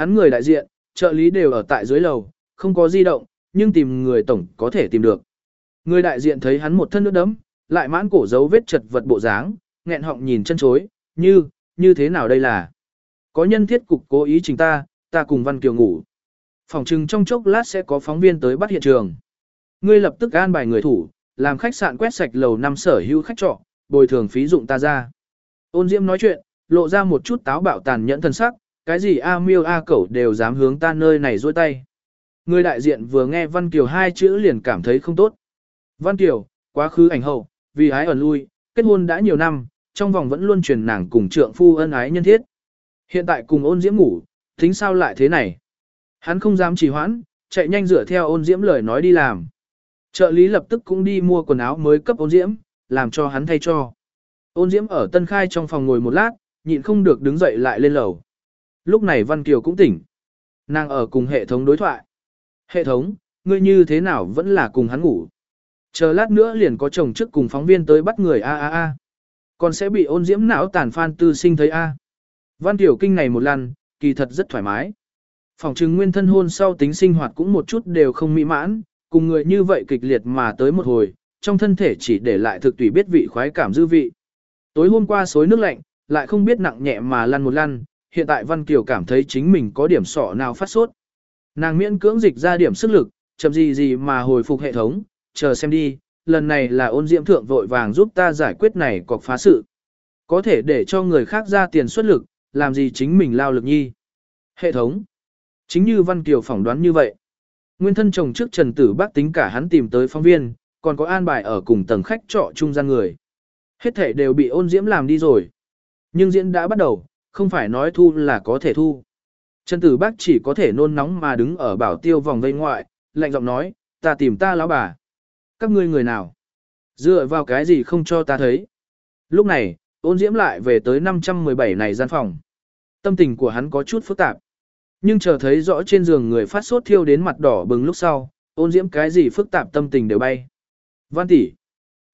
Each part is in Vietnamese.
Hắn người đại diện, trợ lý đều ở tại dưới lầu, không có di động, nhưng tìm người tổng có thể tìm được. Người đại diện thấy hắn một thân nước đấm, lại mãn cổ dấu vết chật vật bộ dáng, nghẹn họng nhìn chân chối, như, như thế nào đây là? Có nhân thiết cục cố ý trình ta, ta cùng Văn Kiều ngủ. Phòng trừng trong chốc lát sẽ có phóng viên tới bắt hiện trường. Ngươi lập tức an bài người thủ, làm khách sạn quét sạch lầu năm sở hữu khách trọ, bồi thường phí dụng ta ra. Ôn Diễm nói chuyện, lộ ra một chút táo bạo tàn nhẫn thân sắc, cái gì A miêu A cẩu đều dám hướng ta nơi này dôi tay. Người đại diện vừa nghe Văn Kiều hai chữ liền cảm thấy không tốt. Văn Kiều, quá khứ ảnh hậu, vì ái ẩn lui, kết hôn đã nhiều năm, trong vòng vẫn luôn truyền nàng cùng trượng phu ân ái nhân thiết. Hiện tại cùng ôn diễm ngủ, tính sao lại thế này? Hắn không dám trì hoãn, chạy nhanh dựa theo ôn diễm lời nói đi làm. Trợ lý lập tức cũng đi mua quần áo mới cấp ôn diễm, làm cho hắn thay cho. Ôn diễm ở tân khai trong phòng ngồi một lát, nhịn không được đứng dậy lại lên lầu. Lúc này Văn Kiều cũng tỉnh. Nàng ở cùng hệ thống đối thoại. Hệ thống, ngươi như thế nào vẫn là cùng hắn ngủ. Chờ lát nữa liền có chồng trước cùng phóng viên tới bắt người a a a. Còn sẽ bị ôn diễm não tàn phan tư sinh thấy a. Văn Tiểu Kinh này một lần, kỳ thật rất thoải mái. Phòng trừng nguyên thân hôn sau tính sinh hoạt cũng một chút đều không mỹ mãn, cùng người như vậy kịch liệt mà tới một hồi, trong thân thể chỉ để lại thực tùy biết vị khoái cảm dư vị. Tối hôm qua xối nước lạnh, lại không biết nặng nhẹ mà lăn một lăn, hiện tại Văn Kiều cảm thấy chính mình có điểm sọ nào phát sốt. Nàng miễn cưỡng dịch ra điểm sức lực, chậm gì gì mà hồi phục hệ thống, chờ xem đi, lần này là ôn diễm thượng vội vàng giúp ta giải quyết này cọc phá sự. Có thể để cho người khác ra tiền xuất lực, làm gì chính mình lao lực nhi. Hệ thống. Chính như Văn Kiều phỏng đoán như vậy. Nguyên thân chồng trước Trần Tử Bác tính cả hắn tìm tới phóng viên, còn có an bài ở cùng tầng khách trọ trung gian người. Hết thể đều bị ôn diễm làm đi rồi. Nhưng diễn đã bắt đầu, không phải nói thu là có thể thu. Trần Tử Bác chỉ có thể nôn nóng mà đứng ở bảo tiêu vòng vây ngoại, lạnh giọng nói, ta tìm ta lão bà. Các ngươi người nào? Dựa vào cái gì không cho ta thấy? Lúc này, ôn diễm lại về tới 517 này gian phòng. Tâm tình của hắn có chút phức tạp. Nhưng chờ thấy rõ trên giường người phát sốt thiêu đến mặt đỏ bừng lúc sau, ôn diễm cái gì phức tạp tâm tình đều bay. Văn tỷ.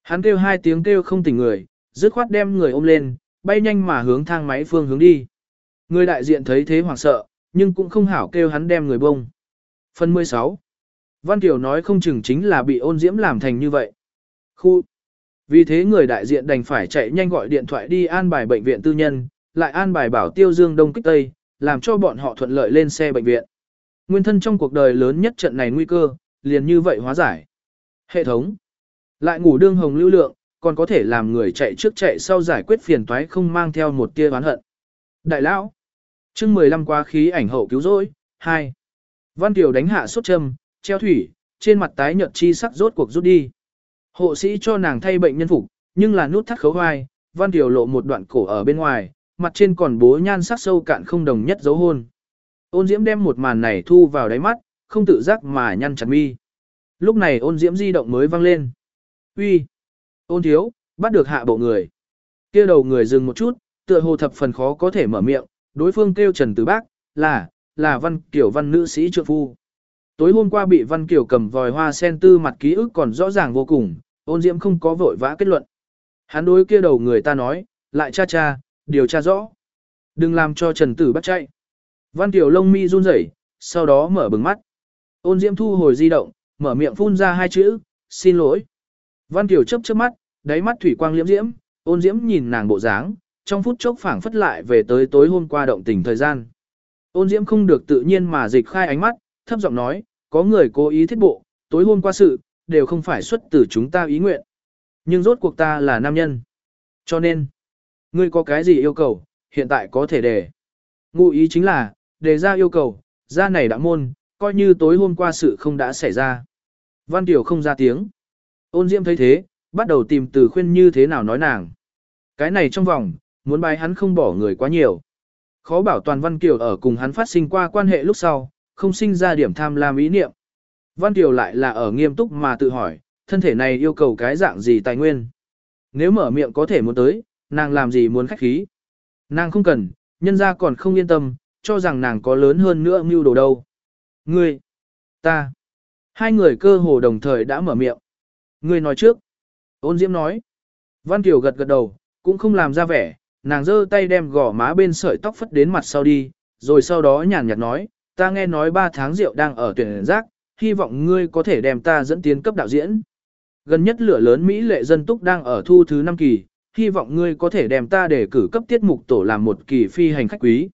Hắn kêu hai tiếng kêu không tỉnh người, dứt khoát đem người ôm lên, bay nhanh mà hướng thang máy phương hướng đi. Người đại diện thấy thế hoảng sợ, nhưng cũng không hảo kêu hắn đem người bông. Phần 16. Văn Kiều nói không chừng chính là bị ôn diễm làm thành như vậy. Khu. Vì thế người đại diện đành phải chạy nhanh gọi điện thoại đi an bài bệnh viện tư nhân, lại an bài bảo tiêu dương đông kích tây, làm cho bọn họ thuận lợi lên xe bệnh viện. Nguyên thân trong cuộc đời lớn nhất trận này nguy cơ, liền như vậy hóa giải. Hệ thống. Lại ngủ đương hồng lưu lượng, còn có thể làm người chạy trước chạy sau giải quyết phiền toái không mang theo một tia oán hận. Đại lão. chương 15 quá khí ảnh hậu cứu rỗi. 2. Văn Kiều đánh hạ sốt châm, treo thủy, trên mặt tái nhợt chi sắc rốt cuộc rút đi. Hộ sĩ cho nàng thay bệnh nhân phục, nhưng là nút thắt khấu vai, Văn Kiều lộ một đoạn cổ ở bên ngoài, mặt trên còn bố nhan sắc sâu cạn không đồng nhất dấu hôn. Ôn Diễm đem một màn này thu vào đáy mắt, không tự giác mà nhăn chặt mi. Lúc này ôn Diễm di động mới vang lên. Uy, Ôn thiếu, bắt được hạ bộ người. kia đầu người dừng một chút, tựa hồ thập phần khó có thể mở miệng, đối phương kêu Trần Tử Bác, là, là văn kiểu văn nữ sĩ trượng phu. Tối hôm qua bị văn kiểu cầm vòi hoa sen tư mặt ký ức còn rõ ràng vô cùng, ôn diễm không có vội vã kết luận. Hắn đối kia đầu người ta nói, lại cha cha, điều tra rõ. Đừng làm cho Trần Tử bác chạy. Văn Tiểu lông mi run rẩy, sau đó mở bừng mắt. Ôn Diễm thu hồi di động, mở miệng phun ra hai chữ, xin lỗi. Văn Kiều chấp chớp mắt, đáy mắt thủy quang liễm diễm, ôn Diễm nhìn nàng bộ dáng, trong phút chốc phảng phất lại về tới tối hôm qua động tình thời gian. Ôn Diễm không được tự nhiên mà dịch khai ánh mắt, thấp giọng nói, có người cố ý thiết bộ, tối hôm qua sự, đều không phải xuất từ chúng ta ý nguyện. Nhưng rốt cuộc ta là nam nhân. Cho nên, Ngươi có cái gì yêu cầu, hiện tại có thể đề. Ngụ ý chính là, đề ra yêu cầu, ra này đã môn, coi như tối hôm qua sự không đã xảy ra. Văn Kiều không ra tiếng. Ôn Diễm thấy thế, bắt đầu tìm từ khuyên như thế nào nói nàng. Cái này trong vòng, muốn bài hắn không bỏ người quá nhiều. Khó bảo toàn Văn Kiều ở cùng hắn phát sinh qua quan hệ lúc sau, không sinh ra điểm tham lam ý niệm. Văn Kiều lại là ở nghiêm túc mà tự hỏi, thân thể này yêu cầu cái dạng gì tài nguyên. Nếu mở miệng có thể muốn tới, nàng làm gì muốn khách khí. Nàng không cần, nhân ra còn không yên tâm, cho rằng nàng có lớn hơn nữa mưu đồ đâu. Ngươi, ta, hai người cơ hồ đồng thời đã mở miệng. Ngươi nói trước. Ôn Diễm nói. Văn Kiều gật gật đầu, cũng không làm ra vẻ, nàng giơ tay đem gò má bên sợi tóc phất đến mặt sau đi, rồi sau đó nhàn nhạt nói, ta nghe nói 3 tháng rượu đang ở tuyển giác, hy vọng ngươi có thể đem ta dẫn tiến cấp đạo diễn. Gần nhất lửa lớn Mỹ lệ dân túc đang ở thu thứ 5 kỳ, hy vọng ngươi có thể đem ta để cử cấp tiết mục tổ làm một kỳ phi hành khách quý.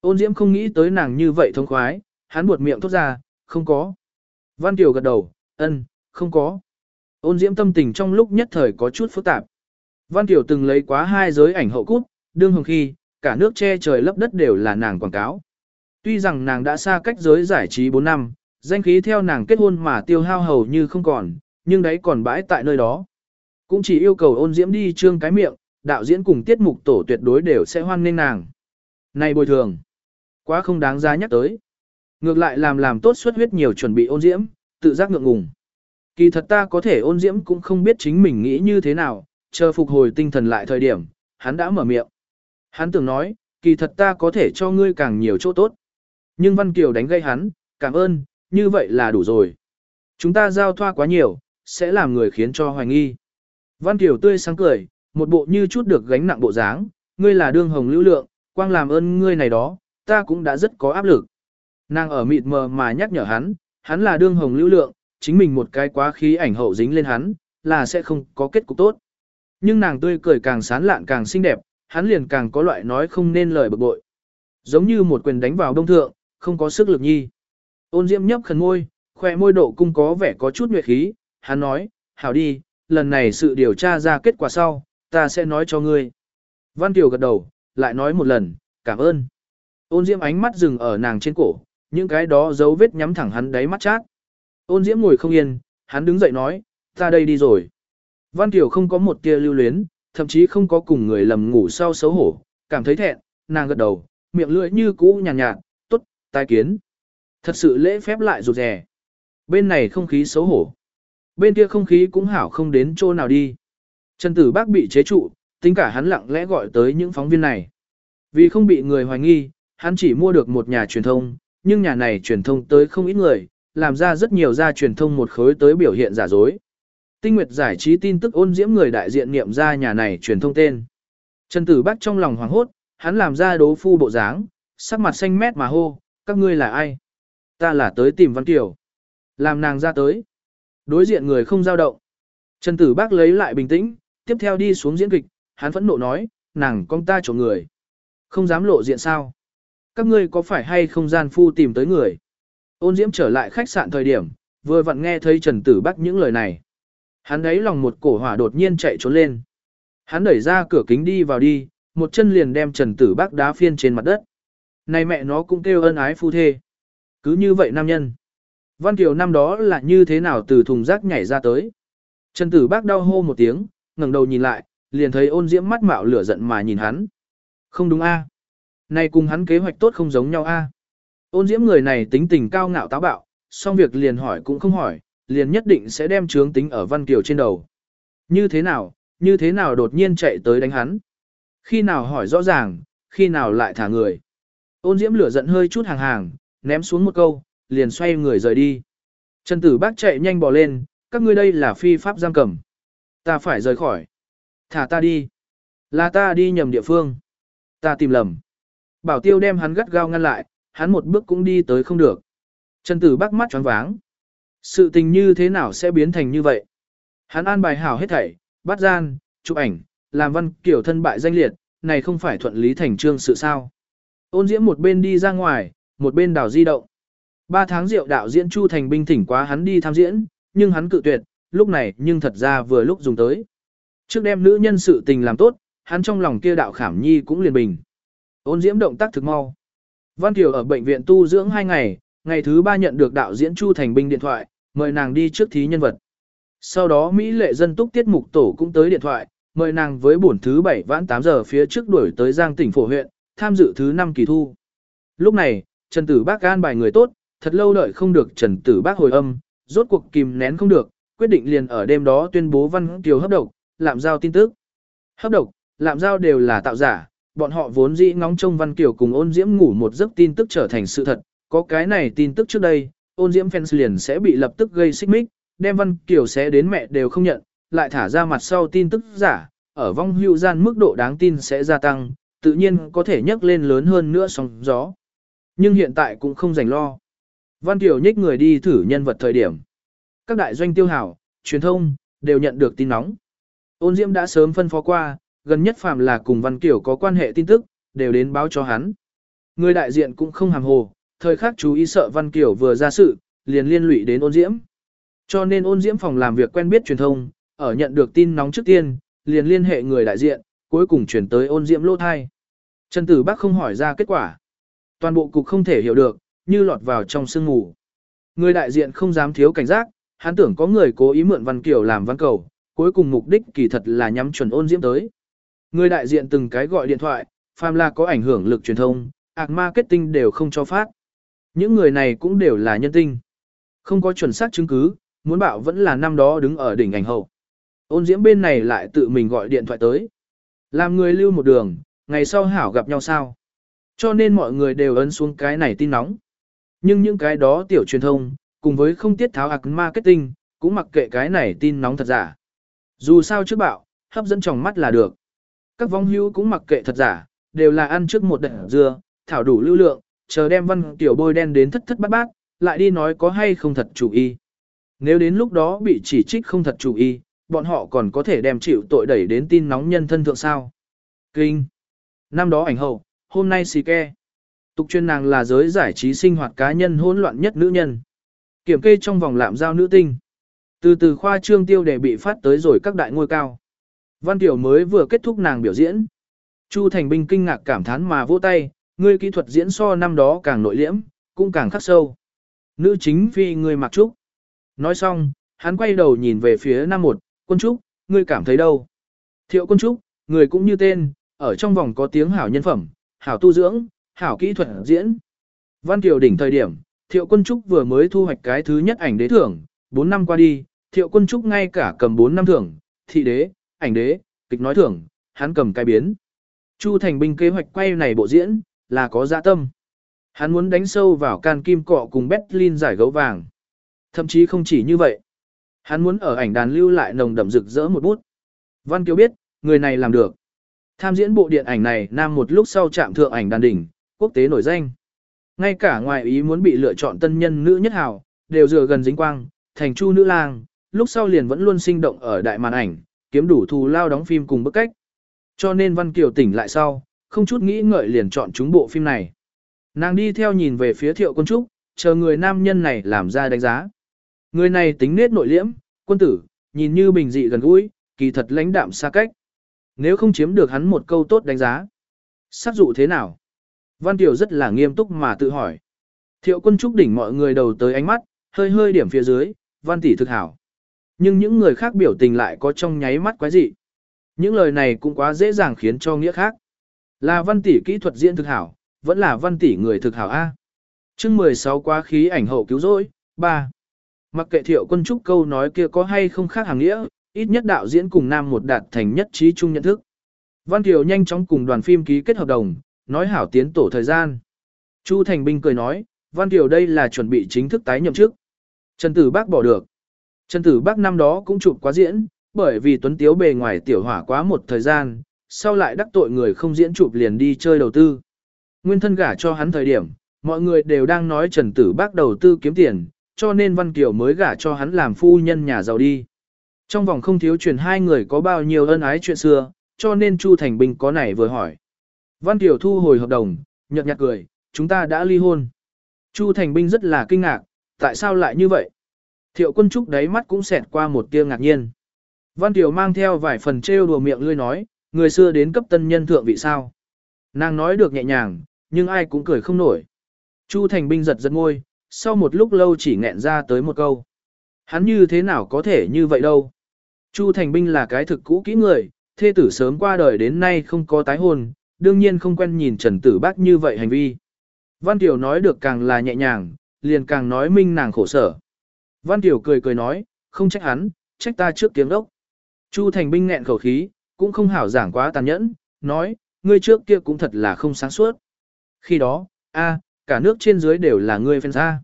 Ôn Diễm không nghĩ tới nàng như vậy thông khoái, hắn buột miệng thốt ra, không có. Văn Kiều gật đầu, ân, không có. Ôn Diễm tâm tình trong lúc nhất thời có chút phức tạp. Văn Kiều từng lấy quá hai giới ảnh hậu cút, đương hồng khi, cả nước che trời lấp đất đều là nàng quảng cáo. Tuy rằng nàng đã xa cách giới giải trí 4 năm, danh khí theo nàng kết hôn mà tiêu hao hầu như không còn, nhưng đấy còn bãi tại nơi đó. Cũng chỉ yêu cầu ôn diễm đi trương cái miệng, đạo diễn cùng tiết mục tổ tuyệt đối đều sẽ hoan nghênh nàng. Này bồi thường, quá không đáng giá nhắc tới. Ngược lại làm làm tốt suất huyết nhiều chuẩn bị ôn diễm, tự giác ngượng ngùng. Kỳ thật ta có thể ôn diễm cũng không biết chính mình nghĩ như thế nào, chờ phục hồi tinh thần lại thời điểm, hắn đã mở miệng. Hắn tưởng nói, kỳ thật ta có thể cho ngươi càng nhiều chỗ tốt. Nhưng Văn Kiều đánh gây hắn, cảm ơn, như vậy là đủ rồi. Chúng ta giao thoa quá nhiều, sẽ làm người khiến cho hoài nghi. Văn Kiều tươi sáng cười, một bộ như chút được gánh nặng bộ dáng, ngươi là đương hồng lưu lượng, quang làm ơn ngươi này đó, ta cũng đã rất có áp lực. Nàng ở mịt mờ mà nhắc nhở hắn, hắn là đương hồng lưu lượng, chính mình một cái quá khí ảnh hậu dính lên hắn, là sẽ không có kết cục tốt. Nhưng nàng tươi cười càng sán lạn càng xinh đẹp, hắn liền càng có loại nói không nên lời bực bội. Giống như một quyền đánh vào đông thượng, không có sức lực nhi. Ôn diễm nhấp khẩn môi, khoe môi độ cung có vẻ có chút nhuệ khí, hắn nói, hảo đi, lần này sự điều tra ra kết quả sau, ta sẽ nói cho ngươi. Văn Kiều gật đầu, lại nói một lần, cảm ơn. Ôn diễm ánh mắt dừng ở nàng trên cổ, những cái đó dấu vết nhắm thẳng hắn đáy mắt chát. Ôn diễm ngồi không yên, hắn đứng dậy nói, ta đây đi rồi. Văn Kiều không có một tia lưu luyến, thậm chí không có cùng người lầm ngủ sau xấu hổ, cảm thấy thẹn, nàng gật đầu, miệng lưỡi như cũ nhàn nhạt, nhạt, tốt, tai kiến. Thật sự lễ phép lại rụt rè. Bên này không khí xấu hổ. Bên kia không khí cũng hảo không đến chỗ nào đi. Trần Tử Bác bị chế trụ, tính cả hắn lặng lẽ gọi tới những phóng viên này. Vì không bị người hoài nghi, hắn chỉ mua được một nhà truyền thông, nhưng nhà này truyền thông tới không ít người, làm ra rất nhiều gia truyền thông một khối tới biểu hiện giả dối. Tinh Nguyệt giải trí tin tức ôn diễm người đại diện niệm ra nhà này truyền thông tên. Trần Tử Bác trong lòng hoảng hốt, hắn làm ra đố phu bộ dáng, sắc mặt xanh mét mà hô, các ngươi là ai? Ta là tới tìm Văn Kiều. Làm nàng ra tới. Đối diện người không giao động. Trần Tử Bác lấy lại bình tĩnh, tiếp theo đi xuống diễn kịch, hắn phẫn nộ nói, nàng con ta trộm người. Không dám lộ diện sao? Các ngươi có phải hay không gian phu tìm tới người? Ôn Diễm trở lại khách sạn thời điểm, vừa vặn nghe thấy Trần Tử Bác những lời này. Hắn đấy lòng một cổ hỏa đột nhiên chạy trốn lên. Hắn đẩy ra cửa kính đi vào đi, một chân liền đem Trần Tử Bác đá phiên trên mặt đất. Này mẹ nó cũng kêu ân ái phu thê. Cứ như vậy nam nhân. Văn Kiều năm đó là như thế nào từ thùng rác nhảy ra tới. Trần Tử Bác đau hô một tiếng, ngẩng đầu nhìn lại, liền thấy ôn diễm mắt mạo lửa giận mà nhìn hắn. Không đúng a? Này cùng hắn kế hoạch tốt không giống nhau a? Ôn diễm người này tính tình cao ngạo táo bạo, xong việc liền hỏi cũng không hỏi, liền nhất định sẽ đem trướng tính ở Văn Kiều trên đầu. Như thế nào, như thế nào đột nhiên chạy tới đánh hắn? Khi nào hỏi rõ ràng, khi nào lại thả người? Ôn diễm lửa giận hơi chút hàng hàng, ném xuống một câu, liền xoay người rời đi. Trần tử bác chạy nhanh bỏ lên, các ngươi đây là phi pháp giam cầm. Ta phải rời khỏi. Thả ta đi. Là ta đi nhầm địa phương. Ta tìm lầm. Bảo tiêu đem hắn gắt gao ngăn lại, hắn một bước cũng đi tới không được. Trần tử Bắc mắt tròn váng. Sự tình như thế nào sẽ biến thành như vậy? Hắn an bài hảo hết thảy, bắt gian, chụp ảnh, làm văn kiểu thân bại danh liệt, này không phải thuận lý thành trương sự sao. Ôn diễm một bên đi ra ngoài, một bên đảo di động. Ba tháng rượu đạo diễn Chu Thành Binh thỉnh quá hắn đi tham diễn, nhưng hắn cự tuyệt, lúc này nhưng thật ra vừa lúc dùng tới. Trước đem nữ nhân sự tình làm tốt, hắn trong lòng kia đạo khảm nhi cũng liền bình. Ôn diễm động tác thực mau. Văn Kiều ở bệnh viện tu dưỡng hai ngày, ngày thứ ba nhận được đạo diễn Chu Thành Binh điện thoại, mời nàng đi trước thí nhân vật. Sau đó Mỹ lệ dân túc tiết mục tổ cũng tới điện thoại, mời nàng với buổi thứ 7 vãn 8 giờ phía trước đuổi tới Giang tỉnh phổ huyện, tham dự thứ 5 kỳ thu. Lúc này, Trần Tử Bác an bài người tốt, thật lâu đợi không được Trần Tử Bác hồi âm, rốt cuộc kìm nén không được, quyết định liền ở đêm đó tuyên bố văn kiều hấp độc, làm giao tin tức. Hấp độc, làm giao đều là tạo giả, bọn họ vốn dĩ ngóng trông văn kiều cùng ôn diễm ngủ một giấc tin tức trở thành sự thật, có cái này tin tức trước đây, ôn diễm fans liền sẽ bị lập tức gây xích mích, đem văn kiều sẽ đến mẹ đều không nhận, lại thả ra mặt sau tin tức giả, ở vong hữu gian mức độ đáng tin sẽ gia tăng, tự nhiên có thể nhấc lên lớn hơn nữa sóng gió. Nhưng hiện tại cũng không dành lo. Văn Kiều nhích người đi thử nhân vật thời điểm. Các đại doanh tiêu hảo, truyền thông, đều nhận được tin nóng. Ôn Diễm đã sớm phân phó qua, gần nhất phàm là cùng Văn Kiều có quan hệ tin tức, đều đến báo cho hắn. Người đại diện cũng không hàm hồ, thời khắc chú ý sợ Văn Kiều vừa ra sự, liền liên lụy đến ôn diễm. Cho nên ôn diễm phòng làm việc quen biết truyền thông, ở nhận được tin nóng trước tiên, liền liên hệ người đại diện, cuối cùng chuyển tới ôn diễm lô thai. Trần Tử Bắc không hỏi ra kết quả. Toàn bộ cục không thể hiểu được, như lọt vào trong sương ngủ. Người đại diện không dám thiếu cảnh giác, hắn tưởng có người cố ý mượn Văn Kiều làm văn cầu, cuối cùng mục đích kỳ thật là nhắm chuẩn ôn diễm tới. Người đại diện từng cái gọi điện thoại, phàm là có ảnh hưởng lực truyền thông, ạc marketing đều không cho phát. Những người này cũng đều là nhân tinh. Không có chuẩn xác chứng cứ, muốn bảo vẫn là năm đó đứng ở đỉnh ảnh hậu. Ôn diễm bên này lại tự mình gọi điện thoại tới. Làm người lưu một đường, ngày sau hảo gặp nhau sao. Cho nên mọi người đều ấn xuống cái này tin nóng. Nhưng những cái đó tiểu truyền thông, cùng với không tiết tháo ạc marketing, cũng mặc kệ cái này tin nóng thật giả. Dù sao trước bạo, hấp dẫn trong mắt là được. Các vong hưu cũng mặc kệ thật giả, đều là ăn trước một đợt dưa, thảo đủ lưu lượng, chờ đem văn tiểu bôi đen đến thất thất bát bát, lại đi nói có hay không thật chủ y. Nếu đến lúc đó bị chỉ trích không thật chủ y, bọn họ còn có thể đem chịu tội đẩy đến tin nóng nhân thân thượng sao. Kinh. Năm đó ảnh hậu, hôm nay xì ke. Tục chuyên nàng là giới giải trí sinh hoạt cá nhân hỗn loạn nhất nữ nhân. Kiểm kê trong vòng lạm giao nữ tinh. Từ từ khoa trương tiêu đề bị phát tới rồi các đại ngôi cao. Văn Tiểu mới vừa kết thúc nàng biểu diễn. Chu Thành Binh kinh ngạc cảm thán mà vỗ tay, ngươi kỹ thuật diễn so năm đó càng nội liễm, cũng càng khắc sâu. Nữ chính phi ngươi mặc trúc. Nói xong, hắn quay đầu nhìn về phía Nam một, quân trúc, ngươi cảm thấy đâu? Thiệu quân trúc, người cũng như tên, ở trong vòng có tiếng hảo nhân phẩm, hảo tu dưỡng, hảo kỹ thuật diễn. Văn Tiểu đỉnh thời điểm, Thiệu quân trúc vừa mới thu hoạch cái thứ nhất ảnh đế thưởng, 4 năm qua đi, Thiệu quân trúc ngay cả cầm 4 năm thưởng, thị đế, ảnh đế, kịch nói thưởng, hắn cầm cái biến. Chu Thành Binh kế hoạch quay này bộ diễn, là có dạ tâm. Hắn muốn đánh sâu vào can kim cọ cùng Berlin giải gấu vàng. Thậm chí không chỉ như vậy. Hắn muốn ở ảnh đàn lưu lại nồng đậm rực rỡ một bút. Văn Kiều biết, người này làm được. Tham diễn bộ điện ảnh này nam một lúc sau chạm thượng ảnh đàn đỉnh, quốc tế nổi danh. Ngay cả ngoài ý muốn bị lựa chọn tân nhân nữ nhất hào, đều dựa gần dính quang, thành chu nữ lang, lúc sau liền vẫn luôn sinh động ở đại màn ảnh, kiếm đủ thù lao đóng phim cùng bức cách. Cho nên Văn Kiều tỉnh lại sau, không chút nghĩ ngợi liền chọn chúng bộ phim này. Nàng đi theo nhìn về phía thiệu quân trúc, chờ người nam nhân này làm ra đánh giá. Người này tính nết nội liễm, quân tử, nhìn như bình dị gần gũi, kỳ thật lãnh đạm xa cách. Nếu không chiếm được hắn một câu tốt đánh giá, sát dụ thế nào? Văn Tiểu rất là nghiêm túc mà tự hỏi. Thiệu quân trúc đỉnh mọi người đầu tới ánh mắt, hơi hơi điểm phía dưới, văn tỷ thực hảo. Nhưng những người khác biểu tình lại có trong nháy mắt quái dị. Những lời này cũng quá dễ dàng khiến cho nghĩa khác. Là văn tỷ kỹ thuật diễn thực hảo, vẫn là văn tỷ người thực hảo A. chương 16 quá khí ảnh hậu cứu rỗi, 3. Mặc kệ thiệu quân trúc câu nói kia có hay không khác hàng nghĩa, ít nhất đạo diễn cùng nam một đạt thành nhất trí chung nhận thức. Văn Kiều nhanh chóng cùng đoàn phim ký kết hợp đồng, nói hảo tiến tổ thời gian. Chu Thành Binh cười nói, Văn Kiều đây là chuẩn bị chính thức tái nhậm chức. Trần Tử Bác bỏ được. Trần Tử Bác năm đó cũng chụp quá diễn, bởi vì Tuấn Tiếu bề ngoài tiểu hỏa quá một thời gian, sau lại đắc tội người không diễn chụp liền đi chơi đầu tư. Nguyên thân gả cho hắn thời điểm, mọi người đều đang nói Trần Tử Bác đầu tư kiếm tiền, cho nên Văn Kiều mới gả cho hắn làm phu nhân nhà giàu đi. Trong vòng không thiếu truyền hai người có bao nhiêu ân ái chuyện xưa, cho nên Chu Thành Bình có này vừa hỏi. Văn Kiều thu hồi hợp đồng, nhợt nhạt cười, chúng ta đã ly hôn. Chu Thành Bình rất là kinh ngạc, tại sao lại như vậy? Thiệu quân trúc đáy mắt cũng xẹt qua một tia ngạc nhiên. Văn Tiểu mang theo vài phần trêu đùa miệng lươi nói, người xưa đến cấp tân nhân thượng vị sao. Nàng nói được nhẹ nhàng, nhưng ai cũng cười không nổi. Chu Thành Binh giật giật ngôi, sau một lúc lâu chỉ nghẹn ra tới một câu. Hắn như thế nào có thể như vậy đâu. Chu Thành Binh là cái thực cũ kỹ người, thê tử sớm qua đời đến nay không có tái hôn, đương nhiên không quen nhìn Trần Tử Bác như vậy hành vi. Văn Tiểu nói được càng là nhẹ nhàng, liền càng nói minh nàng khổ sở. Văn Tiểu cười cười nói, không trách hắn, trách ta trước tiếng đốc. Chu Thành Binh nghẹn khẩu khí, cũng không hảo giảng quá tàn nhẫn, nói, ngươi trước kia cũng thật là không sáng suốt. Khi đó, a, cả nước trên dưới đều là ngươi phen ra.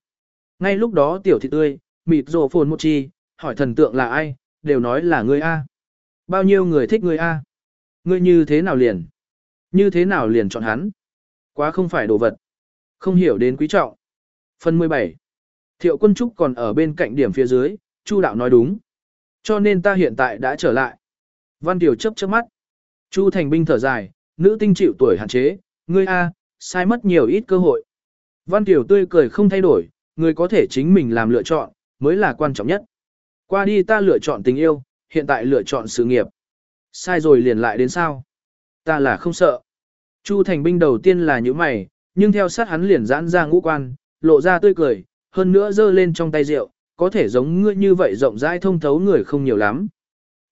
Ngay lúc đó tiểu thị tươi, mịt rồ phồn một chi, hỏi thần tượng là ai, đều nói là ngươi a. Bao nhiêu người thích ngươi a? Ngươi như thế nào liền? Như thế nào liền chọn hắn? Quá không phải đồ vật. Không hiểu đến quý trọng. Phần 17. Thiệu quân trúc còn ở bên cạnh điểm phía dưới, Chu đạo nói đúng. Cho nên ta hiện tại đã trở lại. Văn Điều chấp chớp mắt. Chu Thành binh thở dài, nữ tinh chịu tuổi hạn chế, ngươi a, sai mất nhiều ít cơ hội. Văn Điều tươi cười không thay đổi, người có thể chính mình làm lựa chọn, mới là quan trọng nhất. Qua đi ta lựa chọn tình yêu, hiện tại lựa chọn sự nghiệp. Sai rồi liền lại đến sao? Ta là không sợ. Chu Thành binh đầu tiên là những mày, nhưng theo sát hắn liền giãn ra ngũ quan, lộ ra tươi cười, hơn nữa giơ lên trong tay rượu, có thể giống ngươi như vậy rộng rãi thông thấu người không nhiều lắm.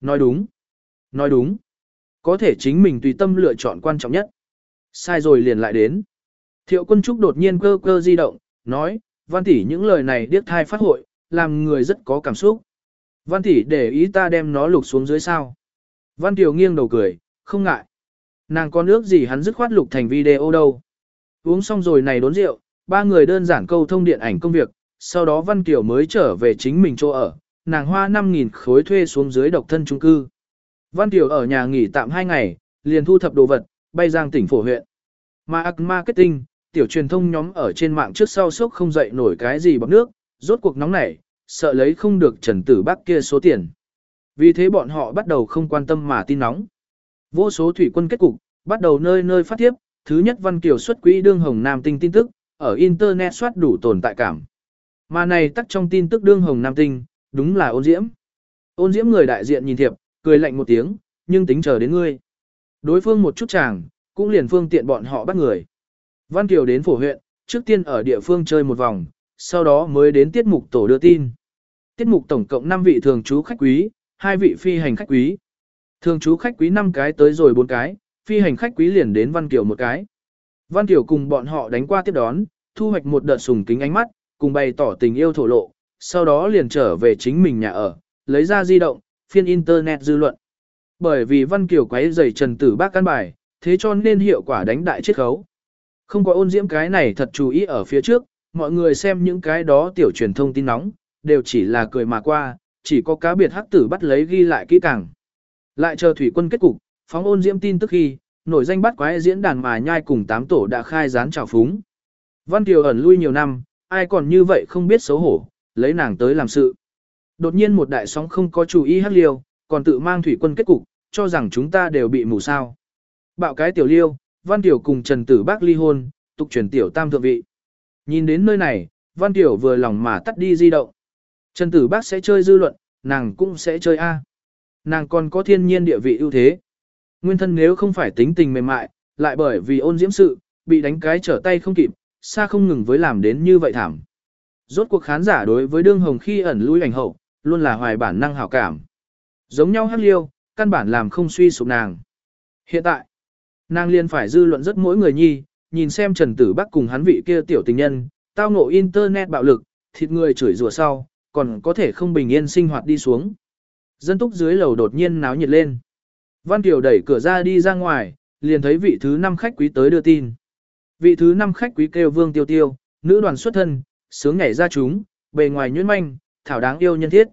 Nói đúng. Nói đúng. Có thể chính mình tùy tâm lựa chọn quan trọng nhất. Sai rồi liền lại đến. Thiệu quân trúc đột nhiên cơ cơ di động, nói, văn tỷ những lời này điếc thai phát hội, làm người rất có cảm xúc. Văn tỷ để ý ta đem nó lục xuống dưới sao. Văn tiểu nghiêng đầu cười, không ngại. Nàng có nước gì hắn dứt khoát lục thành video đâu. Uống xong rồi này đốn rượu, ba người đơn giản câu thông điện ảnh công việc, sau đó Văn Kiều mới trở về chính mình chỗ ở, nàng hoa 5.000 khối thuê xuống dưới độc thân trung cư. Văn Kiều ở nhà nghỉ tạm 2 ngày, liền thu thập đồ vật, bay giang tỉnh phổ huyện. Mà marketing, tiểu truyền thông nhóm ở trên mạng trước sau sốc không dậy nổi cái gì bằng nước, rốt cuộc nóng nảy, sợ lấy không được trần tử bác kia số tiền. Vì thế bọn họ bắt đầu không quan tâm mà tin nóng. Vô số thủy quân kết cục, bắt đầu nơi nơi phát tiếp, thứ nhất Văn Kiều xuất quỹ đương hồng nam tinh tin tức, ở Internet soát đủ tồn tại cảm. Mà này tắt trong tin tức đương hồng nam tinh, đúng là ôn diễm. Ôn diễm người đại diện nhìn thiệp, cười lạnh một tiếng, nhưng tính chờ đến ngươi. Đối phương một chút chàng, cũng liền phương tiện bọn họ bắt người. Văn Kiều đến phổ huyện, trước tiên ở địa phương chơi một vòng, sau đó mới đến tiết mục tổ đưa tin. Tiết mục tổng cộng 5 vị thường trú khách quý, 2 vị phi hành khách quý. Thường trú khách quý 5 cái tới rồi 4 cái, phi hành khách quý liền đến Văn Kiều một cái. Văn Kiều cùng bọn họ đánh qua tiếp đón, thu hoạch một đợt sùng kính ánh mắt, cùng bày tỏ tình yêu thổ lộ, sau đó liền trở về chính mình nhà ở, lấy ra di động, phiên internet dư luận. Bởi vì Văn Kiều quấy giày Trần Tử Bác căn bài, thế cho nên hiệu quả đánh đại chết khấu. Không có ôn diễm cái này thật chú ý ở phía trước, mọi người xem những cái đó tiểu truyền thông tin nóng, đều chỉ là cười mà qua, chỉ có cá biệt hắc tử bắt lấy ghi lại kỹ càng. Lại chờ thủy quân kết cục, phóng ôn diễm tin tức khi, nổi danh bắt quái diễn đàn mà nhai cùng tám tổ đã khai gián trào phúng. Văn Kiều ẩn lui nhiều năm, ai còn như vậy không biết xấu hổ, lấy nàng tới làm sự. Đột nhiên một đại sóng không có chủ ý hắc liêu, còn tự mang thủy quân kết cục, cho rằng chúng ta đều bị mù sao. Bạo cái tiểu liêu, Văn Kiều cùng Trần Tử Bác ly hôn, tục truyền tiểu tam thượng vị. Nhìn đến nơi này, Văn Kiều vừa lòng mà tắt đi di động. Trần Tử Bác sẽ chơi dư luận, nàng cũng sẽ chơi A. Nàng còn có thiên nhiên địa vị ưu thế. Nguyên thân nếu không phải tính tình mềm mại, lại bởi vì ôn diễm sự, bị đánh cái trở tay không kịp, xa không ngừng với làm đến như vậy thảm. Rốt cuộc khán giả đối với đương hồng khi ẩn lui ảnh hậu, luôn là hoài bản năng hảo cảm. Giống nhau hắc liêu, căn bản làm không suy sụp nàng. Hiện tại, nàng liền phải dư luận rất mỗi người nhi, nhìn xem Trần Tử Bắc cùng hắn vị kia tiểu tình nhân, tao ngộ internet bạo lực, thịt người chửi rủa sau, còn có thể không bình yên sinh hoạt đi xuống. Dân túc dưới lầu đột nhiên náo nhiệt lên. Văn Kiều đẩy cửa ra đi ra ngoài, liền thấy vị thứ năm khách quý tới đưa tin. Vị thứ năm khách quý kêu Vương Tiêu Tiêu, nữ đoàn xuất thân, sướng nhảy ra chúng, bề ngoài nhuyễn manh, thảo đáng yêu nhân thiết.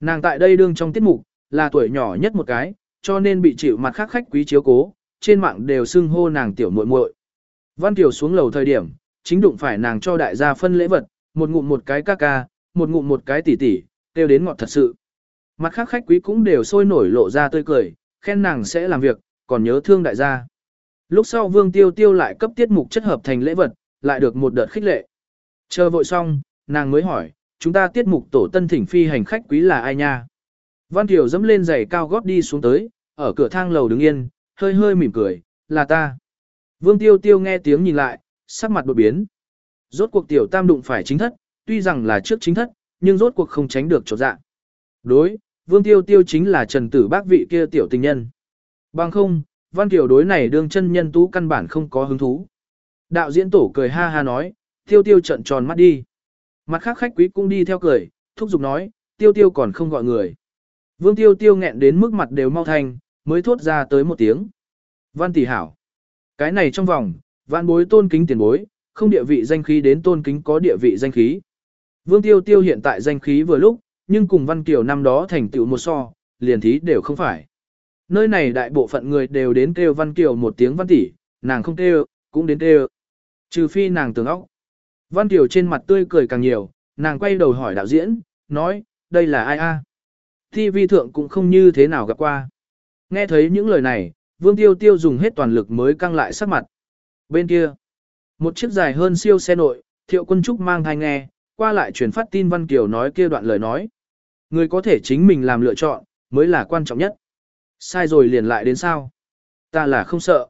Nàng tại đây đương trong tiết mục, là tuổi nhỏ nhất một cái, cho nên bị chịu mặt khác khách quý chiếu cố, trên mạng đều xưng hô nàng tiểu muội muội. Văn Kiều xuống lầu thời điểm, chính đụng phải nàng cho đại gia phân lễ vật, một ngụm một cái ca ca, một ngụm một cái tỷ tỷ, kêu đến ngọt thật sự. Mặt khác khách quý cũng đều sôi nổi lộ ra tươi cười, khen nàng sẽ làm việc, còn nhớ thương đại gia. Lúc sau Vương Tiêu Tiêu lại cấp tiết mục chất hợp thành lễ vật, lại được một đợt khích lệ. Chờ vội xong, nàng mới hỏi, chúng ta tiết mục tổ tân thỉnh phi hành khách quý là ai nha? Văn Kiều dẫm lên giày cao gót đi xuống tới, ở cửa thang lầu đứng yên, hơi hơi mỉm cười, là ta. Vương Tiêu Tiêu nghe tiếng nhìn lại, sắc mặt đột biến. Rốt cuộc tiểu tam đụng phải chính thất, tuy rằng là trước chính thất, nhưng rốt cuộc không tránh được chỗ dạ. Đối, Vương Tiêu Tiêu chính là Trần Tử Bác vị kia tiểu tình nhân. Bằng không, Văn Kiều đối này đương chân nhân tú căn bản không có hứng thú. Đạo diễn tổ cười ha ha nói, Tiêu Tiêu trận tròn mắt đi. Mặt khác khách quý cũng đi theo cười, thúc giục nói, Tiêu Tiêu còn không gọi người. Vương Tiêu Tiêu nghẹn đến mức mặt đều mau thành, mới thốt ra tới một tiếng. Văn tỷ hảo. Cái này trong vòng, văn bối tôn kính tiền bối, không địa vị danh khí đến tôn kính có địa vị danh khí. Vương Tiêu Tiêu hiện tại danh khí vừa lúc, nhưng cùng Văn Kiều năm đó thành tựu một so, liền thí đều không phải. Nơi này đại bộ phận người đều đến kêu Văn Kiều một tiếng Văn tỷ, nàng không kêu, cũng đến kêu. Trừ phi nàng tưởng óc. Văn Kiều trên mặt tươi cười càng nhiều, nàng quay đầu hỏi đạo diễn, nói, đây là ai a? Thi vi thượng cũng không như thế nào gặp qua. Nghe thấy những lời này, Vương Tiêu Tiêu dùng hết toàn lực mới căng lại sắc mặt. Bên kia, một chiếc dài hơn siêu xe nội, Thiệu Quân Trúc mang thai nghe, qua lại truyền phát tin Văn Kiều nói kia đoạn lời nói. Người có thể chính mình làm lựa chọn, mới là quan trọng nhất. Sai rồi liền lại đến sao? Ta là không sợ.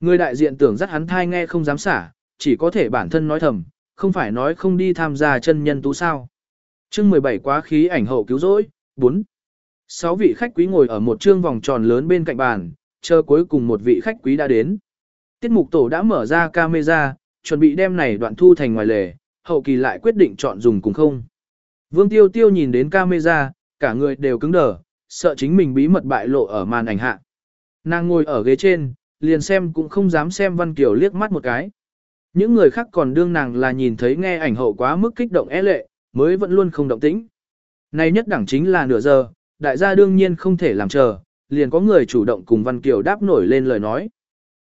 Người đại diện tưởng dắt hắn thai nghe không dám xả, chỉ có thể bản thân nói thầm, không phải nói không đi tham gia chân nhân tú sao. chương 17 quá khí ảnh hậu cứu rỗi, 4. Sáu vị khách quý ngồi ở một trương vòng tròn lớn bên cạnh bàn, chờ cuối cùng một vị khách quý đã đến. Tiết mục tổ đã mở ra camera, chuẩn bị đem này đoạn thu thành ngoài lề, hậu kỳ lại quyết định chọn dùng cùng không. Vương Tiêu Tiêu nhìn đến camera, cả người đều cứng đờ, sợ chính mình bí mật bại lộ ở màn ảnh hạ. Nàng ngồi ở ghế trên, liền xem cũng không dám xem Văn Kiều liếc mắt một cái. Những người khác còn đương nàng là nhìn thấy nghe ảnh hậu quá mức kích động é lệ, mới vẫn luôn không động tĩnh. Nay nhất đẳng chính là nửa giờ, đại gia đương nhiên không thể làm chờ, liền có người chủ động cùng Văn Kiều đáp nổi lên lời nói.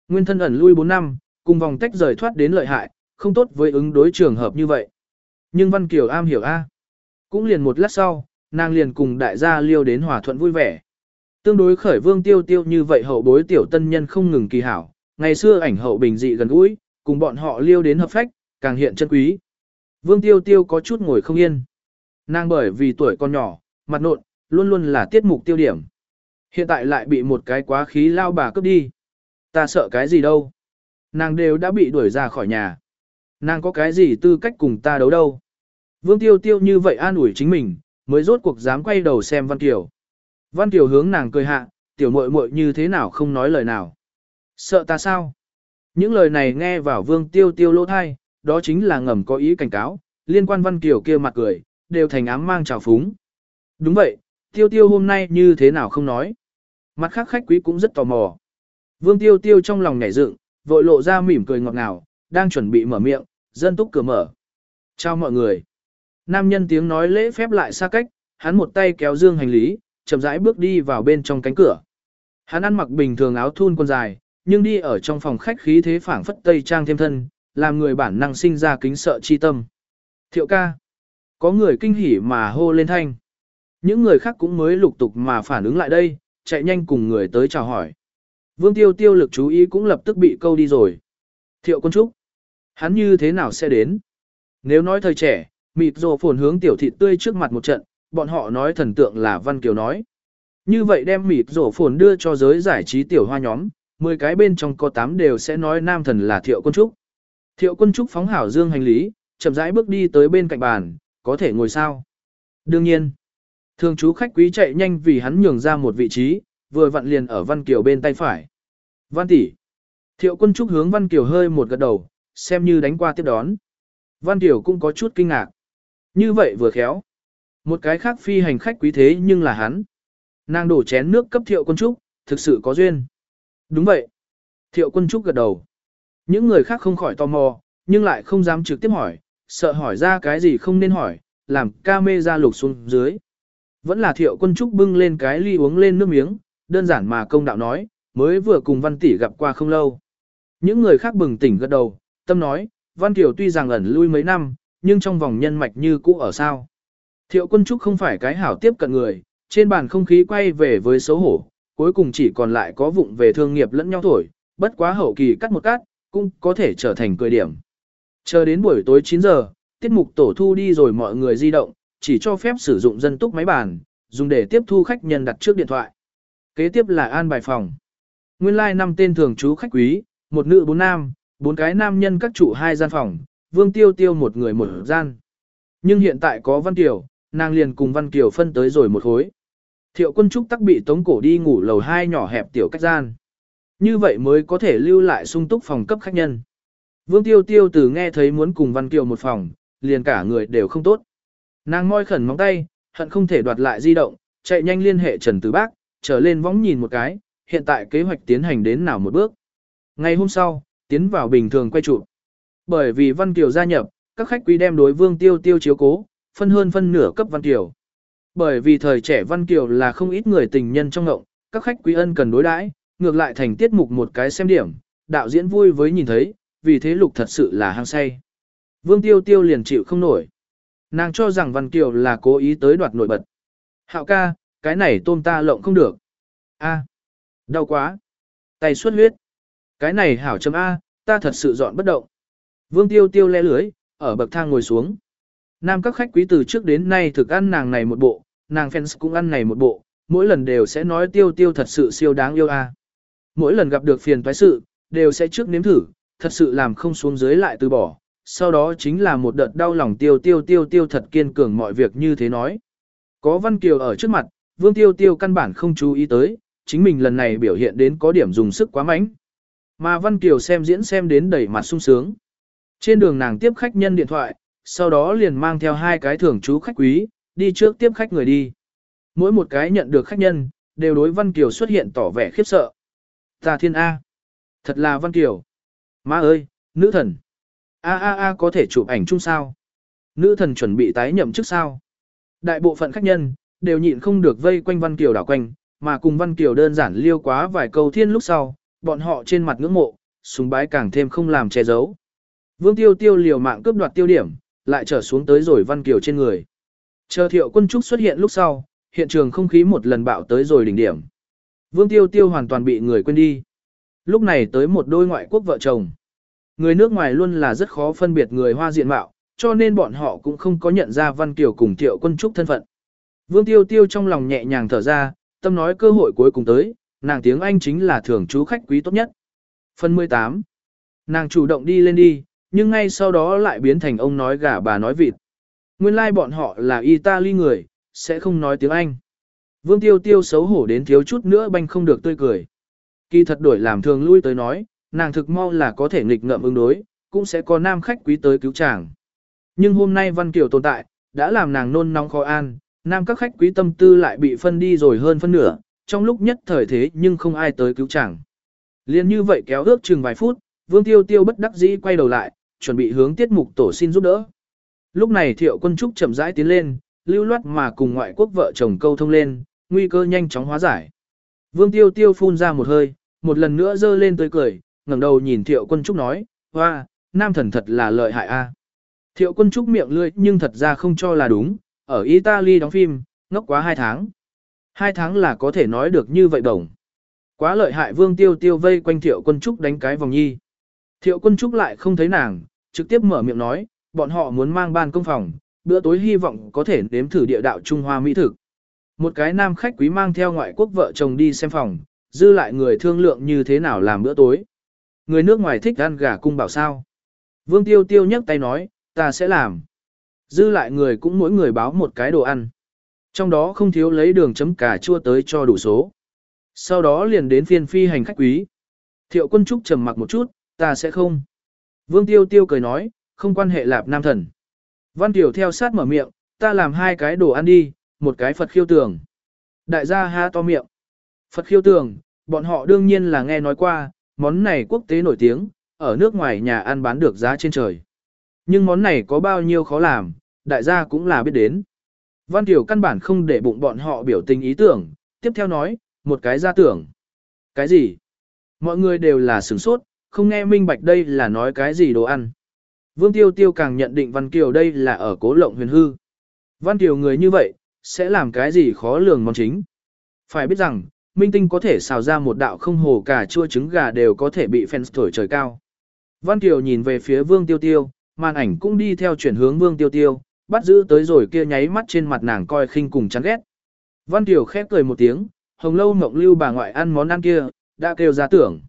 Nguyên thân ẩn lui 4 năm, cùng vòng tách rời thoát đến lợi hại, không tốt với ứng đối trường hợp như vậy. Nhưng Văn Kiều am hiểu A. Cũng liền một lát sau, nàng liền cùng đại gia liêu đến hòa thuận vui vẻ. Tương đối khởi vương tiêu tiêu như vậy hậu bối tiểu tân nhân không ngừng kỳ hảo, ngày xưa ảnh hậu bình dị gần gũi, cùng bọn họ liêu đến hợp phách, càng hiện chân quý. Vương tiêu tiêu có chút ngồi không yên. Nàng bởi vì tuổi còn nhỏ, mặt nộn, luôn luôn là tiết mục tiêu điểm. Hiện tại lại bị một cái quá khí lao bà cướp đi. Ta sợ cái gì đâu. Nàng đều đã bị đuổi ra khỏi nhà. Nàng có cái gì tư cách cùng ta đấu đâu. Vương Tiêu Tiêu như vậy an ủi chính mình, mới rốt cuộc dám quay đầu xem Văn Kiều. Văn Kiều hướng nàng cười hạ, tiểu muội muội như thế nào không nói lời nào. Sợ ta sao? Những lời này nghe vào Vương Tiêu Tiêu lỗ thai, đó chính là ngầm có ý cảnh cáo, liên quan Văn Kiều kia mặt cười, đều thành ám mang trào phúng. Đúng vậy, Tiêu Tiêu hôm nay như thế nào không nói. Mặt khác khách quý cũng rất tò mò. Vương Tiêu Tiêu trong lòng nhảy dựng, vội lộ ra mỉm cười ngọt ngào, đang chuẩn bị mở miệng, dân túc cửa mở. Chào mọi người. Nam nhân tiếng nói lễ phép lại xa cách, hắn một tay kéo dương hành lý, chậm rãi bước đi vào bên trong cánh cửa. Hắn ăn mặc bình thường áo thun quần dài, nhưng đi ở trong phòng khách khí thế phảng phất tây trang thêm thân, làm người bản năng sinh ra kính sợ chi tâm. Thiệu ca. Có người kinh hỉ mà hô lên thanh. Những người khác cũng mới lục tục mà phản ứng lại đây, chạy nhanh cùng người tới chào hỏi. Vương tiêu tiêu lực chú ý cũng lập tức bị câu đi rồi. Thiệu quân trúc. Hắn như thế nào sẽ đến? Nếu nói thời trẻ, mịt rồ phồn hướng tiểu thịt tươi trước mặt một trận, bọn họ nói thần tượng là Văn Kiều nói. Như vậy đem mịt rổ phồn đưa cho giới giải trí tiểu hoa nhóm, 10 cái bên trong có 8 đều sẽ nói nam thần là thiệu quân trúc. Thiệu quân trúc phóng hảo dương hành lý, chậm rãi bước đi tới bên cạnh bàn, có thể ngồi sao? Đương nhiên, thường chú khách quý chạy nhanh vì hắn nhường ra một vị trí, vừa vặn liền ở Văn Kiều bên tay phải. Văn tỷ. Thiệu quân trúc hướng Văn Kiều hơi một gật đầu, xem như đánh qua tiếp đón. Văn Kiều cũng có chút kinh ngạc. Như vậy vừa khéo. Một cái khác phi hành khách quý thế nhưng là hắn. Nàng đổ chén nước cấp thiệu quân trúc, thực sự có duyên. Đúng vậy. Thiệu quân trúc gật đầu. Những người khác không khỏi tò mò, nhưng lại không dám trực tiếp hỏi, sợ hỏi ra cái gì không nên hỏi, làm ca mê ra lục xuống dưới. Vẫn là thiệu quân trúc bưng lên cái ly uống lên nước miếng, đơn giản mà công đạo nói, mới vừa cùng văn tỷ gặp qua không lâu. Những người khác bừng tỉnh gật đầu, tâm nói, văn tiểu tuy rằng ẩn lui mấy năm, nhưng trong vòng nhân mạch như cũ ở sao. Thiệu quân trúc không phải cái hảo tiếp cận người, trên bàn không khí quay về với xấu hổ, cuối cùng chỉ còn lại có vụng về thương nghiệp lẫn nhau thổi, bất quá hậu kỳ cắt một cắt, cũng có thể trở thành cười điểm. Chờ đến buổi tối 9 giờ, tiết mục tổ thu đi rồi mọi người di động, chỉ cho phép sử dụng dân túc máy bàn, dùng để tiếp thu khách nhân đặt trước điện thoại. Kế tiếp là an bài phòng. Nguyên lai like năm tên thường trú khách quý, một nữ bốn nam, bốn cái nam nhân các trụ hai gian phòng, Vương Tiêu Tiêu một người một gian. Nhưng hiện tại có Văn Kiều, nàng liền cùng Văn Kiều phân tới rồi một khối. Thiệu quân trúc tắc bị tống cổ đi ngủ lầu hai nhỏ hẹp tiểu cách gian. Như vậy mới có thể lưu lại sung túc phòng cấp khách nhân. Vương Tiêu Tiêu từ nghe thấy muốn cùng Văn Kiều một phòng, liền cả người đều không tốt. Nàng moi khẩn móng tay, hận không thể đoạt lại di động, chạy nhanh liên hệ Trần Tứ Bác, trở lên võng nhìn một cái, hiện tại kế hoạch tiến hành đến nào một bước. Ngày hôm sau, tiến vào bình thường quay trụ. Bởi vì Văn Kiều gia nhập, các khách quý đem đối Vương Tiêu Tiêu chiếu cố, phân hơn phân nửa cấp Văn Kiều. Bởi vì thời trẻ Văn Kiều là không ít người tình nhân trong ngộng, các khách quý ân cần đối đãi, ngược lại thành tiết mục một cái xem điểm, đạo diễn vui với nhìn thấy, vì thế lục thật sự là hăng say. Vương Tiêu Tiêu liền chịu không nổi. Nàng cho rằng Văn Kiều là cố ý tới đoạt nổi bật. Hạo ca, cái này tôm ta lộng không được. A, đau quá. Tay xuất huyết. Cái này hảo chấm A, ta thật sự dọn bất động. Vương Tiêu Tiêu le lưới, ở bậc thang ngồi xuống. Nam các khách quý từ trước đến nay thực ăn nàng này một bộ, nàng fans cũng ăn này một bộ, mỗi lần đều sẽ nói Tiêu Tiêu thật sự siêu đáng yêu a. Mỗi lần gặp được phiền toái sự, đều sẽ trước nếm thử, thật sự làm không xuống dưới lại từ bỏ, sau đó chính là một đợt đau lòng tiêu tiêu tiêu tiêu thật kiên cường mọi việc như thế nói. Có Văn Kiều ở trước mặt, Vương Tiêu Tiêu căn bản không chú ý tới, chính mình lần này biểu hiện đến có điểm dùng sức quá mạnh. Mà Văn Kiều xem diễn xem đến đầy mặt sung sướng. Trên đường nàng tiếp khách nhân điện thoại, sau đó liền mang theo hai cái thưởng chú khách quý, đi trước tiếp khách người đi. Mỗi một cái nhận được khách nhân, đều đối Văn Kiều xuất hiện tỏ vẻ khiếp sợ. Ta thiên A. Thật là Văn Kiều. Má ơi, nữ thần. A a a có thể chụp ảnh chung sao? Nữ thần chuẩn bị tái nhậm chức sao? Đại bộ phận khách nhân, đều nhịn không được vây quanh Văn Kiều đảo quanh, mà cùng Văn Kiều đơn giản liêu quá vài câu thiên lúc sau, bọn họ trên mặt ngưỡng mộ, sùng bái càng thêm không làm che giấu. Vương Tiêu Tiêu liều mạng cướp đoạt tiêu điểm, lại trở xuống tới rồi Văn Kiều trên người. Chờ thiệu quân trúc xuất hiện lúc sau, hiện trường không khí một lần bạo tới rồi đỉnh điểm. Vương Tiêu Tiêu hoàn toàn bị người quên đi. Lúc này tới một đôi ngoại quốc vợ chồng. Người nước ngoài luôn là rất khó phân biệt người hoa diện mạo, cho nên bọn họ cũng không có nhận ra Văn Kiều cùng Thiệu Quân Trúc thân phận. Vương Tiêu Tiêu trong lòng nhẹ nhàng thở ra, tâm nói cơ hội cuối cùng tới, nàng tiếng Anh chính là thường chú khách quý tốt nhất. Phần 18. Nàng chủ động đi lên đi, nhưng ngay sau đó lại biến thành ông nói gà bà nói vịt. Nguyên lai like bọn họ là Italy người, sẽ không nói tiếng Anh. Vương Tiêu Tiêu xấu hổ đến thiếu chút nữa banh không được tươi cười. Kỳ thật đổi làm thường lui tới nói, nàng thực mau là có thể nghịch ngợm ứng đối, cũng sẽ có nam khách quý tới cứu chàng. Nhưng hôm nay Văn Kiều tồn tại, đã làm nàng nôn nóng khó an, nam các khách quý tâm tư lại bị phân đi rồi hơn phân nửa, trong lúc nhất thời thế nhưng không ai tới cứu chàng. Liên như vậy kéo ước chừng vài phút, Vương Tiêu Tiêu bất đắc dĩ quay đầu lại, chuẩn bị hướng tiết mục tổ xin giúp đỡ. Lúc này Thiệu Quân Trúc chậm rãi tiến lên, lưu loát mà cùng ngoại quốc vợ chồng câu thông lên, nguy cơ nhanh chóng hóa giải. Vương Tiêu Tiêu phun ra một hơi, một lần nữa dơ lên tới cười, ngẩng đầu nhìn Thiệu Quân Trúc nói, hoa, nam thần thật là lợi hại a. Thiệu Quân Trúc miệng lưỡi nhưng thật ra không cho là đúng, ở Italy đóng phim, ngốc quá hai tháng. Hai tháng là có thể nói được như vậy đồng. Quá lợi hại Vương Tiêu Tiêu vây quanh Thiệu Quân Trúc đánh cái vòng nhi. Thiệu Quân Trúc lại không thấy nàng, trực tiếp mở miệng nói, bọn họ muốn mang ban công phòng, bữa tối hy vọng có thể nếm thử địa đạo Trung Hoa mỹ thực. Một cái nam khách quý mang theo ngoại quốc vợ chồng đi xem phòng, dư lại người thương lượng như thế nào làm bữa tối. Người nước ngoài thích ăn gà cung bảo sao. Vương Tiêu Tiêu nhấc tay nói, ta sẽ làm. Dư lại người cũng mỗi người báo một cái đồ ăn. Trong đó không thiếu lấy đường chấm cà chua tới cho đủ số. Sau đó liền đến phiên phi hành khách quý. Thiệu quân trúc trầm mặc một chút, ta sẽ không. Vương Tiêu Tiêu cười nói, không quan hệ lạp nam thần. Văn Tiểu theo sát mở miệng, ta làm hai cái đồ ăn đi, một cái Phật khiêu tường. Đại gia ha to miệng. Phật khiêu tường, bọn họ đương nhiên là nghe nói qua, món này quốc tế nổi tiếng, ở nước ngoài nhà ăn bán được giá trên trời. Nhưng món này có bao nhiêu khó làm, đại gia cũng là biết đến. Văn Tiểu căn bản không để bụng bọn họ biểu tình ý tưởng, tiếp theo nói, một cái ra tưởng. Cái gì? Mọi người đều là sửng sốt, không nghe minh bạch đây là nói cái gì đồ ăn. Vương Tiêu Tiêu càng nhận định Văn Kiều đây là ở cố lộng huyền hư. Văn Kiều người như vậy, sẽ làm cái gì khó lường món chính. Phải biết rằng, minh tinh có thể xào ra một đạo không hồ cả chua trứng gà đều có thể bị fans thổi trời cao. Văn Kiều nhìn về phía Vương Tiêu Tiêu, màn ảnh cũng đi theo chuyển hướng Vương Tiêu Tiêu, bắt giữ tới rồi kia nháy mắt trên mặt nàng coi khinh cùng chán ghét. Văn Kiều khép cười một tiếng, hồng lâu mộng lưu bà ngoại ăn món ăn kia, đã kêu ra tưởng.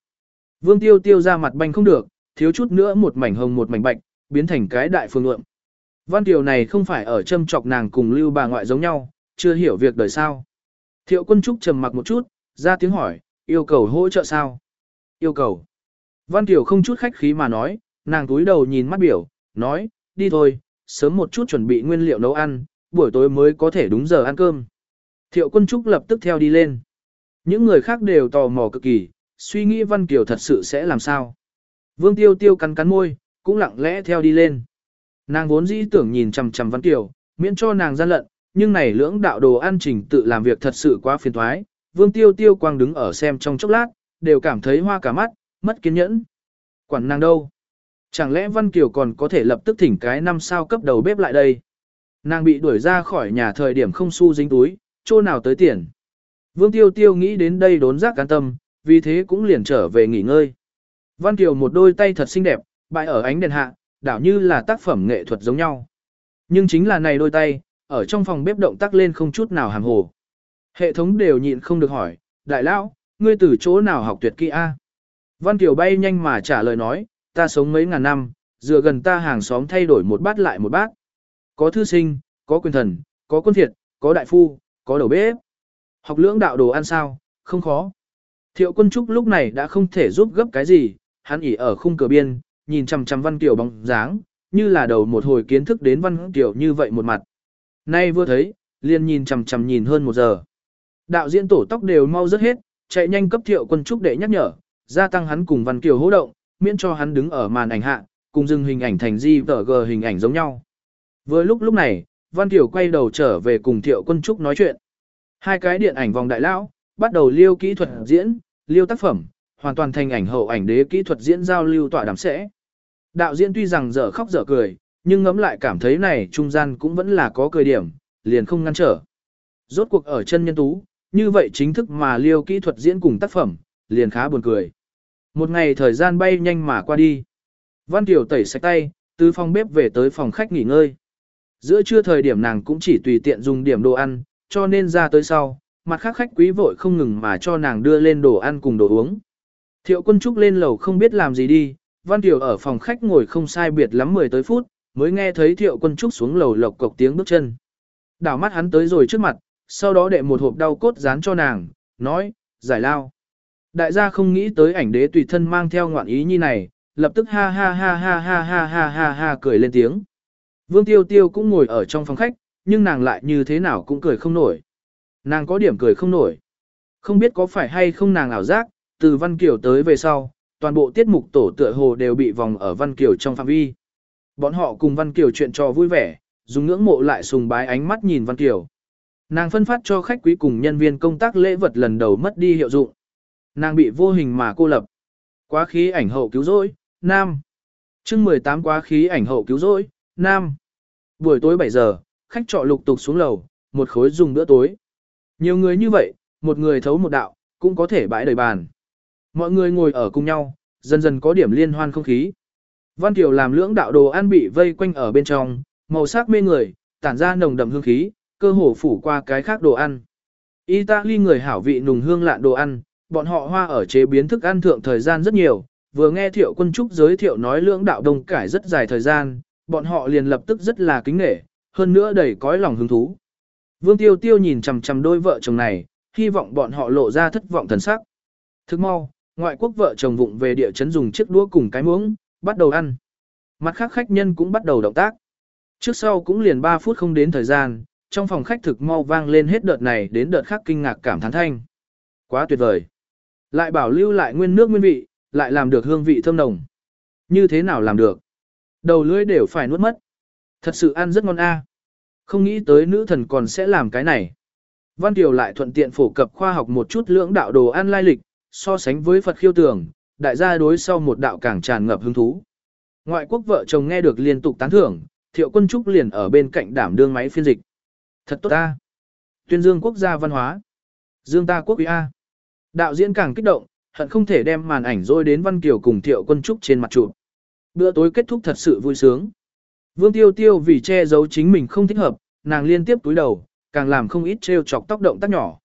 Vương Tiêu Tiêu ra mặt banh không được, thiếu chút nữa một mảnh hồng một mảnh bạch, biến thành cái đại phương lượng. Văn tiểu này không phải ở châm chọc nàng cùng lưu bà ngoại giống nhau, chưa hiểu việc đời sao. Thiệu quân trúc trầm mặc một chút, ra tiếng hỏi, yêu cầu hỗ trợ sao? Yêu cầu. Văn tiểu không chút khách khí mà nói, nàng túi đầu nhìn mắt biểu, nói, đi thôi, sớm một chút chuẩn bị nguyên liệu nấu ăn, buổi tối mới có thể đúng giờ ăn cơm. Thiệu quân trúc lập tức theo đi lên. Những người khác đều tò mò cực kỳ, suy nghĩ Văn Kiều thật sự sẽ làm sao. Vương Tiêu Tiêu cắn cắn môi, cũng lặng lẽ theo đi lên. Nàng vốn dĩ tưởng nhìn chằm chằm Văn Kiều, miễn cho nàng gian lận, nhưng này lưỡng đạo đồ ăn trình tự làm việc thật sự quá phiền thoái, Vương Tiêu Tiêu quang đứng ở xem trong chốc lát, đều cảm thấy hoa cả mắt, mất kiên nhẫn. Quản nàng đâu? Chẳng lẽ Văn Kiều còn có thể lập tức thỉnh cái năm sao cấp đầu bếp lại đây? Nàng bị đuổi ra khỏi nhà thời điểm không xu dính túi, chỗ nào tới tiền. Vương Tiêu Tiêu nghĩ đến đây đốn giác can tâm, vì thế cũng liền trở về nghỉ ngơi. Văn Kiều một đôi tay thật xinh đẹp, bại ở ánh đèn hạ, đảo như là tác phẩm nghệ thuật giống nhau. Nhưng chính là này đôi tay, ở trong phòng bếp động tác lên không chút nào hàm hồ. Hệ thống đều nhịn không được hỏi, đại lão, ngươi từ chỗ nào học tuyệt kỹ A? Văn Kiều bay nhanh mà trả lời nói, ta sống mấy ngàn năm, dựa gần ta hàng xóm thay đổi một bát lại một bát. Có thư sinh, có quyền thần, có quân thiệt, có đại phu, có đầu bếp. Học lưỡng đạo đồ ăn sao, không khó. Thiệu quân trúc lúc này đã không thể giúp gấp cái gì, hắn ỉ ở khung cửa biên, nhìn chằm chằm Văn Kiều bóng dáng, như là đầu một hồi kiến thức đến Văn Kiều như vậy một mặt. Nay vừa thấy, liền nhìn chằm chằm nhìn hơn một giờ. Đạo diễn tổ tóc đều mau rất hết, chạy nhanh cấp thiệu quân trúc để nhắc nhở, gia tăng hắn cùng Văn Kiều hỗ động, miễn cho hắn đứng ở màn ảnh hạ, cùng dừng hình ảnh thành di tờ gờ hình ảnh giống nhau. Vừa lúc lúc này, Văn Kiều quay đầu trở về cùng thiệu quân trúc nói chuyện. Hai cái điện ảnh vòng đại lão, bắt đầu liêu kỹ thuật diễn, liêu tác phẩm, hoàn toàn thành ảnh hậu ảnh đế kỹ thuật diễn giao lưu tọa đàm sẽ. Đạo diễn tuy rằng dở khóc dở cười, nhưng ngấm lại cảm thấy này trung gian cũng vẫn là có cười điểm, liền không ngăn trở. Rốt cuộc ở chân nhân tú, như vậy chính thức mà liêu kỹ thuật diễn cùng tác phẩm, liền khá buồn cười. Một ngày thời gian bay nhanh mà qua đi. Văn Tiểu tẩy sạch tay, từ phòng bếp về tới phòng khách nghỉ ngơi. Giữa trưa thời điểm nàng cũng chỉ tùy tiện dùng điểm đồ ăn, cho nên ra tới sau, mặt khác khách quý vội không ngừng mà cho nàng đưa lên đồ ăn cùng đồ uống. Thiệu quân trúc lên lầu không biết làm gì đi, Văn Tiểu ở phòng khách ngồi không sai biệt lắm 10 tới phút, mới nghe thấy thiệu quân trúc xuống lầu lộc cộc tiếng bước chân. Đảo mắt hắn tới rồi trước mặt, sau đó đệ một hộp đau cốt dán cho nàng, nói, giải lao. Đại gia không nghĩ tới ảnh đế tùy thân mang theo ngoạn ý như này, lập tức ha ha ha ha ha ha ha ha ha cười lên tiếng. Vương Tiêu Tiêu cũng ngồi ở trong phòng khách, nhưng nàng lại như thế nào cũng cười không nổi. Nàng có điểm cười không nổi. Không biết có phải hay không nàng ảo giác, từ Văn Kiều tới về sau, toàn bộ tiết mục tổ tựa hồ đều bị vòng ở Văn Kiều trong phạm vi. Bọn họ cùng Văn Kiều chuyện trò vui vẻ, dùng ngưỡng mộ lại sùng bái ánh mắt nhìn Văn Kiều. Nàng phân phát cho khách quý cùng nhân viên công tác lễ vật lần đầu mất đi hiệu dụng. Nàng bị vô hình mà cô lập. Quá khí ảnh hậu cứu rỗi, nam. chương 18 quá khí ảnh hậu cứu rỗi, nam. Buổi tối 7 giờ, khách trọ lục tục xuống lầu, một khối dùng bữa tối. Nhiều người như vậy, một người thấu một đạo, cũng có thể bãi đầy bàn. Mọi người ngồi ở cùng nhau, dần dần có điểm liên hoan không khí. Văn Kiều làm lưỡng đạo đồ ăn bị vây quanh ở bên trong, màu sắc mê người, tản ra nồng đậm hương khí, cơ hồ phủ qua cái khác đồ ăn. Italy người hảo vị nùng hương lạn đồ ăn, bọn họ hoa ở chế biến thức ăn thượng thời gian rất nhiều, vừa nghe Thiệu Quân Trúc giới thiệu nói lưỡng đạo đồng cải rất dài thời gian, bọn họ liền lập tức rất là kính nể, hơn nữa đầy cõi lòng hứng thú. Vương Tiêu Tiêu nhìn chằm chằm đôi vợ chồng này, hy vọng bọn họ lộ ra thất vọng thần sắc. Thức mau, ngoại quốc vợ chồng vụng về địa chấn dùng chiếc đũa cùng cái muỗng, bắt đầu ăn. Mặt khác khách nhân cũng bắt đầu động tác. Trước sau cũng liền 3 phút không đến thời gian, trong phòng khách thực mau vang lên hết đợt này đến đợt khác kinh ngạc cảm thán thanh. Quá tuyệt vời. Lại bảo lưu lại nguyên nước nguyên vị, lại làm được hương vị thơm nồng. Như thế nào làm được? Đầu lưỡi đều phải nuốt mất. Thật sự ăn rất ngon a. Không nghĩ tới nữ thần còn sẽ làm cái này. Văn Kiều lại thuận tiện phổ cập khoa học một chút lưỡng đạo đồ ăn lai lịch, so sánh với Phật khiêu tưởng, đại gia đối sau một đạo càng tràn ngập hứng thú. Ngoại quốc vợ chồng nghe được liên tục tán thưởng, thiệu quân trúc liền ở bên cạnh đảm đương máy phiên dịch. Thật tốt ta. Tuyên dương quốc gia văn hóa. Dương ta quốc uy A. Đạo diễn càng kích động, hận không thể đem màn ảnh rồi đến Văn Kiều cùng thiệu quân trúc trên mặt trụ. Bữa tối kết thúc thật sự vui sướng. Vương Tiêu Tiêu vì che giấu chính mình không thích hợp, nàng liên tiếp túi đầu, càng làm không ít trêu chọc tóc động tác nhỏ.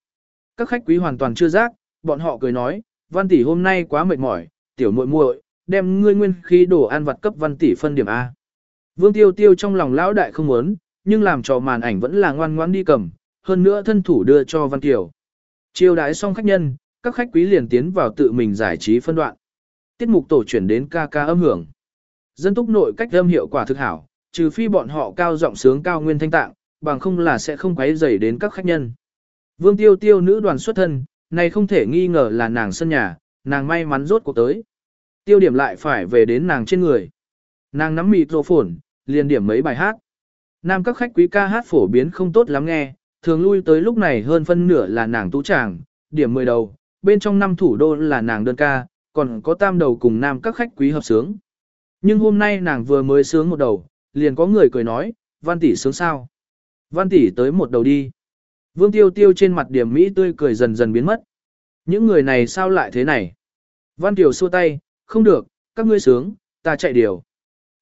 Các khách quý hoàn toàn chưa giác, bọn họ cười nói, Văn tỷ hôm nay quá mệt mỏi, tiểu muội muội, đem ngươi nguyên khí đồ ăn vặt cấp Văn tỷ phân điểm A. Vương Tiêu Tiêu trong lòng lão đại không muốn, nhưng làm cho màn ảnh vẫn là ngoan ngoãn đi cầm, hơn nữa thân thủ đưa cho Văn Kiều. Chiêu đãi xong khách nhân, các khách quý liền tiến vào tự mình giải trí phân đoạn. Tiết mục tổ chuyển đến ca ca âm hưởng. Dân túc nội cách âm hiệu quả thực hảo, trừ phi bọn họ cao giọng sướng cao nguyên thanh tạng, bằng không là sẽ không quấy rầy đến các khách nhân. Vương Tiêu Tiêu nữ đoàn xuất thân, này không thể nghi ngờ là nàng sân nhà, nàng may mắn rốt cuộc tới. Tiêu điểm lại phải về đến nàng trên người. Nàng nắm mịt rộ phổn, liền điểm mấy bài hát. Nam các khách quý ca hát phổ biến không tốt lắm nghe, thường lui tới lúc này hơn phân nửa là nàng tú tràng, điểm 10 đầu, bên trong năm thủ đô là nàng đơn ca, còn có tam đầu cùng nam các khách quý hợp sướng. Nhưng hôm nay nàng vừa mới sướng một đầu, liền có người cười nói, văn tỷ sướng sao. Văn tỷ tới một đầu đi. Vương tiêu tiêu trên mặt điểm Mỹ tươi cười dần dần biến mất. Những người này sao lại thế này? Văn Tiểu xua tay, không được, các ngươi sướng, ta chạy điều.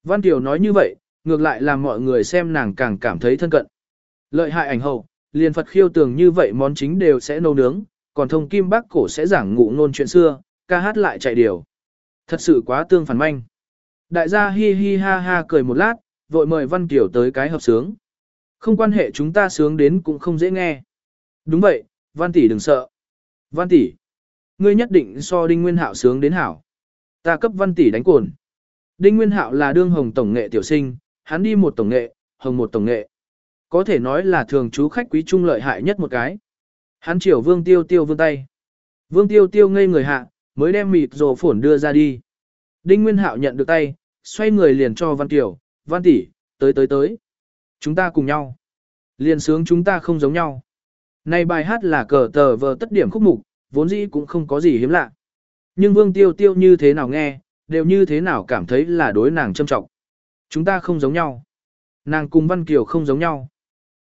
Văn Tiểu nói như vậy, ngược lại làm mọi người xem nàng càng cảm thấy thân cận. Lợi hại ảnh hậu, liền Phật khiêu tường như vậy món chính đều sẽ nấu nướng, còn thông kim bác cổ sẽ giảng ngụ ngôn chuyện xưa, ca hát lại chạy điều. Thật sự quá tương phản manh. Đại gia hi hi ha ha cười một lát, vội mời Văn Kiều tới cái hợp sướng. Không quan hệ chúng ta sướng đến cũng không dễ nghe. Đúng vậy, Văn tỷ đừng sợ. Văn tỷ, ngươi nhất định so Đinh Nguyên Hạo sướng đến hảo. Ta cấp Văn tỷ đánh cồn. Đinh Nguyên Hạo là đương hồng tổng nghệ tiểu sinh, hắn đi một tổng nghệ, hồng một tổng nghệ. Có thể nói là thường chú khách quý trung lợi hại nhất một cái. Hắn chiều Vương Tiêu Tiêu vươn tay. Vương Tiêu Tiêu ngây người hạ, mới đem mịt rồ phổn đưa ra đi. Đinh Nguyên Hạo nhận được tay, xoay người liền cho Văn Kiều, Văn tỷ, tới tới tới. Chúng ta cùng nhau. Liền sướng chúng ta không giống nhau. Này bài hát là cờ tờ vờ tất điểm khúc mục, vốn dĩ cũng không có gì hiếm lạ. Nhưng Vương Tiêu Tiêu như thế nào nghe, đều như thế nào cảm thấy là đối nàng châm trọng. Chúng ta không giống nhau. Nàng cùng Văn Kiều không giống nhau.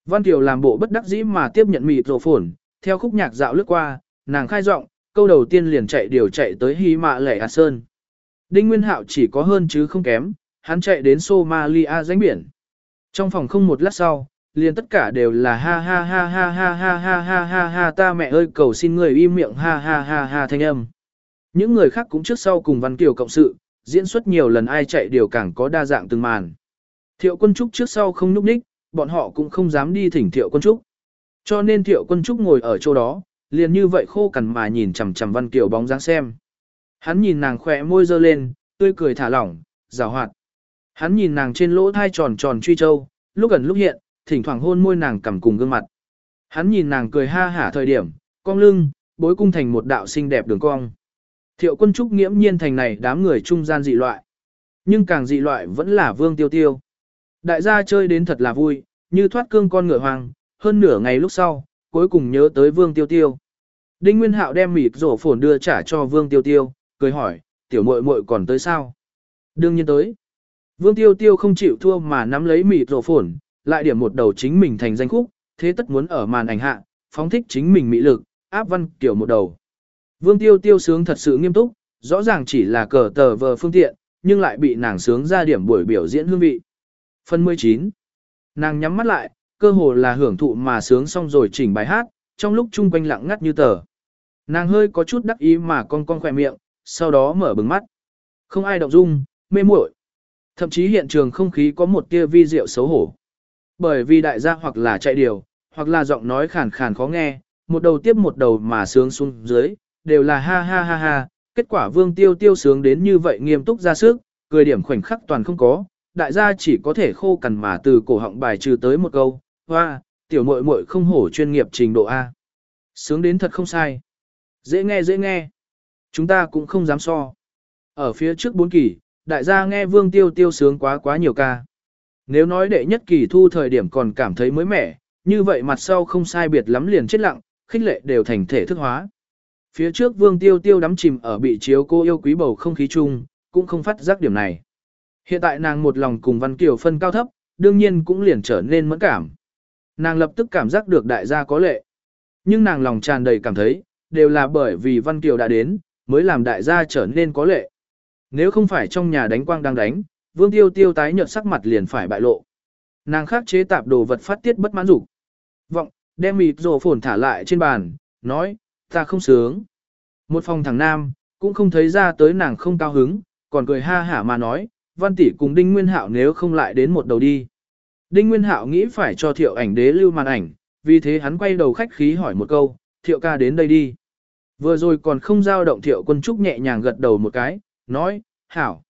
Văn Kiều làm bộ bất đắc dĩ mà tiếp nhận mịt rộ phổn, theo khúc nhạc dạo lướt qua, nàng khai giọng, câu đầu tiên liền chạy điều chạy tới Hy Mạ Lẻ Hạt Sơn. Đinh Nguyên Hạo chỉ có hơn chứ không kém, hắn chạy đến Somalia danh biển. Trong phòng không một lát sau, liền tất cả đều là ha ha ha ha ha ha ha ha ha ha ta mẹ ơi cầu xin người im miệng ha ha ha ha thanh âm. Những người khác cũng trước sau cùng Văn Kiều cộng sự, diễn xuất nhiều lần ai chạy điều càng có đa dạng từng màn. Thiệu quân trúc trước sau không núp ních, bọn họ cũng không dám đi thỉnh thiệu quân trúc. Cho nên thiệu quân trúc ngồi ở chỗ đó, liền như vậy khô cằn mà nhìn chằm chằm Văn Kiều bóng dáng xem. Hắn nhìn nàng khỏe môi dơ lên, tươi cười thả lỏng, rào hoạt. Hắn nhìn nàng trên lỗ thai tròn tròn truy châu, lúc gần lúc hiện, thỉnh thoảng hôn môi nàng cầm cùng gương mặt. Hắn nhìn nàng cười ha hả thời điểm, cong lưng, bối cung thành một đạo xinh đẹp đường cong. Thiệu quân trúc nghiễm nhiên thành này đám người trung gian dị loại. Nhưng càng dị loại vẫn là vương tiêu tiêu. Đại gia chơi đến thật là vui, như thoát cương con ngựa hoàng, hơn nửa ngày lúc sau, cuối cùng nhớ tới vương tiêu tiêu. Đinh Nguyên Hạo đem mịt rổ phồn đưa trả cho vương tiêu tiêu, cười hỏi, tiểu muội muội còn tới sao? Đương nhiên tới. Vương tiêu tiêu không chịu thua mà nắm lấy mịt rổ phồn, lại điểm một đầu chính mình thành danh khúc, thế tất muốn ở màn ảnh hạ, phóng thích chính mình mỹ lực, áp văn kiểu một đầu. Vương tiêu tiêu sướng thật sự nghiêm túc, rõ ràng chỉ là cờ tờ vờ phương tiện, nhưng lại bị nàng sướng ra điểm buổi biểu diễn hương vị. Phần 19. Nàng nhắm mắt lại, cơ hồ là hưởng thụ mà sướng xong rồi chỉnh bài hát, trong lúc chung quanh lặng ngắt như tờ. Nàng hơi có chút đắc ý mà con con khỏe miệng, sau đó mở bừng mắt. Không ai động dung, mê muội. Thậm chí hiện trường không khí có một tia vi diệu xấu hổ. Bởi vì đại gia hoặc là chạy điều, hoặc là giọng nói khàn khàn khó nghe, một đầu tiếp một đầu mà sướng xuống dưới, đều là ha ha ha ha, kết quả vương tiêu tiêu sướng đến như vậy nghiêm túc ra sức, cười điểm khoảnh khắc toàn không có, đại gia chỉ có thể khô cằn mà từ cổ họng bài trừ tới một câu, hoa, tiểu muội muội không hổ chuyên nghiệp trình độ A. Sướng đến thật không sai. Dễ nghe dễ nghe. Chúng ta cũng không dám so. Ở phía trước bốn kỳ, đại gia nghe vương tiêu tiêu sướng quá quá nhiều ca. Nếu nói đệ nhất kỳ thu thời điểm còn cảm thấy mới mẻ, như vậy mặt sau không sai biệt lắm liền chết lặng, khích lệ đều thành thể thức hóa. Phía trước vương tiêu tiêu đắm chìm ở bị chiếu cô yêu quý bầu không khí chung, cũng không phát giác điểm này. Hiện tại nàng một lòng cùng Văn Kiều phân cao thấp, đương nhiên cũng liền trở nên mẫn cảm. Nàng lập tức cảm giác được đại gia có lệ. Nhưng nàng lòng tràn đầy cảm thấy, đều là bởi vì Văn Kiều đã đến, mới làm đại gia trở nên có lệ. Nếu không phải trong nhà đánh quang đang đánh, Vương Tiêu Tiêu tái nhợt sắc mặt liền phải bại lộ. Nàng khắc chế tạp đồ vật phát tiết bất mãn dục. Vọng, đem mịt rồ phồn thả lại trên bàn, nói, ta không sướng. Một phòng thằng nam, cũng không thấy ra tới nàng không cao hứng, còn cười ha hả mà nói, văn tỷ cùng Đinh Nguyên Hạo nếu không lại đến một đầu đi. Đinh Nguyên Hạo nghĩ phải cho thiệu ảnh đế lưu màn ảnh, vì thế hắn quay đầu khách khí hỏi một câu, thiệu ca đến đây đi. Vừa rồi còn không giao động thiệu quân trúc nhẹ nhàng gật đầu một cái, nói, hảo.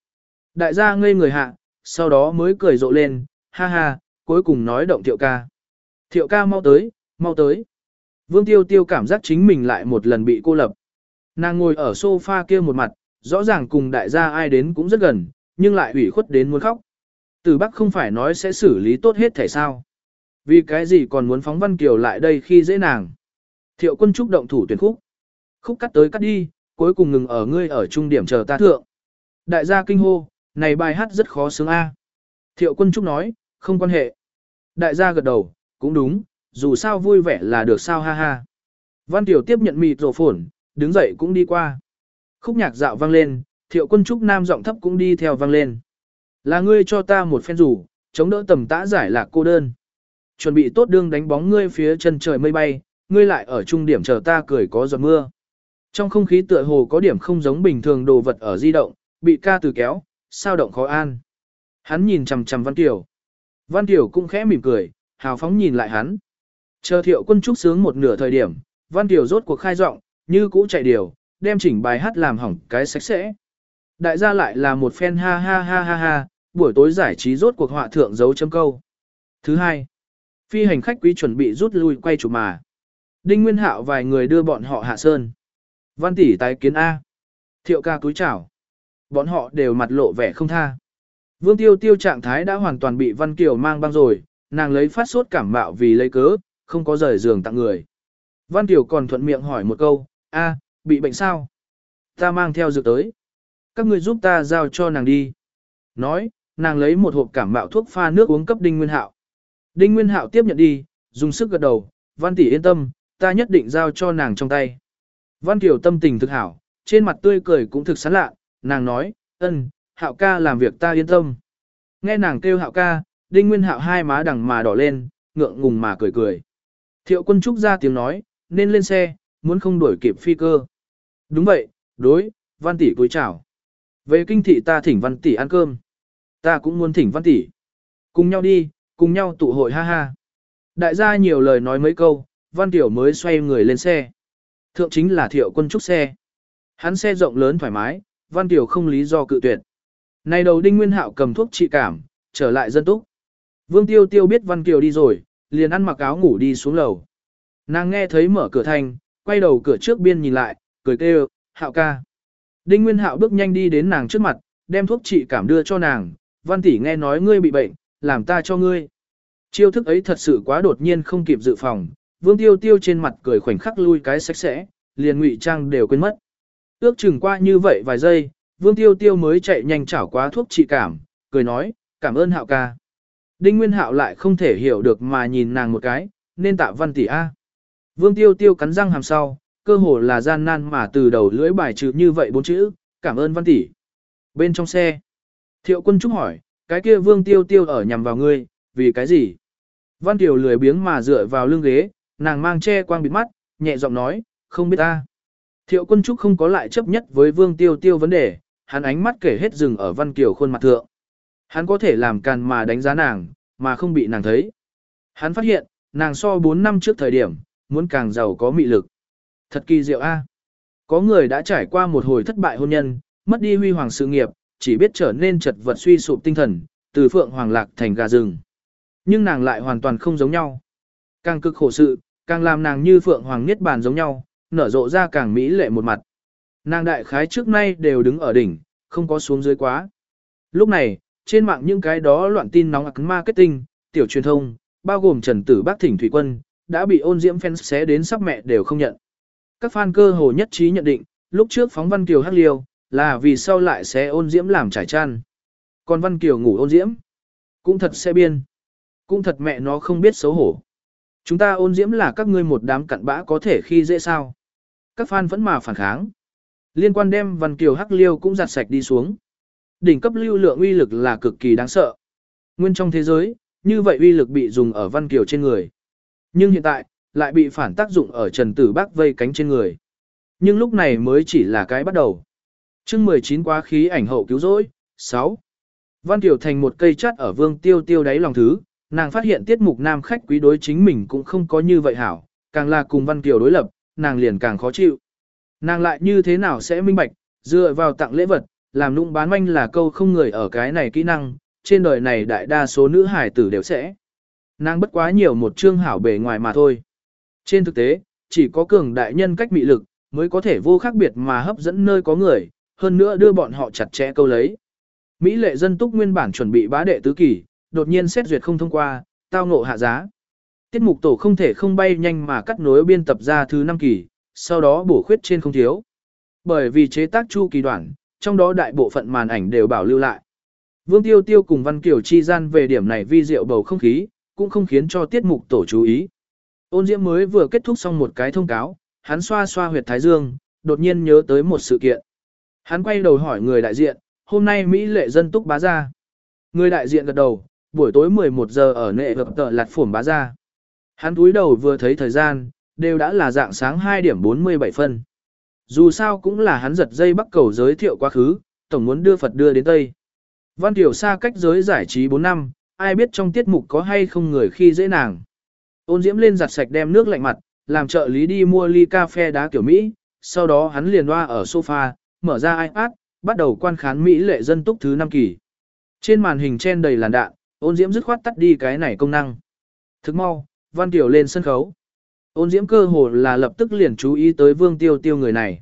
Đại gia ngây người hạ, sau đó mới cười rộ lên, ha ha, cuối cùng nói động thiệu ca. Thiệu ca mau tới, mau tới. Vương Tiêu Tiêu cảm giác chính mình lại một lần bị cô lập. Nàng ngồi ở sofa kia một mặt, rõ ràng cùng đại gia ai đến cũng rất gần, nhưng lại ủy khuất đến muốn khóc. Từ Bắc không phải nói sẽ xử lý tốt hết thể sao. Vì cái gì còn muốn phóng Văn Kiều lại đây khi dễ nàng. Thiệu quân trúc động thủ tuyển khúc. Khúc cắt tới cắt đi, cuối cùng ngừng ở ngươi ở trung điểm chờ ta thượng. Đại gia kinh hô, này bài hát rất khó sướng A. Thiệu quân trúc nói, không quan hệ. Đại gia gật đầu, cũng đúng, dù sao vui vẻ là được sao ha ha. Văn Tiểu tiếp nhận mịt rổ phổn, đứng dậy cũng đi qua. Khúc nhạc dạo vang lên, thiệu quân trúc nam giọng thấp cũng đi theo vang lên. Là ngươi cho ta một phen rủ, chống đỡ tầm tã giải lạc cô đơn. Chuẩn bị tốt đương đánh bóng ngươi phía chân trời mây bay, ngươi lại ở trung điểm chờ ta cười có giọt mưa. Trong không khí tựa hồ có điểm không giống bình thường đồ vật ở di động, bị ca từ kéo, sao động khó an. Hắn nhìn chằm chằm Văn Tiểu. Văn Tiểu cũng khẽ mỉm cười, hào phóng nhìn lại hắn. Chờ thiệu quân trúc sướng một nửa thời điểm, Văn Tiểu rốt cuộc khai giọng, như cũ chạy điều, đem chỉnh bài hát làm hỏng cái sạch sẽ. Đại gia lại là một fan ha ha ha ha ha, buổi tối giải trí rốt cuộc họa thượng dấu chấm câu. Thứ hai, phi hành khách quý chuẩn bị rút lui quay chụp mà. Đinh Nguyên Hạo vài người đưa bọn họ hạ sơn. Văn tỷ tái kiến A. Thiệu ca túi chào. Bọn họ đều mặt lộ vẻ không tha. Vương Tiêu Tiêu trạng thái đã hoàn toàn bị Văn Kiều mang băng rồi, nàng lấy phát sốt cảm mạo vì lấy cớ, không có rời giường tặng người. Văn Kiều còn thuận miệng hỏi một câu, a, bị bệnh sao? Ta mang theo dược tới. Các người giúp ta giao cho nàng đi. Nói, nàng lấy một hộp cảm mạo thuốc pha nước uống cấp Đinh Nguyên Hạo. Đinh Nguyên Hạo tiếp nhận đi, dùng sức gật đầu, Văn tỷ yên tâm, ta nhất định giao cho nàng trong tay. Văn Kiều tâm tình thực hảo, trên mặt tươi cười cũng thực sán lạ, nàng nói, ân, Hạo ca làm việc ta yên tâm. Nghe nàng kêu Hạo ca, Đinh Nguyên Hạo hai má đằng mà đỏ lên, ngượng ngùng mà cười cười. Thiệu quân trúc ra tiếng nói, nên lên xe, muốn không đuổi kịp phi cơ. Đúng vậy, đối, văn tỷ cúi chào. Về kinh thị ta thỉnh văn tỷ ăn cơm. Ta cũng muốn thỉnh văn tỷ. Cùng nhau đi, cùng nhau tụ hội ha ha. Đại gia nhiều lời nói mấy câu, văn tiểu mới xoay người lên xe. Thượng chính là thiệu quân trúc xe. Hắn xe rộng lớn thoải mái, văn tiểu không lý do cự tuyệt. Này đầu đinh nguyên hạo cầm thuốc trị cảm, trở lại dân túc. Vương tiêu tiêu biết văn kiều đi rồi, liền ăn mặc áo ngủ đi xuống lầu. Nàng nghe thấy mở cửa thành, quay đầu cửa trước biên nhìn lại, cười kêu, hạo ca. Đinh Nguyên Hạo bước nhanh đi đến nàng trước mặt, đem thuốc trị cảm đưa cho nàng, văn tỷ nghe nói ngươi bị bệnh, làm ta cho ngươi. Chiêu thức ấy thật sự quá đột nhiên không kịp dự phòng, vương tiêu tiêu trên mặt cười khoảnh khắc lui cái sạch sẽ, liền ngụy trang đều quên mất. Ước chừng qua như vậy vài giây, vương tiêu tiêu mới chạy nhanh chảo quá thuốc trị cảm, cười nói, cảm ơn hạo ca. Đinh Nguyên Hạo lại không thể hiểu được mà nhìn nàng một cái, nên tạ văn tỷ A. Vương Tiêu Tiêu cắn răng hàm sau, cơ hồ là gian nan mà từ đầu lưỡi bài trừ như vậy bốn chữ, cảm ơn văn tỷ. Bên trong xe, Thiệu Quân Trúc hỏi, cái kia Vương Tiêu Tiêu ở nhằm vào ngươi, vì cái gì? Văn Tiểu lười biếng mà dựa vào lưng ghế, nàng mang che quang bịt mắt, nhẹ giọng nói, không biết ta. Thiệu Quân Trúc không có lại chấp nhất với Vương Tiêu Tiêu vấn đề, hắn ánh mắt kể hết dừng ở Văn Kiều khuôn mặt thượng. Hắn có thể làm càn mà đánh giá nàng, mà không bị nàng thấy. Hắn phát hiện, nàng so 4 năm trước thời điểm, muốn càng giàu có mị lực. Thật kỳ diệu a. À? Có người đã trải qua một hồi thất bại hôn nhân, mất đi huy hoàng sự nghiệp, chỉ biết trở nên chật vật suy sụp tinh thần, từ phượng hoàng lạc thành gà rừng. Nhưng nàng lại hoàn toàn không giống nhau. Càng cực khổ sự, càng làm nàng như phượng hoàng niết bàn giống nhau, nở rộ ra càng mỹ lệ một mặt. Nàng đại khái trước nay đều đứng ở đỉnh, không có xuống dưới quá. Lúc này, trên mạng những cái đó loạn tin nóng ạc marketing, tiểu truyền thông, bao gồm Trần Tử Bác Thỉnh Thủy Quân, đã bị ôn diễm fans xé đến sắp mẹ đều không nhận. Các fan cơ hồ nhất trí nhận định, lúc trước phóng Văn Kiều hắc liêu, là vì sau lại sẽ ôn diễm làm trải chăn. Còn Văn Kiều ngủ ôn diễm, cũng thật sẽ biên. Cũng thật mẹ nó không biết xấu hổ. Chúng ta ôn diễm là các ngươi một đám cặn bã có thể khi dễ sao. Các fan vẫn mà phản kháng. Liên quan đem Văn Kiều hắc liêu cũng giặt sạch đi xuống. Đỉnh cấp lưu lượng uy lực là cực kỳ đáng sợ. Nguyên trong thế giới, như vậy uy lực bị dùng ở Văn Kiều trên người. Nhưng hiện tại, lại bị phản tác dụng ở Trần Tử Bác vây cánh trên người. Nhưng lúc này mới chỉ là cái bắt đầu. chương 19 quá khí ảnh hậu cứu rỗi. 6. Văn Kiều thành một cây chát ở vương tiêu tiêu đáy lòng thứ, nàng phát hiện tiết mục nam khách quý đối chính mình cũng không có như vậy hảo, càng là cùng Văn Kiều đối lập, nàng liền càng khó chịu. Nàng lại như thế nào sẽ minh bạch, dựa vào tặng lễ vật, làm nũng bán manh là câu không người ở cái này kỹ năng, trên đời này đại đa số nữ hải tử đều sẽ. Nàng bất quá nhiều một chương hảo bề ngoài mà thôi. Trên thực tế, chỉ có cường đại nhân cách mị lực, mới có thể vô khác biệt mà hấp dẫn nơi có người, hơn nữa đưa bọn họ chặt chẽ câu lấy. Mỹ lệ dân túc nguyên bản chuẩn bị bá đệ tứ kỳ, đột nhiên xét duyệt không thông qua, tao ngộ hạ giá. Tiết mục tổ không thể không bay nhanh mà cắt nối biên tập ra thứ năm kỳ, sau đó bổ khuyết trên không thiếu. Bởi vì chế tác chu kỳ đoạn, trong đó đại bộ phận màn ảnh đều bảo lưu lại. Vương Tiêu Tiêu cùng Văn Kiều chi gian về điểm này vi diệu bầu không khí, cũng không khiến cho tiết mục tổ chú ý. Ôn Diễm mới vừa kết thúc xong một cái thông cáo, hắn xoa xoa huyệt thái dương, đột nhiên nhớ tới một sự kiện. Hắn quay đầu hỏi người đại diện, hôm nay Mỹ lệ dân túc bá ra. Người đại diện gật đầu, buổi tối 11 giờ ở nệ hợp tờ lạt phổm bá ra. Hắn túi đầu vừa thấy thời gian, đều đã là dạng sáng 2 điểm 47 phân. Dù sao cũng là hắn giật dây bắt cầu giới thiệu quá khứ, tổng muốn đưa Phật đưa đến Tây. Văn Tiểu xa cách giới giải trí 4 năm, ai biết trong tiết mục có hay không người khi dễ nàng. Ôn diễm lên giặt sạch đem nước lạnh mặt, làm trợ lý đi mua ly cà phê đá kiểu Mỹ, sau đó hắn liền loa ở sofa, mở ra iPad, bắt đầu quan khán Mỹ lệ dân túc thứ 5 kỳ. Trên màn hình chen đầy làn đạn, ôn diễm dứt khoát tắt đi cái này công năng. Thức mau, Văn Tiểu lên sân khấu. Ôn diễm cơ hồ là lập tức liền chú ý tới Vương Tiêu Tiêu người này.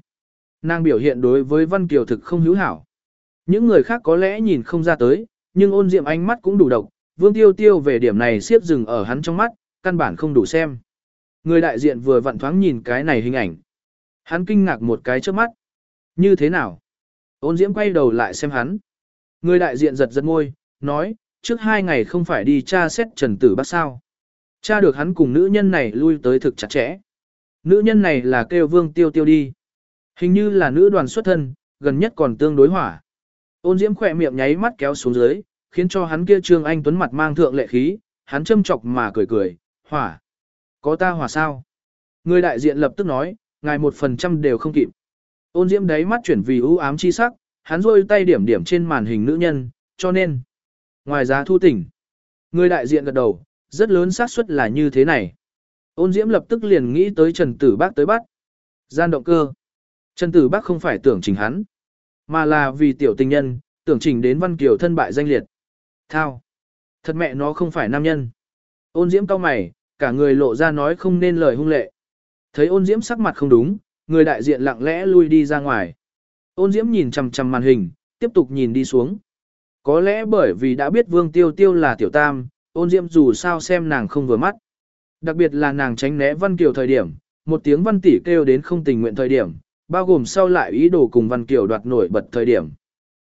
Nàng biểu hiện đối với Văn Kiều thực không hữu hảo. Những người khác có lẽ nhìn không ra tới, nhưng ôn diệm ánh mắt cũng đủ độc, Vương Tiêu Tiêu về điểm này siết dừng ở hắn trong mắt, căn bản không đủ xem. Người đại diện vừa vặn thoáng nhìn cái này hình ảnh. Hắn kinh ngạc một cái trước mắt. Như thế nào? Ôn diễm quay đầu lại xem hắn. Người đại diện giật giật môi, nói, trước hai ngày không phải đi tra xét trần tử bác sao. Cha được hắn cùng nữ nhân này lui tới thực chặt chẽ. Nữ nhân này là kêu vương tiêu tiêu đi. Hình như là nữ đoàn xuất thân, gần nhất còn tương đối hỏa. Ôn diễm khỏe miệng nháy mắt kéo xuống dưới, khiến cho hắn kia trương anh tuấn mặt mang thượng lệ khí, hắn châm chọc mà cười cười, hỏa. Có ta hỏa sao? Người đại diện lập tức nói, ngài một phần trăm đều không kịp. Ôn diễm đáy mắt chuyển vì ưu ám chi sắc, hắn rôi tay điểm điểm trên màn hình nữ nhân, cho nên. Ngoài giá thu tỉnh. Người đại diện gật đầu, rất lớn xác suất là như thế này. Ôn diễm lập tức liền nghĩ tới Trần Tử Bác tới bắt. Gian động cơ. Trần Tử Bác không phải tưởng trình hắn, mà là vì tiểu tình nhân, tưởng trình đến Văn Kiều thân bại danh liệt. Thao. Thật mẹ nó không phải nam nhân. Ôn diễm cau mày, cả người lộ ra nói không nên lời hung lệ. Thấy ôn diễm sắc mặt không đúng, người đại diện lặng lẽ lui đi ra ngoài. Ôn diễm nhìn chằm chằm màn hình, tiếp tục nhìn đi xuống. Có lẽ bởi vì đã biết vương tiêu tiêu là tiểu tam, ôn diễm dù sao xem nàng không vừa mắt. Đặc biệt là nàng tránh né văn kiều thời điểm, một tiếng văn tỷ kêu đến không tình nguyện thời điểm, bao gồm sau lại ý đồ cùng văn kiều đoạt nổi bật thời điểm.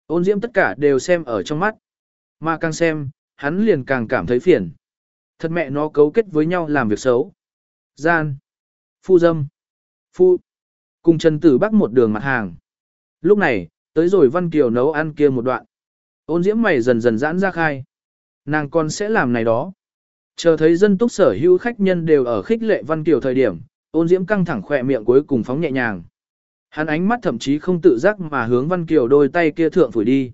Ôn diễm tất cả đều xem ở trong mắt. Mà càng xem, hắn liền càng cảm thấy phiền. Thật mẹ nó cấu kết với nhau làm việc xấu. Gian. Phu dâm. Phu. Cùng Trần Tử Bắc một đường mặt hàng. Lúc này, tới rồi Văn Kiều nấu ăn kia một đoạn. Ôn diễm mày dần dần giãn ra khai. Nàng con sẽ làm này đó. Chờ thấy dân túc sở hữu khách nhân đều ở khích lệ Văn Kiều thời điểm, ôn diễm căng thẳng khỏe miệng cuối cùng phóng nhẹ nhàng. Hắn ánh mắt thậm chí không tự giác mà hướng Văn Kiều đôi tay kia thượng phủi đi.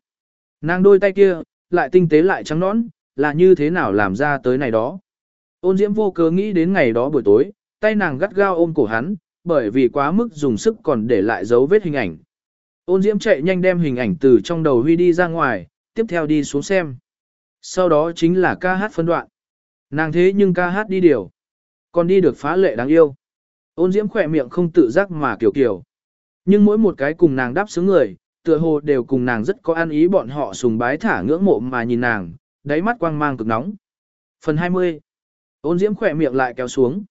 Nàng đôi tay kia, lại tinh tế lại trắng nõn, là như thế nào làm ra tới này đó. Ôn diễm vô cớ nghĩ đến ngày đó buổi tối, tay nàng gắt gao ôm cổ hắn, bởi vì quá mức dùng sức còn để lại dấu vết hình ảnh. Ôn diễm chạy nhanh đem hình ảnh từ trong đầu huy đi ra ngoài, tiếp theo đi xuống xem. Sau đó chính là ca hát phân đoạn. Nàng thế nhưng ca hát đi điều. Còn đi được phá lệ đáng yêu. Ôn diễm khỏe miệng không tự giác mà kiểu kiểu. Nhưng mỗi một cái cùng nàng đáp xứng người, tựa hồ đều cùng nàng rất có an ý bọn họ sùng bái thả ngưỡng mộ mà nhìn nàng, đáy mắt quang mang cực nóng. Phần 20. Ôn diễm khỏe miệng lại kéo xuống.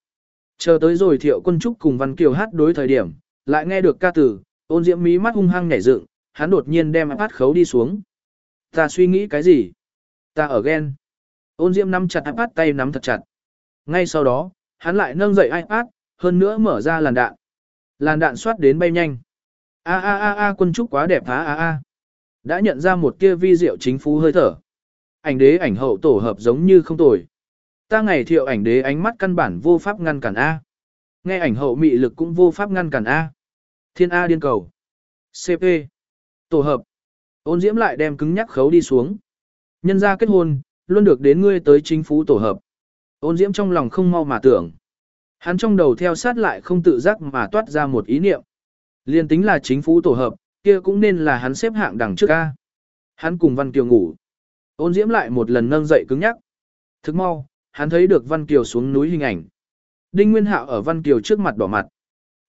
Chờ tới rồi thiệu quân trúc cùng Văn Kiều hát đối thời điểm, lại nghe được ca tử, ôn diễm mí mắt hung hăng nhảy dựng, hắn đột nhiên đem áp khấu đi xuống. Ta suy nghĩ cái gì? Ta ở ghen. Ôn diễm nắm chặt ipad tay nắm thật chặt. Ngay sau đó, hắn lại nâng dậy iPad, hơn nữa mở ra làn đạn. Làn đạn xoát đến bay nhanh. A a a a quân trúc quá đẹp phá a a. Đã nhận ra một kia vi diệu chính phú hơi thở. Ảnh đế ảnh hậu tổ hợp giống như không tồi. Ta ngày thiệu ảnh đế ánh mắt căn bản vô pháp ngăn cản A. Nghe ảnh hậu mị lực cũng vô pháp ngăn cản A. Thiên A điên cầu. CP. Tổ hợp. Ôn diễm lại đem cứng nhắc khấu đi xuống. Nhân ra kết hôn, luôn được đến ngươi tới chính phủ tổ hợp. Ôn diễm trong lòng không mau mà tưởng. Hắn trong đầu theo sát lại không tự giác mà toát ra một ý niệm. Liên tính là chính phủ tổ hợp, kia cũng nên là hắn xếp hạng đằng trước ca Hắn cùng Văn Kiều ngủ. Ôn diễm lại một lần nâng dậy cứng nhắc. Thức mau, hắn thấy được Văn Kiều xuống núi hình ảnh. Đinh Nguyên Hạo ở Văn Kiều trước mặt đỏ mặt.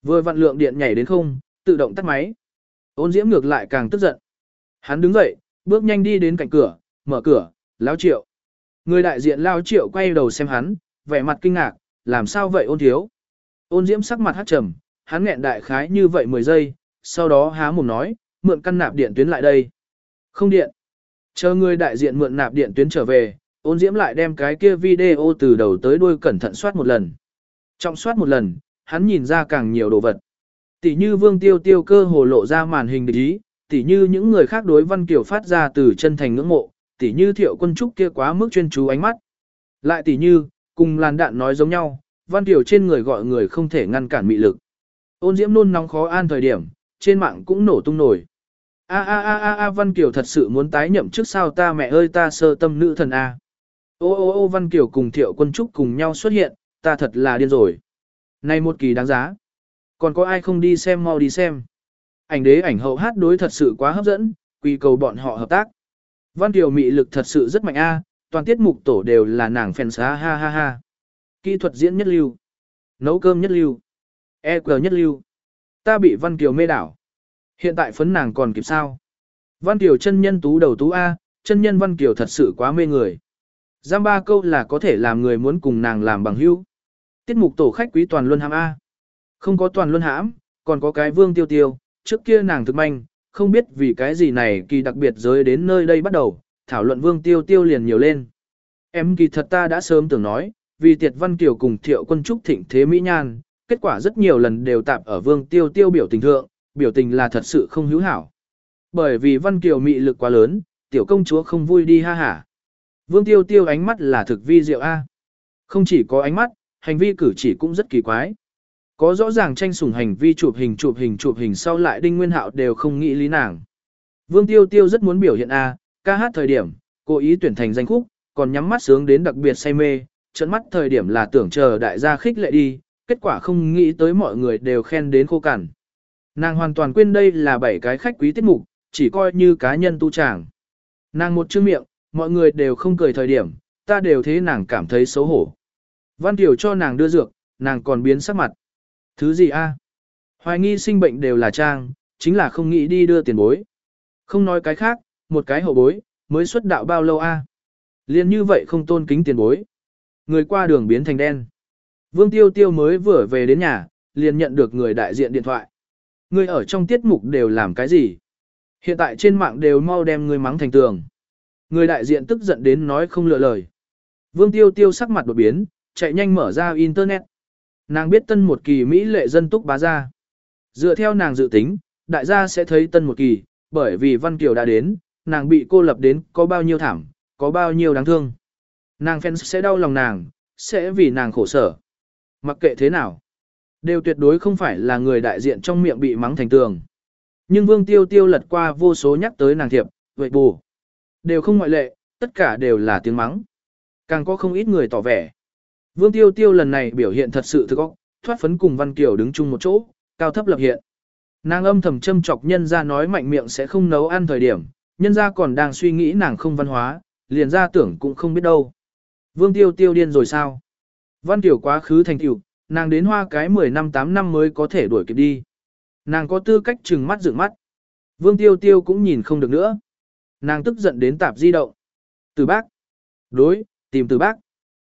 Vừa vặn lượng điện nhảy đến không, tự động tắt máy. Ôn diễm ngược lại càng tức giận. Hắn đứng dậy, bước nhanh đi đến cạnh cửa, mở cửa, Lão Triệu. Người đại diện Lão Triệu quay đầu xem hắn, vẻ mặt kinh ngạc, làm sao vậy ôn thiếu. Ôn diễm sắc mặt hát trầm, hắn nghẹn đại khái như vậy 10 giây, sau đó há mồm nói, mượn căn nạp điện tuyến lại đây. Không điện. Chờ người đại diện mượn nạp điện tuyến trở về, ôn diễm lại đem cái kia video từ đầu tới đuôi cẩn thận soát một lần. Trong soát một lần, hắn nhìn ra càng nhiều đồ vật. Tỷ như vương tiêu tiêu cơ hồ lộ ra màn hình địch ý, tỷ như những người khác đối văn kiểu phát ra từ chân thành ngưỡng mộ, tỷ như thiệu quân trúc kia quá mức chuyên chú ánh mắt. Lại tỷ như, cùng làn đạn nói giống nhau, văn tiểu trên người gọi người không thể ngăn cản mị lực. Ôn diễm nôn nóng khó an thời điểm, trên mạng cũng nổ tung nổi. A a a a a Văn Kiều thật sự muốn tái nhậm trước sao ta mẹ ơi ta sơ tâm nữ thần A. Ô ô ô Văn Kiều cùng Thiệu Quân Trúc cùng nhau xuất hiện, ta thật là điên rồi. Này một kỳ đáng giá. Còn có ai không đi xem mau đi xem. Ảnh đế ảnh hậu hát đối thật sự quá hấp dẫn, quy cầu bọn họ hợp tác. Văn Kiều mị lực thật sự rất mạnh A, toàn tiết mục tổ đều là nàng phèn xá ha ha ha. Kỹ thuật diễn nhất lưu. Nấu cơm nhất lưu. EQ nhất lưu. Ta bị Văn Kiều mê đảo. Hiện tại phấn nàng còn kịp sao? Văn Kiều chân nhân tú đầu tú A, chân nhân Văn Kiều thật sự quá mê người. Giam ba câu là có thể làm người muốn cùng nàng làm bằng hữu. Tiết mục tổ khách quý toàn luân hãm A. Không có toàn luân hãm, còn có cái vương tiêu tiêu, trước kia nàng thực manh, không biết vì cái gì này kỳ đặc biệt giới đến nơi đây bắt đầu, thảo luận vương tiêu tiêu liền nhiều lên. Em kỳ thật ta đã sớm tưởng nói, vì tiệt văn kiều cùng thiệu quân trúc thịnh thế mỹ nhan, kết quả rất nhiều lần đều tạp ở vương tiêu tiêu biểu tình thượng, biểu tình là thật sự không hữu hảo. Bởi vì Văn Kiều mị lực quá lớn, tiểu công chúa không vui đi ha hả. Vương Tiêu Tiêu ánh mắt là thực vi diệu A. Không chỉ có ánh mắt, hành vi cử chỉ cũng rất kỳ quái. Có rõ ràng tranh sủng hành vi chụp hình chụp hình chụp hình sau lại đinh nguyên hạo đều không nghĩ lý nàng. Vương Tiêu Tiêu rất muốn biểu hiện A, ca hát thời điểm, cố ý tuyển thành danh khúc, còn nhắm mắt sướng đến đặc biệt say mê, trận mắt thời điểm là tưởng chờ đại gia khích lệ đi, kết quả không nghĩ tới mọi người đều khen đến khô cằn. Nàng hoàn toàn quên đây là bảy cái khách quý tiết mục, chỉ coi như cá nhân tu tràng. Nàng một chữ miệng, mọi người đều không cười thời điểm, ta đều thế nàng cảm thấy xấu hổ. Văn Tiểu cho nàng đưa dược, nàng còn biến sắc mặt. Thứ gì a? Hoài nghi sinh bệnh đều là trang, chính là không nghĩ đi đưa tiền bối. Không nói cái khác, một cái hậu bối, mới xuất đạo bao lâu a? Liên như vậy không tôn kính tiền bối. Người qua đường biến thành đen. Vương Tiêu Tiêu mới vừa về đến nhà, liền nhận được người đại diện điện thoại. người ở trong tiết mục đều làm cái gì? Hiện tại trên mạng đều mau đem người mắng thành tường. Người đại diện tức giận đến nói không lựa lời. Vương Tiêu Tiêu sắc mặt đột biến, chạy nhanh mở ra internet. Nàng biết tân một kỳ Mỹ lệ dân túc bá ra. Dựa theo nàng dự tính, đại gia sẽ thấy tân một kỳ, bởi vì Văn Kiều đã đến, nàng bị cô lập đến có bao nhiêu thảm, có bao nhiêu đáng thương. Nàng fans sẽ đau lòng nàng, sẽ vì nàng khổ sở. Mặc kệ thế nào, Đều tuyệt đối không phải là người đại diện trong miệng bị mắng thành tường. Nhưng Vương Tiêu Tiêu lật qua vô số nhắc tới nàng thiệp, vậy bù. Đều không ngoại lệ, tất cả đều là tiếng mắng. Càng có không ít người tỏ vẻ. Vương Tiêu Tiêu lần này biểu hiện thật sự thực ốc, thoát phấn cùng Văn Kiều đứng chung một chỗ, cao thấp lập hiện. Nàng âm thầm châm chọc nhân ra nói mạnh miệng sẽ không nấu ăn thời điểm, nhân ra còn đang suy nghĩ nàng không văn hóa, liền ra tưởng cũng không biết đâu. Vương Tiêu Tiêu điên rồi sao? Văn Kiều quá khứ thành tiểu, nàng đến hoa cái 10 năm 8 năm mới có thể đuổi kịp đi. Nàng có tư cách trừng mắt dựng mắt. Vương Tiêu Tiêu cũng nhìn không được nữa. Nàng tức giận đến tạp di động. Từ bác. Đối, tìm từ bác.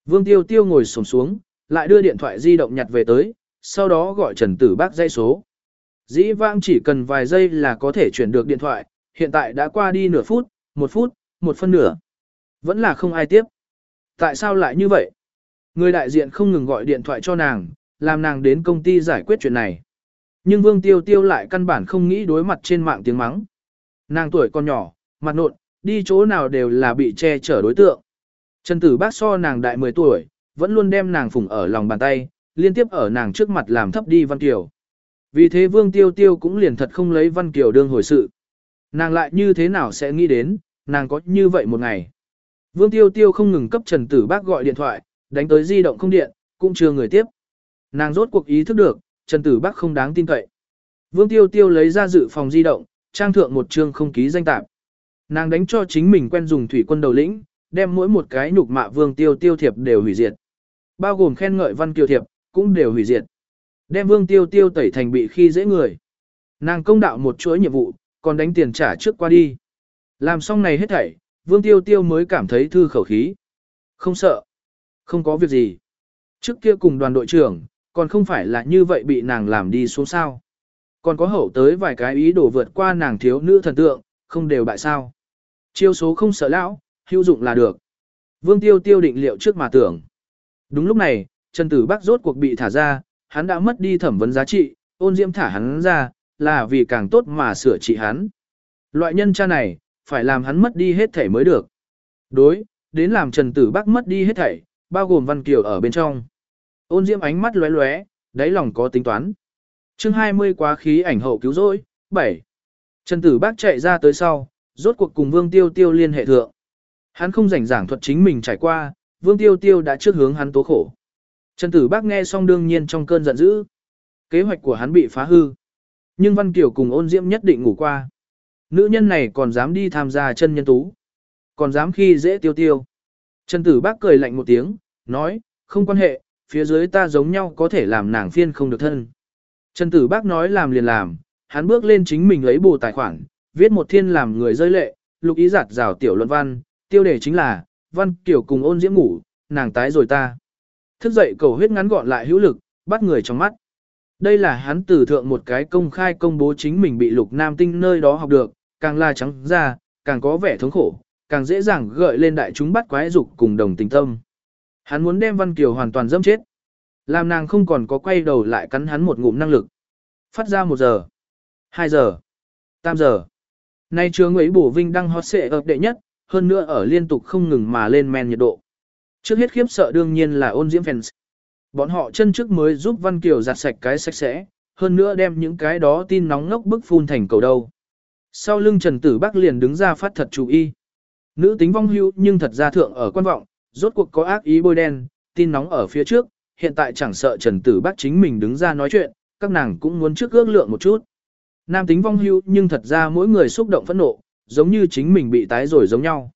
Vương Tiêu Tiêu ngồi sổng xuống, lại đưa điện thoại di động nhặt về tới, sau đó gọi Trần Tử Bác dây số. Dĩ vãng chỉ cần vài giây là có thể chuyển được điện thoại, hiện tại đã qua đi nửa phút, một phút, một phân nửa. Vẫn là không ai tiếp. Tại sao lại như vậy? Người đại diện không ngừng gọi điện thoại cho nàng, làm nàng đến công ty giải quyết chuyện này. Nhưng Vương Tiêu Tiêu lại căn bản không nghĩ đối mặt trên mạng tiếng mắng. Nàng tuổi còn nhỏ, mặt nộn, đi chỗ nào đều là bị che chở đối tượng. Trần Tử Bác so nàng đại 10 tuổi, vẫn luôn đem nàng phủng ở lòng bàn tay, liên tiếp ở nàng trước mặt làm thấp đi Văn Kiều. Vì thế Vương Tiêu Tiêu cũng liền thật không lấy Văn Kiều đương hồi sự. Nàng lại như thế nào sẽ nghĩ đến, nàng có như vậy một ngày. Vương Tiêu Tiêu không ngừng cấp Trần Tử Bác gọi điện thoại, đánh tới di động không điện, cũng chưa người tiếp. Nàng rốt cuộc ý thức được, Trần Tử Bác không đáng tin cậy. Vương Tiêu Tiêu lấy ra dự phòng di động, trang thượng một chương không ký danh tạp. Nàng đánh cho chính mình quen dùng thủy quân đầu lĩnh, đem mỗi một cái nhục mạ Vương Tiêu Tiêu thiệp đều hủy diệt. Bao gồm khen ngợi Văn Kiều thiệp, cũng đều hủy diệt. Đem Vương Tiêu Tiêu tẩy thành bị khi dễ người. Nàng công đạo một chuỗi nhiệm vụ, còn đánh tiền trả trước qua đi. Làm xong này hết thảy, Vương Tiêu Tiêu mới cảm thấy thư khẩu khí. Không sợ. Không có việc gì. Trước kia cùng đoàn đội trưởng, còn không phải là như vậy bị nàng làm đi xuống sao. Còn có hậu tới vài cái ý đồ vượt qua nàng thiếu nữ thần tượng, không đều bại sao. Chiêu số không sợ lão, hữu dụng là được. Vương Tiêu Tiêu định liệu trước mà tưởng. Đúng lúc này, Trần Tử Bắc rốt cuộc bị thả ra, hắn đã mất đi thẩm vấn giá trị, ôn diễm thả hắn ra, là vì càng tốt mà sửa trị hắn. Loại nhân cha này, phải làm hắn mất đi hết thể mới được. Đối, đến làm Trần Tử Bắc mất đi hết thảy, bao gồm Văn Kiều ở bên trong. Ôn Diễm ánh mắt lóe lóe, đáy lòng có tính toán. Chương 20 quá khí ảnh hậu cứu rỗi, 7. Trần Tử Bắc chạy ra tới sau, rốt cuộc cùng Vương Tiêu Tiêu liên hệ thượng. Hắn không rảnh giảng thuật chính mình trải qua, Vương Tiêu Tiêu đã trước hướng hắn tố khổ. Trần Tử Bác nghe xong đương nhiên trong cơn giận dữ. Kế hoạch của hắn bị phá hư. Nhưng Văn Kiều cùng ôn diễm nhất định ngủ qua. Nữ nhân này còn dám đi tham gia chân nhân tú. Còn dám khi dễ tiêu tiêu. Trần Tử Bác cười lạnh một tiếng, nói, không quan hệ, phía dưới ta giống nhau có thể làm nàng phiên không được thân. Trần Tử Bác nói làm liền làm, hắn bước lên chính mình lấy bù tài khoản, viết một thiên làm người rơi lệ, lục ý giặt rào tiểu luận văn, tiêu đề chính là, văn kiểu cùng ôn diễm ngủ, nàng tái rồi ta. Thức dậy cầu huyết ngắn gọn lại hữu lực, bắt người trong mắt. Đây là hắn từ thượng một cái công khai công bố chính mình bị lục nam tinh nơi đó học được, càng la trắng ra, càng có vẻ thống khổ, càng dễ dàng gợi lên đại chúng bắt quái dục cùng đồng tình tâm. Hắn muốn đem Văn Kiều hoàn toàn dâm chết. Làm nàng không còn có quay đầu lại cắn hắn một ngụm năng lực. Phát ra một giờ, hai giờ, tam giờ. Nay trường ấy bổ vinh đăng hot xệ ập đệ nhất, hơn nữa ở liên tục không ngừng mà lên men nhiệt độ. Trước hết khiếp sợ đương nhiên là ôn diễm fans. Bọn họ chân trước mới giúp Văn Kiều giặt sạch cái sạch sẽ, hơn nữa đem những cái đó tin nóng ngốc bức phun thành cầu đầu Sau lưng Trần Tử Bắc liền đứng ra phát thật chú ý. Nữ tính vong hưu nhưng thật ra thượng ở quan vọng, rốt cuộc có ác ý bôi đen, tin nóng ở phía trước, hiện tại chẳng sợ Trần Tử bắc chính mình đứng ra nói chuyện, các nàng cũng muốn trước ước lượng một chút. Nam tính vong hưu nhưng thật ra mỗi người xúc động phẫn nộ, giống như chính mình bị tái rồi giống nhau.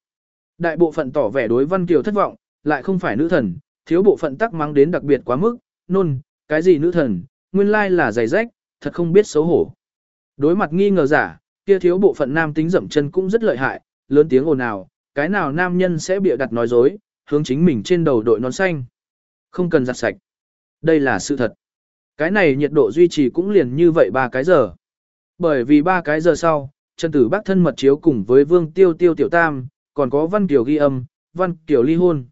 Đại bộ phận tỏ vẻ đối Văn Kiều thất vọng, lại không phải nữ thần, thiếu bộ phận tắc mang đến đặc biệt quá mức, nôn, cái gì nữ thần, nguyên lai là giày rách, thật không biết xấu hổ. Đối mặt nghi ngờ giả, kia thiếu bộ phận nam tính dậm chân cũng rất lợi hại, lớn tiếng ồn ào, cái nào nam nhân sẽ bịa đặt nói dối, hướng chính mình trên đầu đội nón xanh. Không cần giặt sạch. Đây là sự thật. Cái này nhiệt độ duy trì cũng liền như vậy ba cái giờ. Bởi vì ba cái giờ sau, Trần Tử Bác thân mật chiếu cùng với Vương Tiêu Tiêu Tiểu Tam, còn có Văn Kiều ghi âm, Văn Kiều ly hôn.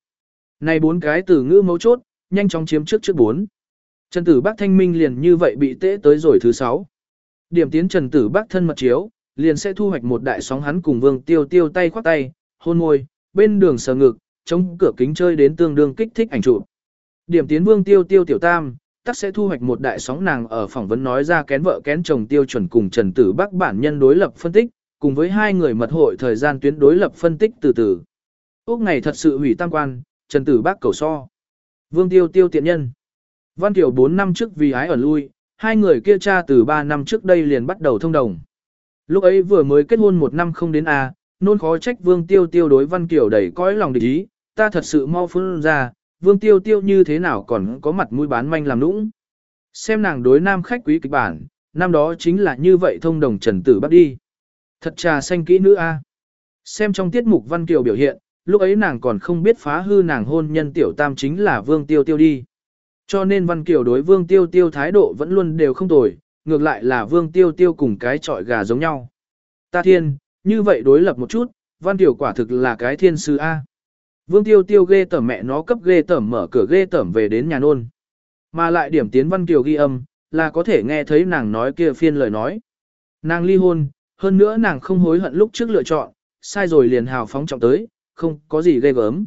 Này bốn cái từ ngữ mấu chốt, nhanh chóng chiếm trước trước bốn. Trần Tử Bác thanh minh liền như vậy bị tễ tới rồi thứ sáu. Điểm tiến Trần Tử Bác thân mật chiếu, liền sẽ thu hoạch một đại sóng hắn cùng Vương Tiêu Tiêu tay khoác tay, hôn môi, bên đường sờ ngực, chống cửa kính chơi đến tương đương kích thích ảnh chụp. Điểm tiến Vương Tiêu Tiêu tiểu tam, tắc sẽ thu hoạch một đại sóng nàng ở phỏng vấn nói ra kén vợ kén chồng tiêu chuẩn cùng Trần Tử Bắc bản nhân đối lập phân tích, cùng với hai người mật hội thời gian tuyến đối lập phân tích từ từ. Úc ngày thật sự hủy tam quan, Trần Tử Bắc cầu so. Vương Tiêu Tiêu tiện nhân. Văn Tiểu 4 năm trước vì ái ở lui, hai người kia cha từ 3 năm trước đây liền bắt đầu thông đồng. Lúc ấy vừa mới kết hôn một năm không đến A, nôn khó trách Vương Tiêu Tiêu đối Văn Kiều đầy cõi lòng địch ý, ta thật sự mau phun ra, Vương Tiêu Tiêu như thế nào còn có mặt mũi bán manh làm nũng. Xem nàng đối nam khách quý kịch bản, năm đó chính là như vậy thông đồng Trần Tử bắt đi. Thật trà xanh kỹ nữ a. Xem trong tiết mục Văn Kiều biểu hiện, lúc ấy nàng còn không biết phá hư nàng hôn nhân tiểu tam chính là Vương Tiêu Tiêu đi. Cho nên Văn Kiều đối Vương Tiêu Tiêu thái độ vẫn luôn đều không tồi, ngược lại là Vương Tiêu Tiêu cùng cái trọi gà giống nhau. Ta thiên, như vậy đối lập một chút, Văn Kiều quả thực là cái thiên sư A. Vương Tiêu Tiêu ghê tẩm mẹ nó cấp ghê tẩm mở cửa ghê tẩm về đến nhà nôn. Mà lại điểm tiến Văn Kiều ghi âm, là có thể nghe thấy nàng nói kia phiên lời nói. Nàng ly hôn, hơn nữa nàng không hối hận lúc trước lựa chọn, sai rồi liền hào phóng trọng tới, không có gì ghê gớm.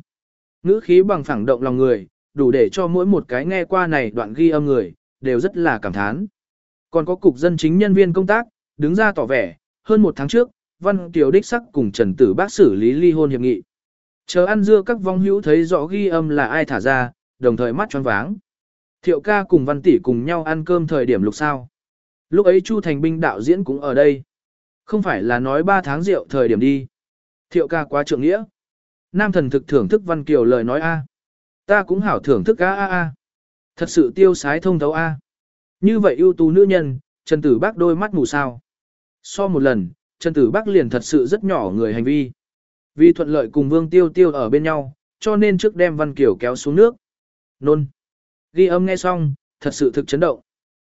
Ngữ khí bằng phẳng động lòng người, đủ để cho mỗi một cái nghe qua này đoạn ghi âm người, đều rất là cảm thán. Còn có cục dân chính nhân viên công tác, đứng ra tỏ vẻ, hơn một tháng trước, Văn Kiều đích sắc cùng Trần Tử Bác xử lý ly hôn hiệp nghị. Chờ ăn dưa các vong hữu thấy rõ ghi âm là ai thả ra, đồng thời mắt tròn váng. Thiệu ca cùng Văn Tỷ cùng nhau ăn cơm thời điểm lục sao. Lúc ấy Chu Thành Binh đạo diễn cũng ở đây. Không phải là nói 3 tháng rượu thời điểm đi. Thiệu ca quá trượng nghĩa. Nam thần thực thưởng thức Văn Kiều lời nói A. Ta cũng hảo thưởng thức A A A. Thật sự tiêu sái thông thấu A. Như vậy ưu tú nữ nhân, Trần Tử Bác đôi mắt mù sao. So một lần, Trần Tử Bác liền thật sự rất nhỏ người hành vi. Vì thuận lợi cùng Vương Tiêu Tiêu ở bên nhau, cho nên trước đem Văn Kiều kéo xuống nước. Nôn. Ghi âm nghe xong, thật sự thực chấn động.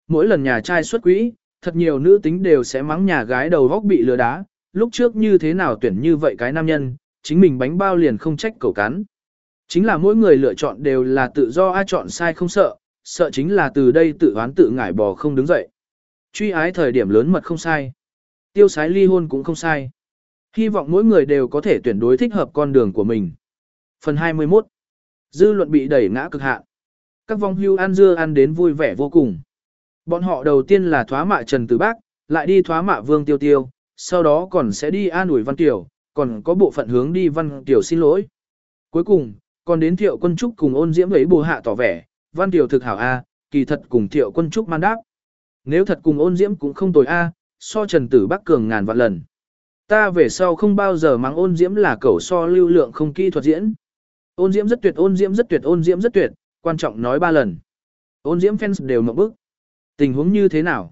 Mỗi lần nhà trai xuất quỹ, thật nhiều nữ tính đều sẽ mắng nhà gái đầu góc bị lừa đá, lúc trước như thế nào tuyển như vậy cái nam nhân, chính mình bánh bao liền không trách cầu cắn. Chính là mỗi người lựa chọn đều là tự do ai chọn sai không sợ, sợ chính là từ đây tự oán tự ngải bò không đứng dậy. Truy ái thời điểm lớn mật không sai. Tiêu sái ly hôn cũng không sai. Hy vọng mỗi người đều có thể tuyển đối thích hợp con đường của mình. Phần 21 Dư luận bị đẩy ngã cực hạn. Các vong hưu ăn dưa ăn đến vui vẻ vô cùng. Bọn họ đầu tiên là thoá mạ Trần Tử Bác, lại đi thoá mạ Vương Tiêu Tiêu, sau đó còn sẽ đi an ủi Văn Tiểu, còn có bộ phận hướng đi Văn Tiểu xin lỗi. Cuối cùng, còn đến Thiệu Quân Trúc cùng ôn diễm ấy bù hạ tỏ vẻ, Văn Tiểu thực hảo A, kỳ thật cùng Thiệu Quân Trúc man đáp. Nếu thật cùng ôn diễm cũng không tồi A, so Trần Tử Bắc cường ngàn vạn lần. Ta về sau không bao giờ mắng ôn diễm là cẩu so lưu lượng không kỹ thuật diễn. Ôn diễm rất tuyệt, ôn diễm rất tuyệt, ôn diễm rất tuyệt, quan trọng nói ba lần. Ôn diễm fans đều mộng bức. Tình huống như thế nào?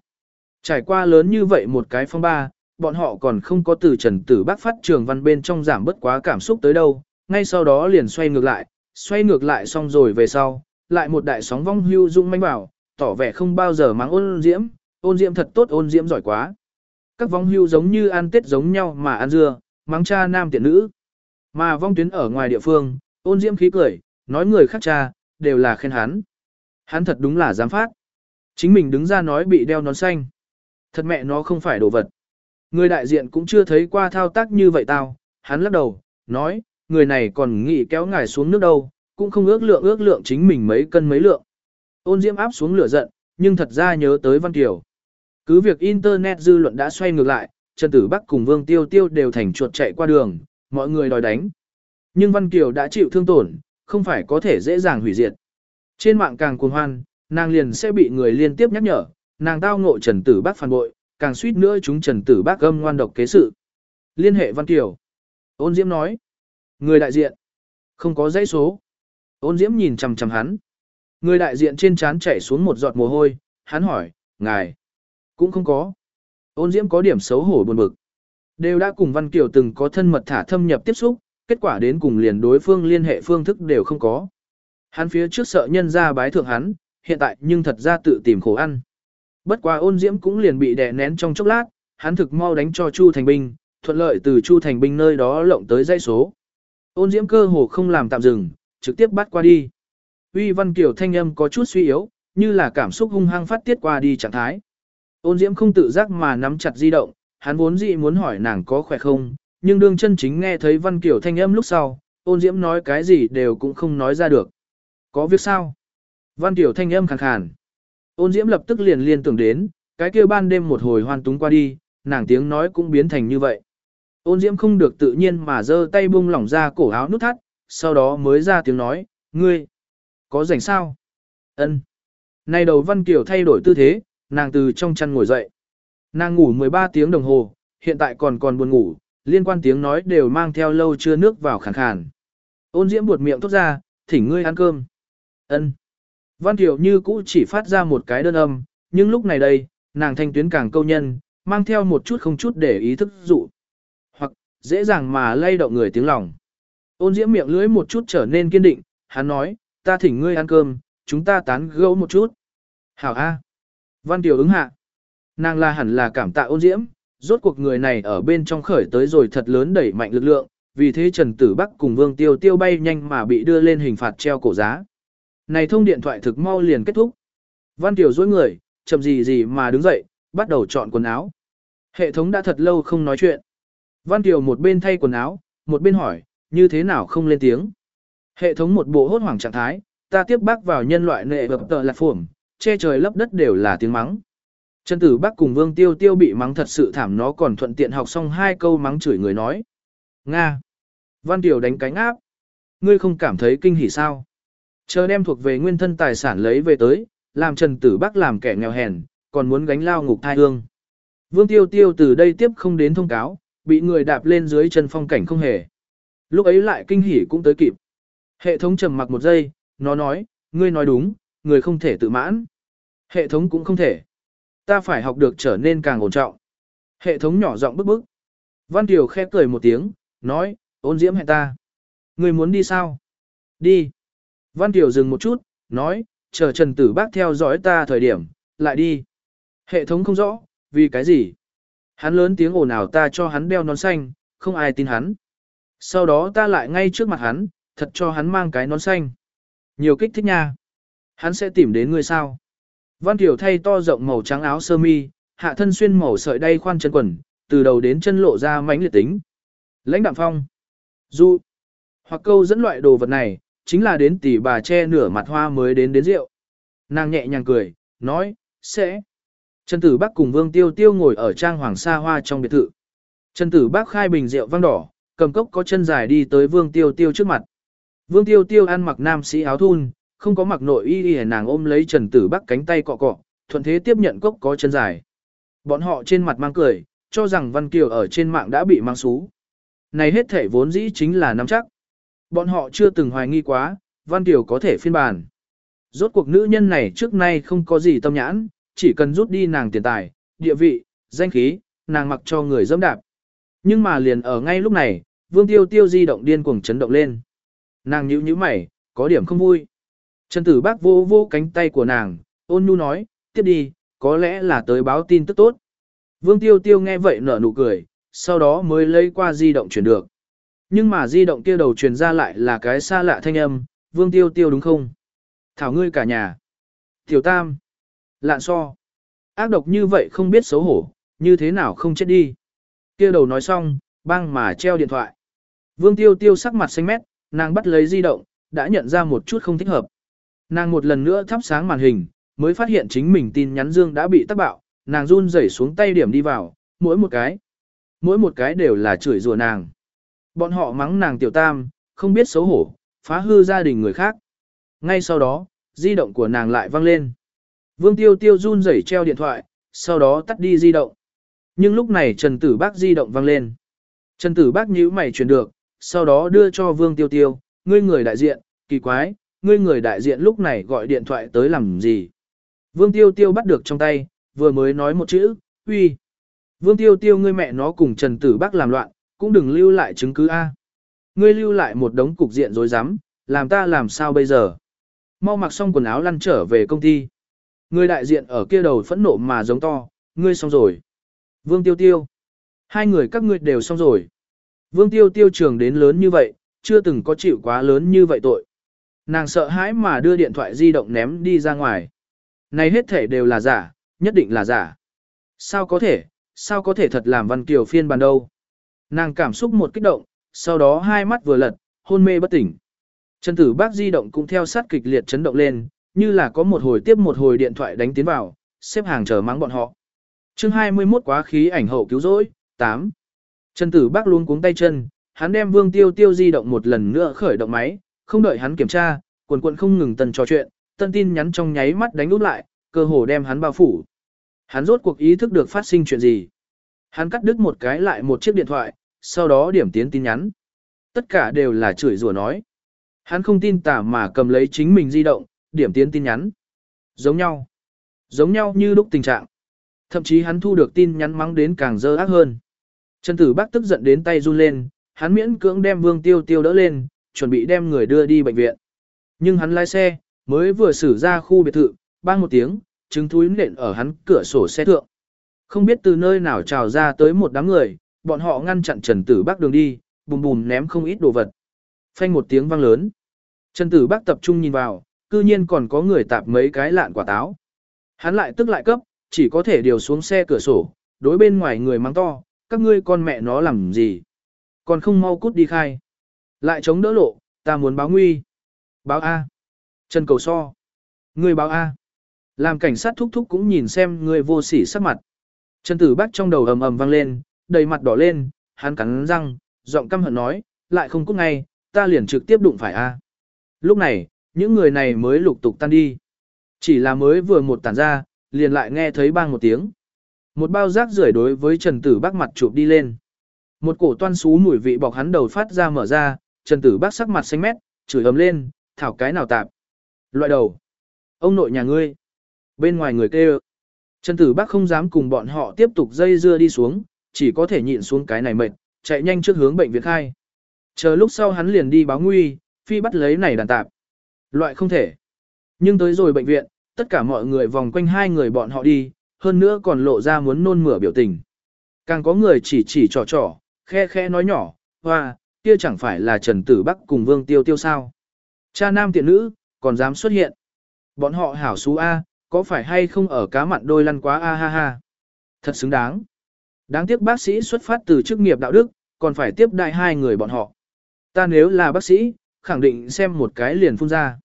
Trải qua lớn như vậy một cái phong ba, bọn họ còn không có từ trần tử bác phát trường văn bên trong giảm bất quá cảm xúc tới đâu, ngay sau đó liền xoay ngược lại, xoay ngược lại xong rồi về sau, lại một đại sóng vong hưu dung manh bảo, tỏ vẻ không bao giờ mắng ôn diễm, ôn diễm thật tốt ôn diễm giỏi quá. Các vong hưu giống như ăn tết giống nhau mà ăn dưa, mắng cha nam tiện nữ. Mà vong tuyến ở ngoài địa phương, ôn diễm khí cười, nói người khác cha, đều là khen hắn. Hắn thật đúng là dám phát. Chính mình đứng ra nói bị đeo nón xanh. Thật mẹ nó không phải đồ vật. Người đại diện cũng chưa thấy qua thao tác như vậy tao, hắn lắc đầu, nói, người này còn nghĩ kéo ngài xuống nước đâu, cũng không ước lượng ước lượng chính mình mấy cân mấy lượng. Ôn diễm áp xuống lửa giận, nhưng thật ra nhớ tới Văn Kiều. Cứ việc Internet dư luận đã xoay ngược lại, Trần Tử Bắc cùng Vương Tiêu Tiêu đều thành chuột chạy qua đường, mọi người đòi đánh. Nhưng Văn Kiều đã chịu thương tổn, không phải có thể dễ dàng hủy diệt. Trên mạng càng cuồng hoan, nàng liền sẽ bị người liên tiếp nhắc nhở, nàng tao ngộ Trần Tử bắc phản bội, càng suýt nữa chúng Trần Tử bắc âm ngoan độc kế sự. Liên hệ Văn Kiều. Ôn Diễm nói. Người đại diện. Không có dãy số. Ôn Diễm nhìn chằm chằm hắn. Người đại diện trên trán chảy xuống một giọt mồ hôi, hắn hỏi, ngài. Cũng không có. Ôn Diễm có điểm xấu hổ buồn bực. Đều đã cùng Văn Kiều từng có thân mật thả thâm nhập tiếp xúc, kết quả đến cùng liền đối phương liên hệ phương thức đều không có. Hắn phía trước sợ nhân ra bái thượng hắn, hiện tại nhưng thật ra tự tìm khổ ăn. Bất quá ôn diễm cũng liền bị đè nén trong chốc lát, hắn thực mau đánh cho Chu Thành Binh, thuận lợi từ Chu Thành Binh nơi đó lộng tới dây số. Ôn diễm cơ hồ không làm tạm dừng, trực tiếp bắt qua đi. Uy Văn Kiều thanh âm có chút suy yếu, như là cảm xúc hung hăng phát tiết qua đi trạng thái. Ôn diễm không tự giác mà nắm chặt di động, hắn vốn dị muốn hỏi nàng có khỏe không, nhưng đương chân chính nghe thấy Văn Kiều thanh âm lúc sau, ôn diễm nói cái gì đều cũng không nói ra được. Có việc sao? Văn Kiều thanh âm khàn khàn. Ôn diễm lập tức liền liên tưởng đến, cái kia ban đêm một hồi hoan túng qua đi, nàng tiếng nói cũng biến thành như vậy. Ôn diễm không được tự nhiên mà giơ tay bung lỏng ra cổ áo nút thắt, sau đó mới ra tiếng nói, ngươi, có rảnh sao? Ân. Này đầu Văn Kiều thay đổi tư thế, nàng từ trong chăn ngồi dậy. Nàng ngủ 13 tiếng đồng hồ, hiện tại còn còn buồn ngủ, liên quan tiếng nói đều mang theo lâu chưa nước vào khàn khàn. Ôn diễm buột miệng thốt ra, thỉnh ngươi ăn cơm. Ân. Văn Kiều như cũ chỉ phát ra một cái đơn âm, nhưng lúc này đây, nàng thanh tuyến càng câu nhân, mang theo một chút không chút để ý thức dụ. Hoặc, dễ dàng mà lay động người tiếng lòng. Ôn diễm miệng lưỡi một chút trở nên kiên định, hắn nói, ta thỉnh ngươi ăn cơm, chúng ta tán gẫu một chút. Hảo A. Văn Kiều ứng hạ. Nàng là hẳn là cảm tạ ôn diễm, rốt cuộc người này ở bên trong khởi tới rồi thật lớn đẩy mạnh lực lượng, vì thế Trần Tử Bắc cùng Vương Tiêu Tiêu bay nhanh mà bị đưa lên hình phạt treo cổ giá. Này thông điện thoại thực mau liền kết thúc. Văn Tiểu dối người, chậm gì gì mà đứng dậy, bắt đầu chọn quần áo. Hệ thống đã thật lâu không nói chuyện. Văn Tiểu một bên thay quần áo, một bên hỏi, như thế nào không lên tiếng. Hệ thống một bộ hốt hoảng trạng thái, ta tiếp bác vào nhân loại nệ vật tờ lạc phủng che trời lấp đất đều là tiếng mắng. Trần Tử Bắc cùng Vương Tiêu Tiêu bị mắng thật sự thảm nó còn thuận tiện học xong hai câu mắng chửi người nói. Nga. Văn Tiểu đánh cánh áp. Ngươi không cảm thấy kinh hỉ sao? Chờ đem thuộc về nguyên thân tài sản lấy về tới, làm Trần Tử Bắc làm kẻ nghèo hèn, còn muốn gánh lao ngục thai hương. Vương Tiêu Tiêu từ đây tiếp không đến thông cáo, bị người đạp lên dưới chân phong cảnh không hề. Lúc ấy lại kinh hỉ cũng tới kịp. Hệ thống trầm mặc một giây, nó nói, ngươi nói đúng, người không thể tự mãn. Hệ thống cũng không thể. Ta phải học được trở nên càng ổn trọng. Hệ thống nhỏ giọng bức bức. Văn Kiều khẽ cười một tiếng, nói, ôn diễm hẹn ta. Người muốn đi sao? Đi. Văn Kiều dừng một chút, nói, chờ Trần Tử Bác theo dõi ta thời điểm, lại đi. Hệ thống không rõ, vì cái gì? Hắn lớn tiếng ồn ào ta cho hắn đeo nón xanh, không ai tin hắn. Sau đó ta lại ngay trước mặt hắn, thật cho hắn mang cái nón xanh. Nhiều kích thích nha. Hắn sẽ tìm đến ngươi sao? Văn Tiểu thay to rộng màu trắng áo sơ mi, hạ thân xuyên màu sợi đay khoan chân quần, từ đầu đến chân lộ ra mãnh liệt tính. Lãnh đạm phong. Du. Hoặc câu dẫn loại đồ vật này, chính là đến tỷ bà che nửa mặt hoa mới đến đến rượu. Nàng nhẹ nhàng cười, nói, sẽ. Trần Tử Bắc cùng Vương Tiêu Tiêu ngồi ở trang hoàng sa hoa trong biệt thự. Trần Tử Bắc khai bình rượu vang đỏ, cầm cốc có chân dài đi tới Vương Tiêu Tiêu trước mặt. Vương Tiêu Tiêu ăn mặc nam sĩ áo thun, không có mặc nội y y nàng ôm lấy Trần Tử Bắc cánh tay cọ cọ, thuận thế tiếp nhận cốc có chân dài. Bọn họ trên mặt mang cười, cho rằng Văn Kiều ở trên mạng đã bị mang xú. Này hết thể vốn dĩ chính là nắm chắc. Bọn họ chưa từng hoài nghi quá, Văn Kiều có thể phiên bản. Rốt cuộc nữ nhân này trước nay không có gì tâm nhãn, chỉ cần rút đi nàng tiền tài, địa vị, danh khí, nàng mặc cho người dẫm đạp. Nhưng mà liền ở ngay lúc này, Vương Tiêu Tiêu di động điên cuồng chấn động lên. Nàng nhíu nhíu mày, có điểm không vui. Trần Tử Bác vô vô cánh tay của nàng, ôn nhu nói, tiếp đi, có lẽ là tới báo tin tức tốt. Vương Tiêu Tiêu nghe vậy nở nụ cười, sau đó mới lấy qua di động chuyển được. Nhưng mà di động kia đầu truyền ra lại là cái xa lạ thanh âm, Vương Tiêu Tiêu đúng không? Thảo ngươi cả nhà. Tiểu Tam. Lạn so. Ác độc như vậy không biết xấu hổ, như thế nào không chết đi. Kia đầu nói xong, băng mà treo điện thoại. Vương Tiêu Tiêu sắc mặt xanh mét, nàng bắt lấy di động, đã nhận ra một chút không thích hợp. Nàng một lần nữa thắp sáng màn hình, mới phát hiện chính mình tin nhắn dương đã bị tắc bạo, nàng run rẩy xuống tay điểm đi vào, mỗi một cái. Mỗi một cái đều là chửi rủa nàng. Bọn họ mắng nàng tiểu tam, không biết xấu hổ, phá hư gia đình người khác. Ngay sau đó, di động của nàng lại vang lên. Vương Tiêu Tiêu run rẩy treo điện thoại, sau đó tắt đi di động. Nhưng lúc này Trần Tử Bác di động vang lên. Trần Tử Bác nhíu mày truyền được, sau đó đưa cho Vương Tiêu Tiêu, ngươi người đại diện, kỳ quái, ngươi người đại diện lúc này gọi điện thoại tới làm gì. Vương Tiêu Tiêu bắt được trong tay, vừa mới nói một chữ, uy. Vương Tiêu Tiêu ngươi mẹ nó cùng Trần Tử Bác làm loạn, cũng đừng lưu lại chứng cứ A. Ngươi lưu lại một đống cục diện rối rắm, làm ta làm sao bây giờ. Mau mặc xong quần áo lăn trở về công ty. Ngươi đại diện ở kia đầu phẫn nộ mà giống to, ngươi xong rồi. Vương Tiêu Tiêu. Hai người các ngươi đều xong rồi. Vương Tiêu Tiêu trường đến lớn như vậy, chưa từng có chịu quá lớn như vậy tội. Nàng sợ hãi mà đưa điện thoại di động ném đi ra ngoài. Này hết thể đều là giả, nhất định là giả. Sao có thể, sao có thể thật làm Văn Kiều phiên bản đâu. Nàng cảm xúc một kích động, sau đó hai mắt vừa lật, hôn mê bất tỉnh. Trần tử bác di động cũng theo sát kịch liệt chấn động lên, như là có một hồi tiếp một hồi điện thoại đánh tiến vào, xếp hàng chờ mắng bọn họ. chương 21 quá khí ảnh hậu cứu rỗi, 8. Trần tử bác luôn cuống tay chân, hắn đem vương tiêu tiêu di động một lần nữa khởi động máy, không đợi hắn kiểm tra, quần quận không ngừng tần trò chuyện, tân tin nhắn trong nháy mắt đánh út lại, cơ hồ đem hắn bao phủ. Hắn rốt cuộc ý thức được phát sinh chuyện gì. Hắn cắt đứt một cái lại một chiếc điện thoại, sau đó điểm tiến tin nhắn. Tất cả đều là chửi rủa nói. Hắn không tin tả mà cầm lấy chính mình di động, điểm tiến tin nhắn. Giống nhau. Giống nhau như lúc tình trạng. Thậm chí hắn thu được tin nhắn mắng đến càng dơ ác hơn. Trần Tử Bác tức giận đến tay run lên, hắn miễn cưỡng đem Vương Tiêu Tiêu đỡ lên, chuẩn bị đem người đưa đi bệnh viện. Nhưng hắn lái xe, mới vừa xử ra khu biệt thự, bang một tiếng, trứng thúi nện ở hắn cửa sổ xe thượng. Không biết từ nơi nào trào ra tới một đám người, bọn họ ngăn chặn Trần Tử bắc đường đi, bùm bùm ném không ít đồ vật. Phanh một tiếng vang lớn. Trần Tử bắc tập trung nhìn vào, cư nhiên còn có người tạp mấy cái lạn quả táo. Hắn lại tức lại cấp, chỉ có thể điều xuống xe cửa sổ, đối bên ngoài người mang to, các ngươi con mẹ nó làm gì. Còn không mau cút đi khai. Lại chống đỡ lộ, ta muốn báo nguy. Báo A. Trần cầu so. Ngươi báo A. Làm cảnh sát thúc thúc cũng nhìn xem ngươi vô sỉ sắc mặt. Trần tử bác trong đầu ầm ầm vang lên, đầy mặt đỏ lên, hắn cắn răng, giọng căm hận nói, lại không cút ngay, ta liền trực tiếp đụng phải A. Lúc này, những người này mới lục tục tan đi. Chỉ là mới vừa một tản ra, liền lại nghe thấy bang một tiếng. Một bao rác rưởi đối với Trần Tử Bác mặt chụp đi lên. Một cổ toan xú mùi vị bọc hắn đầu phát ra mở ra, Trần Tử Bác sắc mặt xanh mét, chửi ấm lên, thảo cái nào tạp. Loại đầu. Ông nội nhà ngươi. Bên ngoài người kêu. Trần Tử Bác không dám cùng bọn họ tiếp tục dây dưa đi xuống, chỉ có thể nhịn xuống cái này mệt, chạy nhanh trước hướng bệnh viện khai. Chờ lúc sau hắn liền đi báo nguy, phi bắt lấy này đàn tạp. Loại không thể. Nhưng tới rồi bệnh viện, tất cả mọi người vòng quanh hai người bọn họ đi, hơn nữa còn lộ ra muốn nôn mửa biểu tình. Càng có người chỉ chỉ trò trò, khe khe nói nhỏ, hoa, kia chẳng phải là Trần Tử Bắc cùng Vương Tiêu Tiêu sao. Cha nam tiện nữ, còn dám xuất hiện. Bọn họ hảo xú A, có phải hay không ở cá mặn đôi lăn quá A ha ha. Thật xứng đáng. Đáng tiếc bác sĩ xuất phát từ chức nghiệp đạo đức, còn phải tiếp đại hai người bọn họ. Ta nếu là bác sĩ, khẳng định xem một cái liền phun ra.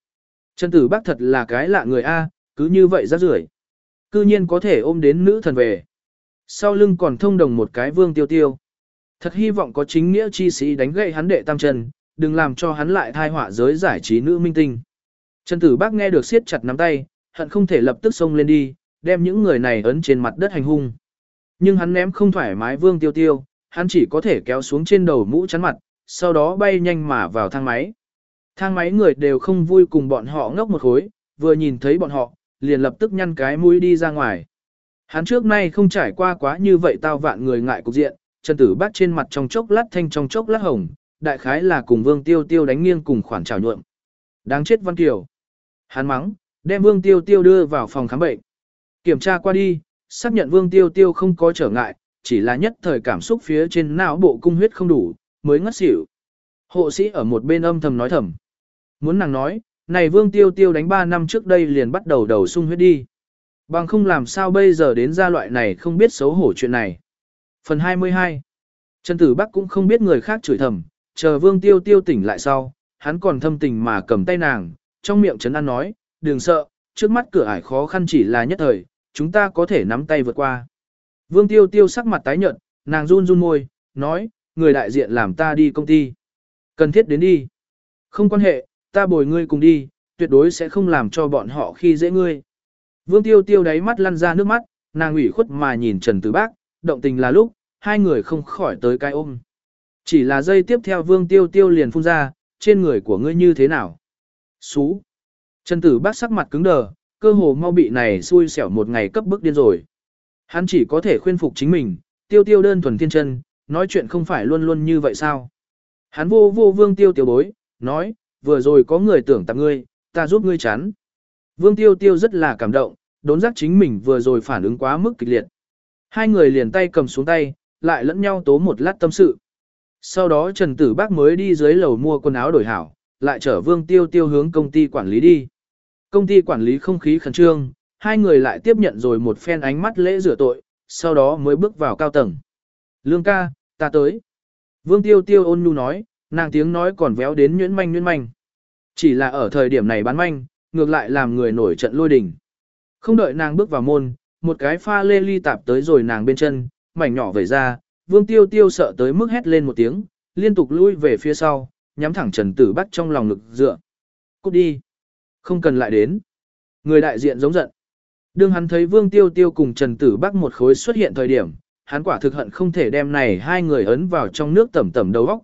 Trần Tử Bắc thật là cái lạ người A, cứ như vậy ra rưởi Cư nhiên có thể ôm đến nữ thần về. Sau lưng còn thông đồng một cái vương tiêu tiêu. Thật hy vọng có chính nghĩa chi sĩ đánh gậy hắn đệ tam chân, đừng làm cho hắn lại thai họa giới giải trí nữ minh tinh. Trần Tử Bác nghe được siết chặt nắm tay, hận không thể lập tức xông lên đi, đem những người này ấn trên mặt đất hành hung. Nhưng hắn ném không thoải mái vương tiêu tiêu, hắn chỉ có thể kéo xuống trên đầu mũ chắn mặt, sau đó bay nhanh mà vào thang máy. Thang máy người đều không vui cùng bọn họ ngốc một khối, vừa nhìn thấy bọn họ, liền lập tức nhăn cái mũi đi ra ngoài. Hắn trước nay không trải qua quá như vậy tao vạn người ngại cục diện, Trần Tử Bác trên mặt trong chốc lát thanh trong chốc lát hồng, đại khái là cùng Vương Tiêu Tiêu đánh nghiêng cùng khoản trào nhuộm. Đáng chết Văn Kiều. Hắn mắng, đem Vương Tiêu Tiêu đưa vào phòng khám bệnh. Kiểm tra qua đi, xác nhận Vương Tiêu Tiêu không có trở ngại, chỉ là nhất thời cảm xúc phía trên não bộ cung huyết không đủ, mới ngất xỉu. Hộ sĩ ở một bên âm thầm nói thầm. Muốn nàng nói, này Vương Tiêu Tiêu đánh 3 năm trước đây liền bắt đầu đầu sung huyết đi. Bằng không làm sao bây giờ đến gia loại này không biết xấu hổ chuyện này. Phần 22 Trần Tử Bắc cũng không biết người khác chửi thầm, chờ Vương Tiêu Tiêu tỉnh lại sau, hắn còn thâm tình mà cầm tay nàng, trong miệng trấn an nói, đừng sợ, trước mắt cửa ải khó khăn chỉ là nhất thời, chúng ta có thể nắm tay vượt qua. Vương Tiêu Tiêu sắc mặt tái nhợt, nàng run run môi, nói, người đại diện làm ta đi công ty. Cần thiết đến đi. Không quan hệ, ta bồi ngươi cùng đi, tuyệt đối sẽ không làm cho bọn họ khi dễ ngươi. Vương Tiêu Tiêu đáy mắt lăn ra nước mắt, nàng ủy khuất mà nhìn Trần Tử Bác, động tình là lúc, hai người không khỏi tới cái ôm. Chỉ là giây tiếp theo Vương Tiêu Tiêu liền phun ra, trên người của ngươi như thế nào? Xú. Trần Tử Bác sắc mặt cứng đờ, cơ hồ mau bị này xui xẻo một ngày cấp bức điên rồi. Hắn chỉ có thể khuyên phục chính mình, Tiêu Tiêu đơn thuần thiên chân, nói chuyện không phải luôn luôn như vậy sao? Hắn vô vô Vương Tiêu Tiêu bối, nói, vừa rồi có người tưởng tặng ngươi, ta giúp ngươi chắn. Vương Tiêu Tiêu rất là cảm động, đốn giác chính mình vừa rồi phản ứng quá mức kịch liệt. Hai người liền tay cầm xuống tay, lại lẫn nhau tố một lát tâm sự. Sau đó Trần Tử Bác mới đi dưới lầu mua quần áo đổi hảo, lại chở Vương Tiêu Tiêu hướng công ty quản lý đi. Công ty quản lý không khí khẩn trương, hai người lại tiếp nhận rồi một phen ánh mắt lễ rửa tội, sau đó mới bước vào cao tầng. Lương ca, ta tới. Vương Tiêu Tiêu ôn nhu nói, nàng tiếng nói còn véo đến nhuyễn manh nhuyễn manh. Chỉ là ở thời điểm này bán manh, ngược lại làm người nổi trận lôi đình. Không đợi nàng bước vào môn, một cái pha lê ly tạp tới rồi nàng bên chân, mảnh nhỏ vẩy ra, vương tiêu tiêu sợ tới mức hét lên một tiếng, liên tục lui về phía sau, nhắm thẳng Trần Tử Bắc trong lòng lực dựa. Cút đi. Không cần lại đến. Người đại diện giống giận. Đương hắn thấy vương tiêu tiêu cùng Trần Tử Bắc một khối xuất hiện thời điểm, hắn quả thực hận không thể đem này hai người ấn vào trong nước tẩm tẩm đầu óc.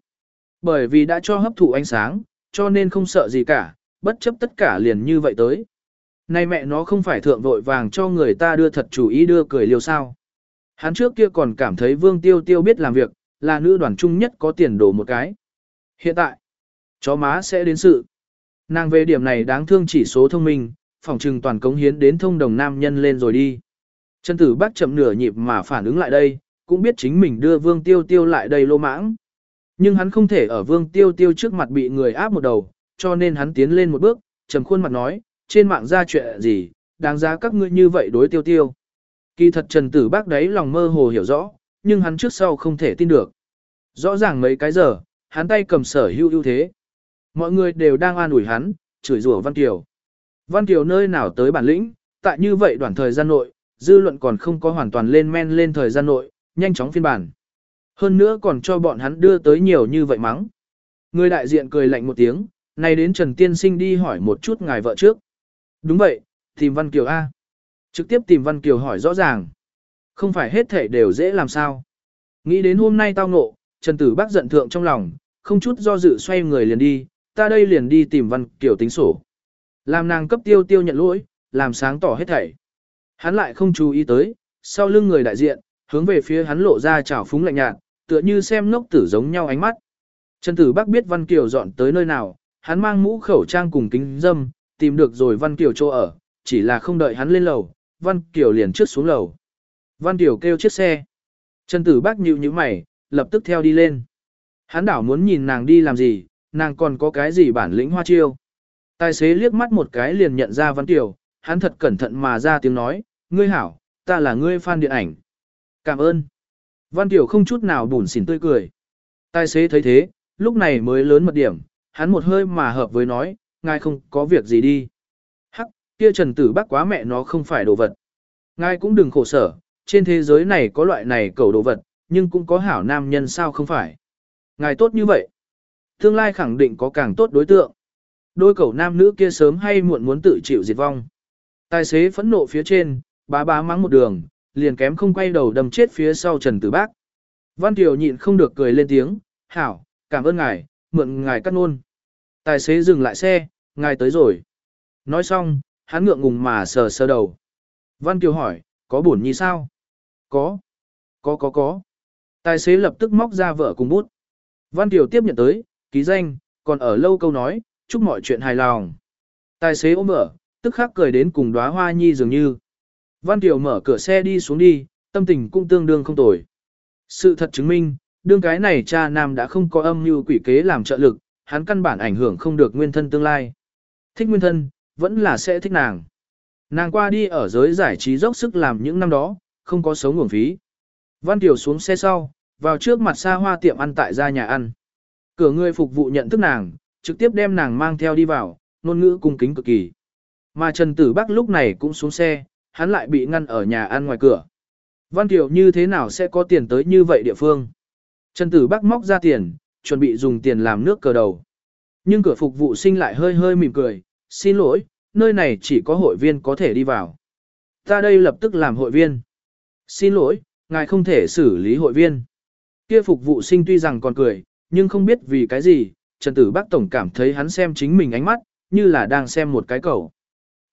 Bởi vì đã cho hấp thụ ánh sáng, cho nên không sợ gì cả, bất chấp tất cả liền như vậy tới. Này mẹ nó không phải thượng vội vàng cho người ta đưa thật chủ ý đưa cười liều sao. Hắn trước kia còn cảm thấy Vương Tiêu Tiêu biết làm việc, là nữ đoàn trung nhất có tiền đồ một cái. Hiện tại, chó má sẽ đến sự. Nàng về điểm này đáng thương chỉ số thông minh, phòng trừng toàn cống hiến đến thông đồng nam nhân lên rồi đi. Chân tử bác chậm nửa nhịp mà phản ứng lại đây, cũng biết chính mình đưa Vương Tiêu Tiêu lại đây lô mãng. Nhưng hắn không thể ở Vương Tiêu Tiêu trước mặt bị người áp một đầu, cho nên hắn tiến lên một bước, trầm khuôn mặt nói, trên mạng ra chuyện gì, đáng giá các ngươi như vậy đối tiêu tiêu. Kỳ thật Trần Tử Bác đấy lòng mơ hồ hiểu rõ, nhưng hắn trước sau không thể tin được. Rõ ràng mấy cái giờ, hắn tay cầm sở hữu ưu thế. Mọi người đều đang an ủi hắn, chửi rủa Văn Kiều. Văn Kiều nơi nào tới bản lĩnh, tại như vậy đoạn thời gian nội, dư luận còn không có hoàn toàn lên men lên thời gian nội, nhanh chóng phiên bản. Hơn nữa còn cho bọn hắn đưa tới nhiều như vậy mắng. Người đại diện cười lạnh một tiếng, này đến Trần Tiên Sinh đi hỏi một chút ngài vợ trước. Đúng vậy, tìm Văn Kiều A. Trực tiếp tìm Văn Kiều hỏi rõ ràng. Không phải hết thể đều dễ làm sao. Nghĩ đến hôm nay tao ngộ, Trần Tử Bác giận thượng trong lòng, không chút do dự xoay người liền đi, ta đây liền đi tìm Văn Kiều tính sổ. Làm nàng cấp tiêu tiêu nhận lỗi, làm sáng tỏ hết thảy. Hắn lại không chú ý tới, sau lưng người đại diện, hướng về phía hắn lộ ra chảo phúng lạnh nhạt, tựa như xem ngốc tử giống nhau ánh mắt. Trần Tử Bác biết Văn Kiều dọn tới nơi nào, hắn mang mũ khẩu trang cùng kính dâm, tìm được rồi Văn Kiều chỗ ở, chỉ là không đợi hắn lên lầu, Văn Kiều liền trước xuống lầu. Văn Kiều kêu chiếc xe. Trần Tử Bác nhíu nhíu mày, lập tức theo đi lên. Hắn đảo muốn nhìn nàng đi làm gì, nàng còn có cái gì bản lĩnh hoa chiêu. Tài xế liếc mắt một cái liền nhận ra Văn Kiều, hắn thật cẩn thận mà ra tiếng nói, ngươi hảo, ta là ngươi fan điện ảnh. Cảm ơn. Văn Kiều không chút nào bùn xỉn tươi cười. Tài xế thấy thế, lúc này mới lớn mật điểm, hắn một hơi mà hợp với nói, ngài không có việc gì đi. Hắc, kia trần tử bác quá mẹ nó không phải đồ vật. Ngài cũng đừng khổ sở, trên thế giới này có loại này cầu đồ vật, nhưng cũng có hảo nam nhân sao không phải. Ngài tốt như vậy. Tương lai khẳng định có càng tốt đối tượng. Đôi cầu nam nữ kia sớm hay muộn muốn tự chịu diệt vong. Tài xế phẫn nộ phía trên, bá bá mắng một đường, liền kém không quay đầu đâm chết phía sau Trần Tử Bác. Văn Tiểu nhịn không được cười lên tiếng, hảo, cảm ơn ngài, mượn ngài cắt nôn. Tài xế dừng lại xe, ngài tới rồi. Nói xong, hắn ngượng ngùng mà sờ sờ đầu. Văn Kiều hỏi, có buồn nhi sao? Có. Có có có. Tài xế lập tức móc ra vợ cùng bút. Văn Kiều tiếp nhận tới, ký danh, còn ở lâu câu nói, chúc mọi chuyện hài lòng. Tài xế ôm vợ, tức khắc cười đến cùng đóa hoa nhi dường như. Văn Kiều mở cửa xe đi xuống đi, tâm tình cũng tương đương không tồi. Sự thật chứng minh, đương cái này cha nam đã không có âm mưu quỷ kế làm trợ lực, hắn căn bản ảnh hưởng không được nguyên thân tương lai. Thích nguyên thân, vẫn là sẽ thích nàng. Nàng qua đi ở giới giải trí dốc sức làm những năm đó, không có sống nguồn phí. Văn Kiều xuống xe sau, vào trước mặt xa hoa tiệm ăn tại gia nhà ăn. Cửa người phục vụ nhận thức nàng, trực tiếp đem nàng mang theo đi vào, ngôn ngữ cung kính cực kỳ. Mà Trần Tử Bắc lúc này cũng xuống xe, hắn lại bị ngăn ở nhà ăn ngoài cửa. Văn Kiều như thế nào sẽ có tiền tới như vậy địa phương? Trần Tử Bắc móc ra tiền, chuẩn bị dùng tiền làm nước cờ đầu. Nhưng cửa phục vụ sinh lại hơi hơi mỉm cười, xin lỗi, nơi này chỉ có hội viên có thể đi vào. Ta đây lập tức làm hội viên. Xin lỗi, ngài không thể xử lý hội viên. Kia phục vụ sinh tuy rằng còn cười, nhưng không biết vì cái gì, Trần Tử Bác Tổng cảm thấy hắn xem chính mình ánh mắt, như là đang xem một cái cầu.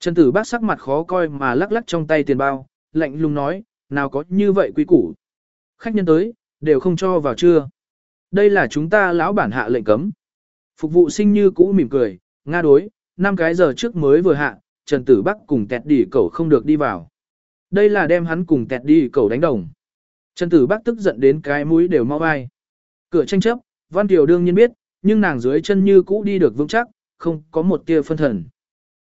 Trần Tử Bác sắc mặt khó coi mà lắc lắc trong tay tiền bao, lạnh lùng nói, nào có như vậy quý củ. Khách nhân tới, đều không cho vào chưa. Đây là chúng ta lão bản hạ lệnh cấm. Phục vụ sinh như cũ mỉm cười, nga đối, năm cái giờ trước mới vừa hạ, Trần Tử Bắc cùng tẹt đi cậu không được đi vào. Đây là đem hắn cùng tẹt đi cậu đánh đồng. Trần Tử Bắc tức giận đến cái mũi đều mau vai. Cửa tranh chấp, Văn tiểu đương nhiên biết, nhưng nàng dưới chân như cũ đi được vững chắc, không có một tia phân thần.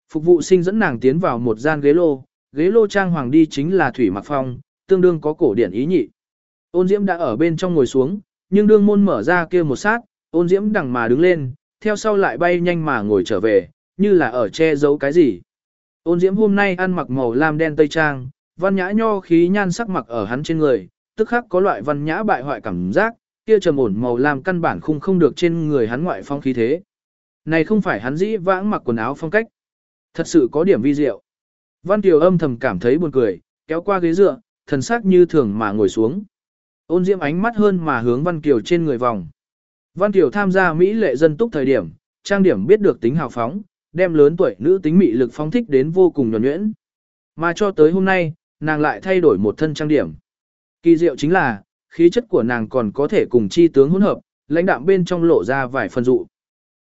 Phục vụ sinh dẫn nàng tiến vào một gian ghế lô, ghế lô trang hoàng đi chính là Thủy Mặc Phong, tương đương có cổ điển ý nhị. Ôn Diễm đã ở bên trong ngồi xuống, nhưng đương môn mở ra kia một sát, ôn Diễm đằng mà đứng lên, theo sau lại bay nhanh mà ngồi trở về, như là ở che giấu cái gì. Ôn Diễm hôm nay ăn mặc màu lam đen tây trang, văn nhã nho khí nhan sắc mặc ở hắn trên người, tức khắc có loại văn nhã bại hoại cảm giác, kia trầm ổn màu lam căn bản khung không được trên người hắn ngoại phong khí thế. Này không phải hắn dĩ vãng mặc quần áo phong cách. Thật sự có điểm vi diệu. Văn Kiều âm thầm cảm thấy buồn cười, kéo qua ghế dựa, thần sắc như thường mà ngồi xuống. Ôn Diễm ánh mắt hơn mà hướng Văn Kiều trên người vòng. Văn Kiều tham gia Mỹ lệ dân túc thời điểm, trang điểm biết được tính hào phóng, đem lớn tuổi nữ tính mị lực phóng thích đến vô cùng nhuần nhuyễn. Mà cho tới hôm nay, nàng lại thay đổi một thân trang điểm. Kỳ diệu chính là, khí chất của nàng còn có thể cùng chi tướng hỗn hợp, lãnh đạm bên trong lộ ra vài phần dụ.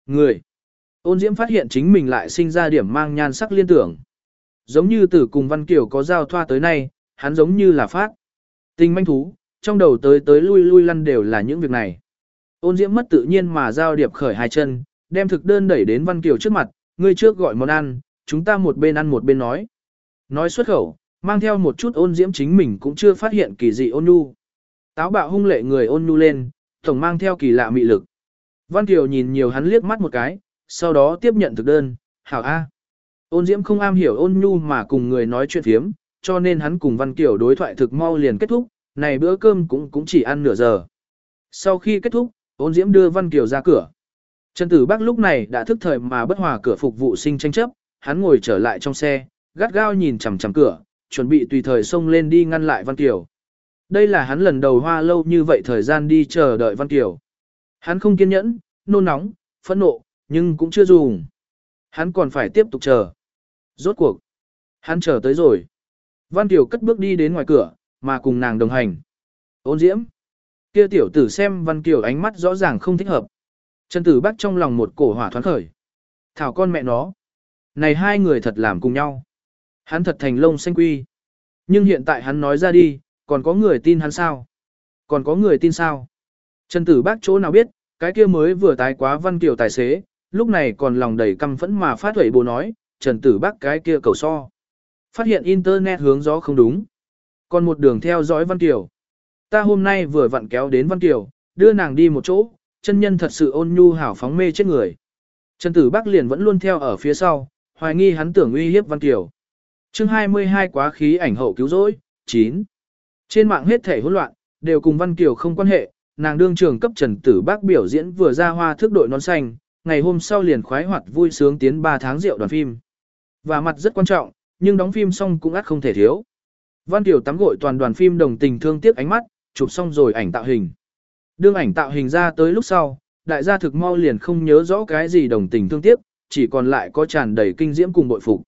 Người. Ôn Diễm phát hiện chính mình lại sinh ra điểm mang nhan sắc liên tưởng. Giống như từ cùng Văn Kiều có giao thoa tới nay, hắn giống như là phát. Tình manh thú, trong đầu tới tới lui lui lăn đều là những việc này. Ôn Diễm mất tự nhiên mà giao điệp khởi hai chân, đem thực đơn đẩy đến Văn Kiều trước mặt, ngươi trước gọi món ăn, chúng ta một bên ăn một bên nói. Nói xuất khẩu, mang theo một chút ôn diễm chính mình cũng chưa phát hiện kỳ dị ôn nhu. Táo bạo hung lệ người ôn nhu lên, tổng mang theo kỳ lạ mị lực. Văn Kiều nhìn nhiều hắn liếc mắt một cái, sau đó tiếp nhận thực đơn, hảo A. Ôn diễm không am hiểu ôn nhu mà cùng người nói chuyện phiếm, cho nên hắn cùng Văn Kiều đối thoại thực mau liền kết thúc, này bữa cơm cũng cũng chỉ ăn nửa giờ. Sau khi kết thúc, ôn diễm đưa Văn Kiều ra cửa. Trần Tử Bắc lúc này đã thức thời mà bất hòa cửa phục vụ sinh tranh chấp, hắn ngồi trở lại trong xe, gắt gao nhìn chằm chằm cửa, chuẩn bị tùy thời xông lên đi ngăn lại Văn Kiều. Đây là hắn lần đầu hoa lâu như vậy thời gian đi chờ đợi Văn Kiều. Hắn không kiên nhẫn, nôn nóng, phẫn nộ, nhưng cũng chưa dùng. Hắn còn phải tiếp tục chờ. Rốt cuộc. Hắn chờ tới rồi. Văn Kiều cất bước đi đến ngoài cửa, mà cùng nàng đồng hành. Ôn diễm. Kia tiểu tử xem Văn Kiều ánh mắt rõ ràng không thích hợp. Trần Tử Bắc trong lòng một cổ hỏa thoáng khởi. Thảo con mẹ nó. Này hai người thật làm cùng nhau. Hắn thật thành lông xanh quy. Nhưng hiện tại hắn nói ra đi, còn có người tin hắn sao? còn có người tin sao? Trần Tử Bác chỗ nào biết, cái kia mới vừa tái quá Văn Kiều tài xế, lúc này còn lòng đầy căm phẫn mà phát huệ bố nói, Trần Tử Bác cái kia cầu so. Phát hiện Internet hướng gió không đúng. Còn một đường theo dõi Văn Kiều. Ta hôm nay vừa vặn kéo đến Văn Kiều, đưa nàng đi một chỗ, chân nhân thật sự ôn nhu hảo phóng mê chết người. Trần Tử Bác liền vẫn luôn theo ở phía sau, hoài nghi hắn tưởng uy hiếp Văn Kiều. chương 22 quá khí ảnh hậu cứu rỗi, 9. Trên mạng hết thể hỗn loạn, đều cùng Văn Kiều không quan hệ, nàng đương trường cấp Trần Tử Bác biểu diễn vừa ra hoa thước đội nón xanh, ngày hôm sau liền khoái hoạt vui sướng tiến 3 tháng rượu đoàn phim. Và mặt rất quan trọng, nhưng đóng phim xong cũng ắt không thể thiếu. Văn Kiều tắm gội toàn đoàn phim đồng tình thương tiếc ánh mắt, chụp xong rồi ảnh tạo hình. Đương ảnh tạo hình ra tới lúc sau, đại gia thực mau liền không nhớ rõ cái gì đồng tình thương tiếc, chỉ còn lại có tràn đầy kinh diễm cùng bội phục.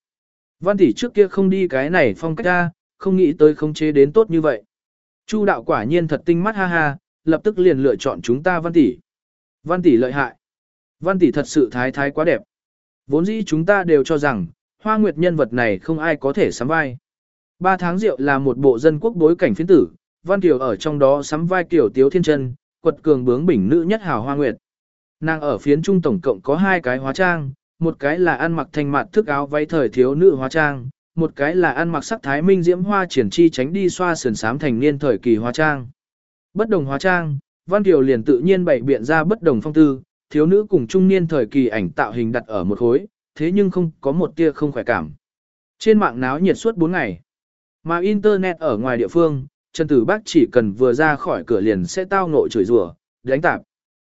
Văn tỷ trước kia không đi cái này phong cách ra, không nghĩ tới khống chế đến tốt như vậy. Chu đạo quả nhiên thật tinh mắt ha ha, lập tức liền lựa chọn chúng ta văn tỷ. Văn tỷ lợi hại. Văn tỷ thật sự thái thái quá đẹp. Vốn dĩ chúng ta đều cho rằng, hoa nguyệt nhân vật này không ai có thể sắm vai. Ba tháng rượu là một bộ dân quốc bối cảnh phiến tử, Văn Kiều ở trong đó sắm vai Kiều Tiếu Thiên Trân, quật cường bướng bỉnh nữ nhất hào hoa nguyệt. Nàng ở phiến trung tổng cộng có hai cái hóa trang, một cái là ăn mặc thanh mặt thức áo váy thời thiếu nữ hóa trang, một cái là ăn mặc sắc thái minh diễm hoa triển chi tránh đi xoa sườn sám thành niên thời kỳ hóa trang. Bất đồng hóa trang, Văn Kiều liền tự nhiên bày biện ra bất đồng phong tư, thiếu nữ cùng trung niên thời kỳ ảnh tạo hình đặt ở một khối, thế nhưng không có một tia không khỏe cảm. Trên mạng náo nhiệt suốt 4 ngày. Mà Internet ở ngoài địa phương, Trần Tử Bác chỉ cần vừa ra khỏi cửa liền sẽ tao ngộ chửi rủa, đánh tạp.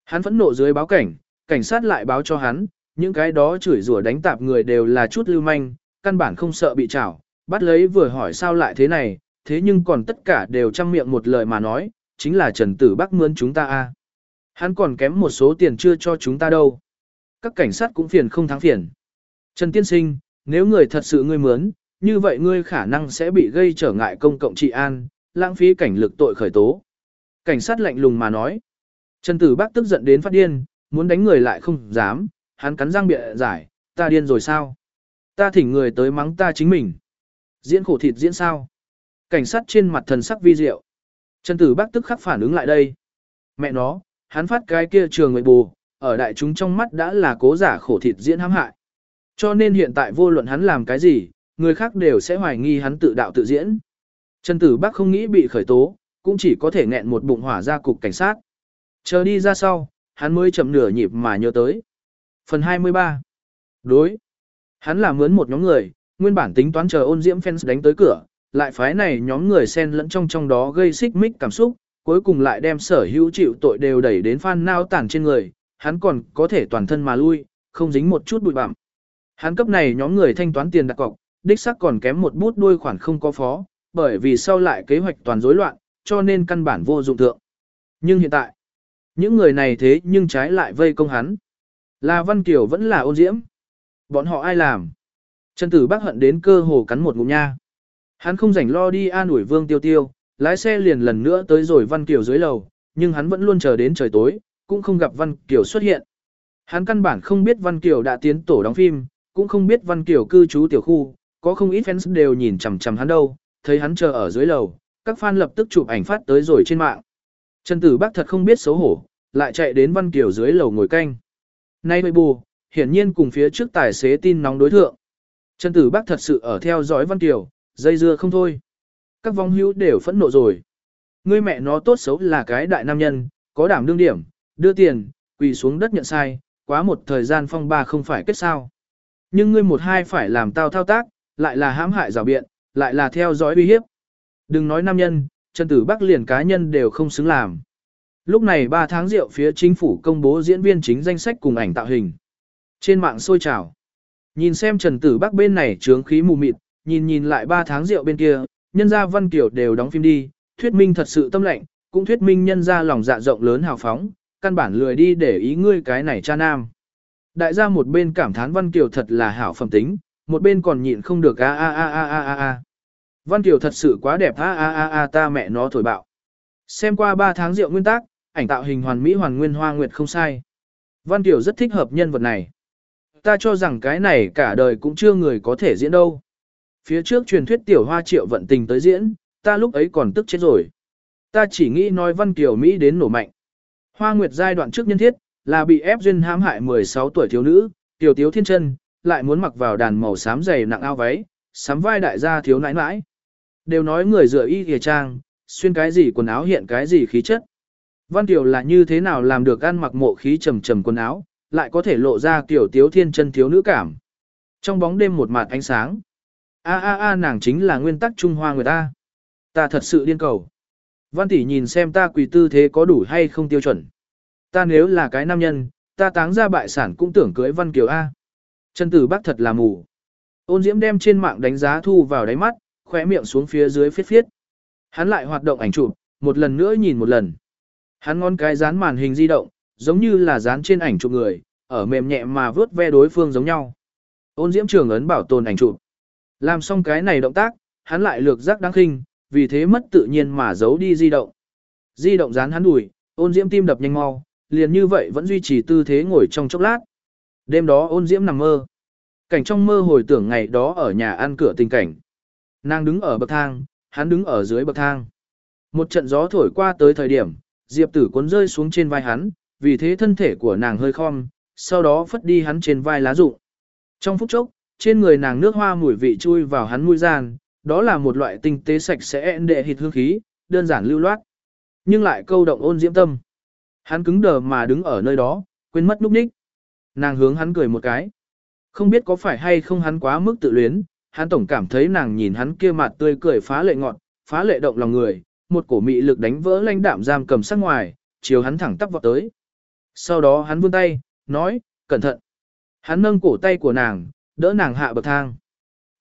Hắn phẫn nộ dưới báo cảnh, cảnh sát lại báo cho hắn, những cái đó chửi rủa đánh tạp người đều là chút lưu manh, căn bản không sợ bị trảo, bắt lấy vừa hỏi sao lại thế này, thế nhưng còn tất cả đều trăm miệng một lời mà nói, chính là Trần Tử Bác mướn chúng ta a. Hắn còn kém một số tiền chưa cho chúng ta đâu. Các cảnh sát cũng phiền không thắng phiền. Trần Tiên Sinh, nếu người thật sự ngươi mướn, như vậy ngươi khả năng sẽ bị gây trở ngại công cộng trị an, lãng phí cảnh lực tội khởi tố. Cảnh sát lạnh lùng mà nói. Trần Tử Bác tức giận đến phát điên, muốn đánh người lại không dám, hắn cắn răng bịa giải, ta điên rồi sao? Ta thỉnh người tới mắng ta chính mình. Diễn khổ thịt diễn sao? Cảnh sát trên mặt thần sắc vi diệu. Trần Tử Bác tức khắc phản ứng lại đây. Mẹ nó, hắn phát cái kia trường người bù, ở đại chúng trong mắt đã là cố giả khổ thịt diễn hãm hại. Cho nên hiện tại vô luận hắn làm cái gì, người khác đều sẽ hoài nghi hắn tự đạo tự diễn. Trần Tử Bắc không nghĩ bị khởi tố, cũng chỉ có thể nghẹn một bụng hỏa ra cục cảnh sát. Chờ đi ra sau, hắn mới chậm nửa nhịp mà nhớ tới. Phần 23 Đối Hắn là mướn một nhóm người, nguyên bản tính toán chờ ôn diễm fans đánh tới cửa, lại phái này nhóm người xen lẫn trong trong đó gây xích mích cảm xúc, cuối cùng lại đem sở hữu chịu tội đều đẩy đến phan nao tản trên người, hắn còn có thể toàn thân mà lui, không dính một chút bụi bặm. Hắn cấp này nhóm người thanh toán tiền đặt cọc, đích xác còn kém một bút đuôi khoản không có phó, bởi vì sau lại kế hoạch toàn rối loạn, cho nên căn bản vô dụng thượng. Nhưng hiện tại, những người này thế nhưng trái lại vây công hắn. Là Văn Kiều vẫn là ôn diễm. Bọn họ ai làm? Trần Tử Bác hận đến cơ hồ cắn một ngụm nha. Hắn không rảnh lo đi an ủi Vương Tiêu Tiêu, lái xe liền lần nữa tới rồi Văn Kiều dưới lầu, nhưng hắn vẫn luôn chờ đến trời tối, cũng không gặp Văn Kiều xuất hiện. Hắn căn bản không biết Văn Kiều đã tiến tổ đóng phim, cũng không biết Văn Kiều cư trú tiểu khu, có không ít fans đều nhìn chằm chằm hắn đâu, thấy hắn chờ ở dưới lầu, các fan lập tức chụp ảnh phát tới rồi trên mạng. Trần Tử Bác thật không biết xấu hổ, lại chạy đến Văn Kiều dưới lầu ngồi canh. Nay bậy bù, hiển nhiên cùng phía trước tài xế tin nóng đối thượng. Trần Tử Bác thật sự ở theo dõi Văn Kiều, dây dưa không thôi. Các vong hữu đều phẫn nộ rồi. Ngươi mẹ nó tốt xấu là cái đại nam nhân, có đảm đương điểm, đưa tiền, quỳ xuống đất nhận sai, quá một thời gian phong ba không phải kết sao. Nhưng ngươi một hai phải làm tao thao tác, lại là hãm hại rào biện, lại là theo dõi uy hiếp. Đừng nói nam nhân, Trần Tử Bắc liền cá nhân đều không xứng làm. Lúc này 3 tháng rượu phía chính phủ công bố diễn viên chính danh sách cùng ảnh tạo hình. Trên mạng sôi trào. Nhìn xem Trần Tử Bắc bên này trướng khí mù mịt, nhìn nhìn lại 3 tháng rượu bên kia, nhân gia Văn Kiều đều đóng phim đi, thuyết minh thật sự tâm lạnh, cũng thuyết minh nhân gia lòng dạ rộng lớn hào phóng, căn bản lười đi để ý ngươi cái này cha nam. Đại gia một bên cảm thán Văn Kiều thật là hảo phẩm tính, một bên còn nhịn không được a a a a a a. Văn Kiều thật sự quá đẹp a a a a ta mẹ nó thổi bạo. Xem qua 3 tháng rượu nguyên tác, ảnh tạo hình hoàn mỹ hoàn nguyên hoa nguyệt không sai. Văn Kiều rất thích hợp nhân vật này. Ta cho rằng cái này cả đời cũng chưa người có thể diễn đâu. Phía trước truyền thuyết tiểu hoa triệu vận tình tới diễn, ta lúc ấy còn tức chết rồi. ta chỉ nghĩ nói Văn Kiều Mỹ đến nổ mạnh. Hoa Nguyệt giai đoạn trước nhân thiết, là bị ép duyên hãm hại 16 tuổi thiếu nữ, tiểu tiếu thiên chân, lại muốn mặc vào đàn màu xám dày nặng ao váy, sắm vai đại gia thiếu nãi nãi. Đều nói người dựa y kìa trang, xuyên cái gì quần áo hiện cái gì khí chất. Văn tiểu là như thế nào làm được ăn mặc mộ khí trầm trầm quần áo, lại có thể lộ ra tiểu tiếu thiên chân thiếu nữ cảm. Trong bóng đêm một mặt ánh sáng. A a a nàng chính là nguyên tắc Trung Hoa người ta. Ta thật sự điên cầu. Văn tỷ nhìn xem ta quỳ tư thế có đủ hay không tiêu chuẩn. Ta nếu là cái nam nhân, ta táng ra bại sản cũng tưởng cưới Văn Kiều A. Chân tử bác thật là mù. Ôn diễm đem trên mạng đánh giá thu vào đáy mắt, khóe miệng xuống phía dưới phiết phiết. Hắn lại hoạt động ảnh chụp, một lần nữa nhìn một lần. Hắn ngón cái dán màn hình di động, giống như là dán trên ảnh chụp người, ở mềm nhẹ mà vớt ve đối phương giống nhau. Ôn diễm trường ấn bảo tồn ảnh chụp. Làm xong cái này động tác, hắn lại lược giác đáng khinh, vì thế mất tự nhiên mà giấu đi di động. Di động dán hắn đùi, ôn diễm tim đập nhanh mau, liền như vậy vẫn duy trì tư thế ngồi trong chốc lát. Đêm đó ôn diễm nằm mơ. Cảnh trong mơ hồi tưởng ngày đó ở nhà ăn cửa tình cảnh. Nàng đứng ở bậc thang, hắn đứng ở dưới bậc thang. Một trận gió thổi qua tới thời điểm, Diệp tử cuốn rơi xuống trên vai hắn, vì thế thân thể của nàng hơi khom, sau đó phất đi hắn trên vai lá rụng. Trong phút chốc, trên người nàng nước hoa mùi vị chui vào hắn mũi gian, đó là một loại tinh tế sạch sẽ đệ hịt hương khí, đơn giản lưu loát, nhưng lại câu động ôn diễm tâm. Hắn cứng đờ mà đứng ở nơi đó, quên mất núp ních. Nàng hướng hắn cười một cái. Không biết có phải hay không hắn quá mức tự luyến, hắn tổng cảm thấy nàng nhìn hắn kia mặt tươi cười phá lệ ngọn, phá lệ động lòng người, một cổ mị lực đánh vỡ lãnh đạm giam cầm sát ngoài, chiều hắn thẳng tắp vọt tới. Sau đó hắn vươn tay, nói, cẩn thận. Hắn nâng cổ tay của nàng, đỡ nàng hạ bậc thang.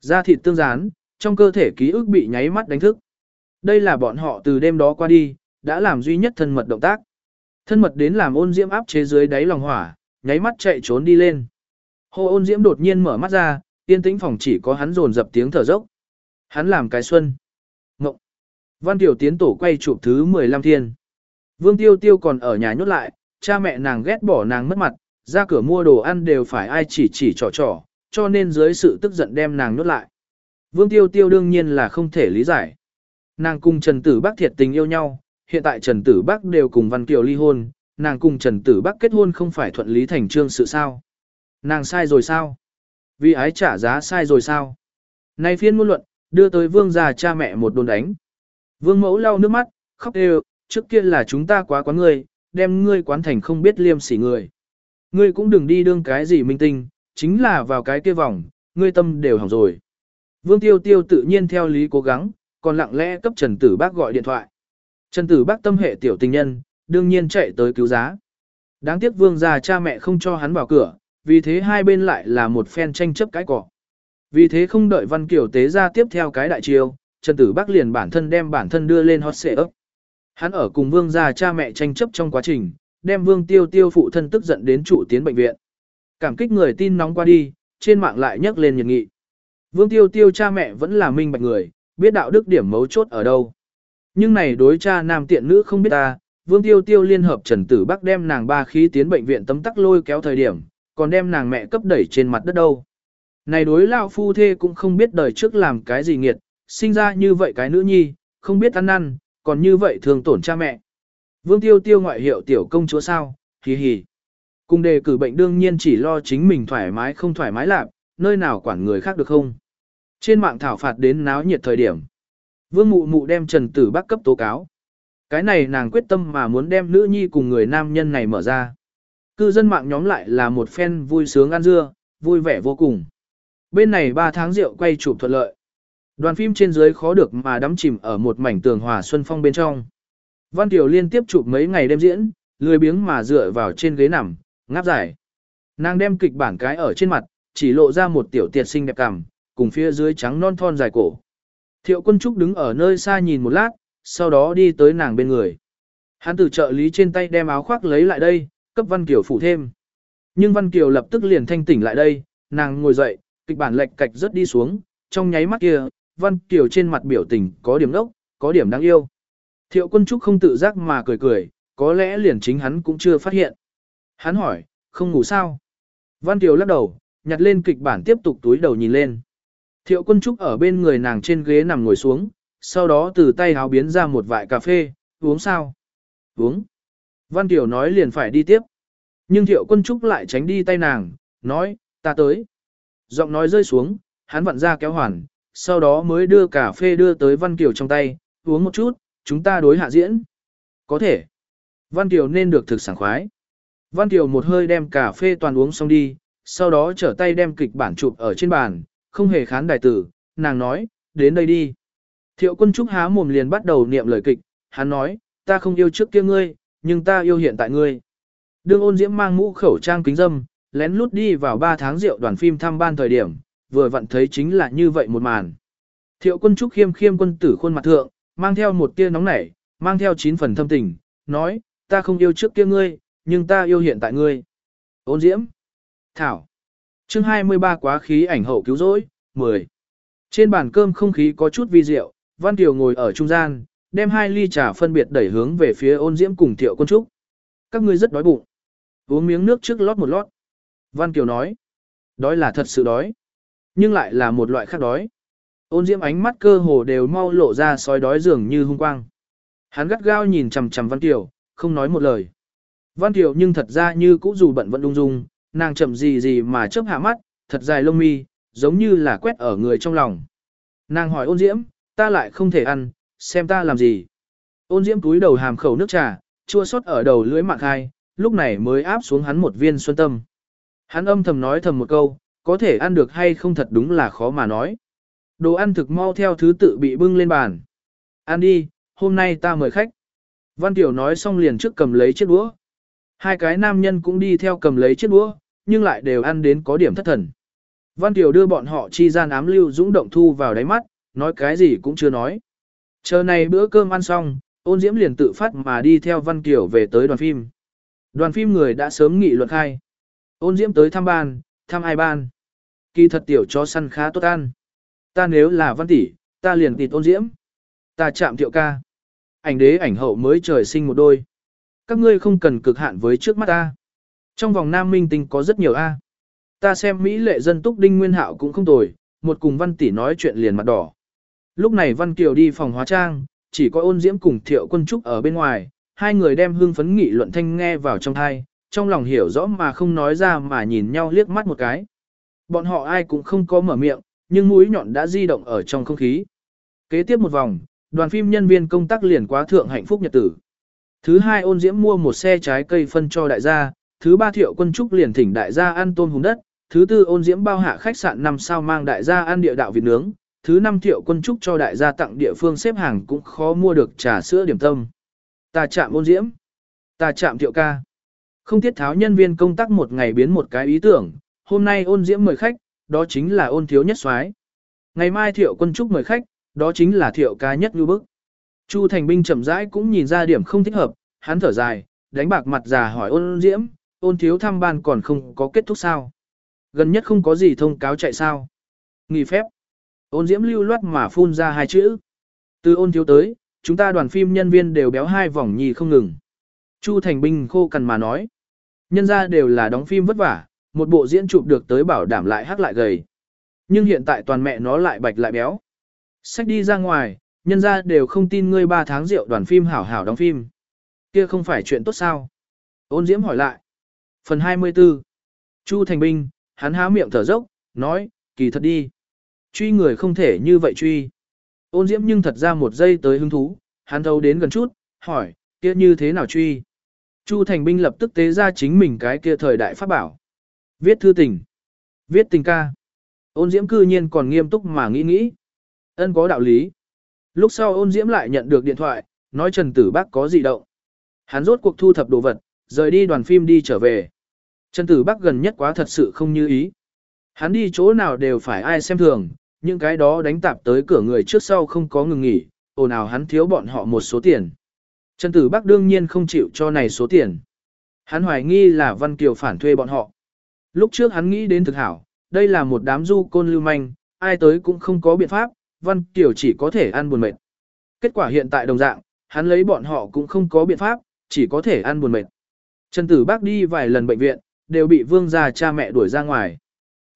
Da thịt tương dán, trong cơ thể ký ức bị nháy mắt đánh thức. Đây là bọn họ từ đêm đó qua đi, đã làm duy nhất thân mật động tác. Thân mật đến làm ôn diễm áp chế dưới đáy lòng hỏa, nháy mắt chạy trốn đi lên. Hồ ôn diễm đột nhiên mở mắt ra, tiên tĩnh phòng chỉ có hắn rồn dập tiếng thở dốc. Hắn làm cái xuân. Ngộng. Văn Tiểu tiến tổ quay chụp thứ 15 thiên. Vương Tiêu Tiêu còn ở nhà nhốt lại, cha mẹ nàng ghét bỏ nàng mất mặt, ra cửa mua đồ ăn đều phải ai chỉ chỉ trò trò, cho nên dưới sự tức giận đem nàng nhốt lại. Vương Tiêu Tiêu đương nhiên là không thể lý giải. Nàng cùng Trần Tử Bắc thiệt tình yêu nhau, hiện tại Trần Tử Bắc đều cùng Văn Kiều ly hôn, nàng cùng Trần Tử Bắc kết hôn không phải thuận lý thành trương sự sao. Nàng sai rồi sao? Vì ái trả giá sai rồi sao? nay phiên ngôn luận, đưa tới vương già cha mẹ một đồn đánh. Vương mẫu lau nước mắt, khóc đều, trước kia là chúng ta quá quán ngươi, đem ngươi quán thành không biết liêm sỉ người. Ngươi cũng đừng đi đương cái gì minh tinh, chính là vào cái kia vòng, ngươi tâm đều hỏng rồi. Vương Tiêu Tiêu tự nhiên theo lý cố gắng, còn lặng lẽ cấp Trần Tử Bác gọi điện thoại. Trần Tử Bác tâm hệ tiểu tình nhân, đương nhiên chạy tới cứu giá. Đáng tiếc Vương già cha mẹ không cho hắn vào cửa, vì thế hai bên lại là một phen tranh chấp cái cỏ. Vì thế không đợi Văn Kiều tế ra tiếp theo cái đại chiêu, Trần Tử bắc liền bản thân đem bản thân đưa lên hot xệ ấp. Hắn ở cùng Vương gia cha mẹ tranh chấp trong quá trình, đem Vương Tiêu Tiêu phụ thân tức giận đến trụ tiến bệnh viện. Cảm kích người tin nóng qua đi, trên mạng lại nhắc lên nhiệt nghị. Vương Tiêu Tiêu cha mẹ vẫn là minh bạch người, biết đạo đức điểm mấu chốt ở đâu. Nhưng này đối cha nam tiện nữ không biết ta, Vương Tiêu Tiêu liên hợp Trần Tử Bắc đem nàng ba khí tiến bệnh viện tấm tắc lôi kéo thời điểm, còn đem nàng mẹ cấp đẩy trên mặt đất đâu. Này đối lão phu thê cũng không biết đời trước làm cái gì nghiệt, sinh ra như vậy cái nữ nhi, không biết ăn năn, còn như vậy thường tổn cha mẹ. Vương Tiêu Tiêu ngoại hiệu tiểu công chúa sao, hì hì. Cùng đề cử bệnh đương nhiên chỉ lo chính mình thoải mái không thoải mái lạc, nơi nào quản người khác được không. Trên mạng thảo phạt đến náo nhiệt thời điểm. Vương Mụ Mụ đem Trần Tử Bắc cấp tố cáo. Cái này nàng quyết tâm mà muốn đem nữ nhi cùng người nam nhân này mở ra. Cư dân mạng nhóm lại là một phen vui sướng ăn dưa, vui vẻ vô cùng. Bên này 3 tháng rượu quay chụp thuận lợi. Đoàn phim trên dưới khó được mà đắm chìm ở một mảnh tường hòa xuân phong bên trong. Văn Tiểu liên tiếp chụp mấy ngày đêm diễn, lười biếng mà dựa vào trên ghế nằm, ngáp dài. Nàng đem kịch bản cái ở trên mặt, chỉ lộ ra một tiểu tiệt sinh đẹp cằm, cùng phía dưới trắng non thon dài cổ. Thiệu quân trúc đứng ở nơi xa nhìn một lát, sau đó đi tới nàng bên người. Hắn từ trợ lý trên tay đem áo khoác lấy lại đây, cấp Văn Kiều phủ thêm. Nhưng Văn Kiều lập tức liền thanh tỉnh lại đây, nàng ngồi dậy, kịch bản lệch cạch rất đi xuống, trong nháy mắt kia, Văn Kiều trên mặt biểu tình có điểm đốc, có điểm đáng yêu. Thiệu quân trúc không tự giác mà cười cười, có lẽ liền chính hắn cũng chưa phát hiện. Hắn hỏi, không ngủ sao? Văn Kiều lắc đầu, nhặt lên kịch bản tiếp tục túi đầu nhìn lên. Thiệu quân trúc ở bên người nàng trên ghế nằm ngồi xuống, sau đó từ tay háo biến ra một vại cà phê, uống sao? Uống. Văn Tiểu nói liền phải đi tiếp. Nhưng Thiệu Quân Trúc lại tránh đi tay nàng, nói, ta tới. Giọng nói rơi xuống, hắn vặn ra kéo hoàn, sau đó mới đưa cà phê đưa tới Văn Kiều trong tay, uống một chút, chúng ta đối hạ diễn. Có thể. Văn Kiều nên được thực sảng khoái. Văn Kiều một hơi đem cà phê toàn uống xong đi, sau đó trở tay đem kịch bản chụp ở trên bàn, không hề khán đại tử, nàng nói, đến đây đi. Thiệu quân trúc há mồm liền bắt đầu niệm lời kịch, hắn nói, ta không yêu trước kia ngươi, nhưng ta yêu hiện tại ngươi. Đương ôn diễm mang mũ khẩu trang kính dâm, lén lút đi vào 3 tháng rượu đoàn phim thăm ban thời điểm, vừa vặn thấy chính là như vậy một màn. Thiệu quân trúc khiêm khiêm quân tử khuôn mặt thượng, mang theo một tia nóng nảy, mang theo chín phần thâm tình, nói, ta không yêu trước kia ngươi, nhưng ta yêu hiện tại ngươi. Ôn diễm. Thảo. chương 23 quá khí ảnh hậu cứu rỗi, 10. Trên bàn cơm không khí có chút vi diệu, Văn Tiểu ngồi ở trung gian, đem hai ly trà phân biệt đẩy hướng về phía ôn diễm cùng thiệu quân trúc. Các ngươi rất đói bụng. Uống miếng nước trước lót một lót. Văn Kiều nói. Đói là thật sự đói. Nhưng lại là một loại khác đói. Ôn diễm ánh mắt cơ hồ đều mau lộ ra sói đói dường như hung quang. Hắn gắt gao nhìn chằm chằm Văn Kiều, không nói một lời. Văn Kiều nhưng thật ra như cũ dù bận vẫn đung dung, nàng chậm gì gì mà chớp hạ mắt, thật dài lông mi, giống như là quét ở người trong lòng. Nàng hỏi ôn diễm, ta lại không thể ăn, xem ta làm gì. Ôn diễm túi đầu hàm khẩu nước trà, chua xót ở đầu lưỡi mạng hai, lúc này mới áp xuống hắn một viên xuân tâm. Hắn âm thầm nói thầm một câu, có thể ăn được hay không thật đúng là khó mà nói. Đồ ăn thực mau theo thứ tự bị bưng lên bàn. Ăn đi, hôm nay ta mời khách. Văn Tiểu nói xong liền trước cầm lấy chiếc đũa. Hai cái nam nhân cũng đi theo cầm lấy chiếc đũa, nhưng lại đều ăn đến có điểm thất thần. Văn Tiểu đưa bọn họ chi gian ám lưu dũng động thu vào đáy mắt, nói cái gì cũng chưa nói. Chờ này bữa cơm ăn xong, ôn diễm liền tự phát mà đi theo Văn Kiều về tới đoàn phim. Đoàn phim người đã sớm nghị luận khai. Ôn diễm tới thăm ban, thăm ai ban. Kỳ thật tiểu cho săn khá tốt ăn. Ta nếu là văn tỷ, ta liền tịt ôn diễm. Ta chạm tiểu ca. Ảnh đế ảnh hậu mới trời sinh một đôi. Các ngươi không cần cực hạn với trước mắt ta. Trong vòng nam minh tinh có rất nhiều A. Ta xem Mỹ lệ dân túc đinh nguyên hạo cũng không tồi, một cùng văn tỷ nói chuyện liền mặt đỏ. Lúc này Văn Kiều đi phòng hóa trang, chỉ có ôn diễm cùng thiệu quân trúc ở bên ngoài, hai người đem hương phấn nghị luận thanh nghe vào trong thai, trong lòng hiểu rõ mà không nói ra mà nhìn nhau liếc mắt một cái. Bọn họ ai cũng không có mở miệng, nhưng mũi nhọn đã di động ở trong không khí. Kế tiếp một vòng, đoàn phim nhân viên công tác liền quá thượng hạnh phúc nhật tử. Thứ hai ôn diễm mua một xe trái cây phân cho đại gia, thứ ba thiệu quân trúc liền thỉnh đại gia ăn tôm hùm đất, thứ tư ôn diễm bao hạ khách sạn năm sao mang đại gia ăn địa đạo vịt nướng, thứ năm thiệu quân trúc cho đại gia tặng địa phương xếp hàng cũng khó mua được trà sữa điểm tâm. Ta chạm ôn diễm, ta chạm thiệu ca. Không thiết tháo nhân viên công tác một ngày biến một cái ý tưởng, hôm nay ôn diễm mời khách, đó chính là ôn thiếu nhất soái. Ngày mai thiệu quân trúc mời khách, đó chính là thiệu ca nhất lưu bức. Chu thành binh chậm rãi cũng nhìn ra điểm không thích hợp, hắn thở dài, đánh bạc mặt già hỏi ôn diễm, ôn thiếu thăm ban còn không có kết thúc sao. Gần nhất không có gì thông cáo chạy sao. Nghỉ phép. Ôn diễm lưu loát mà phun ra hai chữ. Từ ôn thiếu tới, chúng ta đoàn phim nhân viên đều béo hai vòng nhì không ngừng. Chu Thành Binh khô cằn mà nói. Nhân ra đều là đóng phim vất vả, một bộ diễn chụp được tới bảo đảm lại hắc lại gầy. Nhưng hiện tại toàn mẹ nó lại bạch lại béo. Sách đi ra ngoài, nhân ra đều không tin ngươi ba tháng rượu đoàn phim hảo hảo đóng phim. Kia không phải chuyện tốt sao? Ôn Diễm hỏi lại. Phần 24. Chu Thành Binh, hắn há miệng thở dốc, nói, kỳ thật đi. Truy người không thể như vậy truy. Ôn Diễm nhưng thật ra một giây tới hứng thú, hắn thâu đến gần chút, hỏi, kia như thế nào truy? Chu Thành Binh lập tức tế ra chính mình cái kia thời đại pháp bảo. Viết thư tình. Viết tình ca. Ôn Diễm cư nhiên còn nghiêm túc mà nghĩ nghĩ. Ân có đạo lý. Lúc sau ôn Diễm lại nhận được điện thoại, nói Trần Tử Bác có gì động. Hắn rốt cuộc thu thập đồ vật, rời đi đoàn phim đi trở về. Trần Tử Bác gần nhất quá thật sự không như ý. Hắn đi chỗ nào đều phải ai xem thường, những cái đó đánh tạp tới cửa người trước sau không có ngừng nghỉ, ồn ào hắn thiếu bọn họ một số tiền. Trần Tử Bắc đương nhiên không chịu cho này số tiền. Hắn hoài nghi là Văn Kiều phản thuê bọn họ. Lúc trước hắn nghĩ đến thực hảo, đây là một đám du côn lưu manh, ai tới cũng không có biện pháp, Văn Kiều chỉ có thể ăn buồn mệt. Kết quả hiện tại đồng dạng, hắn lấy bọn họ cũng không có biện pháp, chỉ có thể ăn buồn mệt. Trần Tử Bác đi vài lần bệnh viện, đều bị vương gia cha mẹ đuổi ra ngoài.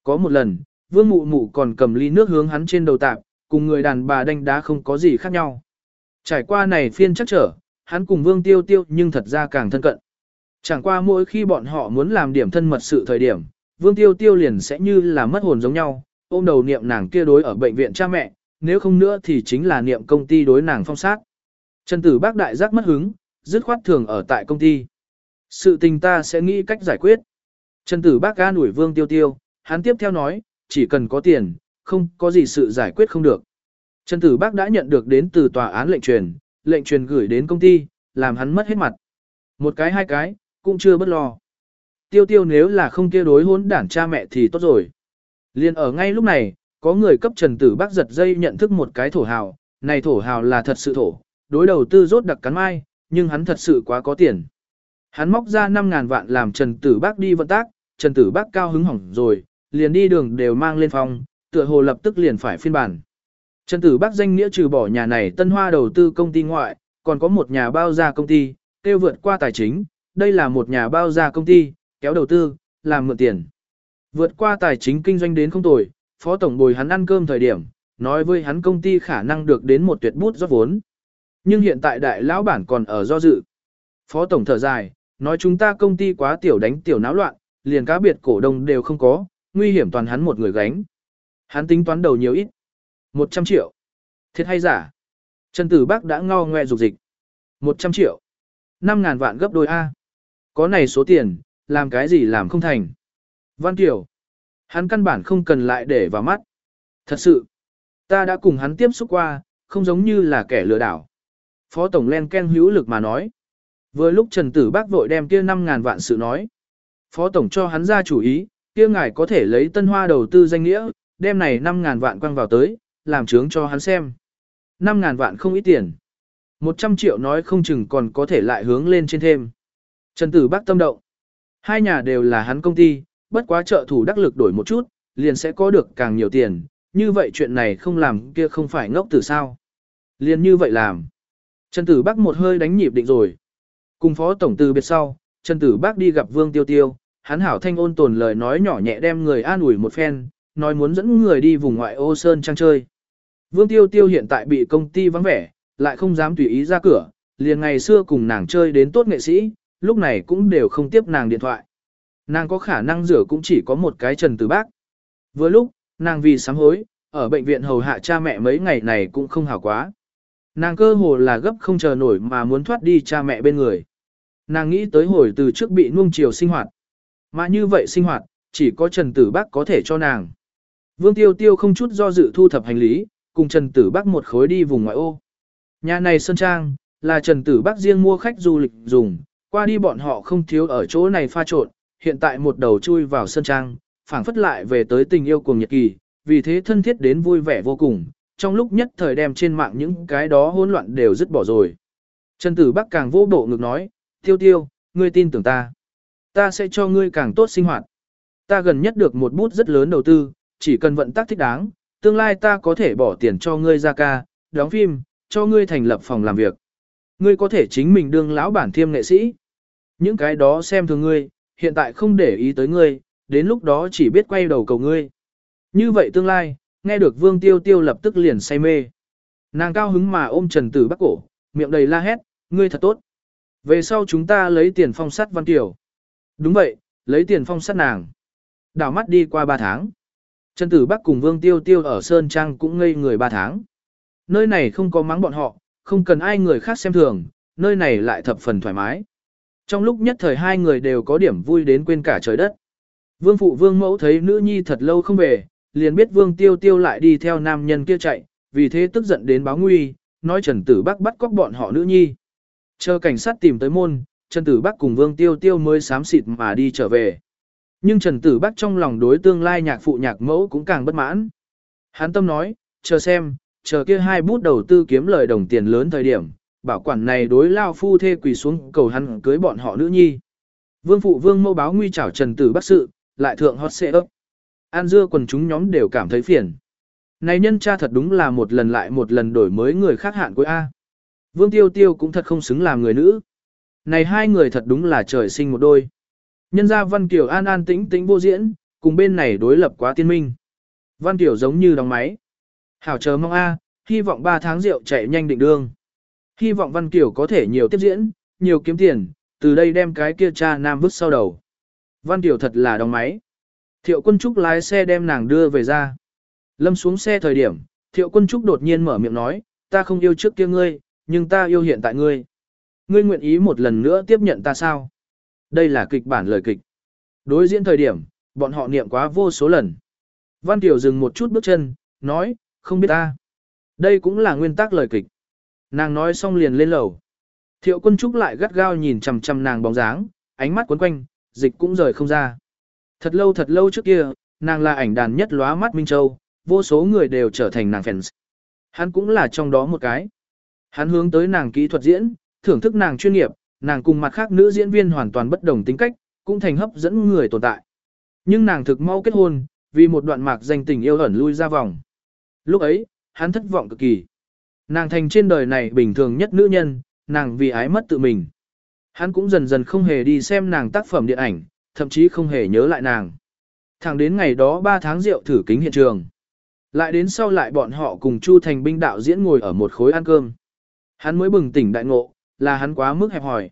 Có một lần, vương mụ mụ còn cầm ly nước hướng hắn trên đầu tạp, cùng người đàn bà đánh đá không có gì khác nhau. Trải qua này phiên chắc trở, hắn cùng Vương Tiêu Tiêu nhưng thật ra càng thân cận. Chẳng qua mỗi khi bọn họ muốn làm điểm thân mật sự thời điểm, Vương Tiêu Tiêu liền sẽ như là mất hồn giống nhau, ôm đầu niệm nàng kia đối ở bệnh viện cha mẹ, nếu không nữa thì chính là niệm công ty đối nàng phong sát. Trần Tử Bác đại giác mất hứng, dứt khoát thường ở tại công ty. Sự tình ta sẽ nghĩ cách giải quyết. Trần Tử Bác ga ủi Vương Tiêu Tiêu, hắn tiếp theo nói, chỉ cần có tiền, không có gì sự giải quyết không được. Trần Tử Bác đã nhận được đến từ tòa án lệnh truyền, lệnh truyền gửi đến công ty, làm hắn mất hết mặt. Một cái hai cái, cũng chưa bất lo. Tiêu tiêu nếu là không kia đối hôn đản cha mẹ thì tốt rồi. Liên ở ngay lúc này, có người cấp Trần Tử Bác giật dây nhận thức một cái thổ hào, này thổ hào là thật sự thổ, đối đầu tư rốt đặc cắn mai, nhưng hắn thật sự quá có tiền. Hắn móc ra 5.000 vạn làm Trần Tử Bác đi vận tác, Trần Tử Bác cao hứng hỏng rồi, liền đi đường đều mang lên phòng, tựa hồ lập tức liền phải phiên bản. Trần Tử Bắc danh nghĩa trừ bỏ nhà này tân hoa đầu tư công ty ngoại, còn có một nhà bao gia công ty, tiêu vượt qua tài chính, đây là một nhà bao gia công ty, kéo đầu tư, làm mượn tiền. Vượt qua tài chính kinh doanh đến không tồi, phó tổng bồi hắn ăn cơm thời điểm, nói với hắn công ty khả năng được đến một tuyệt bút rót vốn. Nhưng hiện tại đại lão bản còn ở do dự. Phó tổng thở dài, nói chúng ta công ty quá tiểu đánh tiểu náo loạn, liền cá biệt cổ đông đều không có, nguy hiểm toàn hắn một người gánh. Hắn tính toán đầu nhiều ít. 100 triệu. Thiệt hay giả? Trần Tử Bác đã ngao ngoe dục dịch. 100 triệu. 5.000 vạn gấp đôi A. Có này số tiền, làm cái gì làm không thành. Văn Tiểu. Hắn căn bản không cần lại để vào mắt. Thật sự. Ta đã cùng hắn tiếp xúc qua, không giống như là kẻ lừa đảo. Phó Tổng Len Ken hữu lực mà nói. Vừa lúc Trần Tử Bác vội đem kia 5.000 vạn sự nói. Phó Tổng cho hắn ra chủ ý, kia ngài có thể lấy tân hoa đầu tư danh nghĩa, đem này 5.000 vạn quăng vào tới, làm chứng cho hắn xem. 5.000 vạn không ít tiền. 100 triệu nói không chừng còn có thể lại hướng lên trên thêm. Trần Tử Bác tâm động. Hai nhà đều là hắn công ty, bất quá trợ thủ đắc lực đổi một chút, liền sẽ có được càng nhiều tiền. Như vậy chuyện này không làm kia không phải ngốc tử sao. Liền như vậy làm. Trần Tử Bác một hơi đánh nhịp định rồi. Cùng phó tổng từ biệt sau, Trần Tử Bác đi gặp Vương Tiêu Tiêu, hắn hảo thanh ôn tồn lời nói nhỏ nhẹ đem người an ủi một phen, nói muốn dẫn người đi vùng ngoại ô sơn trang chơi. Vương Tiêu Tiêu hiện tại bị công ty vắng vẻ, lại không dám tùy ý ra cửa, liền ngày xưa cùng nàng chơi đến tốt nghệ sĩ, lúc này cũng đều không tiếp nàng điện thoại. Nàng có khả năng rửa cũng chỉ có một cái trần từ bác. Vừa lúc, nàng vì sám hối, ở bệnh viện hầu hạ cha mẹ mấy ngày này cũng không hảo quá. Nàng cơ hồ là gấp không chờ nổi mà muốn thoát đi cha mẹ bên người. Nàng nghĩ tới hồi từ trước bị nuông chiều sinh hoạt. Mà như vậy sinh hoạt, chỉ có Trần Tử Bác có thể cho nàng. Vương Tiêu Tiêu không chút do dự thu thập hành lý, cùng Trần Tử Bắc một khối đi vùng ngoại ô. Nhà này Sơn Trang, là Trần Tử Bắc riêng mua khách du lịch dùng, qua đi bọn họ không thiếu ở chỗ này pha trộn, hiện tại một đầu chui vào Sơn Trang, phảng phất lại về tới tình yêu cùng nhật kỳ, vì thế thân thiết đến vui vẻ vô cùng, trong lúc nhất thời đem trên mạng những cái đó hỗn loạn đều dứt bỏ rồi. Trần Tử Bắc càng vô bộ ngực nói, tiêu tiêu, ngươi tin tưởng ta. Ta sẽ cho ngươi càng tốt sinh hoạt. Ta gần nhất được một bút rất lớn đầu tư, chỉ cần vận tác thích đáng, tương lai ta có thể bỏ tiền cho ngươi ra ca, đóng phim, cho ngươi thành lập phòng làm việc. Ngươi có thể chính mình đương lão bản thiêm nghệ sĩ. Những cái đó xem thường ngươi, hiện tại không để ý tới ngươi, đến lúc đó chỉ biết quay đầu cầu ngươi. Như vậy tương lai, nghe được Vương Tiêu Tiêu lập tức liền say mê. Nàng cao hứng mà ôm Trần Tử Bắc cổ, miệng đầy la hét, ngươi thật tốt. Về sau chúng ta lấy tiền phong sắt Văn Tiểu. Đúng vậy, lấy tiền phong sát nàng. Đảo mắt đi qua 3 tháng. Trần Tử Bắc cùng Vương Tiêu Tiêu ở Sơn Trang cũng ngây người 3 tháng. Nơi này không có mắng bọn họ, không cần ai người khác xem thường, nơi này lại thập phần thoải mái. Trong lúc nhất thời hai người đều có điểm vui đến quên cả trời đất. Vương phụ vương mẫu thấy nữ nhi thật lâu không về, liền biết vương tiêu tiêu lại đi theo nam nhân kia chạy, vì thế tức giận đến báo nguy, nói Trần Tử Bắc bắt cóc bọn họ nữ nhi. Chờ cảnh sát tìm tới môn, Trần Tử Bắc cùng vương tiêu tiêu mới sám xịt mà đi trở về. Nhưng Trần Tử Bắc trong lòng đối tương lai nhạc phụ nhạc mẫu cũng càng bất mãn. Hán tâm nói, chờ xem, chờ kia hai bút đầu tư kiếm lời đồng tiền lớn thời điểm, bảo quản này đối lao phu thê quỳ xuống cầu hắn cưới bọn họ nữ nhi. Vương phụ vương mâu báo nguy trảo Trần Tử Bắc sự, lại thượng hot xệ ấp. An dưa quần chúng nhóm đều cảm thấy phiền. Này nhân cha thật đúng là một lần lại một lần đổi mới người khác hạn của A. Vương Tiêu Tiêu cũng thật không xứng làm người nữ. Này hai người thật đúng là trời sinh một đôi. Nhân ra Văn Kiều an an tĩnh tĩnh vô diễn, cùng bên này đối lập quá tiên minh. Văn Kiều giống như đóng máy. Hảo chờ mong A, hy vọng 3 tháng rượu chạy nhanh định đương. Hy vọng Văn Kiều có thể nhiều tiếp diễn, nhiều kiếm tiền, từ đây đem cái kia cha nam vứt sau đầu. Văn Kiều thật là đóng máy. Thiệu quân trúc lái xe đem nàng đưa về ra. Lâm xuống xe thời điểm, thiệu quân trúc đột nhiên mở miệng nói, ta không yêu trước kia ngươi, nhưng ta yêu hiện tại ngươi. Ngươi nguyện ý một lần nữa tiếp nhận ta sao? Đây là kịch bản lời kịch. Đối diễn thời điểm, bọn họ niệm quá vô số lần. Văn Tiểu dừng một chút bước chân, nói, không biết ta. Đây cũng là nguyên tắc lời kịch. Nàng nói xong liền lên lầu. Thiệu quân trúc lại gắt gao nhìn chằm chằm nàng bóng dáng, ánh mắt quấn quanh, dịch cũng rời không ra. Thật lâu thật lâu trước kia, nàng là ảnh đàn nhất lóa mắt Minh Châu, vô số người đều trở thành nàng fans. Hắn cũng là trong đó một cái. Hắn hướng tới nàng kỹ thuật diễn, thưởng thức nàng chuyên nghiệp, nàng cùng mặt khác nữ diễn viên hoàn toàn bất đồng tính cách, cũng thành hấp dẫn người tồn tại. Nhưng nàng thực mau kết hôn, vì một đoạn mạc danh tình yêu ẩn lui ra vòng. Lúc ấy, hắn thất vọng cực kỳ. Nàng thành trên đời này bình thường nhất nữ nhân, nàng vì ái mất tự mình. Hắn cũng dần dần không hề đi xem nàng tác phẩm điện ảnh, thậm chí không hề nhớ lại nàng. Thẳng đến ngày đó 3 tháng rượu thử kính hiện trường. Lại đến sau lại bọn họ cùng Chu Thành binh đạo diễn ngồi ở một khối ăn cơm. Hắn mới bừng tỉnh đại ngộ, là hắn quá mức hẹp hòi.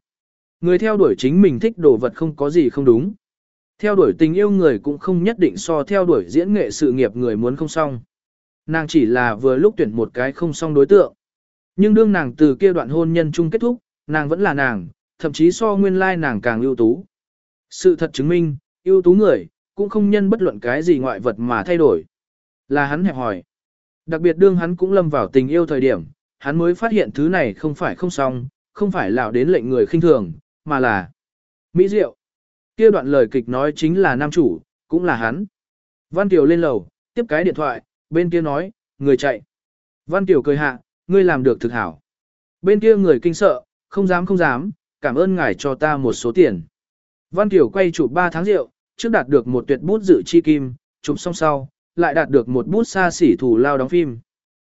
Người theo đuổi chính mình thích đồ vật không có gì không đúng. Theo đuổi tình yêu người cũng không nhất định so theo đuổi diễn nghệ sự nghiệp người muốn không xong. Nàng chỉ là vừa lúc tuyển một cái không xong đối tượng. Nhưng đương nàng từ kia đoạn hôn nhân chung kết thúc, nàng vẫn là nàng, thậm chí so nguyên lai nàng càng ưu tú. Sự thật chứng minh, ưu tú người, cũng không nhân bất luận cái gì ngoại vật mà thay đổi. Là hắn hẹp hỏi. Đặc biệt đương hắn cũng lâm vào tình yêu thời điểm, hắn mới phát hiện thứ này không phải không xong, không phải lão đến lệnh người khinh thường, mà là mỹ diệu. Kia đoạn lời kịch nói chính là nam chủ, cũng là hắn. Văn Kiều lên lầu, tiếp cái điện thoại, bên kia nói, người chạy. Văn Kiều cười hạ, ngươi làm được thực hảo. Bên kia người kinh sợ, không dám không dám, cảm ơn ngài cho ta một số tiền. Văn Kiều quay chụp 3 tháng rượu, trước đạt được một tuyệt bút dự chi kim, chụp xong sau, lại đạt được một bút xa xỉ thủ lao đóng phim.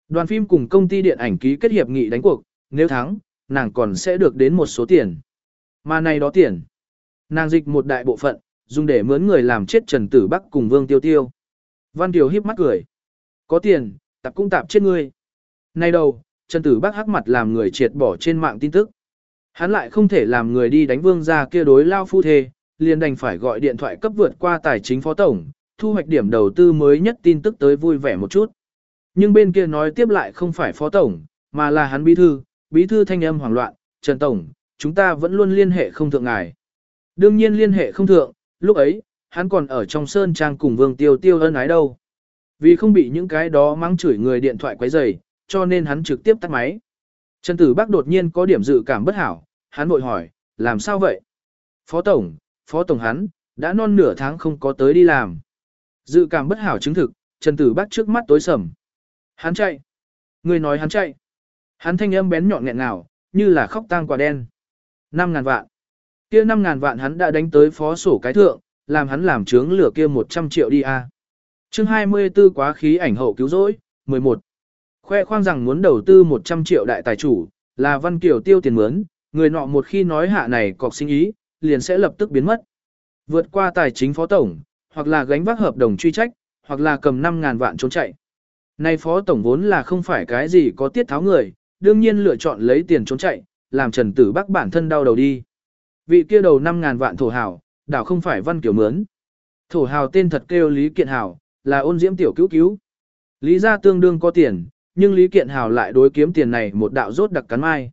Đoàn phim cùng công ty điện ảnh ký kết hiệp nghị đánh cuộc, nếu thắng, nàng còn sẽ được đến một số tiền. Mà này đó tiền, nàng dịch một đại bộ phận, dùng để mướn người làm chết Trần Tử Bắc cùng Vương Tiêu Tiêu. Văn Kiều híp mắt cười. Có tiền, tạp cũng tạp chết ngươi. Nay đầu, Trần Tử Bắc hắc mặt làm người triệt bỏ trên mạng tin tức. Hắn lại không thể làm người đi đánh vương ra kia đối lao phu thê, liền đành phải gọi điện thoại cấp vượt qua tài chính phó tổng, thu hoạch điểm đầu tư mới nhất tin tức tới vui vẻ một chút. Nhưng bên kia nói tiếp lại không phải phó tổng, mà là hắn bí thư, bí thư thanh âm hoảng loạn, Trần Tổng, chúng ta vẫn luôn liên hệ không thượng ngài. Đương nhiên liên hệ không thượng, lúc ấy, hắn còn ở trong sơn trang cùng vương tiêu tiêu ân ái đâu. Vì không bị những cái đó mắng chửi người điện thoại quấy rầy, cho nên hắn trực tiếp tắt máy. Trần Tử Bắc đột nhiên có điểm dự cảm bất hảo, hắn vội hỏi, làm sao vậy? Phó Tổng, Phó Tổng hắn, đã non nửa tháng không có tới đi làm. Dự cảm bất hảo chứng thực, Trần Tử Bắc trước mắt tối sầm. Hắn chạy. Người nói hắn chạy. Hắn thanh âm bén nhọn nghẹn ngào, như là khóc tang quả đen. 5.000 vạn. Kia 5.000 vạn hắn đã đánh tới phó sổ cái thượng, làm hắn làm trướng lửa kia 100 triệu đi a. À. Chương 24 quá khí ảnh hậu cứu rỗi, 11. Khoe khoang rằng muốn đầu tư 100 triệu đại tài chủ, là Văn Kiều tiêu tiền mướn, người nọ một khi nói hạ này cọc sinh ý, liền sẽ lập tức biến mất. Vượt qua tài chính phó tổng, hoặc là gánh vác hợp đồng truy trách, hoặc là cầm 5.000 vạn trốn chạy. Nay phó tổng vốn là không phải cái gì có tiết tháo người, đương nhiên lựa chọn lấy tiền trốn chạy, làm Trần Tử Bắc bản thân đau đầu đi. Vị kia đầu 5.000 vạn thổ hào, đảo không phải Văn kiểu mướn. Thổ hào tên thật kêu Lý Kiện Hào, là ôn diễm tiểu cứu cứu. Lý gia tương đương có tiền, nhưng Lý Kiện Hào lại đối kiếm tiền này một đạo rốt đặc cắn mai.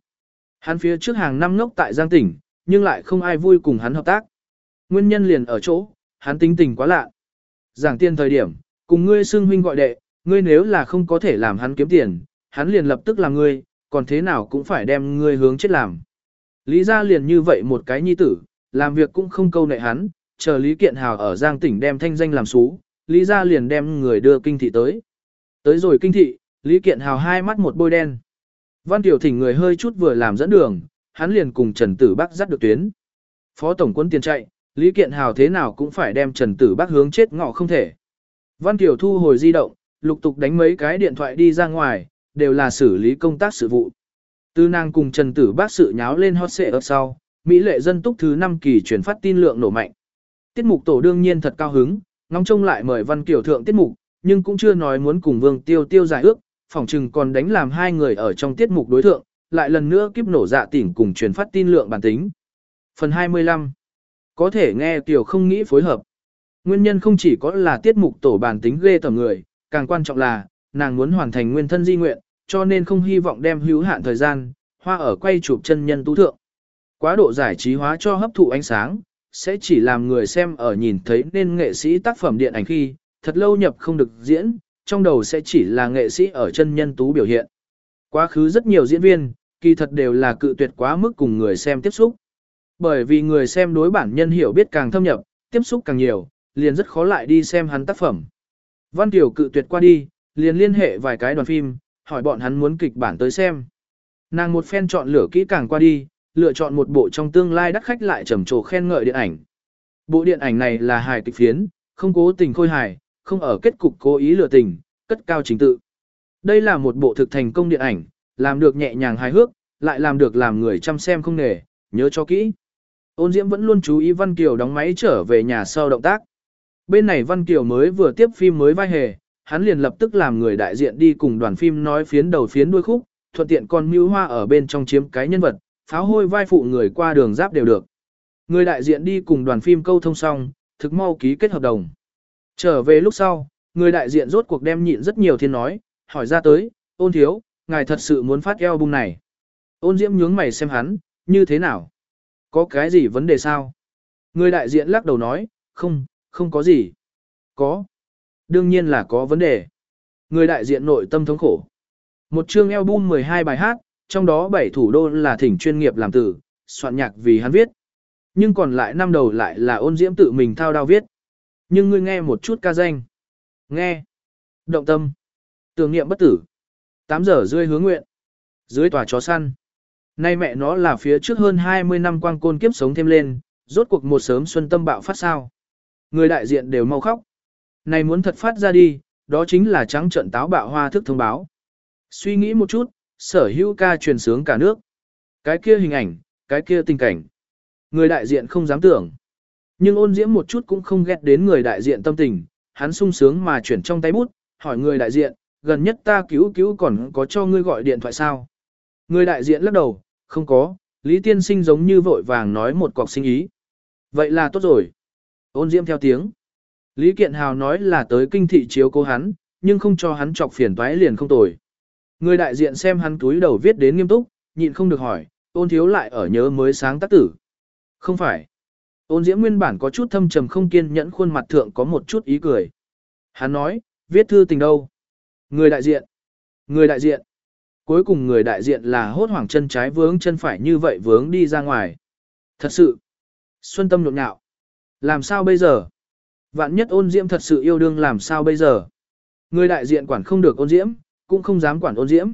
Hắn phía trước hàng năm ngốc tại Giang tỉnh, nhưng lại không ai vui cùng hắn hợp tác. Nguyên nhân liền ở chỗ, hắn tính tình quá lạ. Giảng tiền thời điểm, cùng ngươi xưng huynh gọi đệ, ngươi nếu là không có thể làm hắn kiếm tiền, hắn liền lập tức làm ngươi, còn thế nào cũng phải đem ngươi hướng chết làm. Lý gia liền như vậy một cái nhi tử, làm việc cũng không câu nệ hắn, chờ Lý Kiện Hào ở Giang tỉnh đem thanh danh làm xú, Lý gia liền đem người đưa kinh thị tới. Tới rồi kinh thị, Lý Kiện Hào hai mắt một bôi đen. Văn Tiểu Thỉnh người hơi chút vừa làm dẫn đường, hắn liền cùng Trần Tử Bắc dắt được tuyến. Phó tổng quân tiền chạy, Lý Kiện Hào thế nào cũng phải đem Trần Tử Bắc hướng chết ngọ không thể. Văn Tiểu thu hồi di động, lục tục đánh mấy cái điện thoại đi ra ngoài, đều là xử lý công tác sự vụ. Tư nàng cùng Trần Tử Bác sự nháo lên hot xệ ở sau, Mỹ lệ dân túc thứ 5 kỳ chuyển phát tin lượng nổ mạnh. Tiết mục tổ đương nhiên thật cao hứng, ngóng trông lại mời Văn Kiều thượng tiết mục, nhưng cũng chưa nói muốn cùng Vương Tiêu Tiêu giải ước, phỏng chừng còn đánh làm hai người ở trong tiết mục đối thượng, lại lần nữa kiếp nổ dạ tỉnh cùng truyền phát tin lượng bản tính. Phần 25 Có thể nghe Kiều không nghĩ phối hợp. Nguyên nhân không chỉ có là tiết mục tổ bản tính ghê tầm người, càng quan trọng là, nàng muốn hoàn thành nguyên thân di nguyện, cho nên không hy vọng đem hữu hạn thời gian, hoa ở quay chụp chân nhân tú thượng. Quá độ giải trí hóa cho hấp thụ ánh sáng, sẽ chỉ làm người xem ở nhìn thấy nên nghệ sĩ tác phẩm điện ảnh khi, thật lâu nhập không được diễn, trong đầu sẽ chỉ là nghệ sĩ ở chân nhân tú biểu hiện. Quá khứ rất nhiều diễn viên, kỳ thật đều là cự tuyệt quá mức cùng người xem tiếp xúc. Bởi vì người xem đối bản nhân hiểu biết càng thâm nhập, tiếp xúc càng nhiều, liền rất khó lại đi xem hắn tác phẩm. Văn Tiểu cự tuyệt qua đi, liền liên hệ vài cái đoàn phim, hỏi bọn hắn muốn kịch bản tới xem. Nàng một phen chọn lửa kỹ càng qua đi, lựa chọn một bộ trong tương lai đắt khách lại trầm trồ khen ngợi điện ảnh. Bộ điện ảnh này là hài kịch phiến, không cố tình khôi hài, không ở kết cục cố ý lừa tình, cất cao chính tự. Đây là một bộ thực thành công điện ảnh, làm được nhẹ nhàng hài hước, lại làm được làm người chăm xem không nề, nhớ cho kỹ. Ôn Diễm vẫn luôn chú ý Văn Kiều đóng máy trở về nhà sau động tác. Bên này Văn Kiều mới vừa tiếp phim mới vai hề, hắn liền lập tức làm người đại diện đi cùng đoàn phim nói phiến đầu phiến đuôi khúc, thuận tiện còn mưu hoa ở bên trong chiếm cái nhân vật, pháo hôi vai phụ người qua đường giáp đều được. Người đại diện đi cùng đoàn phim câu thông xong, thực mau ký kết hợp đồng. Trở về lúc sau, người đại diện rốt cuộc đem nhịn rất nhiều thiên nói, hỏi ra tới, ôn thiếu, ngài thật sự muốn phát album này. Ôn diễm nhướng mày xem hắn, như thế nào? Có cái gì vấn đề sao? Người đại diện lắc đầu nói, không, không có gì. Có. Đương nhiên là có vấn đề. Người đại diện nội tâm thống khổ. Một chương album 12 bài hát, trong đó 7 thủ đô là thỉnh chuyên nghiệp làm từ, soạn nhạc vì hắn viết. Nhưng còn lại năm đầu lại là ôn diễm tự mình thao đao viết. Nhưng ngươi nghe một chút ca danh. Nghe. Động tâm. Tưởng niệm bất tử. 8 giờ rơi hướng nguyện. Dưới tòa chó săn. Nay mẹ nó là phía trước hơn 20 năm quang côn kiếp sống thêm lên, rốt cuộc một sớm xuân tâm bạo phát sao. Người đại diện đều mau khóc. Này muốn thật phát ra đi, đó chính là trắng trận táo bạo hoa thức thông báo. Suy nghĩ một chút, sở hữu ca truyền sướng cả nước. Cái kia hình ảnh, cái kia tình cảnh. Người đại diện không dám tưởng. Nhưng ôn diễm một chút cũng không ghét đến người đại diện tâm tình, hắn sung sướng mà chuyển trong tay bút, hỏi người đại diện, gần nhất ta cứu cứu còn có cho ngươi gọi điện thoại sao. Người đại diện lắc đầu, không có, Lý Tiên Sinh giống như vội vàng nói một cọc sinh ý. Vậy là tốt rồi. Ôn diễm theo tiếng. Lý Kiện Hào nói là tới kinh thị chiếu cố hắn, nhưng không cho hắn chọc phiền toái liền không tồi. Người đại diện xem hắn túi đầu viết đến nghiêm túc, nhịn không được hỏi, ôn thiếu lại ở nhớ mới sáng tác tử. Không phải. Ôn diễm nguyên bản có chút thâm trầm không kiên nhẫn khuôn mặt thượng có một chút ý cười. Hắn nói, viết thư tình đâu? Người đại diện. Người đại diện. Cuối cùng người đại diện là hốt hoảng chân trái vướng chân phải như vậy vướng đi ra ngoài. Thật sự. Xuân tâm nhộn nhạo. Làm sao bây giờ? Vạn nhất ôn diễm thật sự yêu đương làm sao bây giờ? Người đại diện quản không được ôn diễm, cũng không dám quản ôn diễm.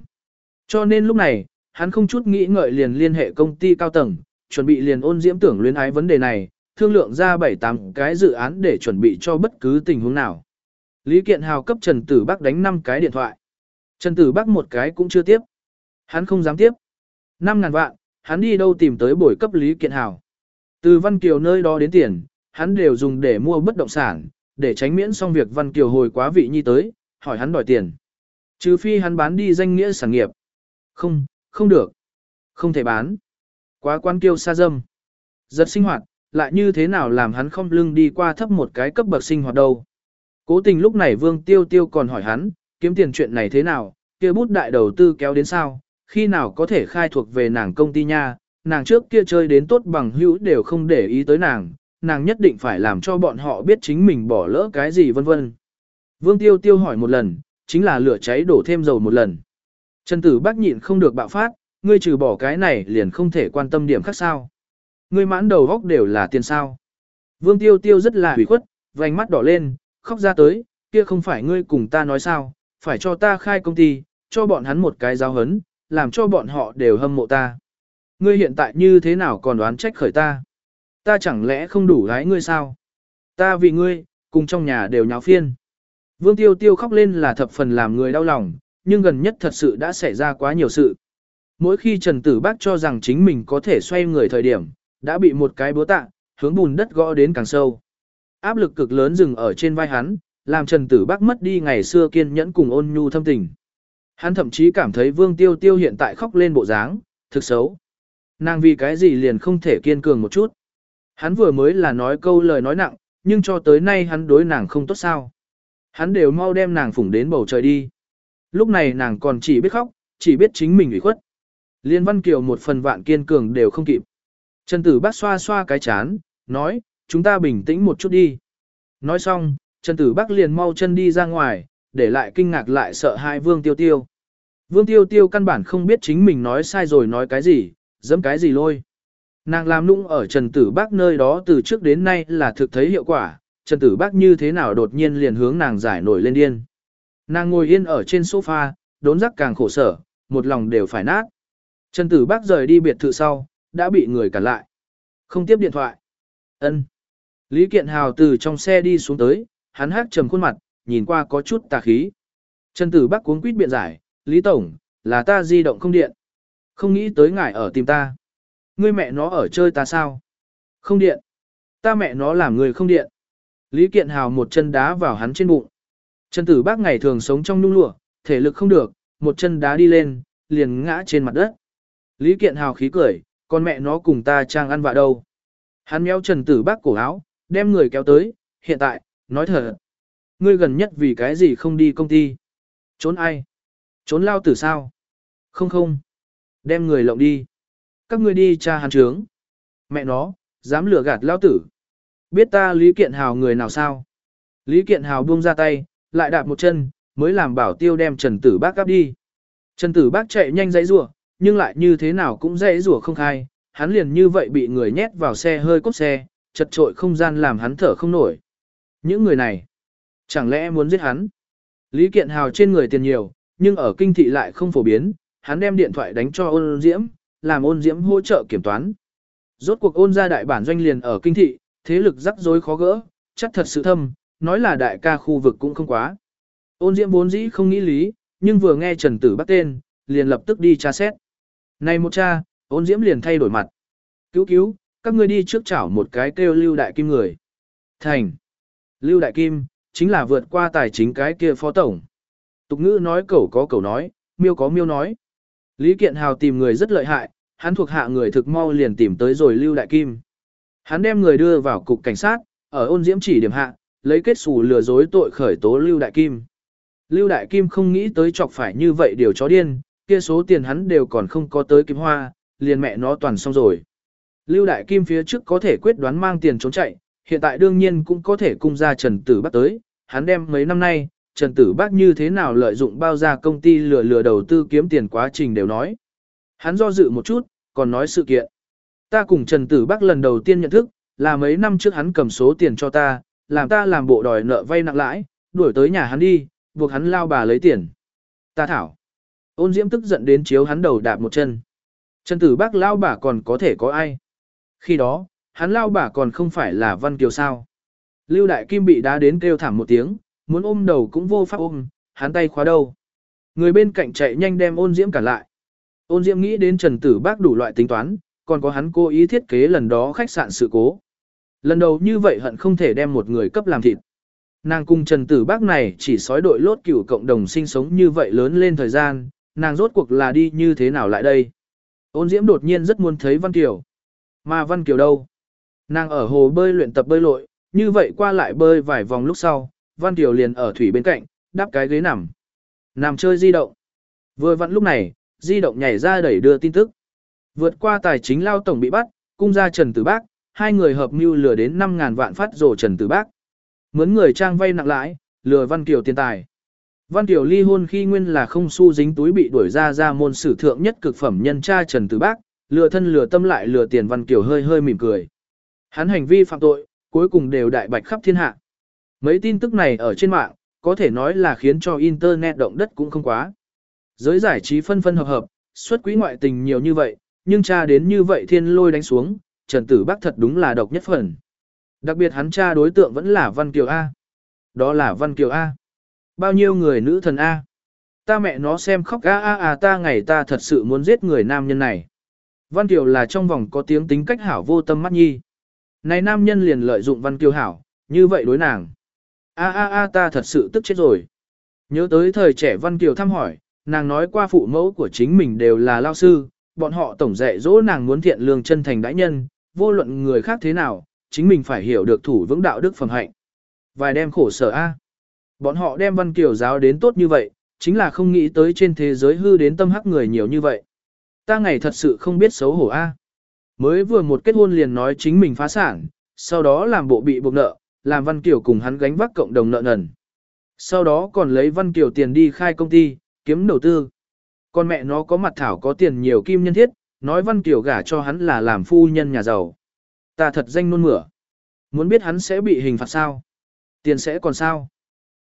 Cho nên lúc này, hắn không chút nghĩ ngợi liền liên hệ công ty cao tầng, chuẩn bị liền ôn diễm tưởng luyến ái vấn đề này, thương lượng ra 7-8 cái dự án để chuẩn bị cho bất cứ tình huống nào. Lý Kiện Hào cấp Trần Tử Bắc đánh 5 cái điện thoại. Trần Tử Bắc một cái cũng chưa tiếp. Hắn không dám tiếp. 5 ngàn vạn, hắn đi đâu tìm tới bồi cấp Lý Kiện Hào. Từ Văn Kiều nơi đó đến tiền, hắn đều dùng để mua bất động sản, để tránh miễn xong việc Văn Kiều hồi quá vị nhi tới, hỏi hắn đòi tiền. Trừ phi hắn bán đi danh nghĩa sản nghiệp. Không, không được. Không thể bán. Quá quan kiêu xa dâm. Giật sinh hoạt, lại như thế nào làm hắn không lưng đi qua thấp một cái cấp bậc sinh hoạt đâu. Cố tình lúc này Vương Tiêu Tiêu còn hỏi hắn, kiếm tiền chuyện này thế nào, kia bút đại đầu tư kéo đến sao, khi nào có thể khai thuộc về nàng công ty nha, nàng trước kia chơi đến tốt bằng hữu đều không để ý tới nàng, nàng nhất định phải làm cho bọn họ biết chính mình bỏ lỡ cái gì vân vân. Vương Tiêu Tiêu hỏi một lần, chính là lửa cháy đổ thêm dầu một lần. Trần Tử Bác nhịn không được bạo phát, ngươi trừ bỏ cái này liền không thể quan tâm điểm khác sao. Ngươi mãn đầu góc đều là tiền sao. Vương Tiêu Tiêu rất là hủy khuất, vành mắt đỏ lên, khóc ra tới, kia không phải ngươi cùng ta nói sao, phải cho ta khai công ty, cho bọn hắn một cái giáo hấn, làm cho bọn họ đều hâm mộ ta. Ngươi hiện tại như thế nào còn đoán trách khởi ta? Ta chẳng lẽ không đủ gái ngươi sao? Ta vì ngươi, cùng trong nhà đều nháo phiên. Vương Tiêu Tiêu khóc lên là thập phần làm người đau lòng, nhưng gần nhất thật sự đã xảy ra quá nhiều sự. Mỗi khi Trần Tử Bác cho rằng chính mình có thể xoay người thời điểm, đã bị một cái búa tạ, hướng bùn đất gõ đến càng sâu. Áp lực cực lớn dừng ở trên vai hắn, làm Trần Tử Bác mất đi ngày xưa kiên nhẫn cùng ôn nhu thâm tình. Hắn thậm chí cảm thấy Vương Tiêu Tiêu hiện tại khóc lên bộ dáng, thực xấu. Nàng vì cái gì liền không thể kiên cường một chút. Hắn vừa mới là nói câu lời nói nặng, nhưng cho tới nay hắn đối nàng không tốt sao. Hắn đều mau đem nàng phủng đến bầu trời đi. Lúc này nàng còn chỉ biết khóc, chỉ biết chính mình ủy khuất. Liên Văn Kiều một phần vạn kiên cường đều không kịp. Trần Tử Bác xoa xoa cái chán, nói, chúng ta bình tĩnh một chút đi. Nói xong, Trần Tử Bác liền mau chân đi ra ngoài, để lại kinh ngạc lại sợ hai Vương Tiêu Tiêu. Vương Tiêu Tiêu căn bản không biết chính mình nói sai rồi nói cái gì, dẫm cái gì lôi. Nàng làm nũng ở Trần Tử Bác nơi đó từ trước đến nay là thực thấy hiệu quả, Trần Tử Bác như thế nào đột nhiên liền hướng nàng giải nổi lên điên. Nàng ngồi yên ở trên sofa, đốn rắc càng khổ sở, một lòng đều phải nát. Trần Tử Bác rời đi biệt thự sau, đã bị người cản lại. Không tiếp điện thoại. Ân. Lý Kiện Hào từ trong xe đi xuống tới, hắn hát trầm khuôn mặt, nhìn qua có chút tà khí. Trần Tử Bác cuống quýt biện giải, Lý Tổng, là ta di động không điện. Không nghĩ tới ngài ở tìm ta. Ngươi mẹ nó ở chơi ta sao? Không điện. Ta mẹ nó làm người không điện. Lý Kiện Hào một chân đá vào hắn trên bụng. Trần Tử Bác ngày thường sống trong nung lụa, thể lực không được, một chân đá đi lên, liền ngã trên mặt đất. Lý Kiện Hào khí cười, con mẹ nó cùng ta trang ăn vạ đâu. Hắn méo Trần Tử Bác cổ áo, đem người kéo tới, hiện tại, nói thật. Ngươi gần nhất vì cái gì không đi công ty? Trốn ai? Trốn lao tử sao? Không không. Đem người lộng đi. Các ngươi đi tra hắn trướng. Mẹ nó, dám lừa gạt lao tử. Biết ta Lý Kiện Hào người nào sao? Lý Kiện Hào buông ra tay, lại đạp một chân, mới làm bảo tiêu đem Trần Tử Bác cắp đi. Trần Tử Bác chạy nhanh dãy rủa, nhưng lại như thế nào cũng dãy rủa không khai, hắn liền như vậy bị người nhét vào xe hơi cốt xe, chật trội không gian làm hắn thở không nổi. Những người này, chẳng lẽ muốn giết hắn? Lý Kiện Hào trên người tiền nhiều, nhưng ở kinh thị lại không phổ biến, hắn đem điện thoại đánh cho ôn diễm, làm ôn diễm hỗ trợ kiểm toán. Rốt cuộc ôn ra đại bản doanh liền ở kinh thị, thế lực rắc rối khó gỡ, chắc thật sự thâm, nói là đại ca khu vực cũng không quá. Ôn diễm vốn dĩ không nghĩ lý, nhưng vừa nghe Trần Tử bắt tên, liền lập tức đi tra xét. Này một cha, ôn diễm liền thay đổi mặt. Cứu cứu, các ngươi đi trước chảo một cái kêu lưu đại kim người. Thành. Lưu đại kim, chính là vượt qua tài chính cái kia phó tổng. Tục ngữ nói cẩu có cẩu nói, miêu có miêu nói. Lý Kiện Hào tìm người rất lợi hại, hắn thuộc hạ người thực mau liền tìm tới rồi Lưu Đại Kim. Hắn đem người đưa vào cục cảnh sát, ở ôn diễm chỉ điểm hạ, lấy kết xù lừa dối tội khởi tố Lưu Đại Kim. Lưu Đại Kim không nghĩ tới chọc phải như vậy điều chó điên, kia số tiền hắn đều còn không có tới kim hoa, liền mẹ nó toàn xong rồi. Lưu Đại Kim phía trước có thể quyết đoán mang tiền trốn chạy, hiện tại đương nhiên cũng có thể cung ra Trần Tử Bắc tới, hắn đem mấy năm nay, Trần Tử Bác như thế nào lợi dụng bao gia công ty lừa lừa đầu tư kiếm tiền quá trình đều nói. Hắn do dự một chút, còn nói sự kiện. Ta cùng Trần Tử Bác lần đầu tiên nhận thức, là mấy năm trước hắn cầm số tiền cho ta, làm ta làm bộ đòi nợ vay nặng lãi, đuổi tới nhà hắn đi, buộc hắn lao bà lấy tiền. Ta thảo. Ôn Diễm tức giận đến chiếu hắn đầu đạp một chân. Trần Tử Bác lao bà còn có thể có ai? Khi đó, hắn lao bà còn không phải là Văn Kiều sao. Lưu Đại Kim bị đá đến kêu thảm một tiếng, muốn ôm đầu cũng vô pháp ôm, hắn tay khóa đầu. Người bên cạnh chạy nhanh đem ôn diễm cả lại. Ôn diễm nghĩ đến Trần Tử Bác đủ loại tính toán, còn có hắn cố ý thiết kế lần đó khách sạn sự cố. Lần đầu như vậy hận không thể đem một người cấp làm thịt. Nàng cùng Trần Tử Bác này chỉ sói đội lốt cửu cộng đồng sinh sống như vậy lớn lên thời gian, nàng rốt cuộc là đi như thế nào lại đây. Ôn Diễm đột nhiên rất muốn thấy Văn Kiều. Mà Văn Kiều đâu? Nàng ở hồ bơi luyện tập bơi lội, như vậy qua lại bơi vài vòng lúc sau, Văn Kiều liền ở thủy bên cạnh, đáp cái ghế nằm. Nằm chơi di động. Vừa vặn lúc này, di động nhảy ra đẩy đưa tin tức. Vượt qua tài chính lao tổng bị bắt, cung ra Trần Tử Bác, hai người hợp mưu lừa đến 5.000 vạn phát rổ Trần Tử Bác. Mướn người trang vay nặng lãi, lừa Văn Kiều tiền tài. Văn Kiều ly hôn khi nguyên là không su dính túi bị đuổi ra ra môn sử thượng nhất cực phẩm nhân cha Trần Tử Bác, lừa thân lừa tâm lại lừa tiền Văn Kiều hơi hơi mỉm cười. Hắn hành vi phạm tội, cuối cùng đều đại bạch khắp thiên hạ. Mấy tin tức này ở trên mạng, có thể nói là khiến cho Internet động đất cũng không quá. Giới giải trí phân phân hợp hợp, xuất quỹ ngoại tình nhiều như vậy, nhưng cha đến như vậy thiên lôi đánh xuống, Trần Tử Bắc thật đúng là độc nhất phần. Đặc biệt hắn cha đối tượng vẫn là Văn Kiều A. Đó là Văn Kiều A. Bao nhiêu người nữ thần A. Ta mẹ nó xem khóc a a a ta ngày ta thật sự muốn giết người nam nhân này. Văn Kiều là trong vòng có tiếng tính cách hảo vô tâm mắt nhi. Này nam nhân liền lợi dụng Văn Kiều hảo, như vậy đối nàng. A a a ta thật sự tức chết rồi. Nhớ tới thời trẻ Văn Kiều thăm hỏi, nàng nói qua phụ mẫu của chính mình đều là lao sư, bọn họ tổng dạy dỗ nàng muốn thiện lương chân thành đãi nhân, vô luận người khác thế nào, chính mình phải hiểu được thủ vững đạo đức phẩm hạnh. Vài đêm khổ sở A. Bọn họ đem văn kiểu giáo đến tốt như vậy, chính là không nghĩ tới trên thế giới hư đến tâm hắc người nhiều như vậy. Ta ngày thật sự không biết xấu hổ A. Mới vừa một kết hôn liền nói chính mình phá sản, sau đó làm bộ bị buộc nợ, làm Văn Kiều cùng hắn gánh vác cộng đồng nợ nần. Sau đó còn lấy Văn Kiều tiền đi khai công ty, kiếm đầu tư. Con mẹ nó có mặt thảo có tiền nhiều kim nhân thiết, nói Văn Kiều gả cho hắn là làm phu nhân nhà giàu. Ta thật danh nôn mửa. Muốn biết hắn sẽ bị hình phạt sao? Tiền sẽ còn sao?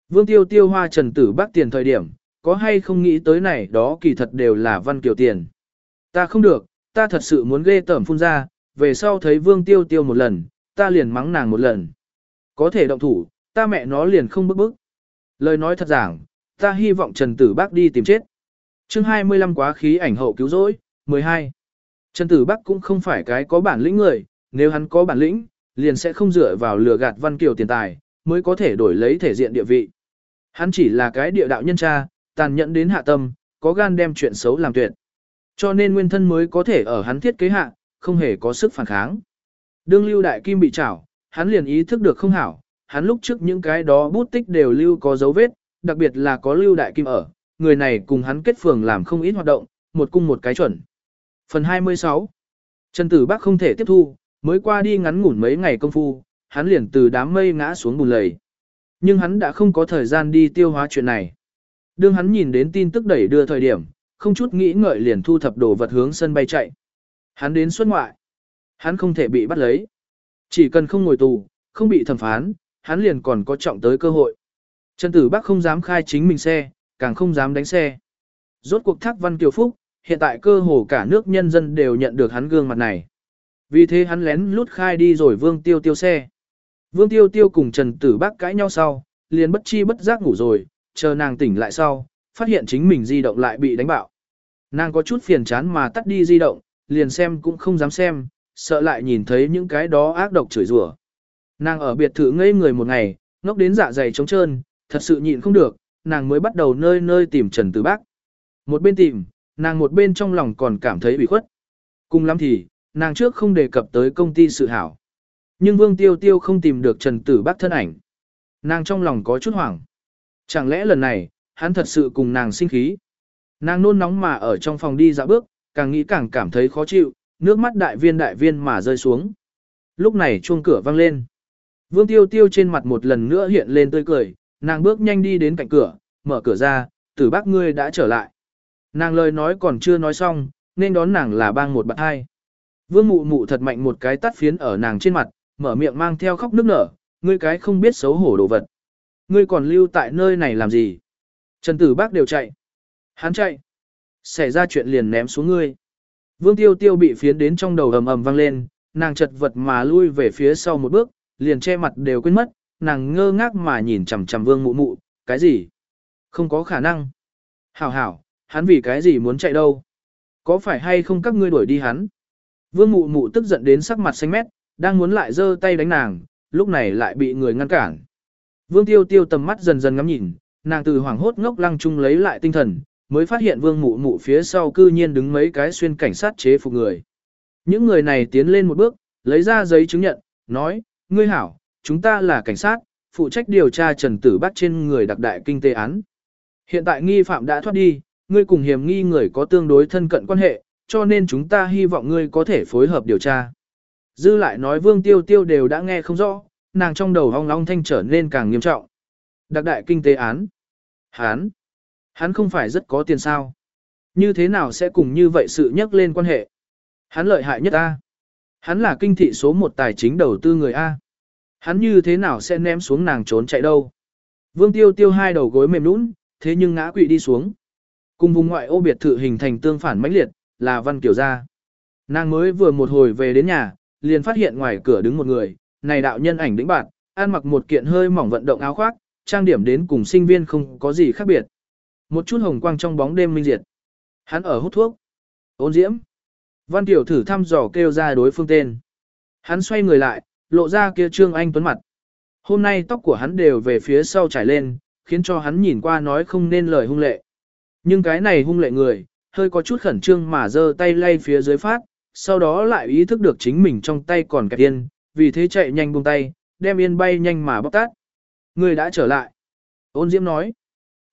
Vương Tiêu tiêu hoa trần tử bác tiền thời điểm, có hay không nghĩ tới này đó kỳ thật đều là Văn Kiều tiền. Ta không được, ta thật sự muốn ghê tởm phun ra, về sau thấy Vương Tiêu tiêu một lần, ta liền mắng nàng một lần. Có thể động thủ, ta mẹ nó liền không bức bức. Lời nói thật giảng, ta hy vọng Trần Tử Bác đi tìm chết. chương 25 quá khí ảnh hậu cứu rỗi, 12. Trần Tử Bác cũng không phải cái có bản lĩnh người, nếu hắn có bản lĩnh, liền sẽ không dựa vào lừa gạt Văn Kiều tiền tài, mới có thể đổi lấy thể diện địa vị. Hắn chỉ là cái địa đạo nhân cha, tàn nhẫn đến hạ tâm, có gan đem chuyện xấu làm tuyệt. Cho nên nguyên thân mới có thể ở hắn thiết kế hạ, không hề có sức phản kháng. Đương lưu đại kim bị trảo, hắn liền ý thức được không hảo, hắn lúc trước những cái đó bút tích đều lưu có dấu vết, đặc biệt là có lưu đại kim ở, người này cùng hắn kết phường làm không ít hoạt động, một cung một cái chuẩn. Phần 26 Trần Tử Bắc không thể tiếp thu, mới qua đi ngắn ngủn mấy ngày công phu, hắn liền từ đám mây ngã xuống bùn lầy. Nhưng hắn đã không có thời gian đi tiêu hóa chuyện này. Đương hắn nhìn đến tin tức đẩy đưa thời điểm, không chút nghĩ ngợi liền thu thập đồ vật hướng sân bay chạy. Hắn đến xuất ngoại. Hắn không thể bị bắt lấy. Chỉ cần không ngồi tù, không bị thẩm phán, hắn liền còn có trọng tới cơ hội. Trần Tử Bắc không dám khai chính mình xe, càng không dám đánh xe. Rốt cuộc thác văn kiều phúc, hiện tại cơ hồ cả nước nhân dân đều nhận được hắn gương mặt này. Vì thế hắn lén lút khai đi rồi vương tiêu tiêu xe. Vương tiêu tiêu cùng Trần Tử Bắc cãi nhau sau, liền bất chi bất giác ngủ rồi, chờ nàng tỉnh lại sau, phát hiện chính mình di động lại bị đánh bạo. Nàng có chút phiền chán mà tắt đi di động, liền xem cũng không dám xem, sợ lại nhìn thấy những cái đó ác độc chửi rủa. Nàng ở biệt thự ngây người một ngày, ngốc đến dạ dày trống trơn, thật sự nhịn không được, nàng mới bắt đầu nơi nơi tìm Trần Tử Bác. Một bên tìm, nàng một bên trong lòng còn cảm thấy bị khuất. Cùng lắm thì, nàng trước không đề cập tới công ty sự hảo. Nhưng Vương Tiêu Tiêu không tìm được Trần Tử Bác thân ảnh. Nàng trong lòng có chút hoảng. Chẳng lẽ lần này, hắn thật sự cùng nàng sinh khí. Nàng nôn nóng mà ở trong phòng đi dạo bước, càng nghĩ càng cảm thấy khó chịu, nước mắt đại viên đại viên mà rơi xuống. Lúc này chuông cửa vang lên. Vương Tiêu Tiêu trên mặt một lần nữa hiện lên tươi cười, nàng bước nhanh đi đến cạnh cửa, mở cửa ra, tử bác ngươi đã trở lại. Nàng lời nói còn chưa nói xong, nên đón nàng là bang một bạn hai. Vương mụ mụ thật mạnh một cái tắt phiến ở nàng trên mặt, mở miệng mang theo khóc nước nở, ngươi cái không biết xấu hổ đồ vật. Ngươi còn lưu tại nơi này làm gì? Trần tử bác đều chạy. Hắn chạy. Xảy ra chuyện liền ném xuống ngươi. Vương tiêu tiêu bị phiến đến trong đầu ầm ầm vang lên, nàng chật vật mà lui về phía sau một bước, liền che mặt đều quên mất, nàng ngơ ngác mà nhìn chằm chằm vương mụ mụ, cái gì? Không có khả năng. Hảo hảo, hắn vì cái gì muốn chạy đâu? Có phải hay không các ngươi đuổi đi hắn? Vương mụ mụ tức giận đến sắc mặt xanh mét, đang muốn lại giơ tay đánh nàng, lúc này lại bị người ngăn cản. Vương tiêu tiêu tầm mắt dần dần ngắm nhìn, nàng từ hoảng hốt ngốc lăng chung lấy lại tinh thần, mới phát hiện vương mụ mụ phía sau cư nhiên đứng mấy cái xuyên cảnh sát chế phục người. Những người này tiến lên một bước, lấy ra giấy chứng nhận, nói, ngươi hảo, chúng ta là cảnh sát, phụ trách điều tra Trần Tử Bắc trên người đặc đại kinh tế án. Hiện tại nghi phạm đã thoát đi, ngươi cùng hiểm nghi người có tương đối thân cận quan hệ, cho nên chúng ta hy vọng ngươi có thể phối hợp điều tra. Dư lại nói Vương Tiêu Tiêu đều đã nghe không rõ, nàng trong đầu hong long thanh trở nên càng nghiêm trọng. Đặc đại kinh tế án. Hán. Hắn không phải rất có tiền sao. Như thế nào sẽ cùng như vậy sự nhắc lên quan hệ? Hắn lợi hại nhất A. Hắn là kinh thị số một tài chính đầu tư người A. Hắn như thế nào sẽ ném xuống nàng trốn chạy đâu? Vương tiêu tiêu hai đầu gối mềm nũng, thế nhưng ngã quỵ đi xuống. Cùng vùng ngoại ô biệt thự hình thành tương phản mãnh liệt, là Văn Kiều gia. Nàng mới vừa một hồi về đến nhà, liền phát hiện ngoài cửa đứng một người, này đạo nhân ảnh đĩnh bạn, ăn mặc một kiện hơi mỏng vận động áo khoác, trang điểm đến cùng sinh viên không có gì khác biệt. Một chút hồng quang trong bóng đêm minh diệt. Hắn ở hút thuốc. Ôn diễm. Văn Tiểu thử thăm dò kêu ra đối phương tên. Hắn xoay người lại, lộ ra kia trương anh tuấn mặt. Hôm nay tóc của hắn đều về phía sau trải lên, khiến cho hắn nhìn qua nói không nên lời hung lệ. Nhưng cái này hung lệ người, hơi có chút khẩn trương mà giơ tay lay phía dưới phát, sau đó lại ý thức được chính mình trong tay còn kẹp yên, vì thế chạy nhanh buông tay, đem yên bay nhanh mà bóc tát. Người đã trở lại. Ôn Diễm nói.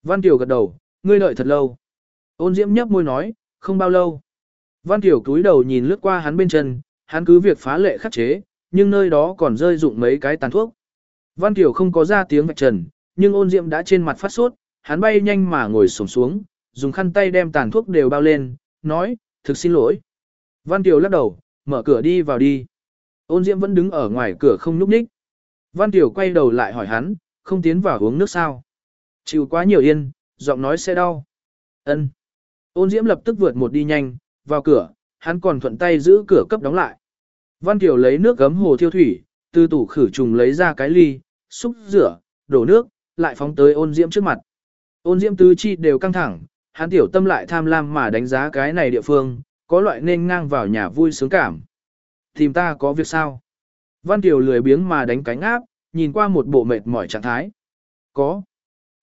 Văn tiểu gật đầu, ngươi đợi thật lâu. Ôn Diễm nhấp môi nói, không bao lâu. Văn tiểu cúi đầu nhìn lướt qua hắn bên chân, hắn cứ việc phá lệ khắc chế, nhưng nơi đó còn rơi dụng mấy cái tàn thuốc. Văn Kiều không có ra tiếng vạch trần, nhưng ôn Diệm đã trên mặt phát sốt, hắn bay nhanh mà ngồi xổm xuống, dùng khăn tay đem tàn thuốc đều bao lên, nói, thực xin lỗi. Văn Kiều lắc đầu, mở cửa đi vào đi. Ôn Diệm vẫn đứng ở ngoài cửa không nhúc nhích. Văn Kiều quay đầu lại hỏi hắn, không tiến vào uống nước sao? Chịu quá nhiều yên, giọng nói sẽ đau. Ân. Ôn Diễm lập tức vượt một đi nhanh, vào cửa, hắn còn thuận tay giữ cửa cấp đóng lại. Văn Kiều lấy nước gấm hồ thiêu thủy, từ tủ khử trùng lấy ra cái ly, xúc rửa, đổ nước, lại phóng tới ôn Diễm trước mặt. Ôn Diễm tứ chi đều căng thẳng, hắn tiểu tâm lại tham lam mà đánh giá cái này địa phương, có loại nên ngang vào nhà vui sướng cảm. Tìm ta có việc sao? Văn Kiều lười biếng mà đánh cánh áp, nhìn qua một bộ mệt mỏi trạng thái. Có.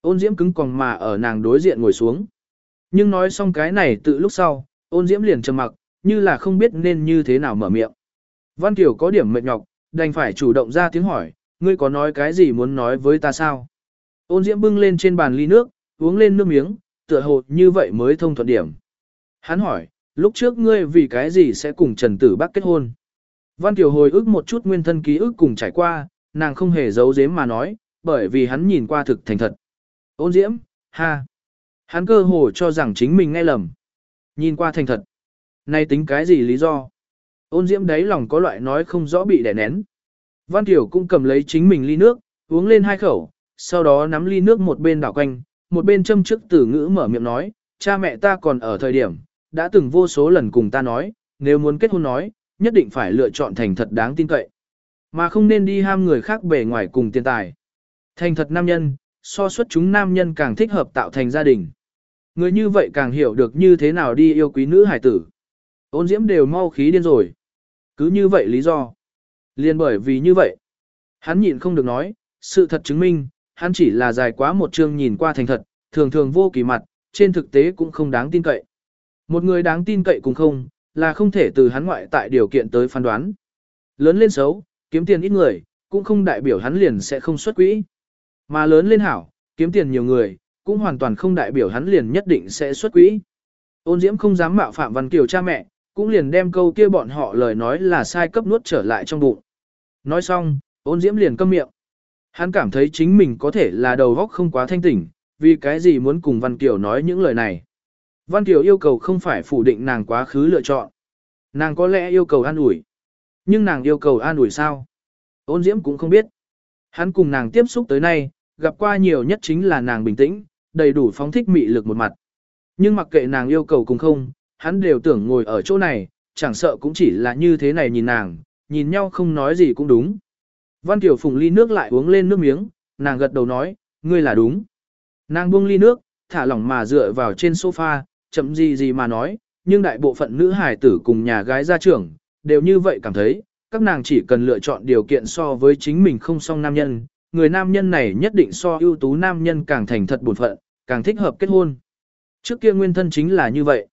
Ôn Diễm cứng còng mà ở nàng đối diện ngồi xuống. Nhưng nói xong cái này tự lúc sau, ôn Diễm liền trầm mặc, như là không biết nên như thế nào mở miệng. Văn Kiều có điểm mệt nhọc, đành phải chủ động ra tiếng hỏi, ngươi có nói cái gì muốn nói với ta sao? Ôn Diễm bưng lên trên bàn ly nước, uống lên nước miếng, tựa hồ như vậy mới thông thuận điểm. Hắn hỏi, lúc trước ngươi vì cái gì sẽ cùng Trần Tử Bắc kết hôn? Văn Kiều hồi ức một chút nguyên thân ký ức cùng trải qua, nàng không hề giấu giếm mà nói, bởi vì hắn nhìn qua thực thành thật. Ôn diễm, ha. Hắn cơ hồ cho rằng chính mình nghe lầm. Nhìn qua thành thật. Nay tính cái gì lý do? Ôn diễm đấy lòng có loại nói không rõ bị đè nén. Văn Tiểu cũng cầm lấy chính mình ly nước, uống lên hai khẩu, sau đó nắm ly nước một bên đảo quanh, một bên châm trước tử ngữ mở miệng nói, cha mẹ ta còn ở thời điểm, đã từng vô số lần cùng ta nói, nếu muốn kết hôn nói, nhất định phải lựa chọn thành thật đáng tin cậy. Mà không nên đi ham người khác bề ngoài cùng tiền tài. Thành thật nam nhân, so suất chúng nam nhân càng thích hợp tạo thành gia đình. Người như vậy càng hiểu được như thế nào đi yêu quý nữ hải tử. Ôn diễm đều mau khí điên rồi. Cứ như vậy lý do. Liên bởi vì như vậy. Hắn nhịn không được nói, sự thật chứng minh, hắn chỉ là dài quá một chương nhìn qua thành thật, thường thường vô kỳ mặt, trên thực tế cũng không đáng tin cậy. Một người đáng tin cậy cũng không, là không thể từ hắn ngoại tại điều kiện tới phán đoán. Lớn lên xấu, kiếm tiền ít người, cũng không đại biểu hắn liền sẽ không xuất quỹ. Mà lớn lên hảo, kiếm tiền nhiều người, cũng hoàn toàn không đại biểu hắn liền nhất định sẽ xuất quỹ. Ôn Diễm không dám mạo phạm Văn Kiều cha mẹ, cũng liền đem câu kia bọn họ lời nói là sai cấp nuốt trở lại trong bụng. Nói xong, ôn Diễm liền câm miệng. Hắn cảm thấy chính mình có thể là đầu óc không quá thanh tỉnh, vì cái gì muốn cùng Văn Kiều nói những lời này. Văn Kiều yêu cầu không phải phủ định nàng quá khứ lựa chọn. Nàng có lẽ yêu cầu an ủi. Nhưng nàng yêu cầu an ủi sao? Ôn Diễm cũng không biết. Hắn cùng nàng tiếp xúc tới nay, gặp qua nhiều nhất chính là nàng bình tĩnh, đầy đủ phóng thích mị lực một mặt. Nhưng mặc kệ nàng yêu cầu cùng không, hắn đều tưởng ngồi ở chỗ này, chẳng sợ cũng chỉ là như thế này nhìn nàng, nhìn nhau không nói gì cũng đúng. Văn Tiểu Phùng ly nước lại uống lên nước miếng, nàng gật đầu nói, ngươi là đúng. Nàng buông ly nước, thả lỏng mà dựa vào trên sofa, chậm gì gì mà nói, nhưng đại bộ phận nữ hài tử cùng nhà gái gia trưởng, đều như vậy cảm thấy, các nàng chỉ cần lựa chọn điều kiện so với chính mình không song nam nhân, người nam nhân này nhất định so ưu tú nam nhân càng thành thật bổn phận, càng thích hợp kết hôn. Trước kia nguyên thân chính là như vậy.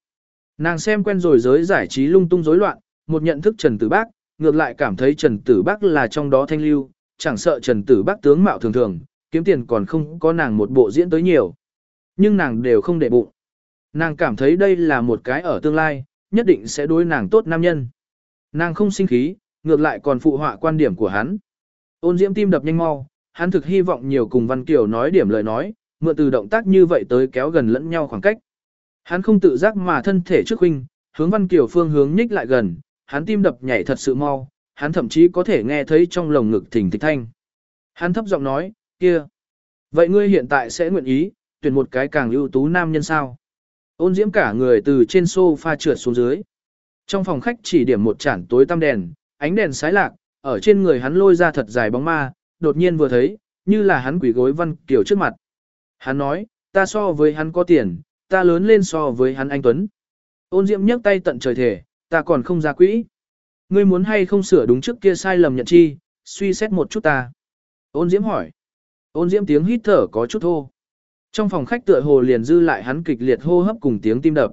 Nàng xem quen rồi giới giải trí lung tung rối loạn, một nhận thức Trần Tử Bác, ngược lại cảm thấy Trần Tử Bác là trong đó thanh lưu, chẳng sợ Trần Tử Bác tướng mạo thường thường, kiếm tiền còn không có nàng một bộ diễn tới nhiều. Nhưng nàng đều không để bụng. Nàng cảm thấy đây là một cái ở tương lai, nhất định sẽ đối nàng tốt nam nhân. Nàng không sinh khí, ngược lại còn phụ họa quan điểm của hắn. Ôn diễm tim đập nhanh mau, hắn thực hy vọng nhiều cùng Văn Kiều nói điểm lời nói, mượn từ động tác như vậy tới kéo gần lẫn nhau khoảng cách. Hắn không tự giác mà thân thể trước huynh, hướng Văn Kiều phương hướng nhích lại gần, hắn tim đập nhảy thật sự mau, hắn thậm chí có thể nghe thấy trong lồng ngực thình thịch thanh. Hắn thấp giọng nói, kia, vậy ngươi hiện tại sẽ nguyện ý, tuyển một cái càng ưu tú nam nhân sao? Ôn diễm cả người từ trên sofa trượt xuống dưới. Trong phòng khách chỉ điểm một chản tối tăm đèn, ánh đèn sái lạc, ở trên người hắn lôi ra thật dài bóng ma, đột nhiên vừa thấy, như là hắn quỷ gối Văn Kiều trước mặt. Hắn nói, ta so với hắn có tiền, ta lớn lên so với hắn anh Tuấn. Ôn Diệm nhấc tay tận trời thể, ta còn không ra quỹ. Ngươi muốn hay không sửa đúng trước kia sai lầm nhận chi, suy xét một chút ta. Ôn Diễm hỏi. Ôn Diễm tiếng hít thở có chút thô. Trong phòng khách tựa hồ liền dư lại hắn kịch liệt hô hấp cùng tiếng tim đập.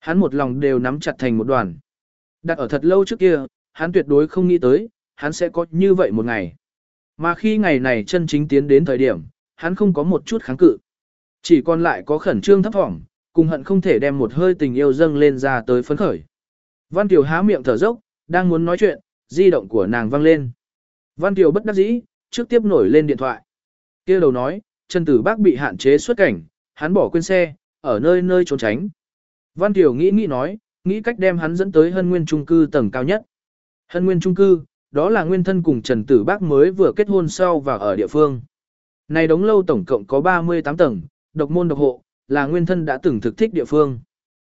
Hắn một lòng đều nắm chặt thành một đoàn. Đặt ở thật lâu trước kia, hắn tuyệt đối không nghĩ tới, hắn sẽ có như vậy một ngày. Mà khi ngày này chân chính tiến đến thời điểm, hắn không có một chút kháng cự. Chỉ còn lại có khẩn trương thấp thỏm, cùng hận không thể đem một hơi tình yêu dâng lên ra tới phấn khởi. Văn Kiều há miệng thở dốc, đang muốn nói chuyện, di động của nàng vang lên. Văn Kiều bất đắc dĩ, trước tiếp nổi lên điện thoại. kia đầu nói, Trần Tử Bác bị hạn chế xuất cảnh, hắn bỏ quên xe, ở nơi nơi trốn tránh. Văn Kiều nghĩ nghĩ nói, nghĩ cách đem hắn dẫn tới hân nguyên trung cư tầng cao nhất. Hân nguyên trung cư, đó là nguyên thân cùng Trần Tử Bác mới vừa kết hôn sau và ở địa phương. Này đống lâu tổng cộng có 38 tầng, độc môn độc hộ, là nguyên thân đã từng thực thích địa phương.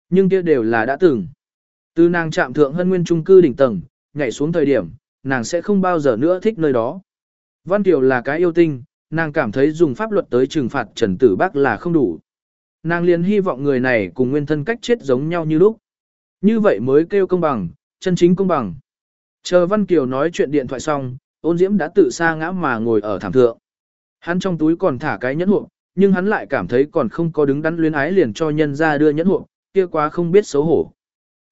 Nhưng kia đều là đã từng. Từ nàng chạm thượng hân nguyên trung cư đỉnh tầng, nhảy xuống thời điểm, nàng sẽ không bao giờ nữa thích nơi đó. Văn Kiều là cái yêu tinh, nàng cảm thấy dùng pháp luật tới trừng phạt Trần Tử Bác là không đủ. Nàng liền hy vọng người này cùng nguyên thân cách chết giống nhau như lúc. Như vậy mới kêu công bằng, chân chính công bằng. Chờ Văn Kiều nói chuyện điện thoại xong, ôn diễm đã tự xa ngã mà ngồi ở thảm thượng. Hắn trong túi còn thả cái nhẫn hộp, nhưng hắn lại cảm thấy còn không có đứng đắn luyến ái liền cho nhân ra đưa nhẫn hộp, kia quá không biết xấu hổ.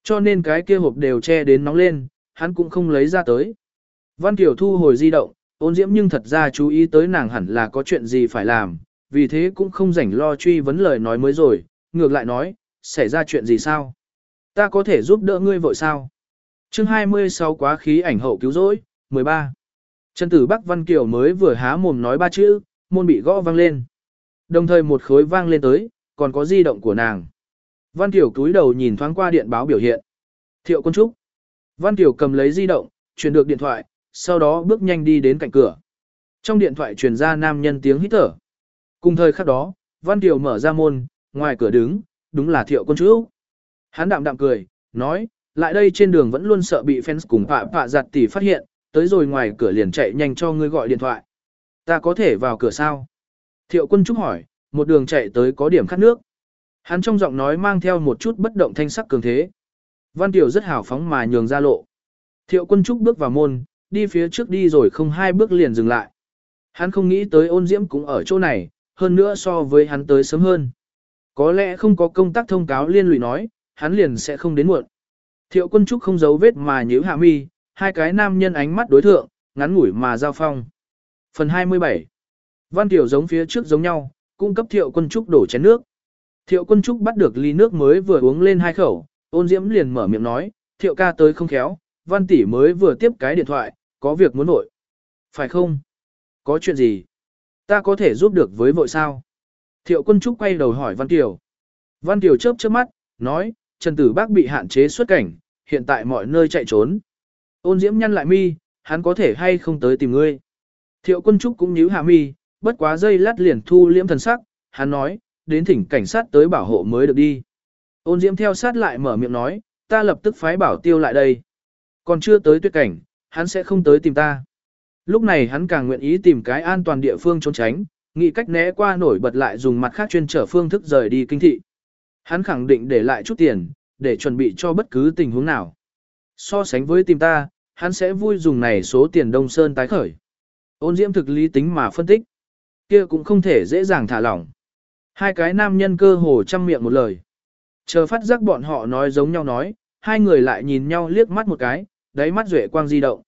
Cho nên cái kia hộp đều che đến nóng lên, hắn cũng không lấy ra tới. Văn Kiều thu hồi di động, ôn diễm nhưng thật ra chú ý tới nàng hẳn là có chuyện gì phải làm, vì thế cũng không rảnh lo truy vấn lời nói mới rồi, ngược lại nói, xảy ra chuyện gì sao? Ta có thể giúp đỡ ngươi vội sao? chương 26 quá khí ảnh hậu cứu rỗi, 13. Trần tử Bắc Văn Kiều mới vừa há mồm nói ba chữ, môn bị gõ vang lên. Đồng thời một khối vang lên tới, còn có di động của nàng. Văn Tiểu cúi đầu nhìn thoáng qua điện báo biểu hiện. Thiệu quân trúc. Văn Tiểu cầm lấy di động, truyền được điện thoại, sau đó bước nhanh đi đến cạnh cửa. Trong điện thoại truyền ra nam nhân tiếng hít thở. Cùng thời khắc đó, Văn Tiểu mở ra môn, ngoài cửa đứng, đúng là thiệu quân trúc. Hắn đạm đạm cười, nói, lại đây trên đường vẫn luôn sợ bị fans cùng pạ pạ giặt tỷ phát hiện, tới rồi ngoài cửa liền chạy nhanh cho ngươi gọi điện thoại. Ta có thể vào cửa sao? Thiệu quân trúc hỏi, một đường chạy tới có điểm khát nước. Hắn trong giọng nói mang theo một chút bất động thanh sắc cường thế. Văn Tiểu rất hào phóng mà nhường ra lộ. Thiệu quân trúc bước vào môn, đi phía trước đi rồi không hai bước liền dừng lại. Hắn không nghĩ tới ôn diễm cũng ở chỗ này, hơn nữa so với hắn tới sớm hơn. Có lẽ không có công tác thông cáo liên lụy nói, hắn liền sẽ không đến muộn. Thiệu quân trúc không giấu vết mà nhíu hạ mi, hai cái nam nhân ánh mắt đối thượng, ngắn ngủi mà giao phong. Phần 27 Văn Tiểu giống phía trước giống nhau, cung cấp thiệu quân trúc đổ chén nước. Thiệu quân trúc bắt được ly nước mới vừa uống lên hai khẩu, ôn diễm liền mở miệng nói, thiệu ca tới không khéo, văn tỷ mới vừa tiếp cái điện thoại, có việc muốn vội. Phải không? Có chuyện gì? Ta có thể giúp được với vội sao? Thiệu quân trúc quay đầu hỏi Văn Tiểu. Văn Tiểu chớp chớp mắt, nói, Trần Tử Bác bị hạn chế xuất cảnh, hiện tại mọi nơi chạy trốn. Ôn Diễm nhăn lại mi, hắn có thể hay không tới tìm ngươi. Thiệu quân trúc cũng nhíu hạ mi, bất quá dây lát liền thu liễm thần sắc, hắn nói, đến thỉnh cảnh sát tới bảo hộ mới được đi. Ôn Diễm theo sát lại mở miệng nói, ta lập tức phái bảo tiêu lại đây. Còn chưa tới tuyết cảnh, hắn sẽ không tới tìm ta. Lúc này hắn càng nguyện ý tìm cái an toàn địa phương trốn tránh, nghĩ cách né qua nổi bật lại dùng mặt khác chuyên trở phương thức rời đi kinh thị. Hắn khẳng định để lại chút tiền, để chuẩn bị cho bất cứ tình huống nào. So sánh với tìm ta, hắn sẽ vui dùng này số tiền Đông Sơn tái khởi. Ôn diễm thực lý tính mà phân tích kia cũng không thể dễ dàng thả lỏng. Hai cái nam nhân cơ hồ chăm miệng một lời. Chờ phát giác bọn họ nói giống nhau nói, hai người lại nhìn nhau liếc mắt một cái, đáy mắt rễ quang di động.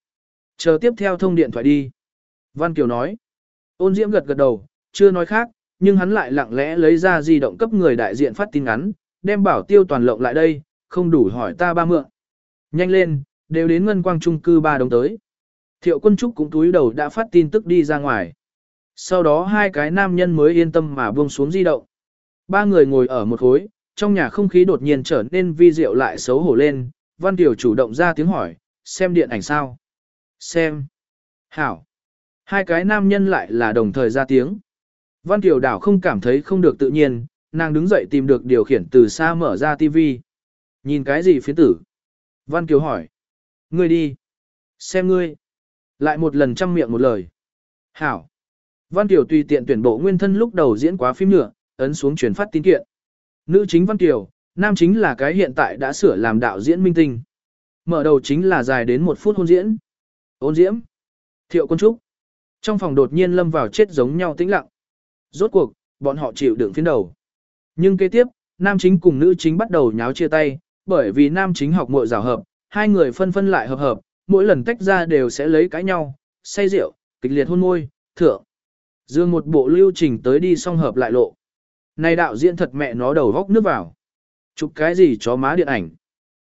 Chờ tiếp theo thông điện thoại đi. Văn Kiều nói. Ôn diễm gật gật đầu, chưa nói khác, nhưng hắn lại lặng lẽ lấy ra di động cấp người đại diện phát tin ngắn, đem bảo tiêu toàn lộng lại đây, không đủ hỏi ta ba mượn. Nhanh lên, đều đến ngân quang trung cư ba đồng tới. Thiệu quân trúc cũng túi đầu đã phát tin tức đi ra ngoài. Sau đó hai cái nam nhân mới yên tâm mà buông xuống di động. Ba người ngồi ở một khối, trong nhà không khí đột nhiên trở nên vi diệu lại xấu hổ lên, Văn Tiểu chủ động ra tiếng hỏi, xem điện ảnh sao? Xem. Hảo. Hai cái nam nhân lại là đồng thời ra tiếng. Văn Tiểu đảo không cảm thấy không được tự nhiên, nàng đứng dậy tìm được điều khiển từ xa mở ra TV. Nhìn cái gì phiến tử? Văn Kiều hỏi. Ngươi đi. Xem ngươi. Lại một lần chăm miệng một lời. Hảo. Văn Kiều tùy tiện tuyển bộ nguyên thân lúc đầu diễn quá phim nhựa, ấn xuống truyền phát tin kiện. Nữ chính Văn Kiều, nam chính là cái hiện tại đã sửa làm đạo diễn minh tinh. Mở đầu chính là dài đến một phút hôn diễn. ôn diễm. Thiệu Quân Trúc. Trong phòng đột nhiên lâm vào chết giống nhau tĩnh lặng. Rốt cuộc, bọn họ chịu đựng phiến đầu. Nhưng kế tiếp, nam chính cùng nữ chính bắt đầu nháo chia tay, bởi vì nam chính học muội rào hợp, hai người phân phân lại hợp hợp, mỗi lần tách ra đều sẽ lấy cãi nhau, say rượu, kịch liệt hôn môi, thượng. Dương một bộ lưu trình tới đi xong hợp lại lộ. Này đạo diễn thật mẹ nó đầu góc nước vào. Chụp cái gì chó má điện ảnh.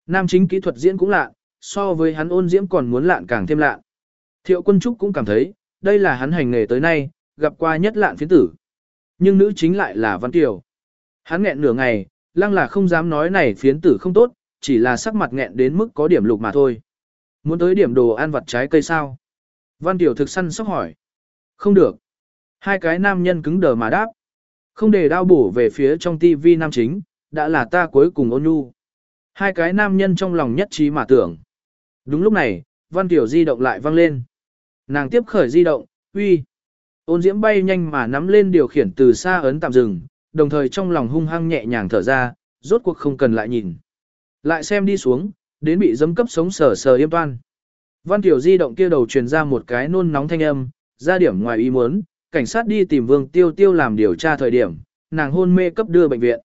Nam chính kỹ thuật diễn cũng lạ, so với hắn ôn diễm còn muốn lạn càng thêm lạ. Thiệu quân trúc cũng cảm thấy, đây là hắn hành nghề tới nay, gặp qua nhất lạn phiến tử. Nhưng nữ chính lại là Văn Kiều. Hắn nghẹn nửa ngày, lăng là không dám nói này phiến tử không tốt, chỉ là sắc mặt nghẹn đến mức có điểm lục mà thôi. Muốn tới điểm đồ ăn vặt trái cây sao? Văn Kiều thực săn sóc hỏi. Không được. Hai cái nam nhân cứng đờ mà đáp. Không để đao bổ về phía trong tivi nam chính, đã là ta cuối cùng ôn nhu. Hai cái nam nhân trong lòng nhất trí mà tưởng. Đúng lúc này, Văn Tiểu di động lại vang lên. Nàng tiếp khởi di động, uy. Ôn diễm bay nhanh mà nắm lên điều khiển từ xa ấn tạm dừng, đồng thời trong lòng hung hăng nhẹ nhàng thở ra, rốt cuộc không cần lại nhìn. Lại xem đi xuống, đến bị dấm cấp sống sờ sờ yêm toan. Văn Tiểu di động kia đầu truyền ra một cái nôn nóng thanh âm, ra điểm ngoài ý muốn, cảnh sát đi tìm Vương Tiêu Tiêu làm điều tra thời điểm, nàng hôn mê cấp đưa bệnh viện.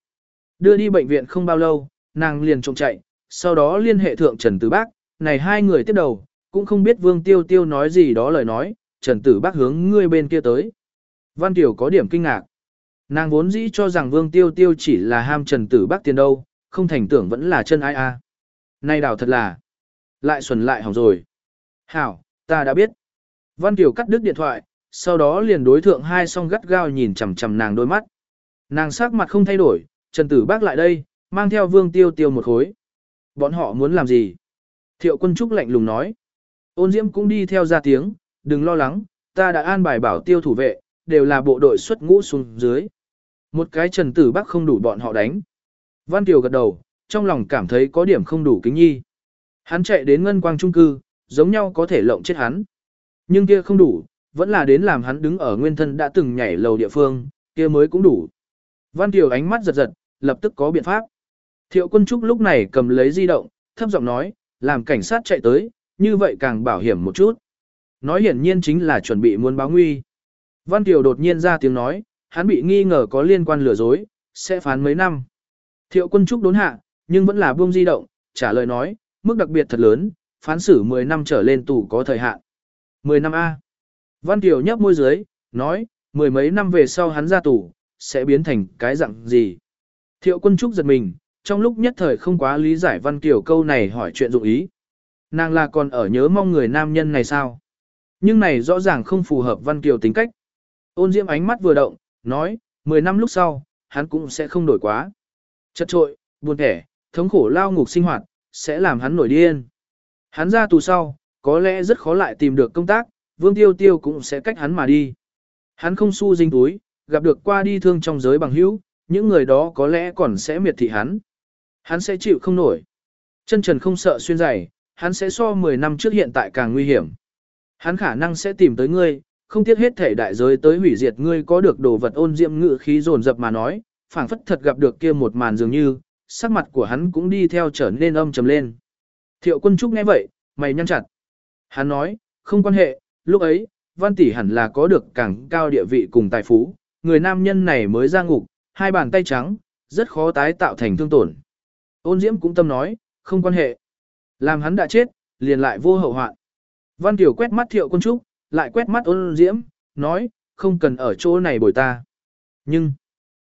Đưa đi bệnh viện không bao lâu, nàng liền trộm chạy, sau đó liên hệ thượng Trần Tử Bác, này hai người tiếp đầu, cũng không biết Vương Tiêu Tiêu nói gì đó lời nói, Trần Tử Bác hướng ngươi bên kia tới. Văn Tiểu có điểm kinh ngạc. Nàng vốn dĩ cho rằng Vương Tiêu Tiêu chỉ là ham Trần Tử Bác tiền đâu, không thành tưởng vẫn là chân ai a. À. Này đảo thật là, lại xuẩn lại hỏng rồi. Hảo, ta đã biết. Văn Tiểu cắt đứt điện thoại, sau đó liền đối thượng hai song gắt gao nhìn chằm chằm nàng đôi mắt. Nàng sắc mặt không thay đổi, Trần Tử Bác lại đây, mang theo Vương Tiêu Tiêu một khối. Bọn họ muốn làm gì? Thiệu quân trúc lạnh lùng nói. Ôn Diễm cũng đi theo ra tiếng, đừng lo lắng, ta đã an bài bảo tiêu thủ vệ, đều là bộ đội xuất ngũ xuống dưới. Một cái Trần Tử Bác không đủ bọn họ đánh. Văn Kiều gật đầu, trong lòng cảm thấy có điểm không đủ kính nhi. Hắn chạy đến ngân quang trung cư, giống nhau có thể lộng chết hắn. Nhưng kia không đủ, vẫn là đến làm hắn đứng ở nguyên thân đã từng nhảy lầu địa phương, kia mới cũng đủ. Văn Kiều ánh mắt giật giật, lập tức có biện pháp. Thiệu quân trúc lúc này cầm lấy di động, thấp giọng nói, làm cảnh sát chạy tới, như vậy càng bảo hiểm một chút. Nói hiển nhiên chính là chuẩn bị muốn báo nguy. Văn Kiều đột nhiên ra tiếng nói, hắn bị nghi ngờ có liên quan lừa dối, sẽ phán mấy năm. Thiệu quân trúc đốn hạ, nhưng vẫn là buông di động, trả lời nói, mức đặc biệt thật lớn, phán xử 10 năm trở lên tù có thời hạn. 10 năm A. Văn Kiều nhấp môi dưới, nói, mười mấy năm về sau hắn ra tù, sẽ biến thành cái dạng gì. Thiệu quân trúc giật mình, trong lúc nhất thời không quá lý giải Văn Kiều câu này hỏi chuyện dụng ý. Nàng là còn ở nhớ mong người nam nhân này sao? Nhưng này rõ ràng không phù hợp Văn Kiều tính cách. Ôn Diễm ánh mắt vừa động, nói, 10 năm lúc sau, hắn cũng sẽ không đổi quá. Chật trội, buồn kẻ, thống khổ lao ngục sinh hoạt, sẽ làm hắn nổi điên. Hắn ra tù sau, có lẽ rất khó lại tìm được công tác, Vương Tiêu Tiêu cũng sẽ cách hắn mà đi. Hắn không su dinh túi, gặp được qua đi thương trong giới bằng hữu, những người đó có lẽ còn sẽ miệt thị hắn. Hắn sẽ chịu không nổi. Chân trần không sợ xuyên giày, hắn sẽ so 10 năm trước hiện tại càng nguy hiểm. Hắn khả năng sẽ tìm tới ngươi, không tiếc hết thể đại giới tới hủy diệt ngươi có được đồ vật ôn diệm ngự khí dồn dập mà nói, phảng phất thật gặp được kia một màn dường như, sắc mặt của hắn cũng đi theo trở nên âm trầm lên. Thiệu quân trúc nghe vậy, mày nhăn chặt. Hắn nói, không quan hệ, lúc ấy, văn tỷ hẳn là có được càng cao địa vị cùng tài phú, người nam nhân này mới ra ngục, hai bàn tay trắng, rất khó tái tạo thành thương tổn. Ôn Diễm cũng tâm nói, không quan hệ. Làm hắn đã chết, liền lại vô hậu hoạn. Văn Tiểu quét mắt thiệu quân trúc, lại quét mắt ôn Diễm, nói, không cần ở chỗ này bồi ta. Nhưng,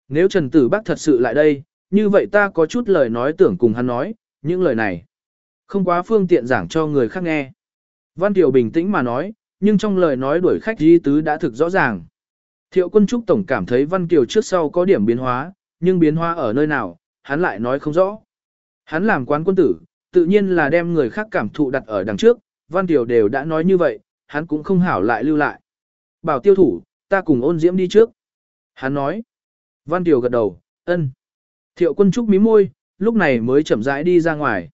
nếu Trần Tử Bắc thật sự lại đây, như vậy ta có chút lời nói tưởng cùng hắn nói, những lời này. Không quá phương tiện giảng cho người khác nghe. Văn Tiểu bình tĩnh mà nói, nhưng trong lời nói đuổi khách di tứ đã thực rõ ràng. Thiệu quân trúc tổng cảm thấy Văn Kiều trước sau có điểm biến hóa, nhưng biến hóa ở nơi nào, hắn lại nói không rõ. Hắn làm quán quân tử, tự nhiên là đem người khác cảm thụ đặt ở đằng trước, Văn Kiều đều đã nói như vậy, hắn cũng không hảo lại lưu lại. Bảo tiêu thủ, ta cùng ôn diễm đi trước. Hắn nói. Văn Kiều gật đầu, ân. Thiệu quân trúc mí môi, lúc này mới chậm rãi đi ra ngoài.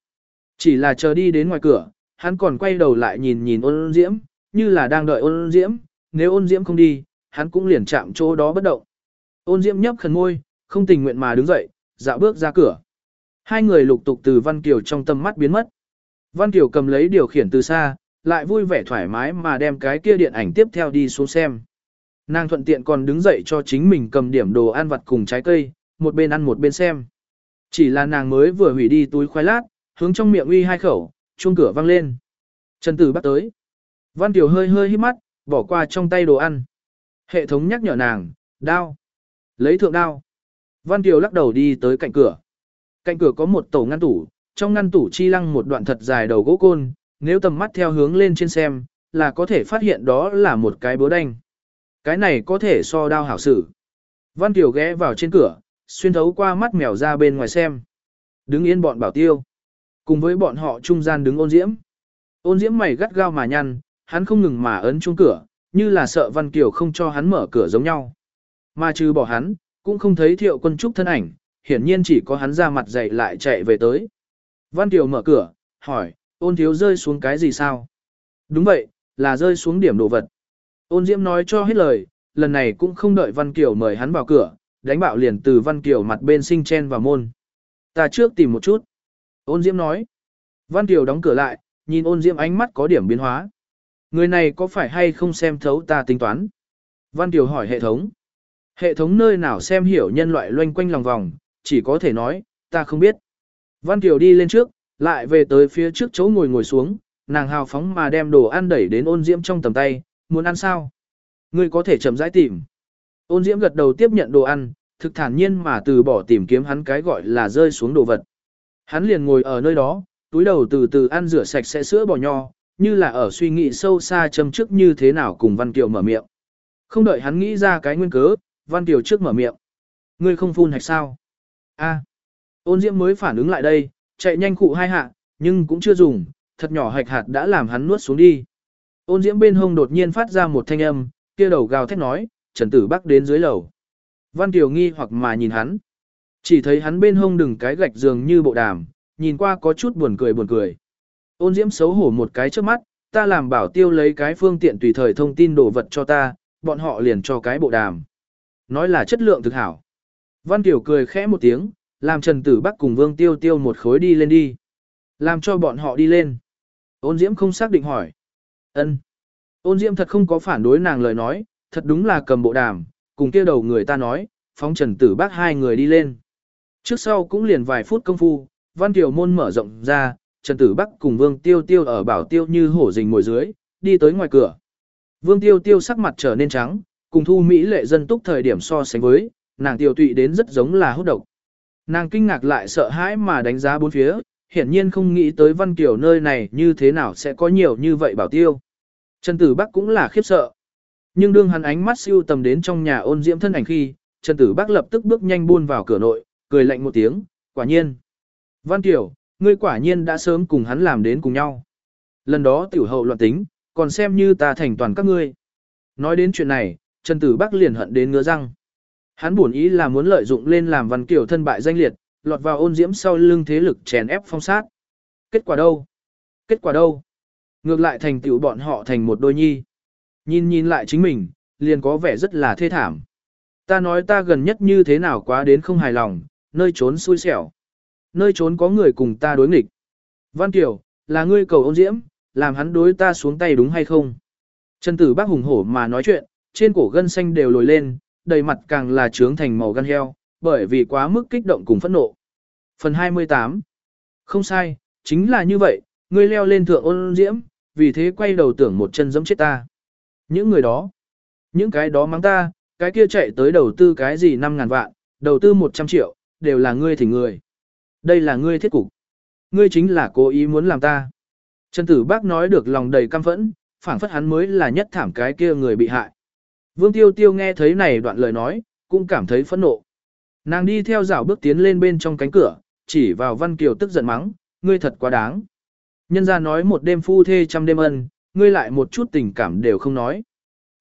Chỉ là chờ đi đến ngoài cửa, hắn còn quay đầu lại nhìn nhìn ôn diễm, như là đang đợi ôn diễm, nếu ôn diễm không đi, hắn cũng liền chạm chỗ đó bất động. Ôn diễm nhấp khẩn môi, không tình nguyện mà đứng dậy, dạo bước ra cửa. Hai người lục tục từ Văn Kiều trong tâm mắt biến mất. Văn Kiều cầm lấy điều khiển từ xa, lại vui vẻ thoải mái mà đem cái kia điện ảnh tiếp theo đi xuống xem. Nàng thuận tiện còn đứng dậy cho chính mình cầm điểm đồ ăn vặt cùng trái cây, một bên ăn một bên xem. Chỉ là nàng mới vừa hủy đi túi khoai lát, hướng trong miệng uy hai khẩu, chuông cửa vang lên. Trần Tử bắt tới. Văn Tiểu hơi hơi hít mắt, bỏ qua trong tay đồ ăn. Hệ thống nhắc nhở nàng, đao. Lấy thượng đao. Văn Tiểu lắc đầu đi tới cạnh cửa. Cạnh cửa có một tổ ngăn tủ, trong ngăn tủ chi lăng một đoạn thật dài đầu gỗ côn, nếu tầm mắt theo hướng lên trên xem, là có thể phát hiện đó là một cái búa đanh. Cái này có thể so đao hảo sử. Văn Tiểu ghé vào trên cửa, xuyên thấu qua mắt mèo ra bên ngoài xem. Đứng yên bọn bảo tiêu. Cùng với bọn họ trung gian đứng ôn diễm. Ôn diễm mày gắt gao mà nhăn, hắn không ngừng mà ấn chuông cửa, như là sợ Văn Kiều không cho hắn mở cửa giống nhau. Mà trừ bỏ hắn, cũng không thấy thiệu quân trúc thân ảnh, hiển nhiên chỉ có hắn ra mặt dậy lại chạy về tới. Văn Kiều mở cửa, hỏi, ôn thiếu rơi xuống cái gì sao? Đúng vậy, là rơi xuống điểm đồ vật. Ôn Diễm nói cho hết lời, lần này cũng không đợi Văn Kiều mời hắn vào cửa, đánh bạo liền từ Văn Kiều mặt bên sinh chen vào môn. Ta trước tìm một chút. Ôn Diễm nói. Văn Kiều đóng cửa lại, nhìn ôn Diễm ánh mắt có điểm biến hóa. Người này có phải hay không xem thấu ta tính toán? Văn Kiều hỏi hệ thống. Hệ thống nơi nào xem hiểu nhân loại loanh quanh lòng vòng, chỉ có thể nói, ta không biết. Văn Kiều đi lên trước, lại về tới phía trước chỗ ngồi ngồi xuống, nàng hào phóng mà đem đồ ăn đẩy đến ôn diễm trong tầm tay, muốn ăn sao? Ngươi có thể chậm rãi tìm. Ôn diễm gật đầu tiếp nhận đồ ăn, thực thản nhiên mà từ bỏ tìm kiếm hắn cái gọi là rơi xuống đồ vật. Hắn liền ngồi ở nơi đó, túi đầu từ từ ăn rửa sạch sẽ sữa bò nho, như là ở suy nghĩ sâu xa châm trước như thế nào cùng Văn Kiều mở miệng. Không đợi hắn nghĩ ra cái nguyên cớ, Văn Kiều trước mở miệng. Ngươi không phun hạch sao? A. Ôn Diễm mới phản ứng lại đây, chạy nhanh cụ hai hạ, nhưng cũng chưa dùng, thật nhỏ hạch hạt đã làm hắn nuốt xuống đi. Ôn Diễm bên hông đột nhiên phát ra một thanh âm, kia đầu gào thét nói, Trần Tử Bắc đến dưới lầu. Văn Kiều nghi hoặc mà nhìn hắn. Chỉ thấy hắn bên hông đừng cái gạch giường như bộ đàm, nhìn qua có chút buồn cười buồn cười. Ôn Diễm xấu hổ một cái trước mắt, ta làm bảo tiêu lấy cái phương tiện tùy thời thông tin đồ vật cho ta, bọn họ liền cho cái bộ đàm. Nói là chất lượng thực hảo. Văn tiểu cười khẽ một tiếng, làm Trần Tử Bắc cùng Vương Tiêu Tiêu một khối đi lên đi. Làm cho bọn họ đi lên. Ôn Diễm không xác định hỏi. ân Ôn Diễm thật không có phản đối nàng lời nói, thật đúng là cầm bộ đàm, cùng kia đầu người ta nói, phóng Trần Tử Bắc hai người đi lên. Trước sau cũng liền vài phút công phu, Văn tiểu môn mở rộng ra, Trần Tử Bắc cùng Vương Tiêu Tiêu ở bảo tiêu như hổ rình ngồi dưới, đi tới ngoài cửa. Vương Tiêu Tiêu sắc mặt trở nên trắng, cùng thu Mỹ lệ dân túc thời điểm so sánh với, nàng tiêu tụy đến rất giống là hút độc. Nàng kinh ngạc lại sợ hãi mà đánh giá bốn phía, hiển nhiên không nghĩ tới Văn Kiều nơi này như thế nào sẽ có nhiều như vậy bảo tiêu. Trần Tử Bắc cũng là khiếp sợ. Nhưng đương hắn ánh mắt siêu tầm đến trong nhà ôn diễm thân ảnh khi, Trần Tử Bắc lập tức bước nhanh buôn vào cửa nội, cười lạnh một tiếng, quả nhiên. Văn Kiều, ngươi quả nhiên đã sớm cùng hắn làm đến cùng nhau. Lần đó tiểu hậu loạn tính, còn xem như ta thành toàn các ngươi. Nói đến chuyện này, Trần Tử Bắc liền hận đến ngứa răng. Hắn buồn ý là muốn lợi dụng lên làm Văn kiểu thân bại danh liệt, lọt vào ôn diễm sau lưng thế lực chèn ép phong sát. Kết quả đâu? Kết quả đâu? Ngược lại thành tựu bọn họ thành một đôi nhi. Nhìn nhìn lại chính mình, liền có vẻ rất là thê thảm. Ta nói ta gần nhất như thế nào quá đến không hài lòng, nơi trốn xui xẻo. Nơi trốn có người cùng ta đối nghịch. Văn Kiều, là ngươi cầu ôn diễm, làm hắn đối ta xuống tay đúng hay không? Trần tử bác hùng hổ mà nói chuyện, trên cổ gân xanh đều lồi lên, đầy mặt càng là trướng thành màu gan heo, bởi vì quá mức kích động cùng phẫn nộ. Phần 28 Không sai, chính là như vậy, ngươi leo lên thượng ôn diễm, vì thế quay đầu tưởng một chân giẫm chết ta. Những người đó, những cái đó mắng ta, cái kia chạy tới đầu tư cái gì 5.000 vạn, đầu tư 100 triệu, đều là ngươi thỉnh người. Đây là ngươi thiết cục. Ngươi chính là cố ý muốn làm ta. Trần tử bác nói được lòng đầy căm phẫn, phảng phất hắn mới là nhất thảm cái kia người bị hại. Vương Tiêu Tiêu nghe thấy này đoạn lời nói, cũng cảm thấy phẫn nộ. Nàng đi theo dạo bước tiến lên bên trong cánh cửa, chỉ vào Văn Kiều tức giận mắng, ngươi thật quá đáng. Nhân ra nói một đêm phu thê trăm đêm ân, ngươi lại một chút tình cảm đều không nói.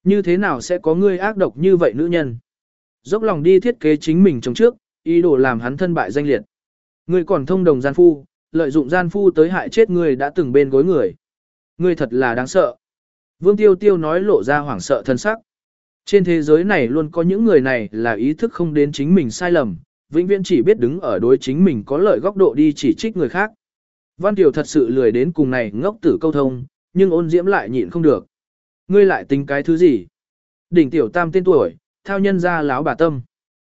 Như thế nào sẽ có ngươi ác độc như vậy nữ nhân? Dốc lòng đi thiết kế chính mình trong trước, ý đồ làm hắn thân bại danh liệt. Ngươi còn thông đồng gian phu, lợi dụng gian phu tới hại chết ngươi đã từng bên gối người. Ngươi thật là đáng sợ. Vương Tiêu Tiêu nói lộ ra hoảng sợ thân sắc. Trên thế giới này luôn có những người này là ý thức không đến chính mình sai lầm, vĩnh viễn chỉ biết đứng ở đối chính mình có lợi góc độ đi chỉ trích người khác. Văn Tiểu thật sự lười đến cùng này ngốc tử câu thông, nhưng ôn diễm lại nhịn không được. Ngươi lại tính cái thứ gì? Đỉnh tiểu tam tên tuổi, thao nhân ra láo bà tâm.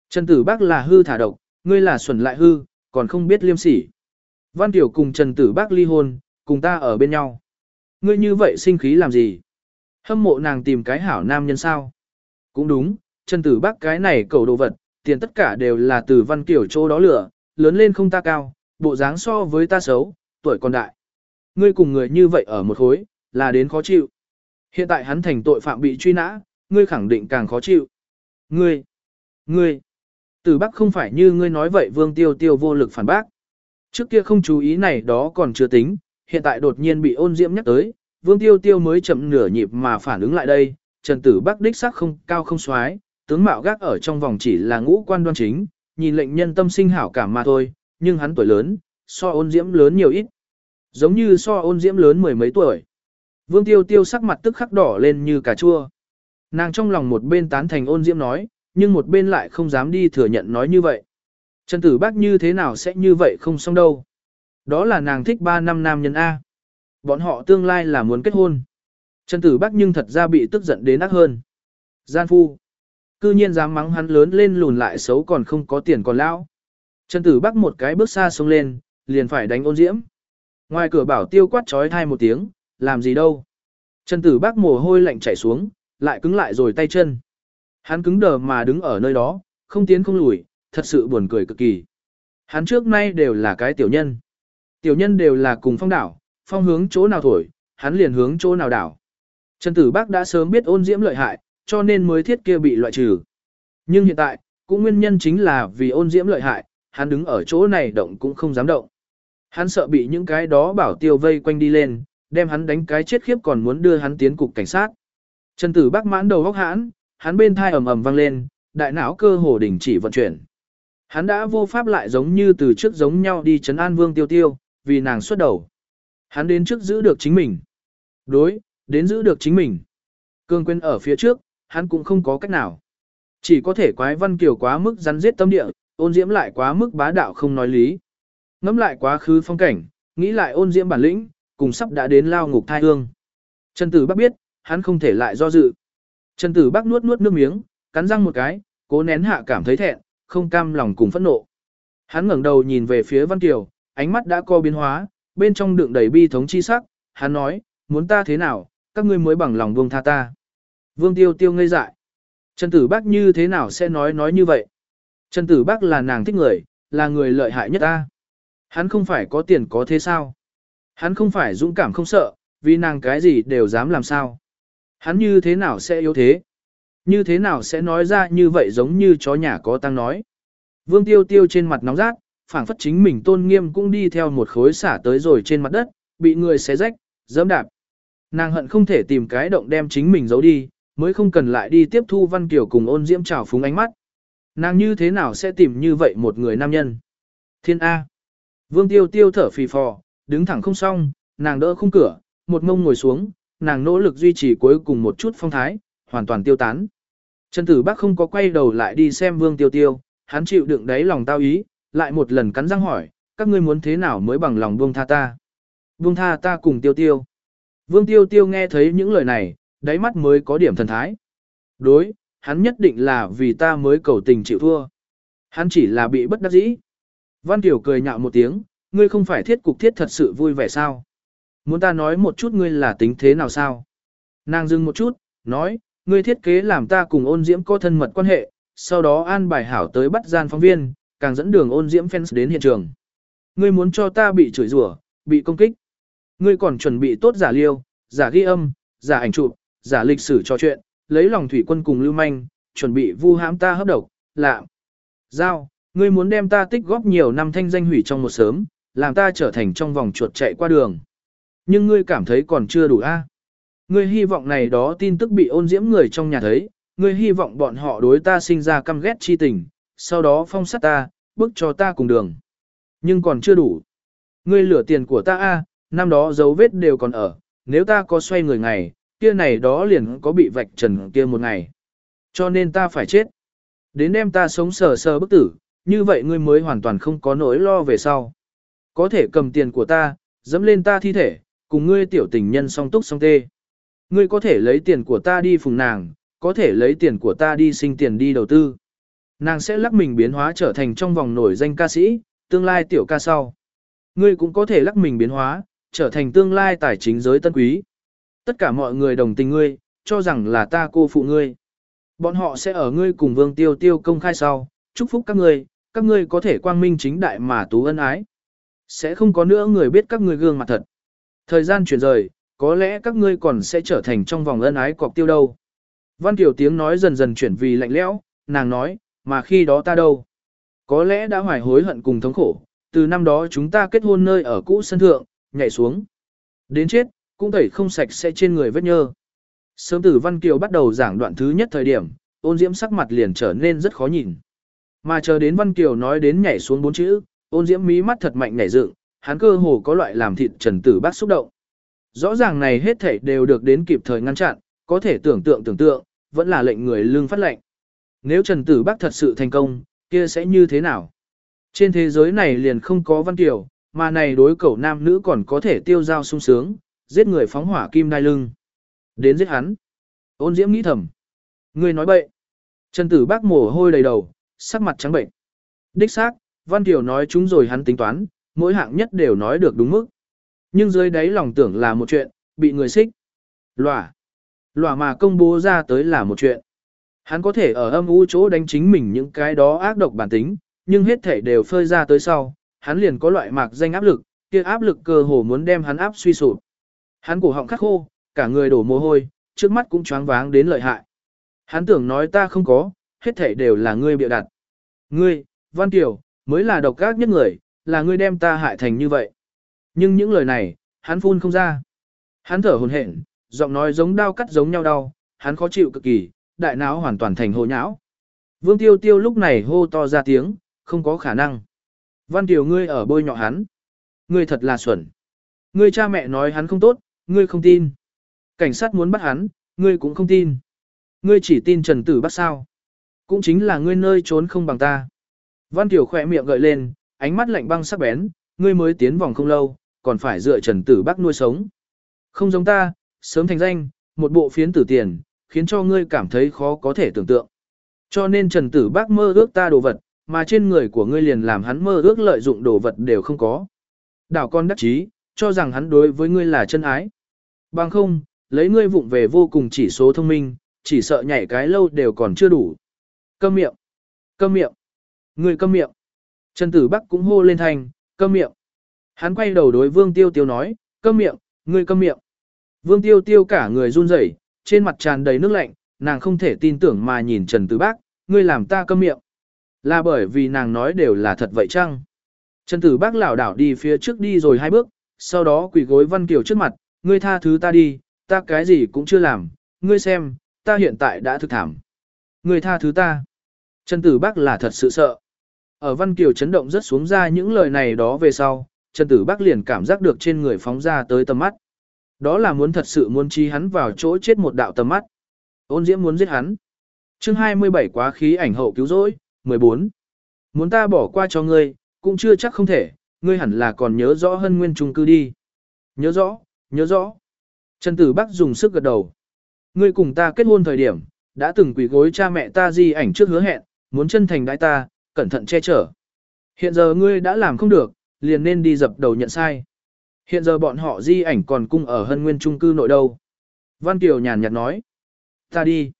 Trần tử bác là hư thả độc, ngươi là xuẩn lại hư, còn không biết liêm sỉ. Văn Tiểu cùng Trần Tử Bác ly hôn, cùng ta ở bên nhau. Ngươi như vậy sinh khí làm gì? Hâm mộ nàng tìm cái hảo nam nhân sao? Cũng đúng, Trần Tử Bác cái này cầu đồ vật, tiền tất cả đều là từ Văn Kiểu chỗ đó lửa, lớn lên không ta cao, bộ dáng so với ta xấu, tuổi còn đại. Ngươi cùng người như vậy ở một khối, là đến khó chịu. Hiện tại hắn thành tội phạm bị truy nã, ngươi khẳng định càng khó chịu. Ngươi, ngươi, từ Bắc không phải như ngươi nói vậy Vương Tiêu Tiêu vô lực phản bác. Trước kia không chú ý này đó còn chưa tính, hiện tại đột nhiên bị ôn diễm nhắc tới, Vương Tiêu Tiêu mới chậm nửa nhịp mà phản ứng lại đây, Trần Tử Bắc đích xác không cao không xoái, tướng mạo gác ở trong vòng chỉ là ngũ quan đoan chính, nhìn lệnh nhân tâm sinh hảo cảm mà thôi, nhưng hắn tuổi lớn, so ôn diễm lớn nhiều ít. Giống như so ôn diễm lớn mười mấy tuổi. Vương Tiêu Tiêu sắc mặt tức khắc đỏ lên như cà chua. Nàng trong lòng một bên tán thành ôn diễm nói, nhưng một bên lại không dám đi thừa nhận nói như vậy. Trần Tử Bác như thế nào sẽ như vậy không xong đâu. Đó là nàng thích 3 năm nam nhân A. Bọn họ tương lai là muốn kết hôn. Trần Tử Bác nhưng thật ra bị tức giận đến ác hơn. Gian phu. Cư nhiên dám mắng hắn lớn lên lùn lại xấu còn không có tiền còn lão. Trần Tử Bác một cái bước xa xuống lên, liền phải đánh ôn diễm. Ngoài cửa bảo tiêu quát trói thai một tiếng, làm gì đâu. Trần Tử Bác mồ hôi lạnh chảy xuống, lại cứng lại rồi tay chân. Hắn cứng đờ mà đứng ở nơi đó, không tiến không lùi, thật sự buồn cười cực kỳ. Hắn trước nay đều là cái tiểu nhân. Tiểu nhân đều là cùng phong đảo, phong hướng chỗ nào thổi, hắn liền hướng chỗ nào đảo. Trần Tử Bác đã sớm biết ôn diễm lợi hại, cho nên mới thiết kia bị loại trừ. Nhưng hiện tại, cũng nguyên nhân chính là vì ôn diễm lợi hại, hắn đứng ở chỗ này động cũng không dám động. Hắn sợ bị những cái đó bảo tiêu vây quanh đi lên, đem hắn đánh cái chết khiếp còn muốn đưa hắn tiến cục cảnh sát. Trần Tử Bác mãn đầu góc hãn, hắn bên thai ầm ầm vang lên, đại não cơ hồ đình chỉ vận chuyển. Hắn đã vô pháp lại giống như từ trước giống nhau đi chấn an Vương Tiêu Tiêu, vì nàng xuất đầu. Hắn đến trước giữ được chính mình. Đối, đến giữ được chính mình. Cương quên ở phía trước, hắn cũng không có cách nào. Chỉ có thể quái văn kiều quá mức rắn giết tâm địa, ôn diễm lại quá mức bá đạo không nói lý. Ngắm lại quá khứ phong cảnh, nghĩ lại ôn diễm bản lĩnh, cùng sắp đã đến lao ngục thai hương. Trần Tử Bắc biết, hắn không thể lại do dự. Trần Tử Bắc nuốt nuốt nước miếng, cắn răng một cái, cố nén hạ cảm thấy thẹn, không cam lòng cùng phẫn nộ. Hắn ngẩng đầu nhìn về phía Văn Kiều, ánh mắt đã co biến hóa, bên trong đựng đầy bi thống chi sắc, hắn nói, muốn ta thế nào, các ngươi mới bằng lòng buông tha ta. Vương Tiêu Tiêu ngây dại. Trần Tử Bác như thế nào sẽ nói nói như vậy? Trần Tử Bác là nàng thích người, là người lợi hại nhất ta. Hắn không phải có tiền có thế sao? Hắn không phải dũng cảm không sợ, vì nàng cái gì đều dám làm sao? Hắn như thế nào sẽ yếu thế? Như thế nào sẽ nói ra như vậy giống như chó nhà có tăng nói? Vương Tiêu Tiêu trên mặt nóng rát, phảng phất chính mình tôn nghiêm cũng đi theo một khối xả tới rồi trên mặt đất, bị người xé rách, dẫm đạp. Nàng hận không thể tìm cái động đem chính mình giấu đi, mới không cần lại đi tiếp thu Văn kiểu cùng ôn diễm trào phúng ánh mắt. Nàng như thế nào sẽ tìm như vậy một người nam nhân? Thiên A. Vương Tiêu Tiêu thở phì phò, đứng thẳng không xong, nàng đỡ khung cửa, một mông ngồi xuống, nàng nỗ lực duy trì cuối cùng một chút phong thái, hoàn toàn tiêu tán. Trần Tử Bắc không có quay đầu lại đi xem Vương Tiêu Tiêu, hắn chịu đựng đáy lòng tao ý, lại một lần cắn răng hỏi, các ngươi muốn thế nào mới bằng lòng buông tha ta? Buông tha ta cùng Tiêu Tiêu. Vương Tiêu Tiêu nghe thấy những lời này, đáy mắt mới có điểm thần thái. Đối, hắn nhất định là vì ta mới cầu tình chịu thua. Hắn chỉ là bị bất đắc dĩ. Văn Tiểu cười nhạo một tiếng, ngươi không phải thiết cục thiết thật sự vui vẻ sao? Muốn ta nói một chút ngươi là tính thế nào sao? Nàng dừng một chút, nói, ngươi thiết kế làm ta cùng ôn diễm có thân mật quan hệ, sau đó an bài hảo tới bắt gian phóng viên, càng dẫn đường ôn diễm fans đến hiện trường. Ngươi muốn cho ta bị chửi rủa, bị công kích. Ngươi còn chuẩn bị tốt giả liêu, giả ghi âm, giả ảnh chụp, giả lịch sử trò chuyện, lấy lòng thủy quân cùng lưu manh, chuẩn bị vu hãm ta hấp độc, lạ. Giao, ngươi muốn đem ta tích góp nhiều năm thanh danh hủy trong một sớm, làm ta trở thành trong vòng chuột chạy qua đường. Nhưng ngươi cảm thấy còn chưa đủ a? Ngươi hy vọng này đó tin tức bị ôn diễm người trong nhà thấy, ngươi hy vọng bọn họ đối ta sinh ra căm ghét chi tình, sau đó phong sát ta, bức cho ta cùng đường. Nhưng còn chưa đủ. Ngươi lửa tiền của ta a, năm đó dấu vết đều còn ở, nếu ta có xoay người ngày, kia này đó liền có bị vạch trần kia một ngày. Cho nên ta phải chết. Đến đem ta sống sờ sờ bức tử, như vậy ngươi mới hoàn toàn không có nỗi lo về sau. Có thể cầm tiền của ta, dẫm lên ta thi thể, cùng ngươi tiểu tình nhân song túc song tê. Ngươi có thể lấy tiền của ta đi phùng nàng, có thể lấy tiền của ta đi sinh tiền đi đầu tư. Nàng sẽ lắc mình biến hóa trở thành trong vòng nổi danh ca sĩ, tương lai tiểu ca sau. Ngươi cũng có thể lắc mình biến hóa, trở thành tương lai tài chính giới tân quý. Tất cả mọi người đồng tình ngươi, cho rằng là ta cô phụ ngươi. Bọn họ sẽ ở ngươi cùng vương tiêu tiêu công khai sau, chúc phúc các ngươi, các ngươi có thể quang minh chính đại mà tú ân ái. Sẽ không có nữa người biết các ngươi gương mặt thật. Thời gian chuyển rời, có lẽ các ngươi còn sẽ trở thành trong vòng ân ái cọc tiêu đâu. Văn Kiều tiếng nói dần dần chuyển vì lạnh lẽo, nàng nói, mà khi đó ta đâu? Có lẽ đã hoài hối hận cùng thống khổ, từ năm đó chúng ta kết hôn nơi ở cũ sân thượng, nhảy xuống. Đến chết, cũng tẩy không sạch sẽ trên người vết nhơ. Sớm từ Văn Kiều bắt đầu giảng đoạn thứ nhất thời điểm, ôn diễm sắc mặt liền trở nên rất khó nhìn. Mà chờ đến Văn Kiều nói đến nhảy xuống bốn chữ, ôn diễm mí mắt thật mạnh nhảy dựng, hắn cơ hồ có loại làm thịt trần tử bác xúc động. Rõ ràng này hết thảy đều được đến kịp thời ngăn chặn, có thể tưởng tượng tưởng tượng, vẫn là lệnh người lương phát lệnh. Nếu Trần Tử Bác thật sự thành công, kia sẽ như thế nào? Trên thế giới này liền không có văn tiểu, mà này đối cầu nam nữ còn có thể tiêu giao sung sướng, giết người phóng hỏa kim đai lưng. Đến giết hắn. Ôn Diễm nghĩ thầm. Người nói bậy. Trần Tử Bác mồ hôi đầy đầu, sắc mặt trắng bệnh. Đích xác, Văn Tiểu nói chúng rồi hắn tính toán, mỗi hạng nhất đều nói được đúng mức. Nhưng dưới đáy lòng tưởng là một chuyện, bị người xích. Lòa. Lòa mà công bố ra tới là một chuyện. Hắn có thể ở âm u chỗ đánh chính mình những cái đó ác độc bản tính, nhưng hết thể đều phơi ra tới sau, hắn liền có loại mạc danh áp lực, kia áp lực cơ hồ muốn đem hắn áp suy sụp. Hắn cổ họng khắc khô, cả người đổ mồ hôi, trước mắt cũng choáng váng đến lợi hại. Hắn tưởng nói ta không có, hết thể đều là ngươi bịa đặt. Ngươi, Văn Kiều, mới là độc ác nhất người, là ngươi đem ta hại thành như vậy. Nhưng những lời này, hắn phun không ra. Hắn thở hồn hển, giọng nói giống đau cắt giống nhau đau, hắn khó chịu cực kỳ, đại não hoàn toàn thành hồ nhão. Vương Tiêu Tiêu lúc này hô to ra tiếng, không có khả năng. Văn Tiểu ngươi ở bôi nhọ hắn. Ngươi thật là xuẩn. Ngươi cha mẹ nói hắn không tốt, ngươi không tin. Cảnh sát muốn bắt hắn, ngươi cũng không tin. Ngươi chỉ tin Trần Tử bắt sao. Cũng chính là ngươi nơi trốn không bằng ta. Văn Tiểu khỏe miệng gợi lên, ánh mắt lạnh băng sắc bén, ngươi mới tiến vòng không lâu, còn phải dựa Trần Tử Bắc nuôi sống. Không giống ta, sớm thành danh, một bộ phiến tử tiền, khiến cho ngươi cảm thấy khó có thể tưởng tượng. Cho nên Trần Tử Bác mơ ước ta đồ vật, mà trên người của ngươi liền làm hắn mơ ước lợi dụng đồ vật đều không có. Đảo con đắc chí, cho rằng hắn đối với ngươi là chân ái. Bằng không, lấy ngươi vụng về vô cùng chỉ số thông minh, chỉ sợ nhảy cái lâu đều còn chưa đủ. Câm miệng. Câm miệng. Ngươi câm miệng. Trần Tử Bắc cũng hô lên thành, câm miệng. Hắn quay đầu đối Vương Tiêu Tiêu nói, câm miệng, ngươi câm miệng. Vương Tiêu Tiêu cả người run rẩy, trên mặt tràn đầy nước lạnh, nàng không thể tin tưởng mà nhìn Trần Tử Bác, ngươi làm ta câm miệng. Là bởi vì nàng nói đều là thật vậy chăng? Trần Tử Bác lảo đảo đi phía trước đi rồi hai bước, sau đó quỳ gối Văn Kiều trước mặt, ngươi tha thứ ta đi, ta cái gì cũng chưa làm, ngươi xem, ta hiện tại đã thực thảm. Ngươi tha thứ ta. Trần Tử Bác là thật sự sợ. Ở Văn Kiều chấn động rất xuống ra những lời này đó về sau, Trần Tử Bác liền cảm giác được trên người phóng ra tới tầm mắt. Đó là muốn thật sự muốn chi hắn vào chỗ chết một đạo tầm mắt. Ôn diễm muốn giết hắn. chương 27 quá khí ảnh hậu cứu rỗi, 14. Muốn ta bỏ qua cho ngươi, cũng chưa chắc không thể, ngươi hẳn là còn nhớ rõ hân nguyên trung cư đi. Nhớ rõ, nhớ rõ. Trần Tử Bắc dùng sức gật đầu. Ngươi cùng ta kết hôn thời điểm, đã từng quỳ gối cha mẹ ta di ảnh trước hứa hẹn, muốn chân thành đãi ta, cẩn thận che chở. Hiện giờ ngươi đã làm không được, liền nên đi dập đầu nhận sai. Hiện giờ bọn họ di ảnh còn cung ở hân nguyên trung cư nội đâu. Văn Kiều nhàn nhạt nói. Ta đi.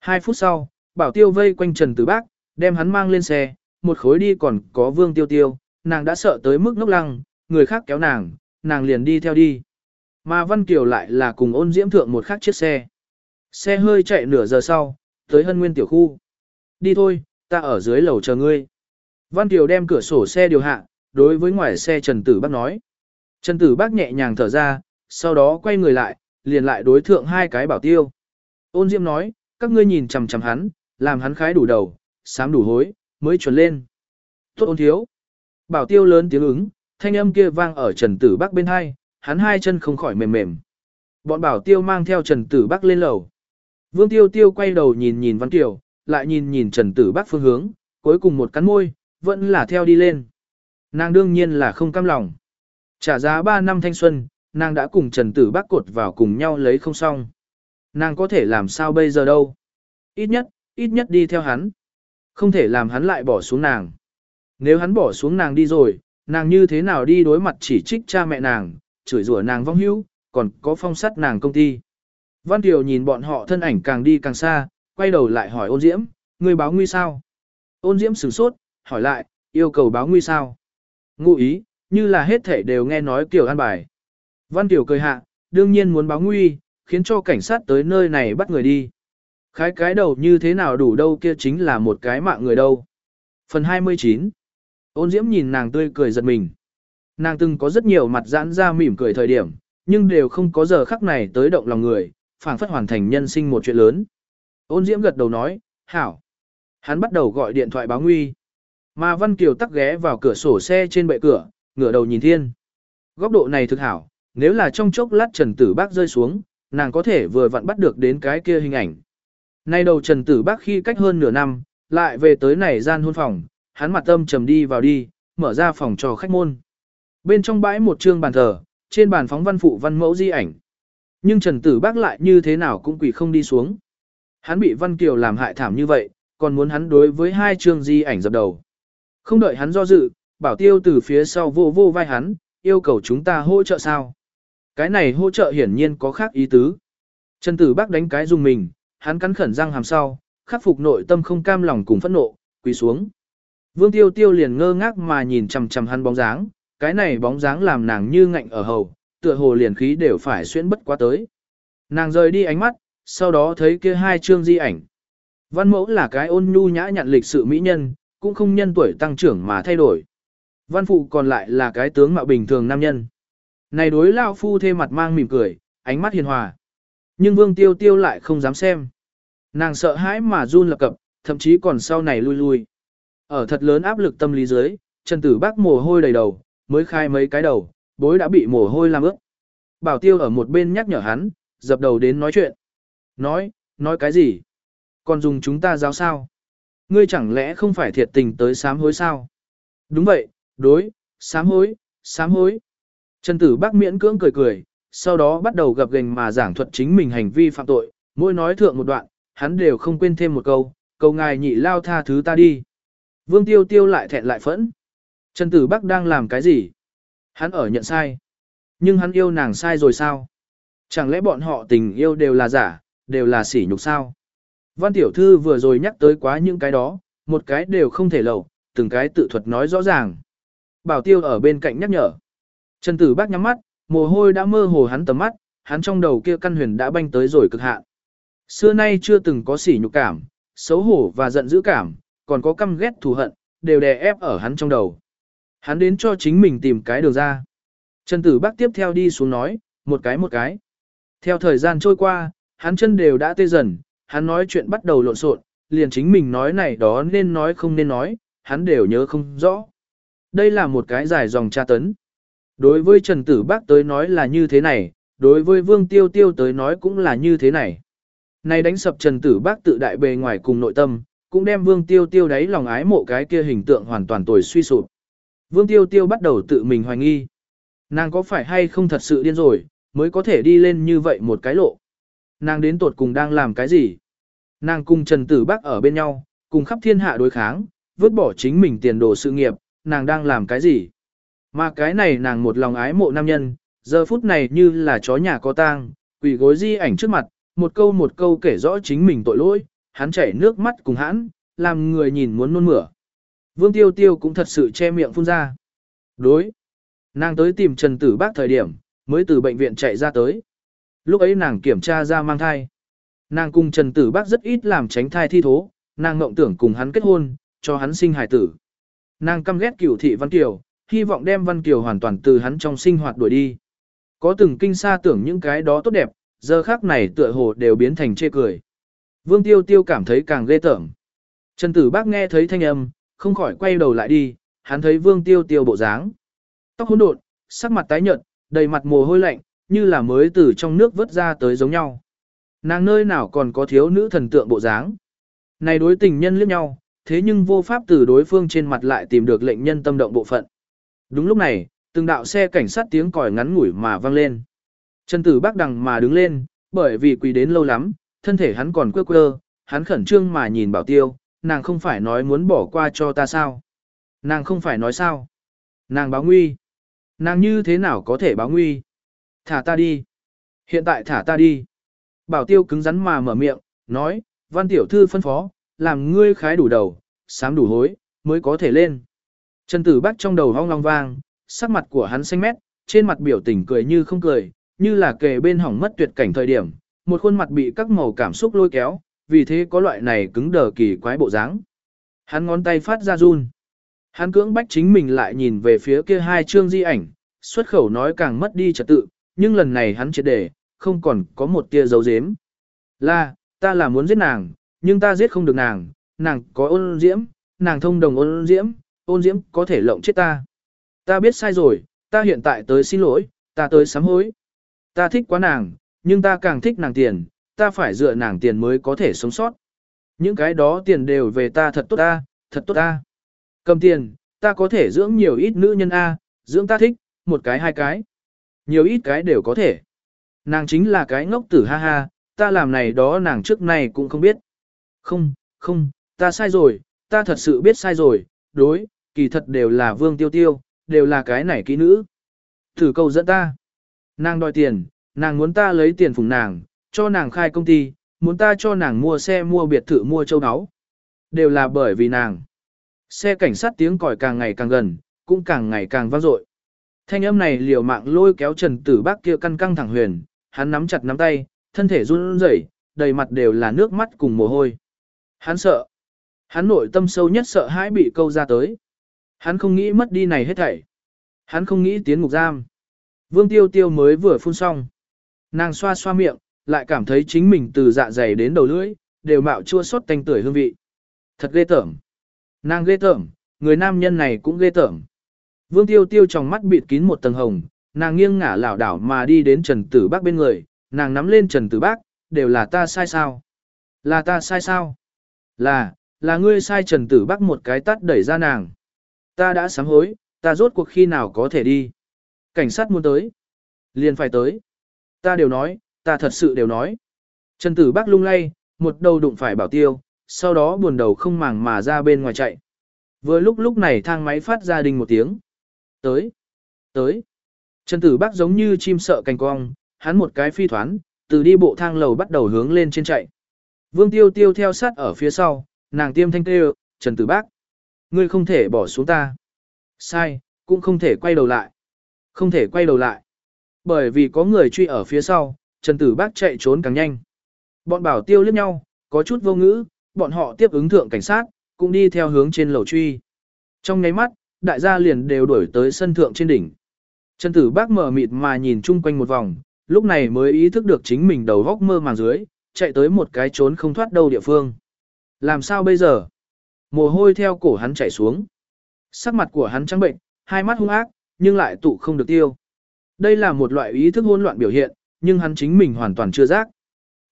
Hai phút sau, bảo tiêu vây quanh Trần Tử Bác, đem hắn mang lên xe, một khối đi còn có vương tiêu tiêu, nàng đã sợ tới mức ngốc lăng, người khác kéo nàng, nàng liền đi theo đi. Mà Văn Kiều lại là cùng ôn diễm thượng một khác chiếc xe. Xe hơi chạy nửa giờ sau, tới hân nguyên tiểu khu. Đi thôi, ta ở dưới lầu chờ ngươi. Văn Kiều đem cửa sổ xe điều hạ, đối với ngoài xe Trần Tử Bác nói. Trần Tử Bác nhẹ nhàng thở ra, sau đó quay người lại, liền lại đối thượng hai cái bảo tiêu. Ôn Diệm nói, các ngươi nhìn chằm chằm hắn, làm hắn khái đủ đầu, sám đủ hối, mới chuẩn lên. Tốt ôn thiếu. Bảo tiêu lớn tiếng ứng, thanh âm kia vang ở Trần Tử Bác bên hai, hắn hai chân không khỏi mềm mềm. Bọn bảo tiêu mang theo Trần Tử Bác lên lầu. Vương Tiêu Tiêu quay đầu nhìn nhìn Văn Kiều, lại nhìn nhìn Trần Tử Bác phương hướng, cuối cùng một cắn môi, vẫn là theo đi lên. Nàng đương nhiên là không cam lòng. Trả giá 3 năm thanh xuân, nàng đã cùng Trần Tử Bác cột vào cùng nhau lấy không xong. Nàng có thể làm sao bây giờ đâu. Ít nhất, ít nhất đi theo hắn. Không thể làm hắn lại bỏ xuống nàng. Nếu hắn bỏ xuống nàng đi rồi, nàng như thế nào đi đối mặt chỉ trích cha mẹ nàng, chửi rủa nàng vong hữu, còn có phong sát nàng công ty. Văn Kiều nhìn bọn họ thân ảnh càng đi càng xa, quay đầu lại hỏi ôn diễm, người báo nguy sao? Ôn diễm sửng sốt, hỏi lại, yêu cầu báo nguy sao? Ngụ ý, như là hết thể đều nghe nói kiểu an bài. Văn Kiều cười hạ, đương nhiên muốn báo nguy, khiến cho cảnh sát tới nơi này bắt người đi. Khái cái đầu như thế nào đủ đâu kia chính là một cái mạng người đâu. Phần 29 Ôn diễm nhìn nàng tươi cười giật mình. Nàng từng có rất nhiều mặt giãn ra mỉm cười thời điểm, nhưng đều không có giờ khắc này tới động lòng người, phảng phất hoàn thành nhân sinh một chuyện lớn. Ôn diễm gật đầu nói, hảo. Hắn bắt đầu gọi điện thoại báo nguy. Mà Văn Kiều tắc ghé vào cửa sổ xe trên bệ cửa, ngửa đầu nhìn thiên. Góc độ này thực hảo, nếu là trong chốc lát Trần Tử Bác rơi xuống, nàng có thể vừa vặn bắt được đến cái kia hình ảnh. Nay đầu Trần Tử Bác khi cách hơn nửa năm, lại về tới này gian hôn phòng, hắn mặt tâm trầm đi vào đi, mở ra phòng cho khách môn. Bên trong bãi một trương bàn thờ, trên bàn phóng văn phụ văn mẫu di ảnh. Nhưng Trần Tử Bác lại như thế nào cũng quỷ không đi xuống. Hắn bị Văn Kiều làm hại thảm như vậy, còn muốn hắn đối với hai trương di ảnh dập đầu. Không đợi hắn do dự, bảo tiêu từ phía sau vô vô vai hắn, yêu cầu chúng ta hỗ trợ sao. Cái này hỗ trợ hiển nhiên có khác ý tứ. Trần Tử Bác đánh cái dùng mình, hắn cắn khẩn răng hàm sau, khắc phục nội tâm không cam lòng cùng phẫn nộ, quỳ xuống. Vương Tiêu Tiêu liền ngơ ngác mà nhìn chằm chằm hắn bóng dáng, cái này bóng dáng làm nàng như ngạnh ở hầu, tựa hồ liền khí đều phải xuyên bất quá tới. Nàng rời đi ánh mắt, sau đó thấy kia hai chương di ảnh. Văn mẫu là cái ôn nhu nhã nhặn lịch sự mỹ nhân, cũng không nhân tuổi tăng trưởng mà thay đổi. Văn phụ còn lại là cái tướng mạo bình thường nam nhân. Này đối lao phu thê mặt mang mỉm cười, ánh mắt hiền hòa. Nhưng vương tiêu tiêu lại không dám xem. Nàng sợ hãi mà run lập cập, thậm chí còn sau này lui lui. Ở thật lớn áp lực tâm lý dưới, Trần Tử Bác mồ hôi đầy đầu, mới khai mấy cái đầu, bối đã bị mồ hôi làm ướt. Bảo Tiêu ở một bên nhắc nhở hắn, dập đầu đến nói chuyện. Nói, nói cái gì? Còn dùng chúng ta giáo sao? Ngươi chẳng lẽ không phải thiệt tình tới sám hối sao? Đúng vậy, đối, sám hối, sám hối. Trần Tử Bác miễn cưỡng cười cười, sau đó bắt đầu gặp gành mà giảng thuật chính mình hành vi phạm tội, mỗi nói thượng một đoạn, hắn đều không quên thêm một câu, cầu ngài nhị lao tha thứ ta đi. Vương Tiêu Tiêu lại thẹn lại phẫn. Trần Tử bác đang làm cái gì? Hắn ở nhận sai. Nhưng hắn yêu nàng sai rồi sao? Chẳng lẽ bọn họ tình yêu đều là giả, đều là sỉ nhục sao? Văn Tiểu Thư vừa rồi nhắc tới quá những cái đó, một cái đều không thể lầu, từng cái tự thuật nói rõ ràng. Bảo Tiêu ở bên cạnh nhắc nhở. Trần Tử bác nhắm mắt, mồ hôi đã mơ hồ hắn tầm mắt, hắn trong đầu kia căn huyền đã banh tới rồi cực hạn. Xưa nay chưa từng có sỉ nhục cảm, xấu hổ và giận dữ cảm, còn có căm ghét thù hận, đều đè ép ở hắn trong đầu. Hắn đến cho chính mình tìm cái đường ra. Trần Tử bác tiếp theo đi xuống nói, một cái một cái. Theo thời gian trôi qua, hắn chân đều đã tê dần, hắn nói chuyện bắt đầu lộn xộn, liền chính mình nói này đó nên nói không nên nói, hắn đều nhớ không rõ. Đây là một cái dài dòng tra tấn. Đối với Trần Tử Bác tới nói là như thế này, đối với Vương Tiêu Tiêu tới nói cũng là như thế này. Này đánh sập Trần Tử Bác tự đại bề ngoài cùng nội tâm, cũng đem Vương Tiêu Tiêu đáy lòng ái mộ cái kia hình tượng hoàn toàn tồi suy sụp. Vương Tiêu Tiêu bắt đầu tự mình hoài nghi. Nàng có phải hay không thật sự điên rồi, mới có thể đi lên như vậy một cái lộ. Nàng đến tột cùng đang làm cái gì? Nàng cùng Trần Tử Bác ở bên nhau, cùng khắp thiên hạ đối kháng, vứt bỏ chính mình tiền đồ sự nghiệp, nàng đang làm cái gì? Mà cái này nàng một lòng ái mộ nam nhân, giờ phút này như là chó nhà có tang, quỷ gối di ảnh trước mặt, một câu một câu kể rõ chính mình tội lỗi, hắn chảy nước mắt cùng hãn, làm người nhìn muốn nôn mửa. Vương Tiêu Tiêu cũng thật sự che miệng phun ra. Đối. Nàng tới tìm Trần Tử Bác thời điểm, mới từ bệnh viện chạy ra tới. Lúc ấy nàng kiểm tra ra mang thai. Nàng cùng Trần Tử Bác rất ít làm tránh thai thi thố, nàng mộng tưởng cùng hắn kết hôn, cho hắn sinh hài tử. Nàng căm ghét cửu thị Văn Kiều, hy vọng đem Văn Kiều hoàn toàn từ hắn trong sinh hoạt đuổi đi. Có từng kinh xa tưởng những cái đó tốt đẹp, giờ khác này tựa hồ đều biến thành chê cười. Vương Tiêu Tiêu cảm thấy càng ghê tởm. Trần Tử Bác nghe thấy thanh âm, không khỏi quay đầu lại đi, hắn thấy Vương Tiêu Tiêu bộ dáng. Tóc hỗn độn, sắc mặt tái nhợt, đầy mặt mồ hôi lạnh, như là mới từ trong nước vớt ra tới giống nhau. Nàng nơi nào còn có thiếu nữ thần tượng bộ dáng. Này đối tình nhân liếc nhau, thế nhưng vô pháp từ đối phương trên mặt lại tìm được lệnh nhân tâm động bộ phận. Đúng lúc này, từng đạo xe cảnh sát tiếng còi ngắn ngủi mà vang lên. Trần Tử Bác đằng mà đứng lên, bởi vì quỳ đến lâu lắm, thân thể hắn còn quơ quơ, hắn khẩn trương mà nhìn Bảo Tiêu, nàng không phải nói muốn bỏ qua cho ta sao. Nàng không phải nói sao. Nàng báo nguy. Nàng như thế nào có thể báo nguy? Thả ta đi. Hiện tại thả ta đi. Bảo tiêu cứng rắn mà mở miệng, nói, văn tiểu thư phân phó, làm ngươi khái đủ đầu, sám đủ hối, mới có thể lên. Trần tử bắt trong đầu hong long vang, sắc mặt của hắn xanh mét, trên mặt biểu tình cười như không cười, như là kề bên hỏng mất tuyệt cảnh thời điểm, một khuôn mặt bị các màu cảm xúc lôi kéo, vì thế có loại này cứng đờ kỳ quái bộ dáng. Hắn ngón tay phát ra run. Hắn cưỡng bách chính mình lại nhìn về phía kia hai chương di ảnh, xuất khẩu nói càng mất đi trật tự, nhưng lần này hắn triệt để, không còn có một tia dấu dếm. Là, ta là muốn giết nàng, nhưng ta giết không được nàng, nàng có ôn diễm, nàng thông đồng ôn diễm, ôn diễm có thể lộng chết ta. Ta biết sai rồi, ta hiện tại tới xin lỗi, ta tới sám hối. Ta thích quá nàng, nhưng ta càng thích nàng tiền, ta phải dựa nàng tiền mới có thể sống sót. Những cái đó tiền đều về ta thật tốt ta, thật tốt ta. Cầm tiền, ta có thể dưỡng nhiều ít nữ nhân A, dưỡng ta thích, một cái hai cái. Nhiều ít cái đều có thể. Nàng chính là cái ngốc tử ha ha, ta làm này đó nàng trước này cũng không biết. Không, không, ta sai rồi, ta thật sự biết sai rồi, đối, kỳ thật đều là vương tiêu tiêu, đều là cái này kỹ nữ. Thử câu dẫn ta. Nàng đòi tiền, nàng muốn ta lấy tiền phùng nàng, cho nàng khai công ty, muốn ta cho nàng mua xe mua biệt thự mua châu áo. Đều là bởi vì nàng. Xe cảnh sát tiếng còi càng ngày càng gần, cũng càng ngày càng vang dội. Thanh âm này liều mạng lôi kéo Trần Tử Bác kia căng căng thẳng huyền, hắn nắm chặt nắm tay, thân thể run rẩy, đầy mặt đều là nước mắt cùng mồ hôi. Hắn sợ. Hắn nội tâm sâu nhất sợ hãi bị câu ra tới. Hắn không nghĩ mất đi này hết thảy. Hắn không nghĩ tiến ngục giam. Vương Tiêu Tiêu mới vừa phun xong. Nàng xoa xoa miệng, lại cảm thấy chính mình từ dạ dày đến đầu lưỡi, đều mạo chua xót tanh tưởi hương vị. Thật ghê tởm. Nàng ghê tởm, người nam nhân này cũng ghê tởm. Vương Tiêu Tiêu trong mắt bịt kín một tầng hồng, nàng nghiêng ngả lảo đảo mà đi đến Trần Tử Bác bên người, nàng nắm lên Trần Tử Bác, đều là ta sai sao? Là ta sai sao? Là, là ngươi sai Trần Tử Bác một cái tắt đẩy ra nàng. Ta đã sám hối, ta rốt cuộc khi nào có thể đi. Cảnh sát muốn tới. Liền phải tới. Ta đều nói, ta thật sự đều nói. Trần Tử Bác lung lay, một đầu đụng phải bảo tiêu, sau đó buồn đầu không màng mà ra bên ngoài chạy. Vừa lúc lúc này thang máy phát ra đình một tiếng. Tới, tới. Trần Tử Bác giống như chim sợ cành cong, hắn một cái phi thoán, từ đi bộ thang lầu bắt đầu hướng lên trên chạy. Vương Tiêu Tiêu theo sát ở phía sau, nàng tiêm thanh kêu, Trần Tử Bác. Ngươi không thể bỏ xuống ta. Sai, cũng không thể quay đầu lại. Không thể quay đầu lại. Bởi vì có người truy ở phía sau, Trần Tử Bác chạy trốn càng nhanh. Bọn bảo tiêu liếc nhau, có chút vô ngữ, bọn họ tiếp ứng thượng cảnh sát, cũng đi theo hướng trên lầu truy. Trong nháy mắt, đại gia liền đều đuổi tới sân thượng trên đỉnh. Trần Tử Bác mở mịt mà nhìn chung quanh một vòng, lúc này mới ý thức được chính mình đầu góc mơ màng dưới, chạy tới một cái trốn không thoát đâu địa phương. Làm sao bây giờ? Mồ hôi theo cổ hắn chảy xuống. Sắc mặt của hắn trắng bệnh, hai mắt hung ác, nhưng lại tụ không được tiêu. Đây là một loại ý thức hỗn loạn biểu hiện, nhưng hắn chính mình hoàn toàn chưa giác.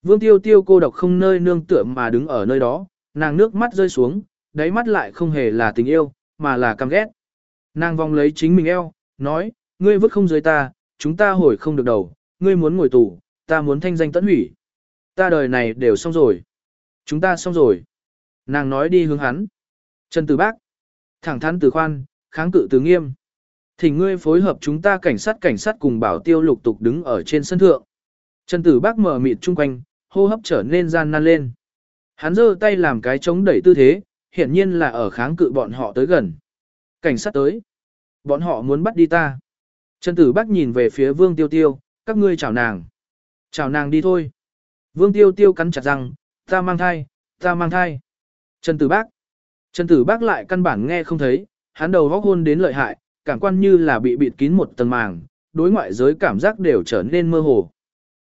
Vương tiêu tiêu cô độc không nơi nương tựa mà đứng ở nơi đó, nàng nước mắt rơi xuống, đáy mắt lại không hề là tình yêu, mà là căm ghét. Nàng vòng lấy chính mình eo, nói, ngươi vứt không dưới ta, chúng ta hồi không được đầu, ngươi muốn ngồi tù, ta muốn thanh danh tận hủy. Ta đời này đều xong rồi. Chúng ta xong rồi. Nàng nói đi hướng hắn. Trần Tử Bác. Thẳng thắn từ khoan, kháng cự từ nghiêm. Thỉnh ngươi phối hợp chúng ta cảnh sát cảnh sát cùng bảo tiêu lục tục đứng ở trên sân thượng. Trần Tử Bác mở mịt chung quanh, hô hấp trở nên gian nan lên. Hắn giơ tay làm cái chống đẩy tư thế, hiển nhiên là ở kháng cự bọn họ tới gần. Cảnh sát tới. Bọn họ muốn bắt đi ta. Trần Tử Bác nhìn về phía Vương Tiêu Tiêu, các ngươi chào nàng. Chào nàng đi thôi. Vương Tiêu Tiêu cắn chặt răng, ta mang thai, ta mang thai. Trần Tử Bác. Trần Tử Bác lại căn bản nghe không thấy, hắn đầu góc hôn đến lợi hại, cảm quan như là bị bịt kín một tầng màng, đối ngoại giới cảm giác đều trở nên mơ hồ.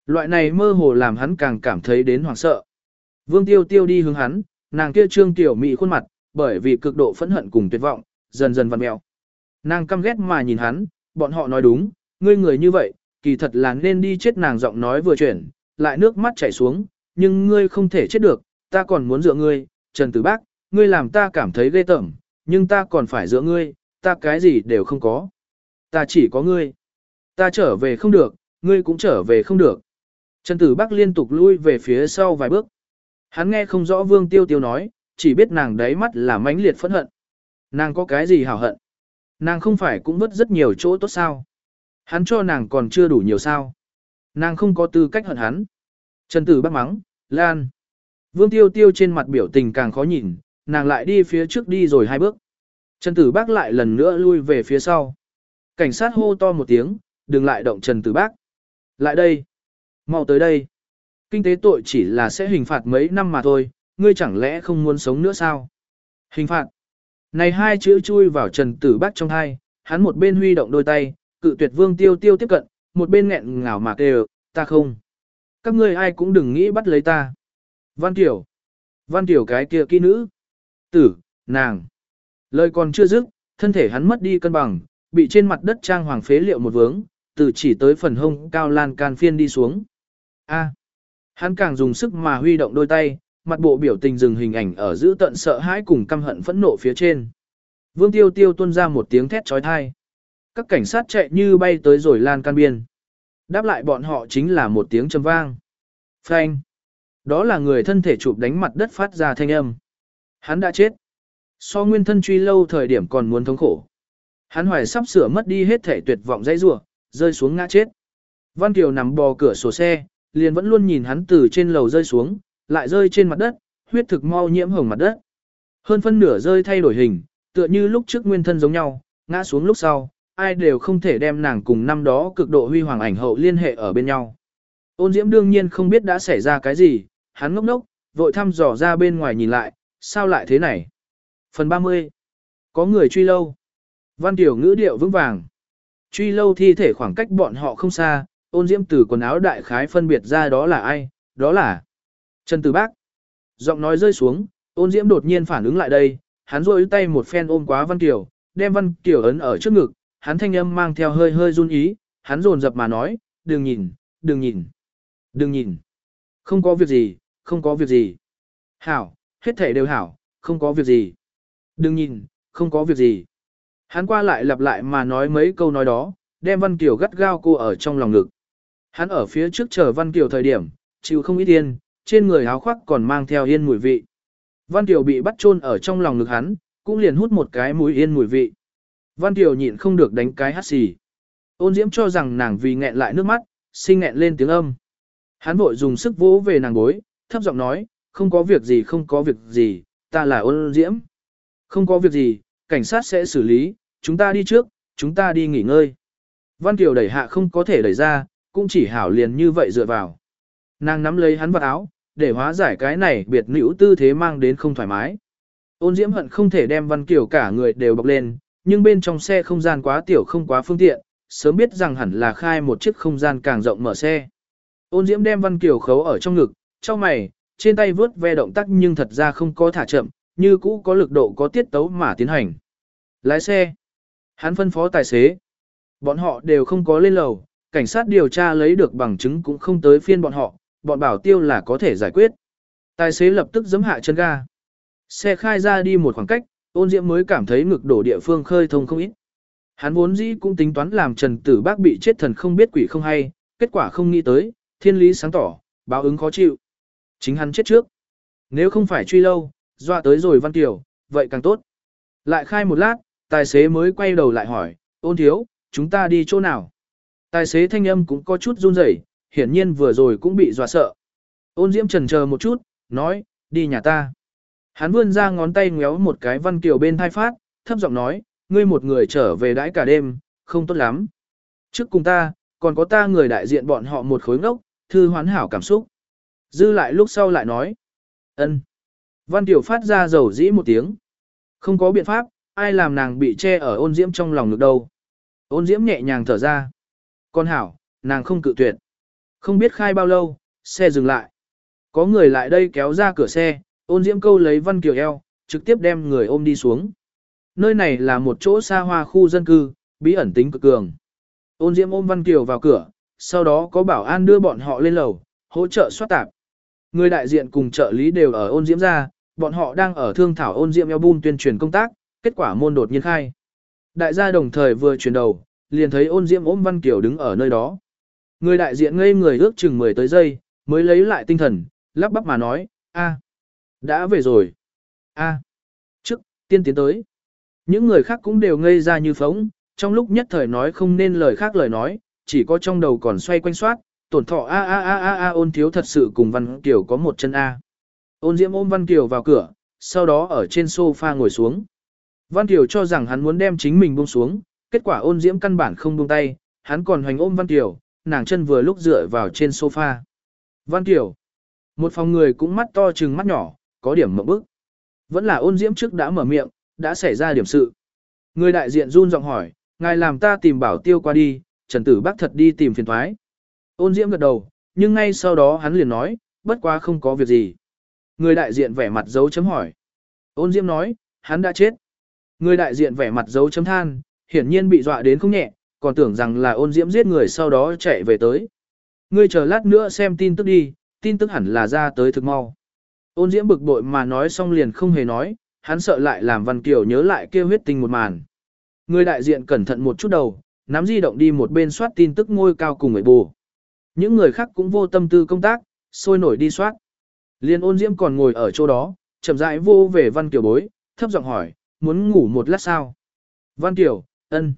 Loại này mơ hồ làm hắn càng cảm thấy đến hoảng sợ. Vương Tiêu Tiêu đi hướng hắn, nàng kia trương tiểu mị khuôn mặt, bởi vì cực độ phẫn hận cùng tuyệt vọng, dần dần vặn mèo. Nàng căm ghét mà nhìn hắn, bọn họ nói đúng, ngươi người như vậy, kỳ thật là nên đi chết nàng giọng nói vừa chuyển, lại nước mắt chảy xuống, nhưng ngươi không thể chết được, ta còn muốn dựa ngươi, Trần Tử Bác, ngươi làm ta cảm thấy ghê tởm, nhưng ta còn phải dựa ngươi, ta cái gì đều không có. Ta chỉ có ngươi. Ta trở về không được, ngươi cũng trở về không được. Trần Tử Bác liên tục lui về phía sau vài bước. Hắn nghe không rõ Vương Tiêu Tiêu nói, chỉ biết nàng đáy mắt là mãnh liệt phẫn hận. Nàng có cái gì hảo hận? Nàng không phải cũng vất rất nhiều chỗ tốt sao? Hắn cho nàng còn chưa đủ nhiều sao? Nàng không có tư cách hận hắn. Trần Tử bác mắng, Lan. Vương Tiêu Tiêu trên mặt biểu tình càng khó nhìn, nàng lại đi phía trước đi rồi hai bước. Trần Tử Bác lại lần nữa lui về phía sau. Cảnh sát hô to một tiếng, đừng lại động Trần Tử Bác. Lại đây. mau tới đây. Kinh tế tội chỉ là sẽ hình phạt mấy năm mà thôi, ngươi chẳng lẽ không muốn sống nữa sao? Hình phạt. Này hai chữ chui vào Trần Tử Bác trong hai, hắn một bên huy động đôi tay, cự tuyệt Vương Tiêu Tiêu tiếp cận, một bên nghẹn ngào mà kêu, ta không. Các ngươi ai cũng đừng nghĩ bắt lấy ta. Văn Tiểu. Văn Tiểu cái kia kỹ nữ. Tử, nàng. Lời còn chưa dứt, thân thể hắn mất đi cân bằng, bị trên mặt đất trang hoàng phế liệu một vướng, từ chỉ tới phần hông cao lan can phiên đi xuống. A. Hắn càng dùng sức mà huy động đôi tay, mặt bộ biểu tình dừng hình ảnh ở giữ tận sợ hãi cùng căm hận phẫn nộ phía trên. Vương Tiêu Tiêu tuôn ra một tiếng thét chói tai. Các cảnh sát chạy như bay tới rồi lan can biên. Đáp lại bọn họ chính là một tiếng trầm vang. Phanh. Đó là người thân thể chụp đánh mặt đất phát ra thanh âm. Hắn đã chết. So nguyên thân truy lâu thời điểm còn muốn thống khổ. Hắn hoài sắp sửa mất đi hết thể tuyệt vọng dãy rủa, rơi xuống ngã chết. Văn Kiều nằm bò cửa sổ xe, liền vẫn luôn nhìn hắn từ trên lầu rơi xuống, lại rơi trên mặt đất, huyết thực mau nhiễm hồng mặt đất. Hơn phân nửa rơi thay đổi hình, tựa như lúc trước nguyên thân giống nhau, ngã xuống lúc sau, ai đều không thể đem nàng cùng năm đó cực độ huy hoàng ảnh hậu liên hệ ở bên nhau. Ôn Diễm đương nhiên không biết đã xảy ra cái gì, hắn ngốc ngốc, vội thăm dò ra bên ngoài nhìn lại, sao lại thế này? Phần 30. Có người truy lâu. Văn Tiểu ngữ điệu vững vàng. Truy lâu thi thể khoảng cách bọn họ không xa, ôn diễm từ quần áo đại khái phân biệt ra đó là ai, đó là Trần Tử Bác. Giọng nói rơi xuống, ôn diễm đột nhiên phản ứng lại đây, hắn rôi tay một phen ôm quá Văn Kiều, đem Văn Kiều ấn ở trước ngực, hắn thanh âm mang theo hơi hơi run ý, hắn rồn dập mà nói, đừng nhìn, đừng nhìn, đừng nhìn. Không có việc gì, không có việc gì. Hảo, hết thể đều hảo, không có việc gì. Đừng nhìn, không có việc gì. Hắn qua lại lặp lại mà nói mấy câu nói đó, đem Văn Kiều gắt gao cô ở trong lòng ngực. Hắn ở phía trước chờ Văn Kiều thời điểm, chịu không ít yên, trên người áo khoác còn mang theo yên mùi vị. Văn Tiểu bị bắt chôn ở trong lòng ngực hắn, cũng liền hút một cái mũi yên mùi vị. Văn Tiểu nhịn không được đánh cái hắt xì. Ôn Diễm cho rằng nàng vì nghẹn lại nước mắt, sinh nghẹn lên tiếng âm. Hắn vội dùng sức vỗ về nàng bối, thấp giọng nói, không có việc gì không có việc gì, ta là ôn Diễm. Không có việc gì, cảnh sát sẽ xử lý, chúng ta đi trước, chúng ta đi nghỉ ngơi. Văn Kiều đẩy hạ không có thể đẩy ra, cũng chỉ hảo liền như vậy dựa vào. Nàng nắm lấy hắn vào áo, để hóa giải cái này biệt nữ tư thế mang đến không thoải mái. Ôn diễm hận không thể đem Văn Kiều cả người đều bọc lên, nhưng bên trong xe không gian quá tiểu không quá phương tiện, sớm biết rằng hẳn là khai một chiếc không gian càng rộng mở xe. Ôn diễm đem Văn Kiều khấu ở trong ngực, trong mày, trên tay vướt ve động tác nhưng thật ra không có thả chậm, như cũ có lực độ có tiết tấu mà tiến hành. Lái xe. Hắn phân phó tài xế. Bọn họ đều không có lên lầu, cảnh sát điều tra lấy được bằng chứng cũng không tới phiên bọn họ, bọn bảo tiêu là có thể giải quyết. Tài xế lập tức giấm hạ chân ga. Xe khai ra đi một khoảng cách, ôn diễm mới cảm thấy ngực đổ địa phương khơi thông không ít. Hắn vốn dĩ cũng tính toán làm Trần Tử Bác bị chết thần không biết quỷ không hay, kết quả không nghĩ tới, thiên lý sáng tỏ, báo ứng khó chịu. Chính hắn chết trước. Nếu không phải truy lâu, dọa tới rồi Văn Tiểu, vậy càng tốt. Lại khai một lát, tài xế mới quay đầu lại hỏi, ôn thiếu, chúng ta đi chỗ nào? Tài xế thanh âm cũng có chút run rẩy, hiển nhiên vừa rồi cũng bị dọa sợ. Ôn diễm trần chờ một chút, nói, đi nhà ta. Hắn vươn ra ngón tay ngéo một cái Văn Kiều bên thai phát, thấp giọng nói, ngươi một người trở về đãi cả đêm, không tốt lắm. Trước cùng ta, còn có ta người đại diện bọn họ một khối ngốc, thư hoán hảo cảm xúc. Dư lại lúc sau lại nói, ân. Văn Tiểu phát ra dầu dĩ một tiếng. Không có biện pháp, ai làm nàng bị che ở ôn diễm trong lòng được đâu. Ôn diễm nhẹ nhàng thở ra. Con hảo, nàng không cự tuyệt. Không biết khai bao lâu, xe dừng lại. Có người lại đây kéo ra cửa xe, ôn diễm câu lấy Văn Kiều eo, trực tiếp đem người ôm đi xuống. Nơi này là một chỗ xa hoa khu dân cư, bí ẩn tính cực cường. Ôn diễm ôm Văn Kiều vào cửa, sau đó có bảo an đưa bọn họ lên lầu, hỗ trợ soát tạp. Người đại diện cùng trợ lý đều ở ôn diễm ra, bọn họ đang ở thương thảo ôn diễm album tuyên truyền công tác, kết quả môn đột nhiên khai. Đại gia đồng thời vừa chuyển đầu, liền thấy ôn diễm ôm Văn Kiều đứng ở nơi đó. Người đại diện ngây người ước chừng 10 tới giây, mới lấy lại tinh thần, lắp bắp mà nói, a, đã về rồi. a, trước, tiên tiến tới. Những người khác cũng đều ngây ra như phóng, trong lúc nhất thời nói không nên lời khác lời nói, chỉ có trong đầu còn xoay quanh soát, tổn thọ a a a a a ôn thiếu thật sự cùng Văn Kiều có một chân A. Ôn Diễm ôm Văn Kiều vào cửa, sau đó ở trên sofa ngồi xuống. Văn Kiều cho rằng hắn muốn đem chính mình buông xuống, kết quả ôn Diễm căn bản không buông tay, hắn còn hoành ôm Văn Kiều, nàng chân vừa lúc dựa vào trên sofa. Văn Kiều. Một phòng người cũng mắt to trừng mắt nhỏ, có điểm mộng bức. Vẫn là ôn Diễm trước đã mở miệng, đã xảy ra điểm sự. Người đại diện run giọng hỏi, ngài làm ta tìm bảo tiêu qua đi, Trần Tử Bắc thật đi tìm phiền thoái. Ôn Diễm gật đầu, nhưng ngay sau đó hắn liền nói, bất quá không có việc gì. Người đại diện vẻ mặt dấu chấm hỏi. Ôn Diễm nói, hắn đã chết. Người đại diện vẻ mặt dấu chấm than, hiển nhiên bị dọa đến không nhẹ, còn tưởng rằng là ôn Diễm giết người sau đó chạy về tới. Ngươi chờ lát nữa xem tin tức đi, tin tức hẳn là ra tới thực mau. Ôn Diễm bực bội mà nói xong liền không hề nói, hắn sợ lại làm Văn Kiều nhớ lại kia huyết tình một màn. Người đại diện cẩn thận một chút đầu, nắm di động đi một bên soát tin tức ngôi cao cùng người bù. Những người khác cũng vô tâm tư công tác, sôi nổi đi soát. Liên ôn diễm còn ngồi ở chỗ đó, chậm rãi vô về Văn Kiều bối, thấp giọng hỏi, muốn ngủ một lát sao? Văn Kiều, ân.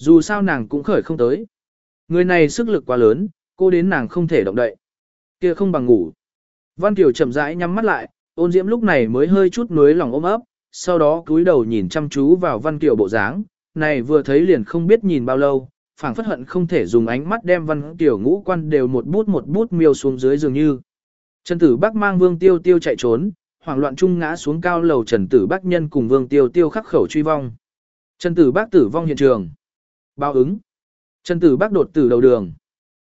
Dù sao nàng cũng khởi không tới. Người này sức lực quá lớn, cô đến nàng không thể động đậy. kia không bằng ngủ. Văn Kiều chậm rãi nhắm mắt lại, ôn diễm lúc này mới hơi chút nuối lòng ôm ấp, sau đó cúi đầu nhìn chăm chú vào Văn Kiều bộ dáng, này vừa thấy liền không biết nhìn bao lâu, phảng phất hận không thể dùng ánh mắt đem văn tiểu ngũ quan đều một bút một bút miêu xuống dưới dường như. Trần Tử Bắc mang Vương Tiêu Tiêu chạy trốn, hoảng loạn trung ngã xuống cao lầu Trần Tử Bắc nhân cùng Vương Tiêu Tiêu khắc khẩu truy vong. Trần Tử Bắc tử vong hiện trường. Báo ứng. Trần Tử Bắc đột tử đầu đường.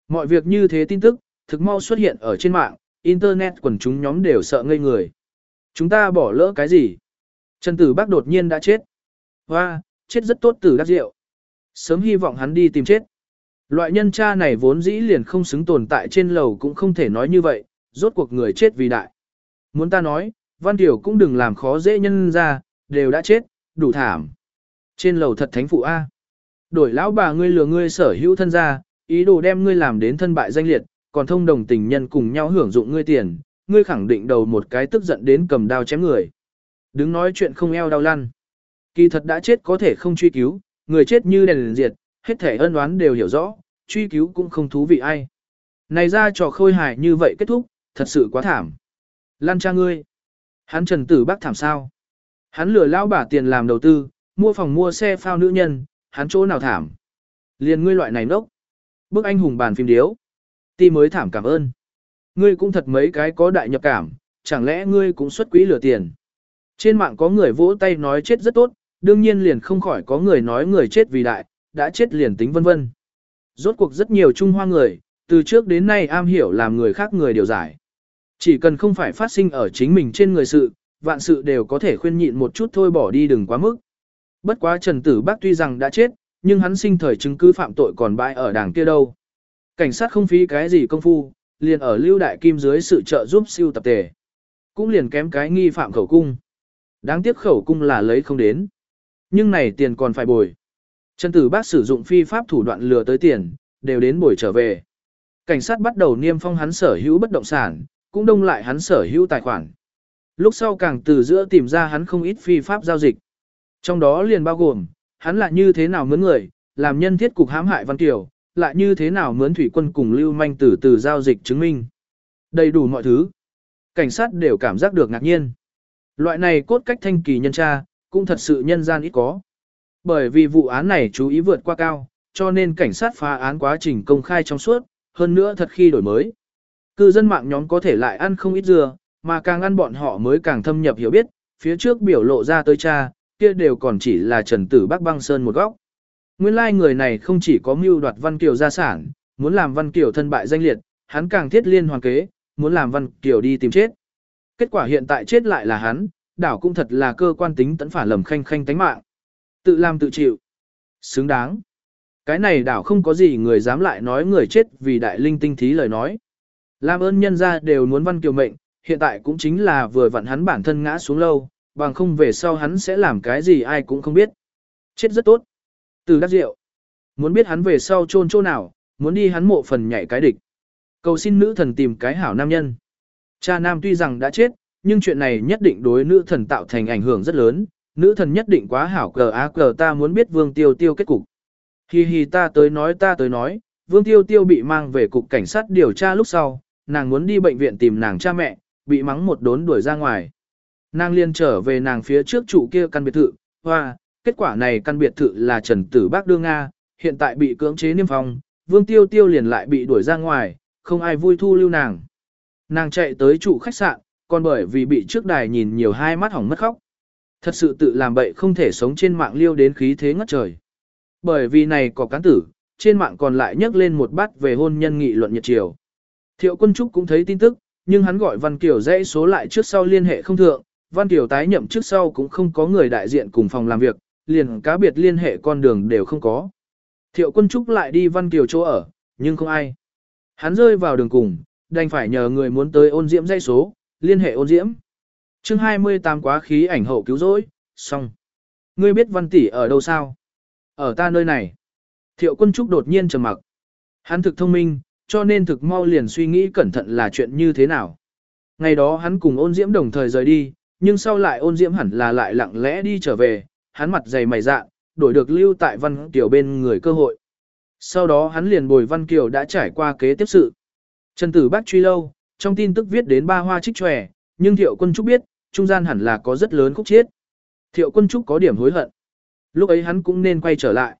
Mọi việc như thế tin tức, thực mau xuất hiện ở trên mạng, internet quần chúng nhóm đều sợ ngây người. Chúng ta bỏ lỡ cái gì? Trần Tử Bắc đột nhiên đã chết. Hoa, chết rất tốt tử đắc rượu. Sớm hy vọng hắn đi tìm chết. Loại nhân cha này vốn dĩ liền không xứng tồn tại trên lầu cũng không thể nói như vậy, rốt cuộc người chết vì đại. Muốn ta nói, Văn Tiểu cũng đừng làm khó dễ nhân ra, đều đã chết, đủ thảm. Trên lầu thật thánh phụ A. Đổi lão bà ngươi lừa ngươi sở hữu thân gia, ý đồ đem ngươi làm đến thân bại danh liệt, còn thông đồng tình nhân cùng nhau hưởng dụng ngươi tiền, ngươi khẳng định đầu một cái tức giận đến cầm đao chém người. Đứng nói chuyện không eo đau lăn. Kỳ thật đã chết có thể không truy cứu, người chết như đèn liền diệt, hết thể ân oán đều hiểu rõ, truy cứu cũng không thú vị ai. Này ra trò khôi hài như vậy kết thúc, thật sự quá thảm. Lan cha ngươi. Hắn trần tử bác thảm sao? Hắn lừa lao bả tiền làm đầu tư, mua phòng mua xe phao nữ nhân, hắn chỗ nào thảm? Liền ngươi loại này nốc. Bức anh hùng bàn phim điếu. Ti mới thảm cảm ơn. Ngươi cũng thật mấy cái có đại nhập cảm, chẳng lẽ ngươi cũng xuất quỹ lừa tiền. Trên mạng có người vỗ tay nói chết rất tốt, đương nhiên liền không khỏi có người nói người chết vì đại, đã chết liền tính vân vân. Rốt cuộc rất nhiều Trung Hoa người, từ trước đến nay am hiểu làm người khác người điều giải. Chỉ cần không phải phát sinh ở chính mình trên người sự, vạn sự đều có thể khuyên nhịn một chút thôi bỏ đi đừng quá mức. Bất quá Trần Tử Bác tuy rằng đã chết, nhưng hắn sinh thời chứng cứ phạm tội còn bại ở đảng kia đâu. Cảnh sát không phí cái gì công phu, liền ở lưu đại kim dưới sự trợ giúp siêu tập tề. Cũng liền kém cái nghi phạm khẩu cung. Đáng tiếc khẩu cung là lấy không đến. Nhưng này tiền còn phải bồi. Trần Tử Bác sử dụng phi pháp thủ đoạn lừa tới tiền, đều đến bồi trở về. Cảnh sát bắt đầu niêm phong hắn sở hữu bất động sản, cũng đông lại hắn sở hữu tài khoản. Lúc sau càng từ giữa tìm ra hắn không ít phi pháp giao dịch. Trong đó liền bao gồm, hắn là như thế nào mướn người, làm nhân thiết cục hãm hại Văn Kiều, lại như thế nào mướn thủy quân cùng lưu manh từ từ giao dịch chứng minh. Đầy đủ mọi thứ. Cảnh sát đều cảm giác được ngạc nhiên. Loại này cốt cách thanh kỳ nhân tra, cũng thật sự nhân gian ít có. Bởi vì vụ án này chú ý vượt qua cao, cho nên cảnh sát phá án quá trình công khai trong suốt, hơn nữa thật khi đổi mới. Cư dân mạng nhóm có thể lại ăn không ít dừa, mà càng ăn bọn họ mới càng thâm nhập hiểu biết, phía trước biểu lộ ra tới cha, kia đều còn chỉ là trần tử Bắc băng sơn một góc. Nguyên lai like người này không chỉ có mưu đoạt Văn Kiều gia sản, muốn làm Văn Kiều thân bại danh liệt, hắn càng thiết liên hoàn kế, muốn làm Văn Kiều đi tìm chết. Kết quả hiện tại chết lại là hắn, đảo cũng thật là cơ quan tính tẫn phản lầm khanh khanh tánh mạng. Tự làm tự chịu. Xứng đáng. Cái này đảo không có gì người dám lại nói người chết vì đại linh tinh thí lời nói. Làm ơn nhân ra đều muốn văn kiều mệnh, hiện tại cũng chính là vừa vặn hắn bản thân ngã xuống lâu, bằng không về sau hắn sẽ làm cái gì ai cũng không biết. Chết rất tốt. Từ đắc rượu. Muốn biết hắn về sau chôn chỗ nào, muốn đi hắn mộ phần nhảy cái địch. Cầu xin nữ thần tìm cái hảo nam nhân. Cha nam tuy rằng đã chết, nhưng chuyện này nhất định đối nữ thần tạo thành ảnh hưởng rất lớn, nữ thần nhất định quá hảo cờ á cờ ta muốn biết vương tiêu tiêu kết cục. Hi hi ta tới nói ta tới nói, vương tiêu tiêu bị mang về cục cảnh sát điều tra lúc sau, nàng muốn đi bệnh viện tìm nàng cha mẹ, bị mắng một đốn đuổi ra ngoài. Nàng liên trở về nàng phía trước trụ kia căn biệt thự, hoa, kết quả này căn biệt thự là Trần Tử Bác Đương Nga, hiện tại bị cưỡng chế niêm phong, Vương Tiêu Tiêu liền lại bị đuổi ra ngoài, không ai vui thu lưu nàng. Nàng chạy tới trụ khách sạn, còn bởi vì bị trước đài nhìn nhiều hai mắt hỏng mất khóc. Thật sự tự làm bậy không thể sống trên mạng liêu đến khí thế ngất trời. Bởi vì này có cán tử, trên mạng còn lại nhắc lên một bát về hôn nhân nghị luận nhiệt chiều. Thiệu quân trúc cũng thấy tin tức, nhưng hắn gọi Văn Kiều dãy số lại trước sau liên hệ không thượng, Văn Kiều tái nhậm trước sau cũng không có người đại diện cùng phòng làm việc, liền cá biệt liên hệ con đường đều không có. Thiệu quân trúc lại đi Văn Kiều chỗ ở, nhưng không ai. Hắn rơi vào đường cùng, đành phải nhờ người muốn tới ôn diễm dây số, liên hệ ôn diễm. chương 28 quá khí ảnh hậu cứu rỗi, xong. Ngươi biết văn tỷ ở đâu sao? Ở ta nơi này. Thiệu quân trúc đột nhiên trầm mặc. Hắn thực thông minh, cho nên thực mau liền suy nghĩ cẩn thận là chuyện như thế nào. Ngày đó hắn cùng ôn diễm đồng thời rời đi, nhưng sau lại ôn diễm hẳn là lại lặng lẽ đi trở về, hắn mặt dày mày dạ, đổi được lưu tại văn kiều bên người cơ hội. Sau đó hắn liền bồi Văn Kiều đã trải qua kế tiếp sự. Trần Tử Bác truy lâu, trong tin tức viết đến ba hoa trích tròe, nhưng Thiệu Quân Trúc biết, trung gian hẳn là có rất lớn khúc chiết. Thiệu Quân Trúc có điểm hối hận. Lúc ấy hắn cũng nên quay trở lại.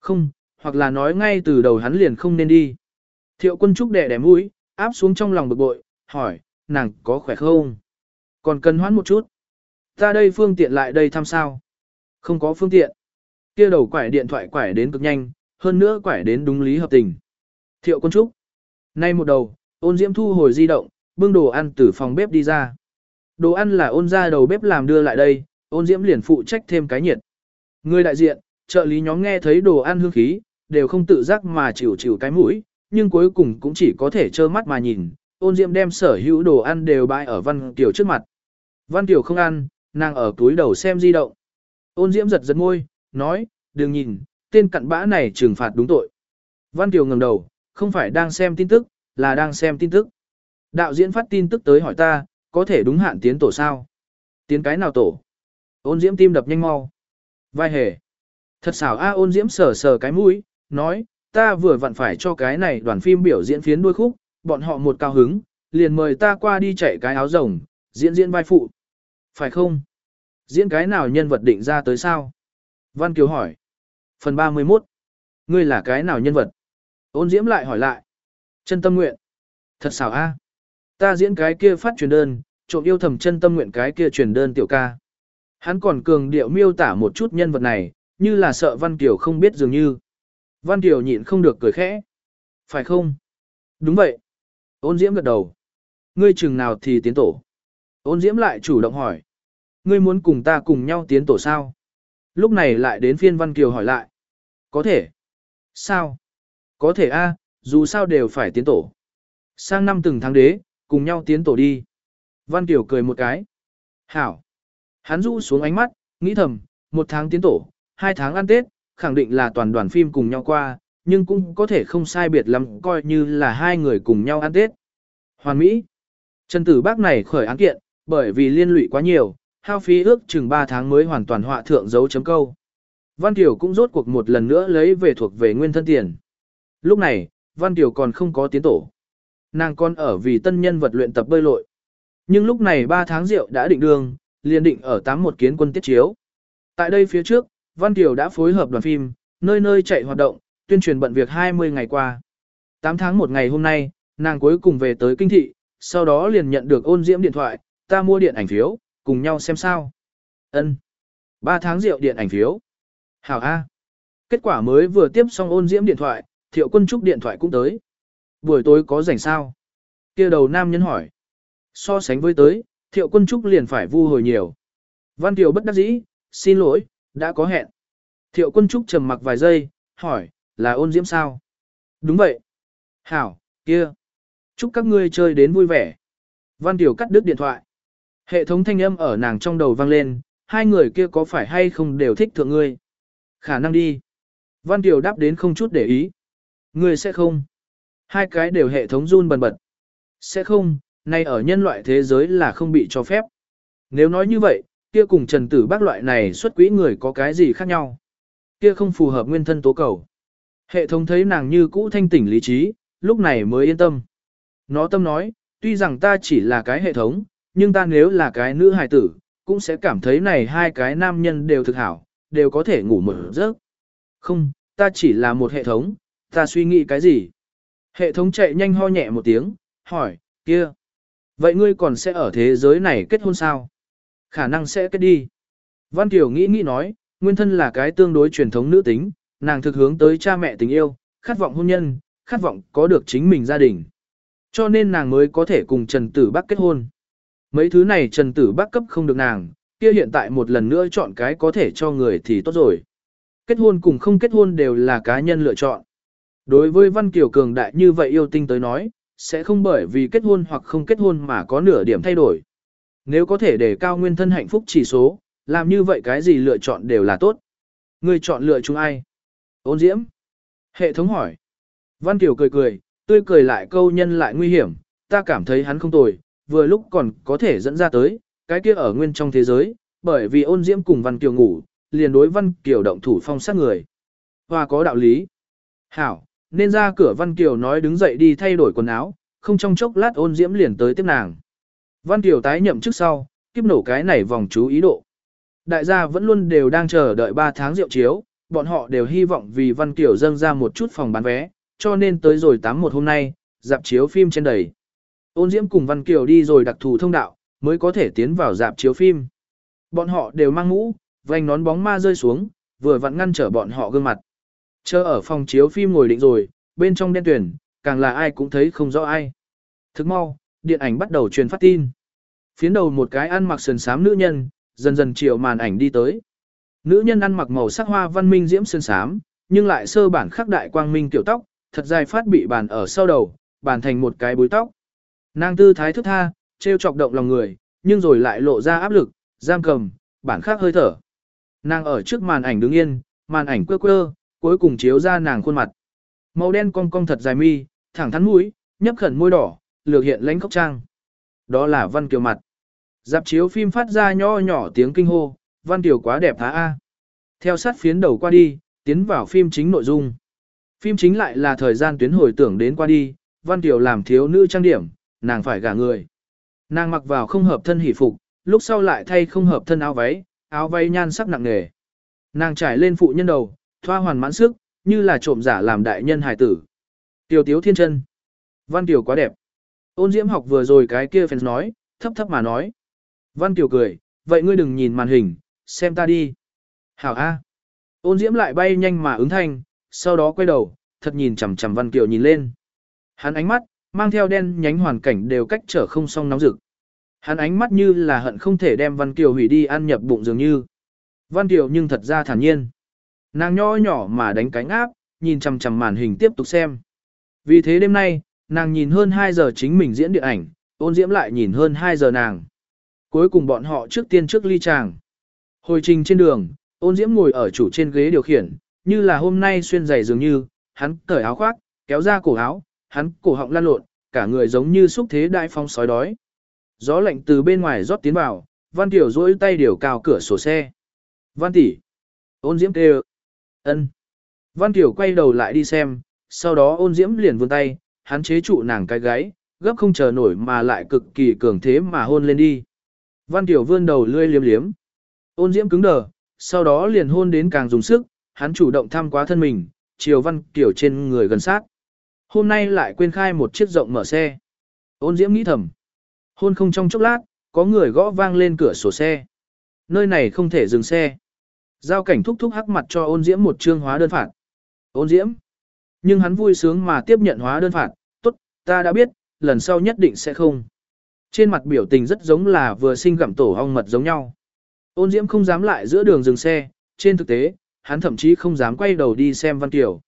Không, hoặc là nói ngay từ đầu hắn liền không nên đi. Thiệu Quân Trúc đẻ đẻ mũi, áp xuống trong lòng bực bội, hỏi, nàng có khỏe không? Còn cần hoãn một chút. Ta đây phương tiện lại đây thăm sao? Không có phương tiện. Kia đầu quải điện thoại quải đến cực nhanh, hơn nữa quải đến đúng lý hợp tình. Thiệu quân trúc. Nay một đầu, ôn diễm thu hồi di động, bưng đồ ăn từ phòng bếp đi ra. Đồ ăn là ôn ra đầu bếp làm đưa lại đây, ôn diễm liền phụ trách thêm cái nhiệt. Người đại diện, trợ lý nhóm nghe thấy đồ ăn hương khí, đều không tự giác mà chịu chịu cái mũi, nhưng cuối cùng cũng chỉ có thể trơ mắt mà nhìn. Ôn Diệm đem sở hữu đồ ăn đều bãi ở Văn tiểu trước mặt. Văn tiểu không ăn, nàng ở túi đầu xem di động. Ôn diễm giật giật môi, nói, đừng nhìn, tên cặn bã này trừng phạt đúng tội. Văn tiểu ngẩng đầu, không phải đang xem tin tức, là đang xem tin tức. Đạo diễn phát tin tức tới hỏi ta, có thể đúng hạn tiến tổ sao? Tiến cái nào tổ? Ôn diễm tim đập nhanh mau. Vai hề. Thật xảo a ôn diễm sờ sờ cái mũi, nói, ta vừa vặn phải cho cái này đoàn phim biểu diễn phiến đuôi khúc, bọn họ một cao hứng, liền mời ta qua đi chạy cái áo rồng, diễn diễn vai phụ. Phải không? Diễn cái nào nhân vật định ra tới sao? Văn Kiều hỏi. Phần 31. Ngươi là cái nào nhân vật? Ôn Diễm lại hỏi lại. Chân tâm nguyện. Thật xảo a. Ta diễn cái kia phát truyền đơn, trộm yêu thầm chân tâm nguyện cái kia truyền đơn tiểu ca. Hắn còn cường điệu miêu tả một chút nhân vật này, như là sợ Văn Kiều không biết dường như. Văn Kiều nhịn không được cười khẽ. Phải không? Đúng vậy. Ôn Diễm gật đầu. Ngươi chừng nào thì tiến tổ? Ôn Diễm lại chủ động hỏi. Ngươi muốn cùng ta cùng nhau tiến tổ sao? Lúc này lại đến phiên Văn Kiều hỏi lại. Có thể. Sao? Có thể a, dù sao đều phải tiến tổ. Sang năm từng tháng đế, cùng nhau tiến tổ đi. Văn Kiều cười một cái. Hảo. Hắn rũ xuống ánh mắt, nghĩ thầm, một tháng tiến tổ, hai tháng ăn Tết, khẳng định là toàn đoàn phim cùng nhau qua, nhưng cũng có thể không sai biệt lắm coi như là hai người cùng nhau ăn Tết. Hoàn Mỹ. Trần tử bác này khởi án kiện, bởi vì liên lụy quá nhiều, hao phí ước chừng 3 tháng mới hoàn toàn họa thượng dấu chấm câu. Văn tiểu cũng rốt cuộc một lần nữa lấy về thuộc về nguyên thân tiền. Lúc này, Văn tiểu còn không có tiến tổ. Nàng còn ở vì tân nhân vật luyện tập bơi lội. Nhưng lúc này 3 tháng rượu đã định đường, liền định ở 81 kiến quân tiết chiếu. Tại đây phía trước, Văn tiểu đã phối hợp đoàn phim, nơi nơi chạy hoạt động, tuyên truyền bận việc 20 ngày qua. 8 tháng một ngày hôm nay, nàng cuối cùng về tới kinh thị, sau đó liền nhận được ôn diễm điện thoại, ta mua điện ảnh phiếu, cùng nhau xem sao. Ân. Ba tháng rượu điện ảnh phiếu. Hảo A. Kết quả mới vừa tiếp xong ôn diễm điện thoại, thiệu quân trúc điện thoại cũng tới. Buổi tối có rảnh sao? kia đầu nam nhân hỏi. So sánh với tới, thiệu quân trúc liền phải vu hồi nhiều. Văn Kiều bất đắc dĩ, xin lỗi, đã có hẹn. Thiệu quân trúc trầm mặc vài giây, hỏi, là ôn diễm sao? Đúng vậy. Hảo, kia. Chúc các ngươi chơi đến vui vẻ. Văn Tiểu cắt đứt điện thoại. Hệ thống thanh âm ở nàng trong đầu vang lên, hai người kia có phải hay không đều thích thượng ngươi? Khả năng đi. Văn Tiểu đáp đến không chút để ý. Ngươi sẽ không. Hai cái đều hệ thống run bần bật. Sẽ không, nay ở nhân loại thế giới là không bị cho phép. Nếu nói như vậy, kia cùng Trần Tử Bác loại này xuất quỹ người có cái gì khác nhau. Kia không phù hợp nguyên thân tố cầu. Hệ thống thấy nàng như cũ thanh tỉnh lý trí, lúc này mới yên tâm. Nó tâm nói, tuy rằng ta chỉ là cái hệ thống, nhưng ta nếu là cái nữ hài tử, cũng sẽ cảm thấy này hai cái nam nhân đều thực hảo, đều có thể ngủ một giấc. Không, ta chỉ là một hệ thống, ta suy nghĩ cái gì? Hệ thống chạy nhanh ho nhẹ một tiếng, hỏi, kia. Vậy ngươi còn sẽ ở thế giới này kết hôn sao? Khả năng sẽ kết đi. Văn Kiều nghĩ nghĩ nói, nguyên thân là cái tương đối truyền thống nữ tính, nàng thực hướng tới cha mẹ tình yêu, khát vọng hôn nhân, khát vọng có được chính mình gia đình. Cho nên nàng mới có thể cùng Trần Tử Bắc kết hôn. Mấy thứ này Trần Tử Bắc cấp không được nàng, kia hiện tại một lần nữa chọn cái có thể cho người thì tốt rồi. Kết hôn cùng không kết hôn đều là cá nhân lựa chọn. Đối với Văn Kiều cường đại như vậy yêu tinh tới nói, sẽ không bởi vì kết hôn hoặc không kết hôn mà có nửa điểm thay đổi. Nếu có thể để cao nguyên thân hạnh phúc chỉ số, làm như vậy cái gì lựa chọn đều là tốt. Người chọn lựa chúng ai? Ôn diễm. Hệ thống hỏi. Văn Kiều cười cười, tươi cười lại câu nhân lại nguy hiểm, ta cảm thấy hắn không tồi, vừa lúc còn có thể dẫn ra tới, cái kia ở nguyên trong thế giới, bởi vì ôn diễm cùng Văn Kiều ngủ, liền đối Văn Kiều động thủ phong sát người. Và có đạo lý. Hảo, nên ra cửa Văn Kiều nói đứng dậy đi thay đổi quần áo, không trong chốc lát ôn diễm liền tới tiếp nàng. Văn Kiều tái nhậm trước sau, kiếp nổ cái này vòng chú ý độ. Đại gia vẫn luôn đều đang chờ đợi 3 tháng rượu chiếu, bọn họ đều hy vọng vì Văn Kiều dâng ra một chút phòng bán vé, cho nên tới rồi 81 hôm nay, dạp chiếu phim trên đầy. Ôn Diễm cùng Văn Kiều đi rồi đặc thù thông đạo, mới có thể tiến vào dạp chiếu phim. Bọn họ đều mang mũ, vành nón bóng ma rơi xuống, vừa vặn ngăn trở bọn họ gương mặt. Chờ ở phòng chiếu phim ngồi định rồi, bên trong đen tuyển, càng là ai cũng thấy không rõ ai. Thức mau, điện ảnh bắt đầu truyền phát tin. Phiến đầu một cái ăn mặc sườn xám nữ nhân, dần dần chiều màn ảnh đi tới. Nữ nhân ăn mặc màu sắc hoa văn minh diễm sơn sám, nhưng lại sơ bản khắc đại quang minh tiểu tóc, thật dài phát bị bàn ở sau đầu, bàn thành một cái búi tóc. Nàng tư thái thức tha, trêu chọc động lòng người, nhưng rồi lại lộ ra áp lực, giam cầm, bản khác hơi thở. Nàng ở trước màn ảnh đứng yên, màn ảnh quơ quơ, cuối cùng chiếu ra nàng khuôn mặt. Màu đen cong cong thật dài mi, thẳng thắn mũi, nhấp khẩn môi đỏ, lược hiện lãnh khóc trang. Đó là Văn Kiều mặt. Dạp chiếu phim phát ra nho nhỏ tiếng kinh hô, Văn tiểu quá đẹp hả a. Theo sát phiến đầu qua đi, tiến vào phim chính nội dung. Phim chính lại là thời gian tuyến hồi tưởng đến qua đi, Văn tiểu làm thiếu nữ trang điểm, nàng phải gả người. Nàng mặc vào không hợp thân hỷ phục, lúc sau lại thay không hợp thân áo váy, áo váy nhan sắc nặng nề. Nàng trải lên phụ nhân đầu, thoa hoàn mãn sức, như là trộm giả làm đại nhân hài tử. Tiểu tiếu thiên chân. Văn tiểu quá đẹp. Ôn diễm học vừa rồi cái kia phèn nói, thấp thấp mà nói. Văn tiểu cười, vậy ngươi đừng nhìn màn hình, xem ta đi. Hảo A. Ôn diễm lại bay nhanh mà ứng thanh, sau đó quay đầu, thật nhìn chằm chằm Văn Kiều nhìn lên. Hắn ánh mắt, mang theo đen nhánh hoàn cảnh đều cách trở không song nóng rực. Hắn ánh mắt như là hận không thể đem Văn Kiều hủy đi ăn nhập bụng dường như. Văn Kiều nhưng thật ra thản nhiên. Nàng nho nhỏ mà đánh cánh áp, nhìn chằm chằm màn hình tiếp tục xem. Vì thế đêm nay, nàng nhìn hơn 2 giờ chính mình diễn điện ảnh, ôn diễm lại nhìn hơn 2 giờ nàng. Cuối cùng bọn họ trước tiên trước ly chàng Hồi trình trên đường, ôn diễm ngồi ở chủ trên ghế điều khiển, như là hôm nay xuyên giày dường như, hắn cởi áo khoác, kéo ra cổ áo, hắn cổ họng lan lộn, cả người giống như xúc thế đại phong sói đói. Gió lạnh từ bên ngoài rót tiến vào, Văn Tiểu duỗi tay điều cao cửa sổ xe. Văn tỷ, ôn diễm kêu, ân. Văn Tiểu quay đầu lại đi xem, sau đó ôn diễm liền vươn tay, hắn chế trụ nàng cái gáy, gấp không chờ nổi mà lại cực kỳ cường thế mà hôn lên đi. Văn Tiểu vươn đầu lươi liếm liếm. Ôn diễm cứng đờ, sau đó liền hôn đến càng dùng sức, hắn chủ động thăm quá thân mình, chiều Văn kiểu trên người gần sát. Hôm nay lại quên khai một chiếc rộng mở xe. Ôn diễm nghĩ thầm. Hôn không trong chốc lát, có người gõ vang lên cửa sổ xe. Nơi này không thể dừng xe. Giao cảnh thúc thúc hắc mặt cho ôn diễm một trương hóa đơn phạt. Ôn diễm. Nhưng hắn vui sướng mà tiếp nhận hóa đơn phạt. Tốt, ta đã biết, lần sau nhất định sẽ không. Trên mặt biểu tình rất giống là vừa sinh gặm tổ ong mật giống nhau. Ôn diễm không dám lại giữa đường dừng xe, trên thực tế, hắn thậm chí không dám quay đầu đi xem Văn Kiều.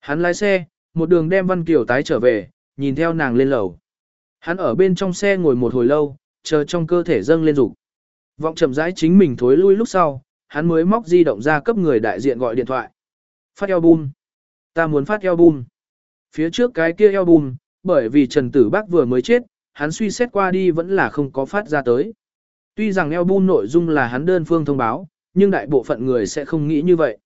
Hắn lái xe, một đường đem Văn Kiều tái trở về, nhìn theo nàng lên lầu. Hắn ở bên trong xe ngồi một hồi lâu, chờ trong cơ thể dâng lên dục. Vọng chậm rãi chính mình thối lui lúc sau, hắn mới móc di động ra cấp người đại diện gọi điện thoại. Phát album. Ta muốn phát album. Phía trước cái kia album, bởi vì Trần Tử Bác vừa mới chết, hắn suy xét qua đi vẫn là không có phát ra tới. Tuy rằng album nội dung là hắn đơn phương thông báo, nhưng đại bộ phận người sẽ không nghĩ như vậy.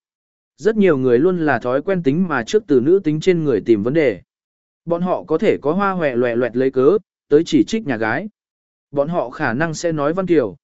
Rất nhiều người luôn là thói quen tính mà trước từ nữ tính trên người tìm vấn đề. Bọn họ có thể có hoa hòe loẹ loẹt lấy cớ, tới chỉ trích nhà gái. Bọn họ khả năng sẽ nói Văn Kiều.